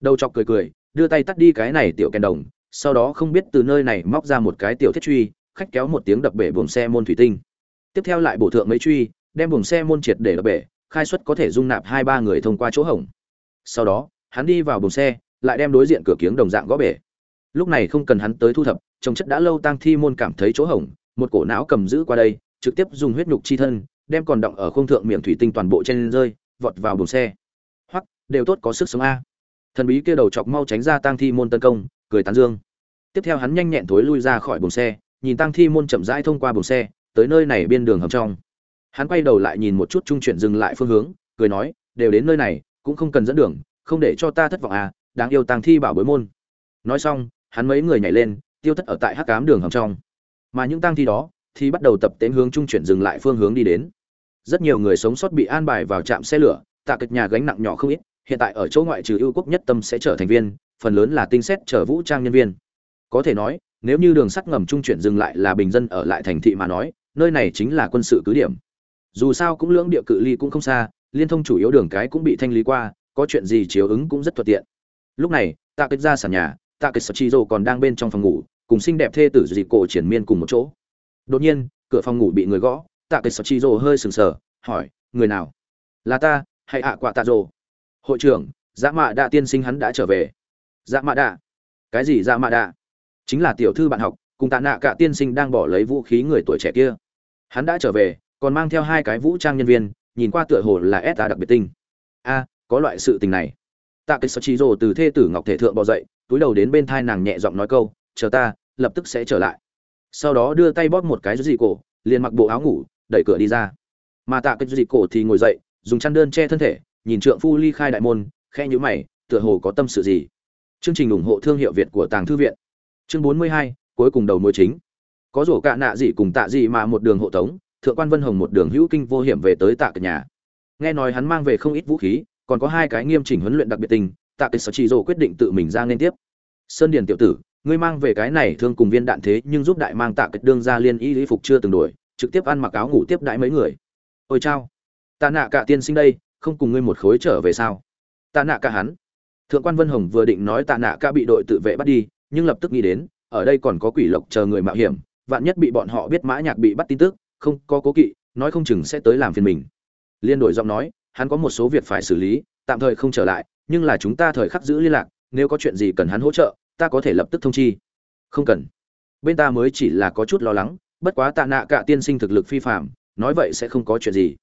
Đầu chọc cười cười, đưa tay tắt đi cái này tiểu kèn đồng, sau đó không biết từ nơi này móc ra một cái tiểu thiết truy, khách kéo một tiếng đập bể buồng xe môn thủy tinh. Tiếp theo lại bổ thượng mấy truy, đem buồng xe môn triệt để đập bể khai suất có thể dung nạp hai ba người thông qua chỗ hổng. Sau đó, hắn đi vào buồng xe, lại đem đối diện cửa kiếng đồng dạng gõ bể. Lúc này không cần hắn tới thu thập trồng chất đã lâu tăng thi môn cảm thấy chỗ hổng, một cổ não cầm giữ qua đây, trực tiếp dùng huyết nhục chi thân, đem còn động ở khung thượng miệng thủy tinh toàn bộ trên rơi, vọt vào buồng xe. Hoặc đều tốt có sức sống a. Thần bí kia đầu chọc mau tránh ra tăng thi môn tấn công, cười tán dương. Tiếp theo hắn nhanh nhẹn thối lui ra khỏi buồng xe, nhìn tăng thi môn chậm rãi thông qua buồng xe, tới nơi này bên đường hầm trong hắn quay đầu lại nhìn một chút trung chuyển dừng lại phương hướng, cười nói, đều đến nơi này, cũng không cần dẫn đường, không để cho ta thất vọng à đáng yêu tàng thi bảo bối môn. Nói xong, hắn mấy người nhảy lên, tiêu thất ở tại hắc cám đường hầm trong. Mà những tang thi đó thì bắt đầu tập tễnh hướng trung chuyển dừng lại phương hướng đi đến. Rất nhiều người sống sót bị an bài vào trạm xe lửa, tạ kịch nhà gánh nặng nhỏ không ít, hiện tại ở chỗ ngoại trừ ưu quốc nhất tâm sẽ trở thành viên, phần lớn là tinh xét chở vũ trang nhân viên. Có thể nói, nếu như đường sắt ngầm trung chuyển dừng lại là bình dân ở lại thành thị mà nói, nơi này chính là quân sự cứ điểm dù sao cũng lưỡng địa cự ly cũng không xa, liên thông chủ yếu đường cái cũng bị thanh lý qua, có chuyện gì chiếu ứng cũng rất thuận tiện. Lúc này, tạ kịch ra sàn nhà, tạ kịch chi rồ còn đang bên trong phòng ngủ, cùng xinh đẹp thê tử dị cổ triển miên cùng một chỗ. Đột nhiên, cửa phòng ngủ bị người gõ, tạ kịch chi rồ hơi sừng sờ, hỏi, người nào? Là ta, hay ạ à quả tạ rồ hội trưởng dạ mạ đạ tiên sinh hắn đã trở về. Dạ mạ đạ. Cái gì dạ mạ đạ? Chính là tiểu thư bạn học, cùng tạ nạ cả tiên sinh đang bỏ lấy vũ khí người tuổi trẻ kia. Hắn đã trở về còn mang theo hai cái vũ trang nhân viên, nhìn qua tựa hồ là s đặc biệt tinh. A, có loại sự tình này. Tạ cái sợ chi rồ từ thê tử ngọc thể thượng bò dậy, túi đầu đến bên thai nàng nhẹ giọng nói câu, chờ ta, lập tức sẽ trở lại. Sau đó đưa tay bóp một cái dưới dị cổ, liền mặc bộ áo ngủ, đẩy cửa đi ra. Mà tạ cái dị cổ thì ngồi dậy, dùng chăn đơn che thân thể, nhìn trượng phu ly khai đại môn khe nhíu mày, tựa hồ có tâm sự gì. Chương trình ủng hộ thương hiệu việt của tàng thư viện. Chương bốn mươi hai, cuối cùng đầu mối chính. Có rổ cạ nạ dị cùng tạ dị mà một đường hộ tống thượng quan vân hồng một đường hữu kinh vô hiểm về tới tạ cửa nhà. Nghe nói hắn mang về không ít vũ khí, còn có hai cái nghiêm chỉnh huấn luyện đặc biệt tình, tạ cái sở chỉ dỗ quyết định tự mình ra nên tiếp. Sơn điền tiểu tử, ngươi mang về cái này thương cùng viên đạn thế nhưng giúp đại mang tạ cái đương ra liên y lý phục chưa từng đổi, trực tiếp ăn mặc áo ngủ tiếp đãi mấy người. Ôi chao. Tạ nạ cả tiên sinh đây, không cùng ngươi một khối trở về sao? Tạ nạ cả hắn. Thượng quan vân hồng vừa định nói tạ nạ cả bị đội tự vệ bắt đi, nhưng lập tức nghĩ đến, ở đây còn có quỷ lộc chờ người mạo hiểm, vạn nhất bị bọn họ biết mã nhạc bị bắt tin tức không có cố kỵ, nói không chừng sẽ tới làm phiền mình. Liên đổi giọng nói, hắn có một số việc phải xử lý, tạm thời không trở lại, nhưng là chúng ta thời khắc giữ liên lạc, nếu có chuyện gì cần hắn hỗ trợ, ta có thể lập tức thông chi. Không cần. Bên ta mới chỉ là có chút lo lắng, bất quá tạ nạ cả tiên sinh thực lực phi phạm nói vậy sẽ không có chuyện gì.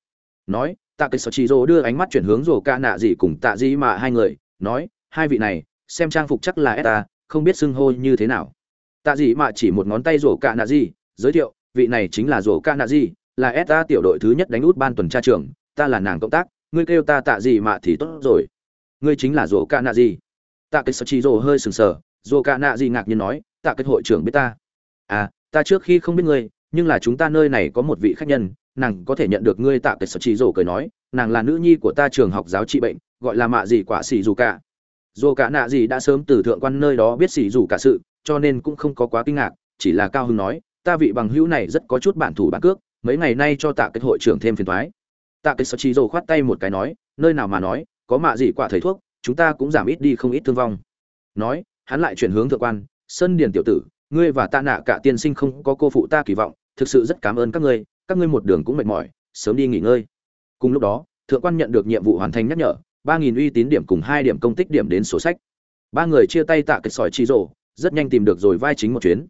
Nói, tạ cái sở chỉ rồ đưa ánh mắt chuyển hướng rồ ca nạ gì cùng tạ gì mà hai người, nói, hai vị này, xem trang phục chắc là ta không biết xưng hô như thế nào. Tạ gì mà chỉ một ngón tay rồ ca nạ gì, giới thiệu vị này chính là rổ ca nạ gì là ta tiểu đội thứ nhất đánh út ban tuần tra trưởng, ta là nàng cộng tác, ngươi kêu ta tạ gì mà thì tốt rồi. Ngươi chính là rổ ca nạ gì tạ cái sở chi rổ hơi sừng sờ, rổ ca nạ gì ngạc nhiên nói, tạ cái hội trưởng biết ta? À ta trước khi không biết ngươi, nhưng là chúng ta nơi này có một vị khách nhân, nàng có thể nhận được ngươi. Tạ cái sở chi rổ cười nói, nàng là nữ nhi của ta trường học giáo trị bệnh, gọi là mạ gì quả xỉ dù cả. Dù cả nạ gì đã sớm từ thượng quan nơi đó biết xỉ dù cả sự, cho nên cũng không có quá kinh ngạc, chỉ là cao hưng nói ta vị bằng hữu này rất có chút bản thủ bản cước mấy ngày nay cho tạ cái hội trưởng thêm phiền thoái. Tạ cái sở chi rồ khoát tay một cái nói nơi nào mà nói có mạ gì quả thầy thuốc chúng ta cũng giảm ít đi không ít thương vong. Nói hắn lại chuyển hướng thượng quan sân điền tiểu tử ngươi và ta nạ cả tiên sinh không có cô phụ ta kỳ vọng thực sự rất cảm ơn các ngươi các ngươi một đường cũng mệt mỏi sớm đi nghỉ ngơi. Cùng lúc đó thượng quan nhận được nhiệm vụ hoàn thành nhắc nhở ba nghìn uy tín điểm cùng hai điểm công tích điểm đến sổ sách. Ba người chia tay tạ cái sỏi chi rổ, rất nhanh tìm được rồi vai chính một chuyến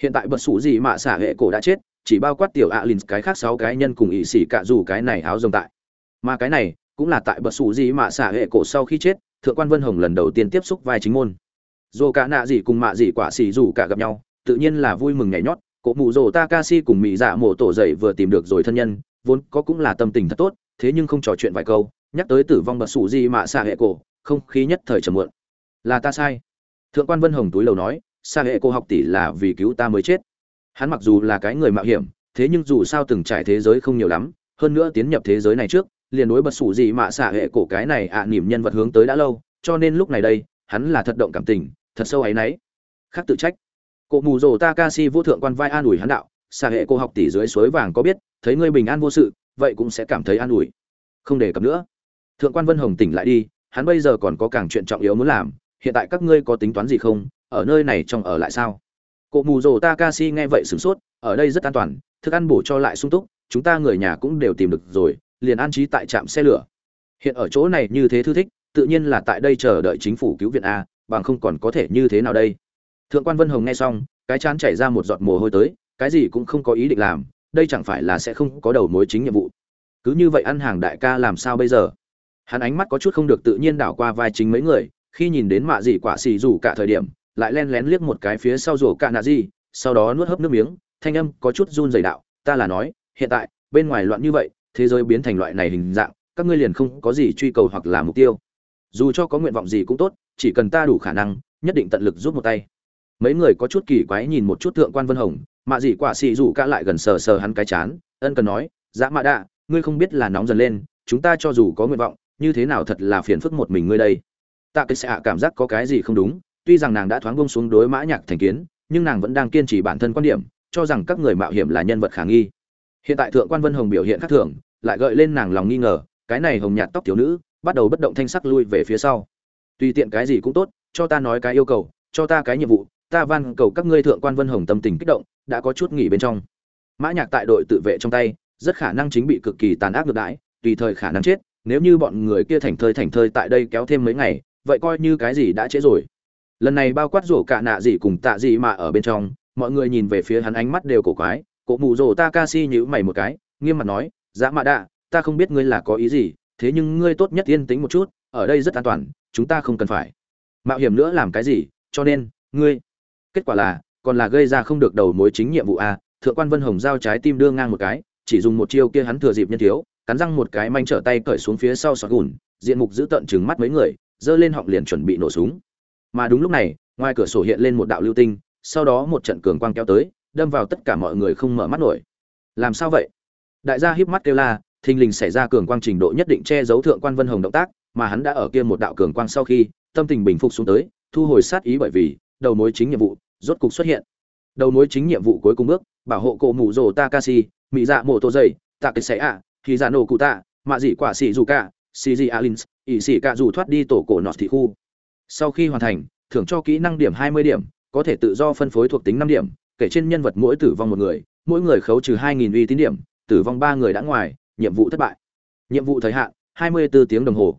hiện tại bật sủ gì mà xả hệ cổ đã chết, chỉ bao quát tiểu alin, cái khác sáu cái nhân cùng ỵ sĩ cả dù cái này áo rồng tại. Mà cái này, cũng là tại bật sủ gì mà xả hệ cổ sau khi chết, thượng quan vân hồng lần đầu tiên tiếp xúc vai chính môn. Dù cả nạ gì cùng mạ gì quả xỉ dù cả gặp nhau, tự nhiên là vui mừng nhảy nhót, cổ mụ rồ takashi cùng mỹ dạ mổ tổ dậy vừa tìm được rồi thân nhân, vốn có cũng là tâm tình thật tốt, thế nhưng không trò chuyện vài câu, nhắc tới tử vong bật sủ gì mà xả hệ cổ, không khí nhất thời trầm muộn. Là ta sai. Thượng quan vân hồng túi lầu nói xa hệ cô học tỷ là vì cứu ta mới chết. Hắn mặc dù là cái người mạo hiểm thế nhưng dù sao từng trải thế giới không nhiều lắm hơn nữa tiến nhập thế giới này trước liền đối bật sủ gì mà xả hệ cổ cái này ạ à, nhân vật hướng tới đã lâu cho nên lúc này đây hắn là thật động cảm tình thật sâu ấy nấy khác tự trách. Cụ mù rồ takashi vô thượng quan vai an ủi hắn đạo xả hệ cô học tỷ dưới suối vàng có biết thấy ngươi bình an vô sự vậy cũng sẽ cảm thấy an ủi. Không để cập nữa. Thượng quan vân hồng tỉnh lại đi hắn bây giờ còn có càng chuyện trọng yếu muốn làm hiện tại các ngươi có tính toán gì không? Ở nơi này trong ở lại sao? Cụ mù rồ takashi nghe vậy sửng sốt, ở đây rất an toàn, thức ăn bổ cho lại sung túc, chúng ta người nhà cũng đều tìm được rồi, liền an trí tại trạm xe lửa. Hiện ở chỗ này như thế thư thích, tự nhiên là tại đây chờ đợi chính phủ cứu viện a, bằng không còn có thể như thế nào đây? Thượng quan vân hồng nghe xong, cái chán chảy ra một giọt mồ hôi tới, cái gì cũng không có ý định làm, đây chẳng phải là sẽ không có đầu mối chính nhiệm vụ. Cứ như vậy ăn hàng đại ca làm sao bây giờ? Hắn ánh mắt có chút không được tự nhiên đảo qua vai chính mấy người, khi nhìn đến mạ dị quả xì rủ cả thời điểm lại len lén liếc một cái phía sau rổ cạn nạ gì, sau đó nuốt hớp nước miếng, thanh âm có chút run dày đạo, ta là nói, hiện tại, bên ngoài loạn như vậy, thế giới biến thành loại này hình dạng, các ngươi liền không có gì truy cầu hoặc là mục tiêu. Dù cho có nguyện vọng gì cũng tốt, chỉ cần ta đủ khả năng, nhất định tận lực giúp một tay. Mấy người có chút kỳ quái nhìn một chút thượng quan vân hồng, mạ dị quả xì rủ cả lại gần sờ sờ hắn cái chán, ân cần nói dã mạ đạ, ngươi không biết là nóng dần lên, chúng ta cho dù có nguyện vọng, như thế nào thật là phiền phức một mình ngươi đây? Tạ cái xạ cảm giác có cái gì không đúng tuy rằng nàng đã thoáng bông xuống đối mã nhạc thành kiến, nhưng nàng vẫn đang kiên trì bản thân quan điểm, cho rằng các người mạo hiểm là nhân vật khả nghi. Hiện tại thượng quan vân hồng biểu hiện khác thường, lại gợi lên nàng lòng nghi ngờ, cái này hồng nhạt tóc thiếu nữ, bắt đầu bất động thanh sắc lui về phía sau. Tùy tiện cái gì cũng tốt, cho ta nói cái yêu cầu, cho ta cái nhiệm vụ, ta van cầu các ngươi thượng quan vân hồng tâm tình kích động, đã có chút nghỉ bên trong. Mã nhạc tại đội tự vệ trong tay, rất khả năng chính bị cực kỳ tàn ác ngược đãi, tùy thời khả năng chết, nếu như bọn người kia thành thơi thành thơi tại đây kéo thêm mấy ngày, vậy coi như cái gì đã trễ rồi lần này bao quát rổ cả nạ gì cùng tạ gì mà ở bên trong, mọi người nhìn về phía hắn ánh mắt đều cổ quái, cổ mụ rổ takashi nhíu mày một cái, nghiêm mặt nói dã mạ đạ, ta không biết ngươi là có ý gì, thế nhưng ngươi tốt nhất yên tĩnh một chút, ở đây rất an toàn, chúng ta không cần phải. Mạo hiểm nữa làm cái gì, cho nên, ngươi. Kết quả là, còn là gây ra không được đầu mối chính nhiệm vụ a, thượng quan vân hồng giao trái tim đưa ngang một cái, chỉ dùng một chiêu kia hắn thừa dịp nhân thiếu, cắn răng một cái manh trở tay cởi xuống phía sau sọt gùn, diện mục giữ tận chừng mắt mấy người, giơ lên họng liền chuẩn bị nổ súng mà đúng lúc này ngoài cửa sổ hiện lên một đạo lưu tinh sau đó một trận cường quang kéo tới đâm vào tất cả mọi người không mở mắt nổi. Làm sao vậy? Đại gia híp mắt kêu la thình lình xảy ra cường quang trình độ nhất định che giấu thượng quan vân hồng động tác mà hắn đã ở kia một đạo cường quang sau khi tâm tình bình phục xuống tới thu hồi sát ý bởi vì đầu mối chính nhiệm vụ rốt cục xuất hiện. Đầu mối chính nhiệm vụ cuối cùng bước bảo hộ cổ mụ rồ takashi mỹ dạ mộ tô dày, tạ kịch xẻ ạ khi dạ nổ cụ tạ mạ dị quả xì dù cả xì dị alins ỉ xì cả dù thoát đi tổ cổ nọt thị khu sau khi hoàn thành, thưởng cho kỹ năng điểm hai mươi điểm, có thể tự do phân phối thuộc tính năm điểm, kể trên nhân vật mỗi tử vong một người, mỗi người khấu trừ hai nghìn uy tín điểm, tử vong ba người đã ngoài, nhiệm vụ thất bại. Nhiệm vụ thời hạn, hai mươi bốn tiếng đồng hồ.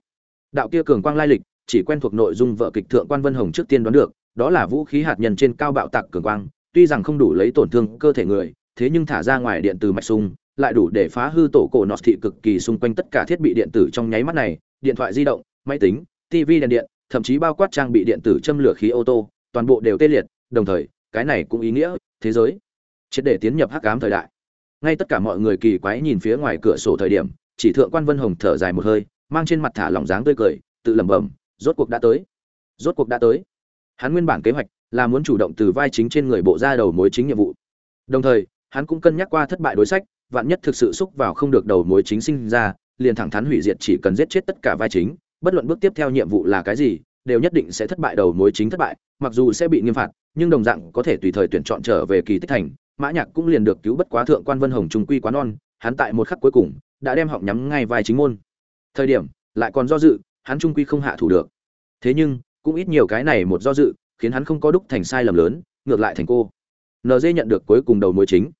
Đạo kia cường quang lai lịch, chỉ quen thuộc nội dung vợ kịch thượng quan vân hồng trước tiên đoán được, đó là vũ khí hạt nhân trên cao bạo tạc cường quang, tuy rằng không đủ lấy tổn thương cơ thể người, thế nhưng thả ra ngoài điện từ mạch sung lại đủ để phá hư tổ cổ nọt thị cực kỳ xung quanh tất cả thiết bị điện tử trong nháy mắt này, điện thoại di động, máy tính tv đèn điện thậm chí bao quát trang bị điện tử châm lửa khí ô tô, toàn bộ đều tê liệt, đồng thời, cái này cũng ý nghĩa, thế giới. Triệt để tiến nhập hắc ám thời đại. Ngay tất cả mọi người kỳ quái nhìn phía ngoài cửa sổ thời điểm, chỉ thượng quan vân hồng thở dài một hơi, mang trên mặt thả lỏng dáng tươi cười, tự lẩm bẩm, rốt cuộc đã tới. Rốt cuộc đã tới. Hắn nguyên bản kế hoạch là muốn chủ động từ vai chính trên người bộ ra đầu mối chính nhiệm vụ. Đồng thời, hắn cũng cân nhắc qua thất bại đối sách, vạn nhất thực sự xúc vào không được đầu mối chính sinh ra, liền thẳng thắn hủy diệt chỉ cần giết chết tất cả vai chính bất luận bước tiếp theo nhiệm vụ là cái gì, đều nhất định sẽ thất bại đầu mối chính thất bại, mặc dù sẽ bị nghiêm phạt, nhưng đồng dạng có thể tùy thời tuyển chọn trở về kỳ tích thành. Mã nhạc cũng liền được cứu bất quá thượng quan vân hồng trung quy quá non, hắn tại một khắc cuối cùng đã đem họng nhắm ngay vai chính môn. Thời điểm, lại còn do dự, hắn trung quy không hạ thủ được. Thế nhưng, cũng ít nhiều cái này một do dự, khiến hắn không có đúc thành sai lầm lớn, ngược lại thành cô. Nd nhận được cuối cùng đầu mối chính.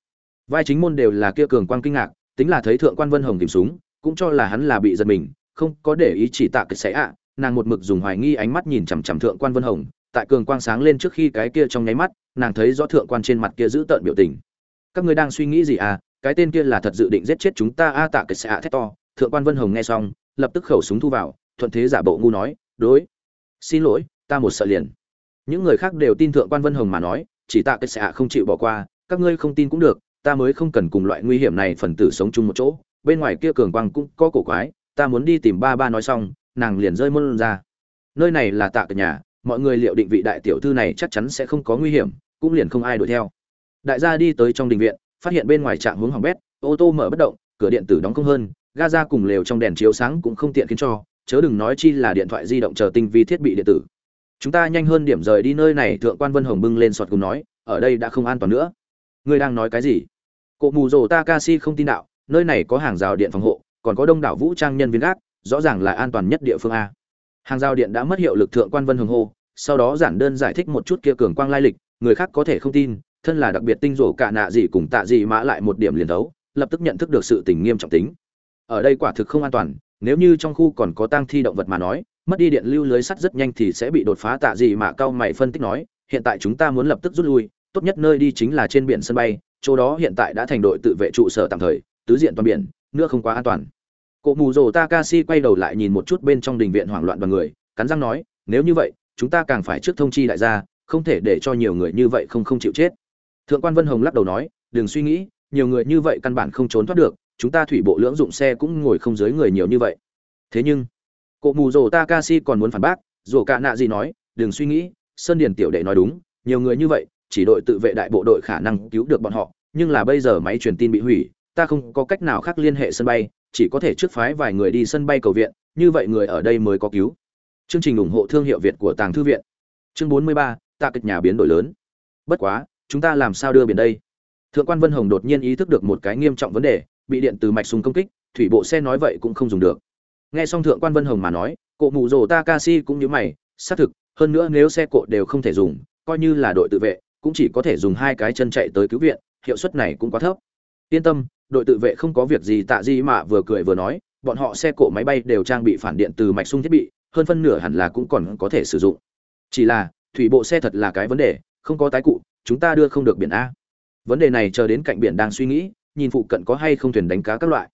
Vai chính môn đều là kia cường quang kinh ngạc, tính là thấy thượng quan vân hồng tìm súng, cũng cho là hắn là bị giật mình không có để ý chỉ tạ cái sẽ ạ. Nàng một mực dùng hoài nghi ánh mắt nhìn chằm chằm thượng quan vân hồng. Tại cường quang sáng lên trước khi cái kia trong nháy mắt, nàng thấy rõ thượng quan trên mặt kia giữ tợn biểu tình. Các ngươi đang suy nghĩ gì à? Cái tên kia là thật dự định giết chết chúng ta a, tạ cái sẽ ạ thét to. Thượng quan vân hồng nghe xong, lập tức khẩu súng thu vào, thuận thế giả bộ ngu nói, đối, xin lỗi, ta một sợ liền. Những người khác đều tin thượng quan vân hồng mà nói, chỉ tạ cái xạ không chịu bỏ qua. Các ngươi không tin cũng được, ta mới không cần cùng loại nguy hiểm này phần tử sống chung một chỗ. Bên ngoài kia cường quang cũng có cổ quái ta muốn đi tìm ba ba nói xong, nàng liền rơi môn ra. Nơi này là tạ cái nhà, mọi người liệu định vị đại tiểu thư này chắc chắn sẽ không có nguy hiểm, cũng liền không ai đuổi theo. Đại gia đi tới trong đình viện, phát hiện bên ngoài trạm hướng hỏng bét, ô tô mở bất động, cửa điện tử đóng không hơn ga ra cùng lều trong đèn chiếu sáng cũng không tiện khiến cho, chớ đừng nói chi là điện thoại di động chờ tinh vi thiết bị điện tử. Chúng ta nhanh hơn điểm rời đi nơi này, thượng quan vân hồng bưng lên sọt cùng nói, ở đây đã không an toàn nữa. Ngươi đang nói cái gì? Cụ mù rồ takashi không tin đạo, nơi này có hàng rào điện phòng hộ còn có đông đảo vũ trang nhân viên gác, rõ ràng là an toàn nhất địa phương a. Hàng giao điện đã mất hiệu lực thượng quan vân hường hô, sau đó giản đơn giải thích một chút kia cường quang lai lịch, người khác có thể không tin, thân là đặc biệt tinh rổ cả nạ gì cùng tạ gì mã lại một điểm liền đấu, lập tức nhận thức được sự tình nghiêm trọng tính. Ở đây quả thực không an toàn, nếu như trong khu còn có tang thi động vật mà nói, mất đi điện lưu lưới sắt rất nhanh thì sẽ bị đột phá tạ gì mà cao mày phân tích nói, hiện tại chúng ta muốn lập tức rút lui, tốt nhất nơi đi chính là trên biển sân bay, chỗ đó hiện tại đã thành đội tự vệ trụ sở tạm thời, tứ diện toàn biển, nữa không quá an toàn cụ mù rồ takashi quay đầu lại nhìn một chút bên trong đình viện hoảng loạn đoàn người, cắn răng nói, nếu như vậy, chúng ta càng phải trước thông chi đại gia, không thể để cho nhiều người như vậy không không chịu chết. Thượng quan vân hồng lắc đầu nói, đừng suy nghĩ, nhiều người như vậy căn bản không trốn thoát được, chúng ta thủy bộ lưỡng dụng xe cũng ngồi không dưới người nhiều như vậy. Thế nhưng cụ mù rồ takashi còn muốn phản bác, rồ cạ nạ gì nói, đừng suy nghĩ, sơn điền tiểu đệ nói đúng, nhiều người như vậy, chỉ đội tự vệ đại bộ đội khả năng cứu được bọn họ, nhưng là bây giờ máy truyền tin bị hủy, ta không có cách nào khác liên hệ sân bay chỉ có thể trước phái vài người đi sân bay cầu viện như vậy người ở đây mới có cứu. Chương trình ủng hộ thương hiệu việt của tàng thư viện. Chương 43, tạ kịch nhà biến đổi lớn. Bất quá chúng ta làm sao đưa biển đây? Thượng quan vân hồng đột nhiên ý thức được một cái nghiêm trọng vấn đề bị điện từ mạch súng công kích thủy bộ xe nói vậy cũng không dùng được. Nghe xong thượng quan vân hồng mà nói cụ mù rồ takashi cũng như mày xác thực hơn nữa nếu xe cộ đều không thể dùng coi như là đội tự vệ cũng chỉ có thể dùng hai cái chân chạy tới cứu viện hiệu suất này cũng quá thấp. Yên tâm đội tự vệ không có việc gì tạ di mà vừa cười vừa nói, bọn họ xe cộ máy bay đều trang bị phản điện từ mạch sung thiết bị, hơn phân nửa hẳn là cũng còn có thể sử dụng. Chỉ là, thủy bộ xe thật là cái vấn đề, không có tái cụ, chúng ta đưa không được biển a. Vấn đề này chờ đến cạnh biển đang suy nghĩ, nhìn phụ cận có hay không thuyền đánh cá các loại.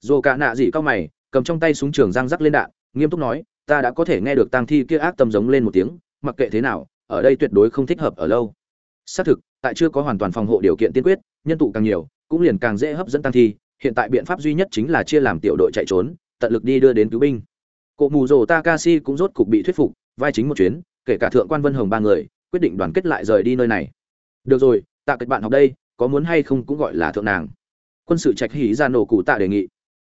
Dồ cả nạ gì cao mày, cầm trong tay súng trường răng rắc lên đạn, nghiêm túc nói, ta đã có thể nghe được tang thi kia ác tâm giống lên một tiếng, mặc kệ thế nào, ở đây tuyệt đối không thích hợp ở lâu. Xác thực, tại chưa có hoàn toàn phòng hộ điều kiện tiên quyết, nhân tụ càng nhiều cũng liền càng dễ hấp dẫn tăng thi, hiện tại biện pháp duy nhất chính là chia làm tiểu đội chạy trốn, tận lực đi đưa đến cứu binh. Cụ mù rồ takashi cũng rốt cục bị thuyết phục, vai chính một chuyến, kể cả thượng quan vân hồng ba người, quyết định đoàn kết lại rời đi nơi này. Được rồi, tạ kịch bạn học đây, có muốn hay không cũng gọi là thượng nàng. Quân sự trạch hỉ ra nổ cụ tạ đề nghị.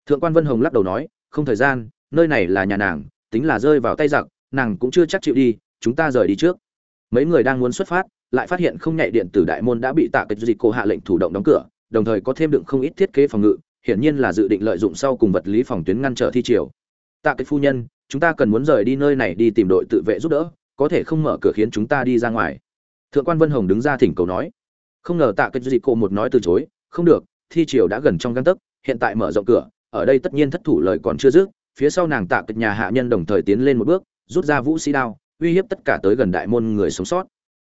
Thượng quan vân hồng lắc đầu nói, không thời gian, nơi này là nhà nàng, tính là rơi vào tay giặc, nàng cũng chưa chắc chịu đi, chúng ta rời đi trước. Mấy người đang muốn xuất phát, lại phát hiện không nhạy điện tử đại môn đã bị tạ kịch dịch cô hạ lệnh thủ động đóng cửa đồng thời có thêm đựng không ít thiết kế phòng ngự, hiển nhiên là dự định lợi dụng sau cùng vật lý phòng tuyến ngăn trở thi triều. Tạ cái phu nhân, chúng ta cần muốn rời đi nơi này đi tìm đội tự vệ giúp đỡ, có thể không mở cửa khiến chúng ta đi ra ngoài. Thượng quan vân hồng đứng ra thỉnh cầu nói. Không ngờ tạ cái dịch cô một nói từ chối, không được, thi triều đã gần trong găng tấc, hiện tại mở rộng cửa, ở đây tất nhiên thất thủ lời còn chưa dứt, phía sau nàng tạ kịch nhà hạ nhân đồng thời tiến lên một bước, rút ra vũ sĩ đao, uy hiếp tất cả tới gần đại môn người sống sót.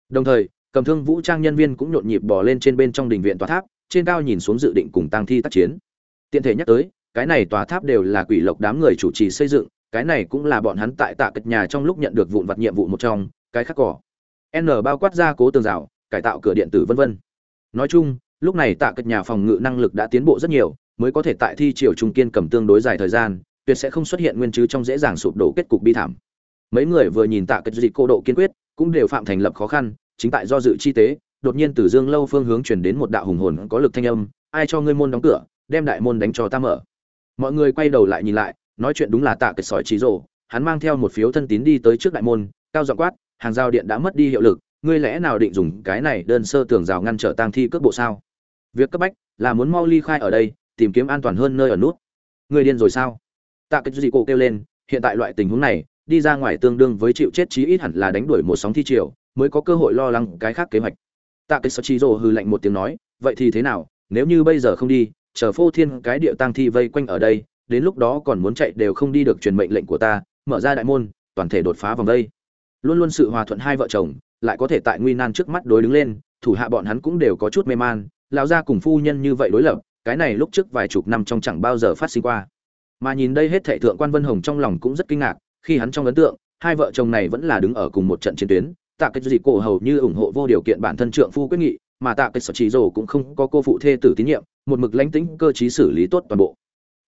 Đồng thời, cầm thương vũ trang nhân viên cũng nhộn nhịp bò lên trên bên trong đình viện tòa tháp trên cao nhìn xuống dự định cùng tăng thi tác chiến. Tiện thể nhắc tới, cái này tòa tháp đều là quỷ lộc đám người chủ trì xây dựng, cái này cũng là bọn hắn tại tạ cất nhà trong lúc nhận được vụn vặt nhiệm vụ một trong, cái khắc cỏ. N bao quát ra cố tường rào, cải tạo cửa điện tử vân vân. Nói chung, lúc này tạ cất nhà phòng ngự năng lực đã tiến bộ rất nhiều, mới có thể tại thi triều trung kiên cầm tương đối dài thời gian, tuyệt sẽ không xuất hiện nguyên chứ trong dễ dàng sụp đổ kết cục bi thảm. Mấy người vừa nhìn tạ cất dịch cô độ kiên quyết, cũng đều phạm thành lập khó khăn, chính tại do dự chi tế đột nhiên từ dương lâu phương hướng truyền đến một đạo hùng hồn có lực thanh âm, ai cho ngươi môn đóng cửa, đem đại môn đánh cho ta mở. Mọi người quay đầu lại nhìn lại, nói chuyện đúng là tạ kịch sỏi trí rồ, hắn mang theo một phiếu thân tín đi tới trước đại môn, cao giọng quát, hàng giao điện đã mất đi hiệu lực, ngươi lẽ nào định dùng cái này đơn sơ tường rào ngăn trở tang thi cước bộ sao? Việc cấp bách là muốn mau ly khai ở đây, tìm kiếm an toàn hơn nơi ở nút. Ngươi điên rồi sao? Tạ kịch dị cổ kêu lên, hiện tại loại tình huống này, đi ra ngoài tương đương với chịu chết chí ít hẳn là đánh đuổi một sóng thi triều, mới có cơ hội lo lắng cái khác kế hoạch tạ cái sở chi rồ hừ lạnh một tiếng nói, vậy thì thế nào? Nếu như bây giờ không đi, chờ phô thiên cái điệu tang thi vây quanh ở đây, đến lúc đó còn muốn chạy đều không đi được truyền mệnh lệnh của ta, mở ra đại môn, toàn thể đột phá vòng đây. Luôn luôn sự hòa thuận hai vợ chồng, lại có thể tại nguy nan trước mắt đối đứng lên, thủ hạ bọn hắn cũng đều có chút mê man, lão gia cùng phu nhân như vậy đối lập, cái này lúc trước vài chục năm trong chẳng bao giờ phát sinh qua. Mà nhìn đây hết thệ thượng quan vân hồng trong lòng cũng rất kinh ngạc, khi hắn trong ấn tượng, hai vợ chồng này vẫn là đứng ở cùng một trận chiến tuyến tạ cái Dị cổ hầu như ủng hộ vô điều kiện bản thân trượng phu quyết nghị, mà tạ cái sở chỉ rồ cũng không có cô phụ thê tử tín nhiệm, một mực lánh tính cơ chí xử lý tốt toàn bộ.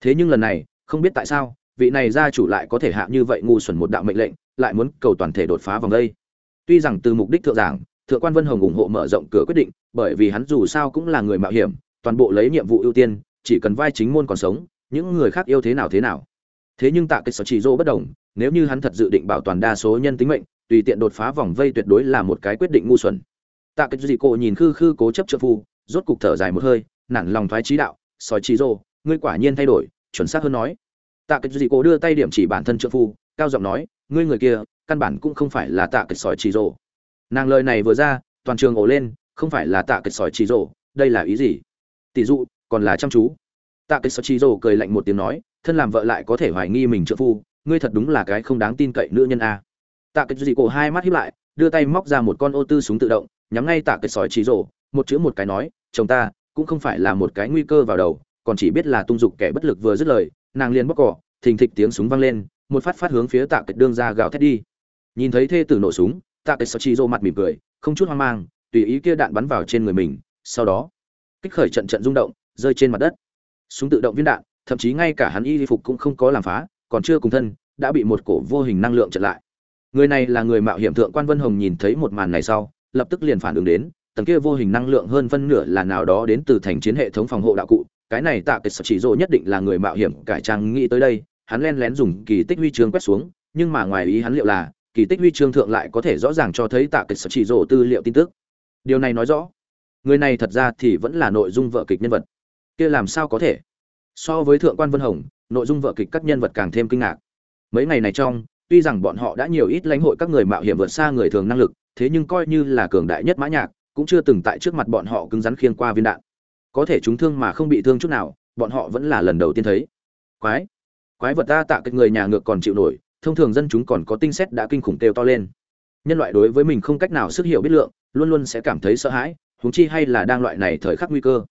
Thế nhưng lần này, không biết tại sao, vị này gia chủ lại có thể hạ như vậy ngu xuẩn một đạo mệnh lệnh, lại muốn cầu toàn thể đột phá vòng đây. Tuy rằng từ mục đích thượng giảng, thượng quan vân hồng ủng hộ mở rộng cửa quyết định, bởi vì hắn dù sao cũng là người mạo hiểm, toàn bộ lấy nhiệm vụ ưu tiên, chỉ cần vai chính môn còn sống, những người khác yêu thế nào thế nào. Thế nhưng tạ cái sở chỉ dô bất đồng, nếu như hắn thật dự định bảo toàn đa số nhân tính mệnh tùy tiện đột phá vòng vây tuyệt đối là một cái quyết định ngu xuẩn. Tạ cái gì cô nhìn khư khư cố chấp trợ phu rốt cục thở dài một hơi nản lòng thoái trí đạo sói chỉ rô, ngươi quả nhiên thay đổi chuẩn xác hơn nói. Tạ cái gì cô đưa tay điểm chỉ bản thân trợ phu cao giọng nói ngươi người kia căn bản cũng không phải là tạ cái sói chỉ Rô. nàng lời này vừa ra toàn trường ồ lên không phải là tạ cái sói chỉ Rô, đây là ý gì? Tỷ dụ còn là chăm chú. Tạ cái sói chỉ Rô cười lạnh một tiếng nói thân làm vợ lại có thể hoài nghi mình trợ phu ngươi thật đúng là cái không đáng tin cậy nữ nhân a tạ kịch dị cổ hai mắt híp lại, đưa tay móc ra một con ô tư súng tự động, nhắm ngay tạ kịch sói chỉ rổ một chữ một cái nói, chồng ta, cũng không phải là một cái nguy cơ vào đầu, còn chỉ biết là tung dục kẻ bất lực vừa dứt lời. Nàng liền bóc cỏ, thình thịch tiếng súng vang lên, một phát phát hướng phía tạ kịch đương ra gào thét đi. Nhìn thấy thê tử nổ súng, tạ kịch sói chỉ rổ mặt mỉm cười, không chút hoang mang, tùy ý kia đạn bắn vào trên người mình, sau đó, kích khởi trận trận rung động, rơi trên mặt đất. Súng tự động viên đạn, thậm chí ngay cả hắn y phục cũng không có làm phá, còn chưa cùng thân, đã bị một cổ vô hình năng lượng chặn lại người này là người mạo hiểm thượng quan vân hồng nhìn thấy một màn này sau, lập tức liền phản ứng đến, tầng kia vô hình năng lượng hơn phân nửa là nào đó đến từ thành chiến hệ thống phòng hộ đạo cụ, cái này tạ cái chỉ dỗ nhất định là người mạo hiểm, cải trang nghĩ tới đây, hắn len lén dùng kỳ tích huy chương quét xuống, nhưng mà ngoài ý hắn liệu là, kỳ tích huy chương thượng lại có thể rõ ràng cho thấy tạ cái chỉ dỗ tư liệu tin tức. Điều này nói rõ, người này thật ra thì vẫn là nội dung vợ kịch nhân vật. Kia làm sao có thể? So với thượng quan vân hồng, nội dung vợ kịch các nhân vật càng thêm kinh ngạc. Mấy ngày này trong tuy rằng bọn họ đã nhiều ít lãnh hội các người mạo hiểm vượt xa người thường năng lực, thế nhưng coi như là cường đại nhất mã nhạc, cũng chưa từng tại trước mặt bọn họ cứng rắn khiên qua viên đạn. Có thể chúng thương mà không bị thương chút nào, bọn họ vẫn là lần đầu tiên thấy. Quái! Quái vật ta tạ cái người nhà ngược còn chịu nổi, thông thường dân chúng còn có tinh xét đã kinh khủng kêu to lên. Nhân loại đối với mình không cách nào sức hiểu biết lượng, luôn luôn sẽ cảm thấy sợ hãi, huống chi hay là đang loại này thời khắc nguy cơ.